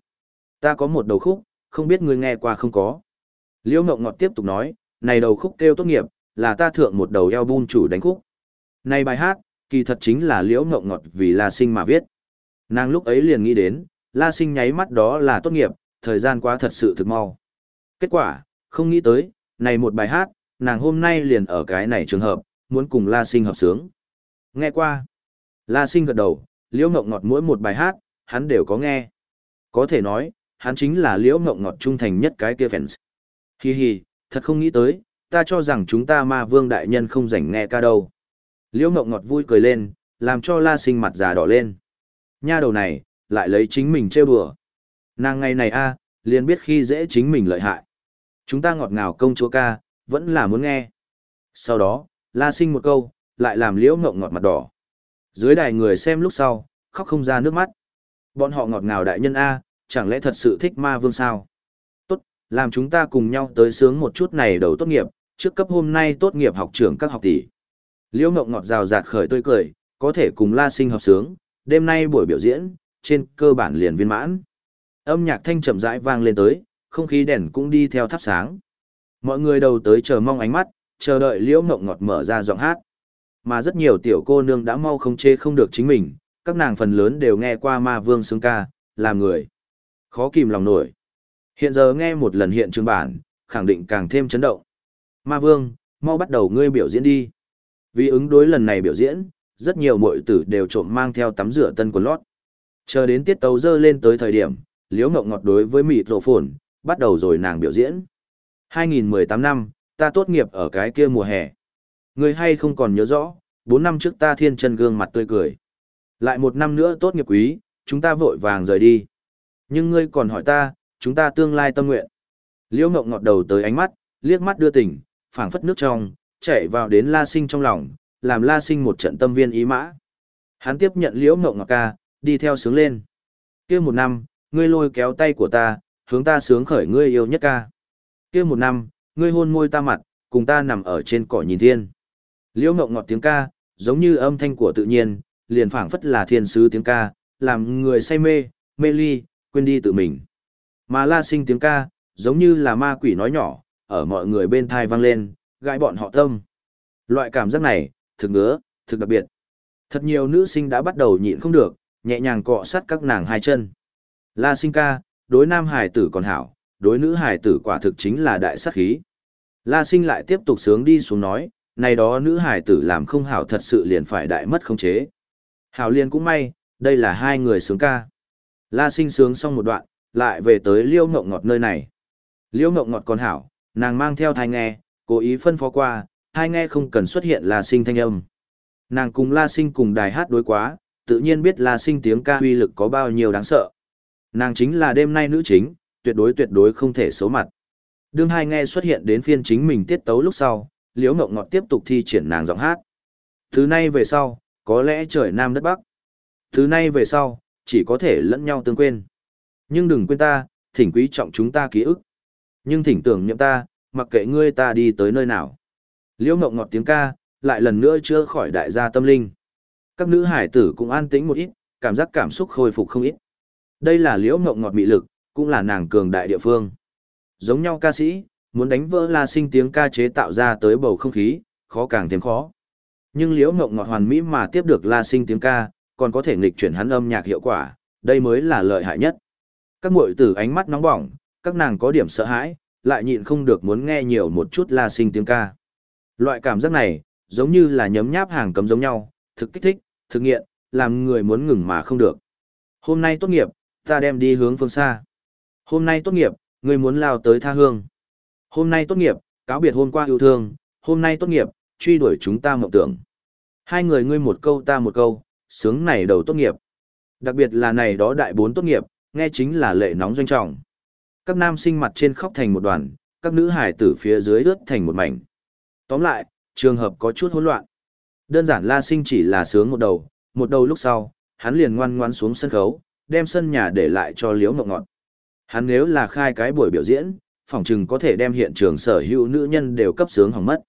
Ta có một đầu khúc, không biết ngươi nghe qua không có. Liễu Ngộng Ngọt tiếp tục nói, này đầu khúc kêu tốt nghiệp, là ta thượng một đầu album chủ đánh khúc. Này bài hát, kỳ thật chính là Liễu Ngộng Ngọt vì La Sinh mà viết. Nàng lúc ấy liền nghĩ đến, La Sinh nháy mắt đó là tốt nghiệp, thời gian quá thật sự thực mau. Kết quả, không nghĩ tới, này một bài hát, nàng hôm nay liền ở cái này trường hợp, muốn cùng La Sinh hợp sướng. Nghe qua. La Sinh gật đầu, Liễu Ngộng Ngọt mỗi một bài hát, hắn đều có nghe. Có thể nói, hắn chính là Liễu Ngộng Ngọt trung thành nhất cái kia fans. Hi hi, thật không nghĩ tới, ta cho rằng chúng ta ma vương đại nhân không rảnh nghe ca đâu. Liễu Ngọc Ngọt vui cười lên, làm cho la sinh mặt già đỏ lên. Nha đầu này, lại lấy chính mình trêu đùa. Nàng ngày này a, liền biết khi dễ chính mình lợi hại. Chúng ta ngọt ngào công chúa ca, vẫn là muốn nghe. Sau đó, la sinh một câu, lại làm liễu ngộng ngọt mặt đỏ. Dưới đài người xem lúc sau, khóc không ra nước mắt. Bọn họ ngọt ngào đại nhân A, chẳng lẽ thật sự thích ma vương sao? Tốt, làm chúng ta cùng nhau tới sướng một chút này đầu tốt nghiệp, trước cấp hôm nay tốt nghiệp học trưởng các học tỷ. Liễu Ngộng ngọt rào rạt khởi tươi cười, có thể cùng La Sinh hợp sướng, đêm nay buổi biểu diễn, trên cơ bản liền viên mãn. Âm nhạc thanh chậm rãi vang lên tới, không khí đèn cũng đi theo thắp sáng. Mọi người đầu tới chờ mong ánh mắt, chờ đợi Liễu mộng ngọt mở ra giọng hát. Mà rất nhiều tiểu cô nương đã mau không chê không được chính mình, các nàng phần lớn đều nghe qua ma vương sướng ca, làm người. Khó kìm lòng nổi. Hiện giờ nghe một lần hiện trường bản, khẳng định càng thêm chấn động. Ma vương, mau bắt đầu ngươi biểu diễn đi. Vì ứng đối lần này biểu diễn, rất nhiều muội tử đều trộm mang theo tắm rửa tân quần lót. Chờ đến tiết tấu dơ lên tới thời điểm, liễu ngọc ngọt đối với mịt rộ phồn, bắt đầu rồi nàng biểu diễn. 2018 năm, ta tốt nghiệp ở cái kia mùa hè. Người hay không còn nhớ rõ, 4 năm trước ta thiên chân gương mặt tươi cười. Lại một năm nữa tốt nghiệp quý, chúng ta vội vàng rời đi. Nhưng ngươi còn hỏi ta, chúng ta tương lai tâm nguyện. Liễu ngọc ngọt đầu tới ánh mắt, liếc mắt đưa tình, phảng phất nước trong, chạy vào đến La Sinh trong lòng, làm La Sinh một trận tâm viên ý mã. Hắn tiếp nhận Liễu Ngộng ngọt ca, đi theo sướng lên. Kia một năm, ngươi lôi kéo tay của ta, hướng ta sướng khởi ngươi yêu nhất ca. Kia một năm, ngươi hôn môi ta mặt, cùng ta nằm ở trên cỏ nhìn thiên. Liễu ngọng Ngọt tiếng ca, giống như âm thanh của tự nhiên, liền phảng phất là thiên sứ tiếng ca, làm người say mê, mê ly, quên đi tự mình. Mà La Sinh tiếng ca, giống như là ma quỷ nói nhỏ, ở mọi người bên thai vang lên, gãi bọn họ tâm. Loại cảm giác này, thực ngứa, thực đặc biệt. Thật nhiều nữ sinh đã bắt đầu nhịn không được, nhẹ nhàng cọ sát các nàng hai chân. La sinh ca, đối nam hải tử còn hảo, đối nữ hải tử quả thực chính là đại sát khí. La sinh lại tiếp tục sướng đi xuống nói, này đó nữ hải tử làm không hảo thật sự liền phải đại mất không chế. Hảo liền cũng may, đây là hai người sướng ca. La sinh sướng xong một đoạn, lại về tới liêu ngộng ngọt nơi này. Liêu ngộng ngọt còn hảo, nàng mang theo thai nghe, cố ý phân phó qua, hai nghe không cần xuất hiện La Sinh thanh âm. Nàng cùng La Sinh cùng đài hát đối quá, tự nhiên biết La Sinh tiếng ca uy lực có bao nhiêu đáng sợ. Nàng chính là đêm nay nữ chính, tuyệt đối tuyệt đối không thể xấu mặt. Đương hai nghe xuất hiện đến phiên chính mình tiết tấu lúc sau, Liễu Ngọc Ngọt tiếp tục thi triển nàng giọng hát. Thứ nay về sau, có lẽ trời nam đất bắc. Thứ nay về sau, chỉ có thể lẫn nhau tương quên. Nhưng đừng quên ta, thỉnh quý trọng chúng ta ký ức. Nhưng thỉnh tưởng nhậm ta, mặc kệ ngươi ta đi tới nơi nào. Liễu Ngộng ngọt tiếng ca, lại lần nữa chữa khỏi đại gia tâm linh. Các nữ hải tử cũng an tĩnh một ít, cảm giác cảm xúc khôi phục không ít. Đây là Liễu Ngộng ngọt mị lực, cũng là nàng cường đại địa phương. Giống nhau ca sĩ, muốn đánh vỡ La Sinh tiếng ca chế tạo ra tới bầu không khí, khó càng thêm khó. Nhưng Liễu Ngộng ngọt hoàn mỹ mà tiếp được La Sinh tiếng ca, còn có thể nghịch chuyển hắn âm nhạc hiệu quả, đây mới là lợi hại nhất. Các muội tử ánh mắt nóng bỏng, các nàng có điểm sợ hãi, lại nhịn không được muốn nghe nhiều một chút La Sinh tiếng ca. Loại cảm giác này, giống như là nhấm nháp hàng cấm giống nhau, thực kích thích, thực nghiện, làm người muốn ngừng mà không được. Hôm nay tốt nghiệp, ta đem đi hướng phương xa. Hôm nay tốt nghiệp, ngươi muốn lao tới tha hương. Hôm nay tốt nghiệp, cáo biệt hôm qua yêu thương, hôm nay tốt nghiệp, truy đuổi chúng ta mộng tưởng. Hai người ngươi một câu ta một câu, sướng này đầu tốt nghiệp. Đặc biệt là này đó đại bốn tốt nghiệp, nghe chính là lệ nóng doanh trọng. Các nam sinh mặt trên khóc thành một đoàn, các nữ hải tử phía dưới ướt thành một mảnh. Tóm lại, trường hợp có chút hỗn loạn. Đơn giản La Sinh chỉ là sướng một đầu, một đầu lúc sau, hắn liền ngoan ngoan xuống sân khấu, đem sân nhà để lại cho Liễu Mộng Ngọt. Hắn nếu là khai cái buổi biểu diễn, phỏng chừng có thể đem hiện trường sở hữu nữ nhân đều cấp sướng hỏng mất.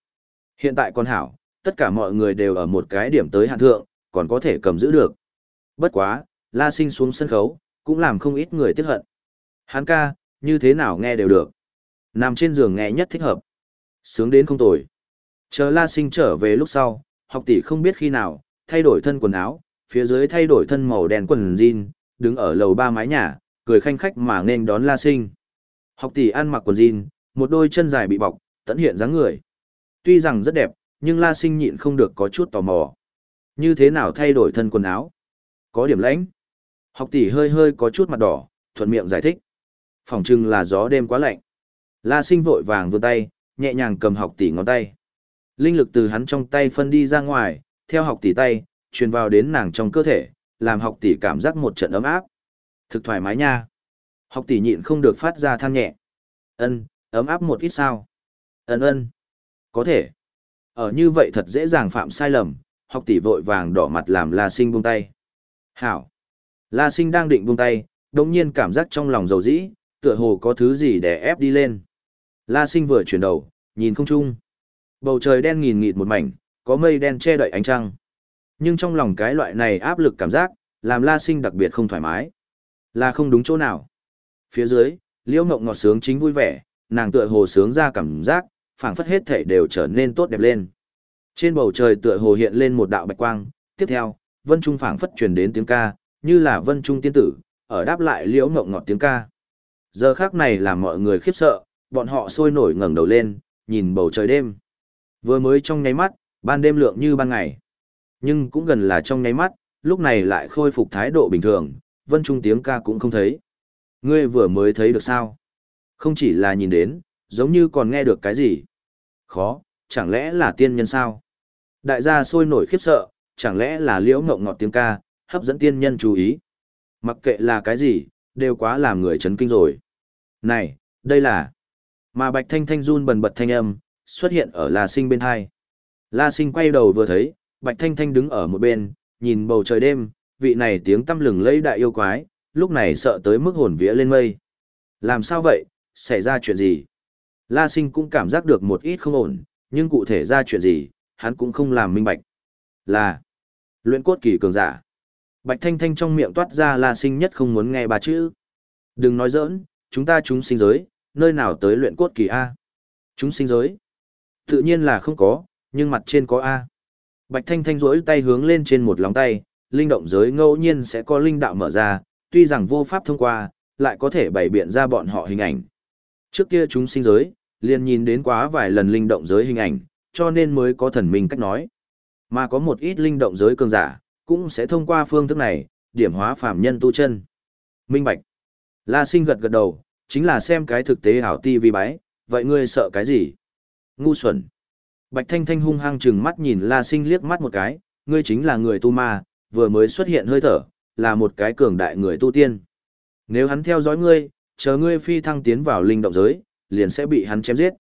Hiện tại con hảo, tất cả mọi người đều ở một cái điểm tới hạn thượng, còn có thể cầm giữ được. Bất quá, La Sinh xuống sân khấu, cũng làm không ít người tiếc hận. Hắn ca, như thế nào nghe đều được. Nằm trên giường nghe nhất thích hợp. Sướng đến không tồi. Chờ La Sinh trở về lúc sau, học tỷ không biết khi nào, thay đổi thân quần áo, phía dưới thay đổi thân màu đen quần jean, đứng ở lầu ba mái nhà, cười khanh khách mà nên đón La Sinh. Học tỷ ăn mặc quần jean, một đôi chân dài bị bọc, tận hiện dáng người. Tuy rằng rất đẹp, nhưng La Sinh nhịn không được có chút tò mò. Như thế nào thay đổi thân quần áo? Có điểm lãnh. Học tỷ hơi hơi có chút mặt đỏ, thuận miệng giải thích. Phòng trưng là gió đêm quá lạnh. La Sinh vội vàng vươn tay, nhẹ nhàng cầm học tỷ ngón tay. Linh lực từ hắn trong tay phân đi ra ngoài, theo học tỷ tay, truyền vào đến nàng trong cơ thể, làm học tỷ cảm giác một trận ấm áp. Thực thoải mái nha. Học tỷ nhịn không được phát ra than nhẹ. Ân, ấm áp một ít sao? Ân ân. Có thể. Ở như vậy thật dễ dàng phạm sai lầm, học tỷ vội vàng đỏ mặt làm La Sinh buông tay. Hảo. La Sinh đang định buông tay, đồng nhiên cảm giác trong lòng dầu dĩ, tựa hồ có thứ gì để ép đi lên. La sinh vừa chuyển đầu, nhìn không trung, Bầu trời đen nghìn nghịt một mảnh, có mây đen che đậy ánh trăng. Nhưng trong lòng cái loại này áp lực cảm giác, làm La sinh đặc biệt không thoải mái. Là không đúng chỗ nào. Phía dưới, liễu mộng ngọt sướng chính vui vẻ, nàng tựa hồ sướng ra cảm giác, phảng phất hết thể đều trở nên tốt đẹp lên. Trên bầu trời tựa hồ hiện lên một đạo bạch quang, tiếp theo, vân trung phảng phất truyền đến tiếng ca, như là vân trung tiên tử, ở đáp lại liễu mộng ngọt tiếng ca. Giờ khác này làm mọi người khiếp sợ, bọn họ sôi nổi ngẩng đầu lên, nhìn bầu trời đêm. Vừa mới trong nháy mắt, ban đêm lượng như ban ngày. Nhưng cũng gần là trong nháy mắt, lúc này lại khôi phục thái độ bình thường, vân trung tiếng ca cũng không thấy. Ngươi vừa mới thấy được sao? Không chỉ là nhìn đến, giống như còn nghe được cái gì. Khó, chẳng lẽ là tiên nhân sao? Đại gia sôi nổi khiếp sợ, chẳng lẽ là liễu ngộng ngọt tiếng ca, hấp dẫn tiên nhân chú ý. Mặc kệ là cái gì, đều quá làm người chấn kinh rồi. Này, đây là... Mà bạch thanh thanh run bần bật thanh âm, xuất hiện ở La Sinh bên hai. La Sinh quay đầu vừa thấy, bạch thanh thanh đứng ở một bên, nhìn bầu trời đêm, vị này tiếng tâm lừng lấy đại yêu quái, lúc này sợ tới mức hồn vía lên mây. Làm sao vậy, xảy ra chuyện gì? La Sinh cũng cảm giác được một ít không ổn, nhưng cụ thể ra chuyện gì, hắn cũng không làm minh bạch. Là luyện cốt kỳ cường giả. Bạch Thanh Thanh trong miệng toát ra La Sinh nhất không muốn nghe bà chữ. Đừng nói giỡn, chúng ta chúng sinh giới, nơi nào tới luyện cốt kỳ A. Chúng sinh giới. Tự nhiên là không có, nhưng mặt trên có A. Bạch Thanh Thanh rỗi tay hướng lên trên một lòng tay, linh động giới ngẫu nhiên sẽ có linh đạo mở ra, tuy rằng vô pháp thông qua, lại có thể bày biện ra bọn họ hình ảnh. Trước kia chúng sinh giới, liền nhìn đến quá vài lần linh động giới hình ảnh, cho nên mới có thần minh cách nói. Mà có một ít linh động giới cường giả, cũng sẽ thông qua phương thức này, điểm hóa phàm nhân tu chân. Minh Bạch. La sinh gật gật đầu, chính là xem cái thực tế ảo ti vi bái, vậy ngươi sợ cái gì? Ngu xuẩn. Bạch Thanh Thanh hung hăng chừng mắt nhìn La sinh liếc mắt một cái, ngươi chính là người tu ma, vừa mới xuất hiện hơi thở, là một cái cường đại người tu tiên. Nếu hắn theo dõi ngươi, chờ ngươi phi thăng tiến vào linh động giới, liền sẽ bị hắn chém giết.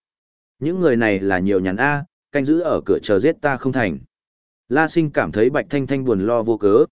Những người này là nhiều nhắn A, canh giữ ở cửa chờ giết ta không thành. La sinh cảm thấy Bạch Thanh Thanh buồn lo vô cớ,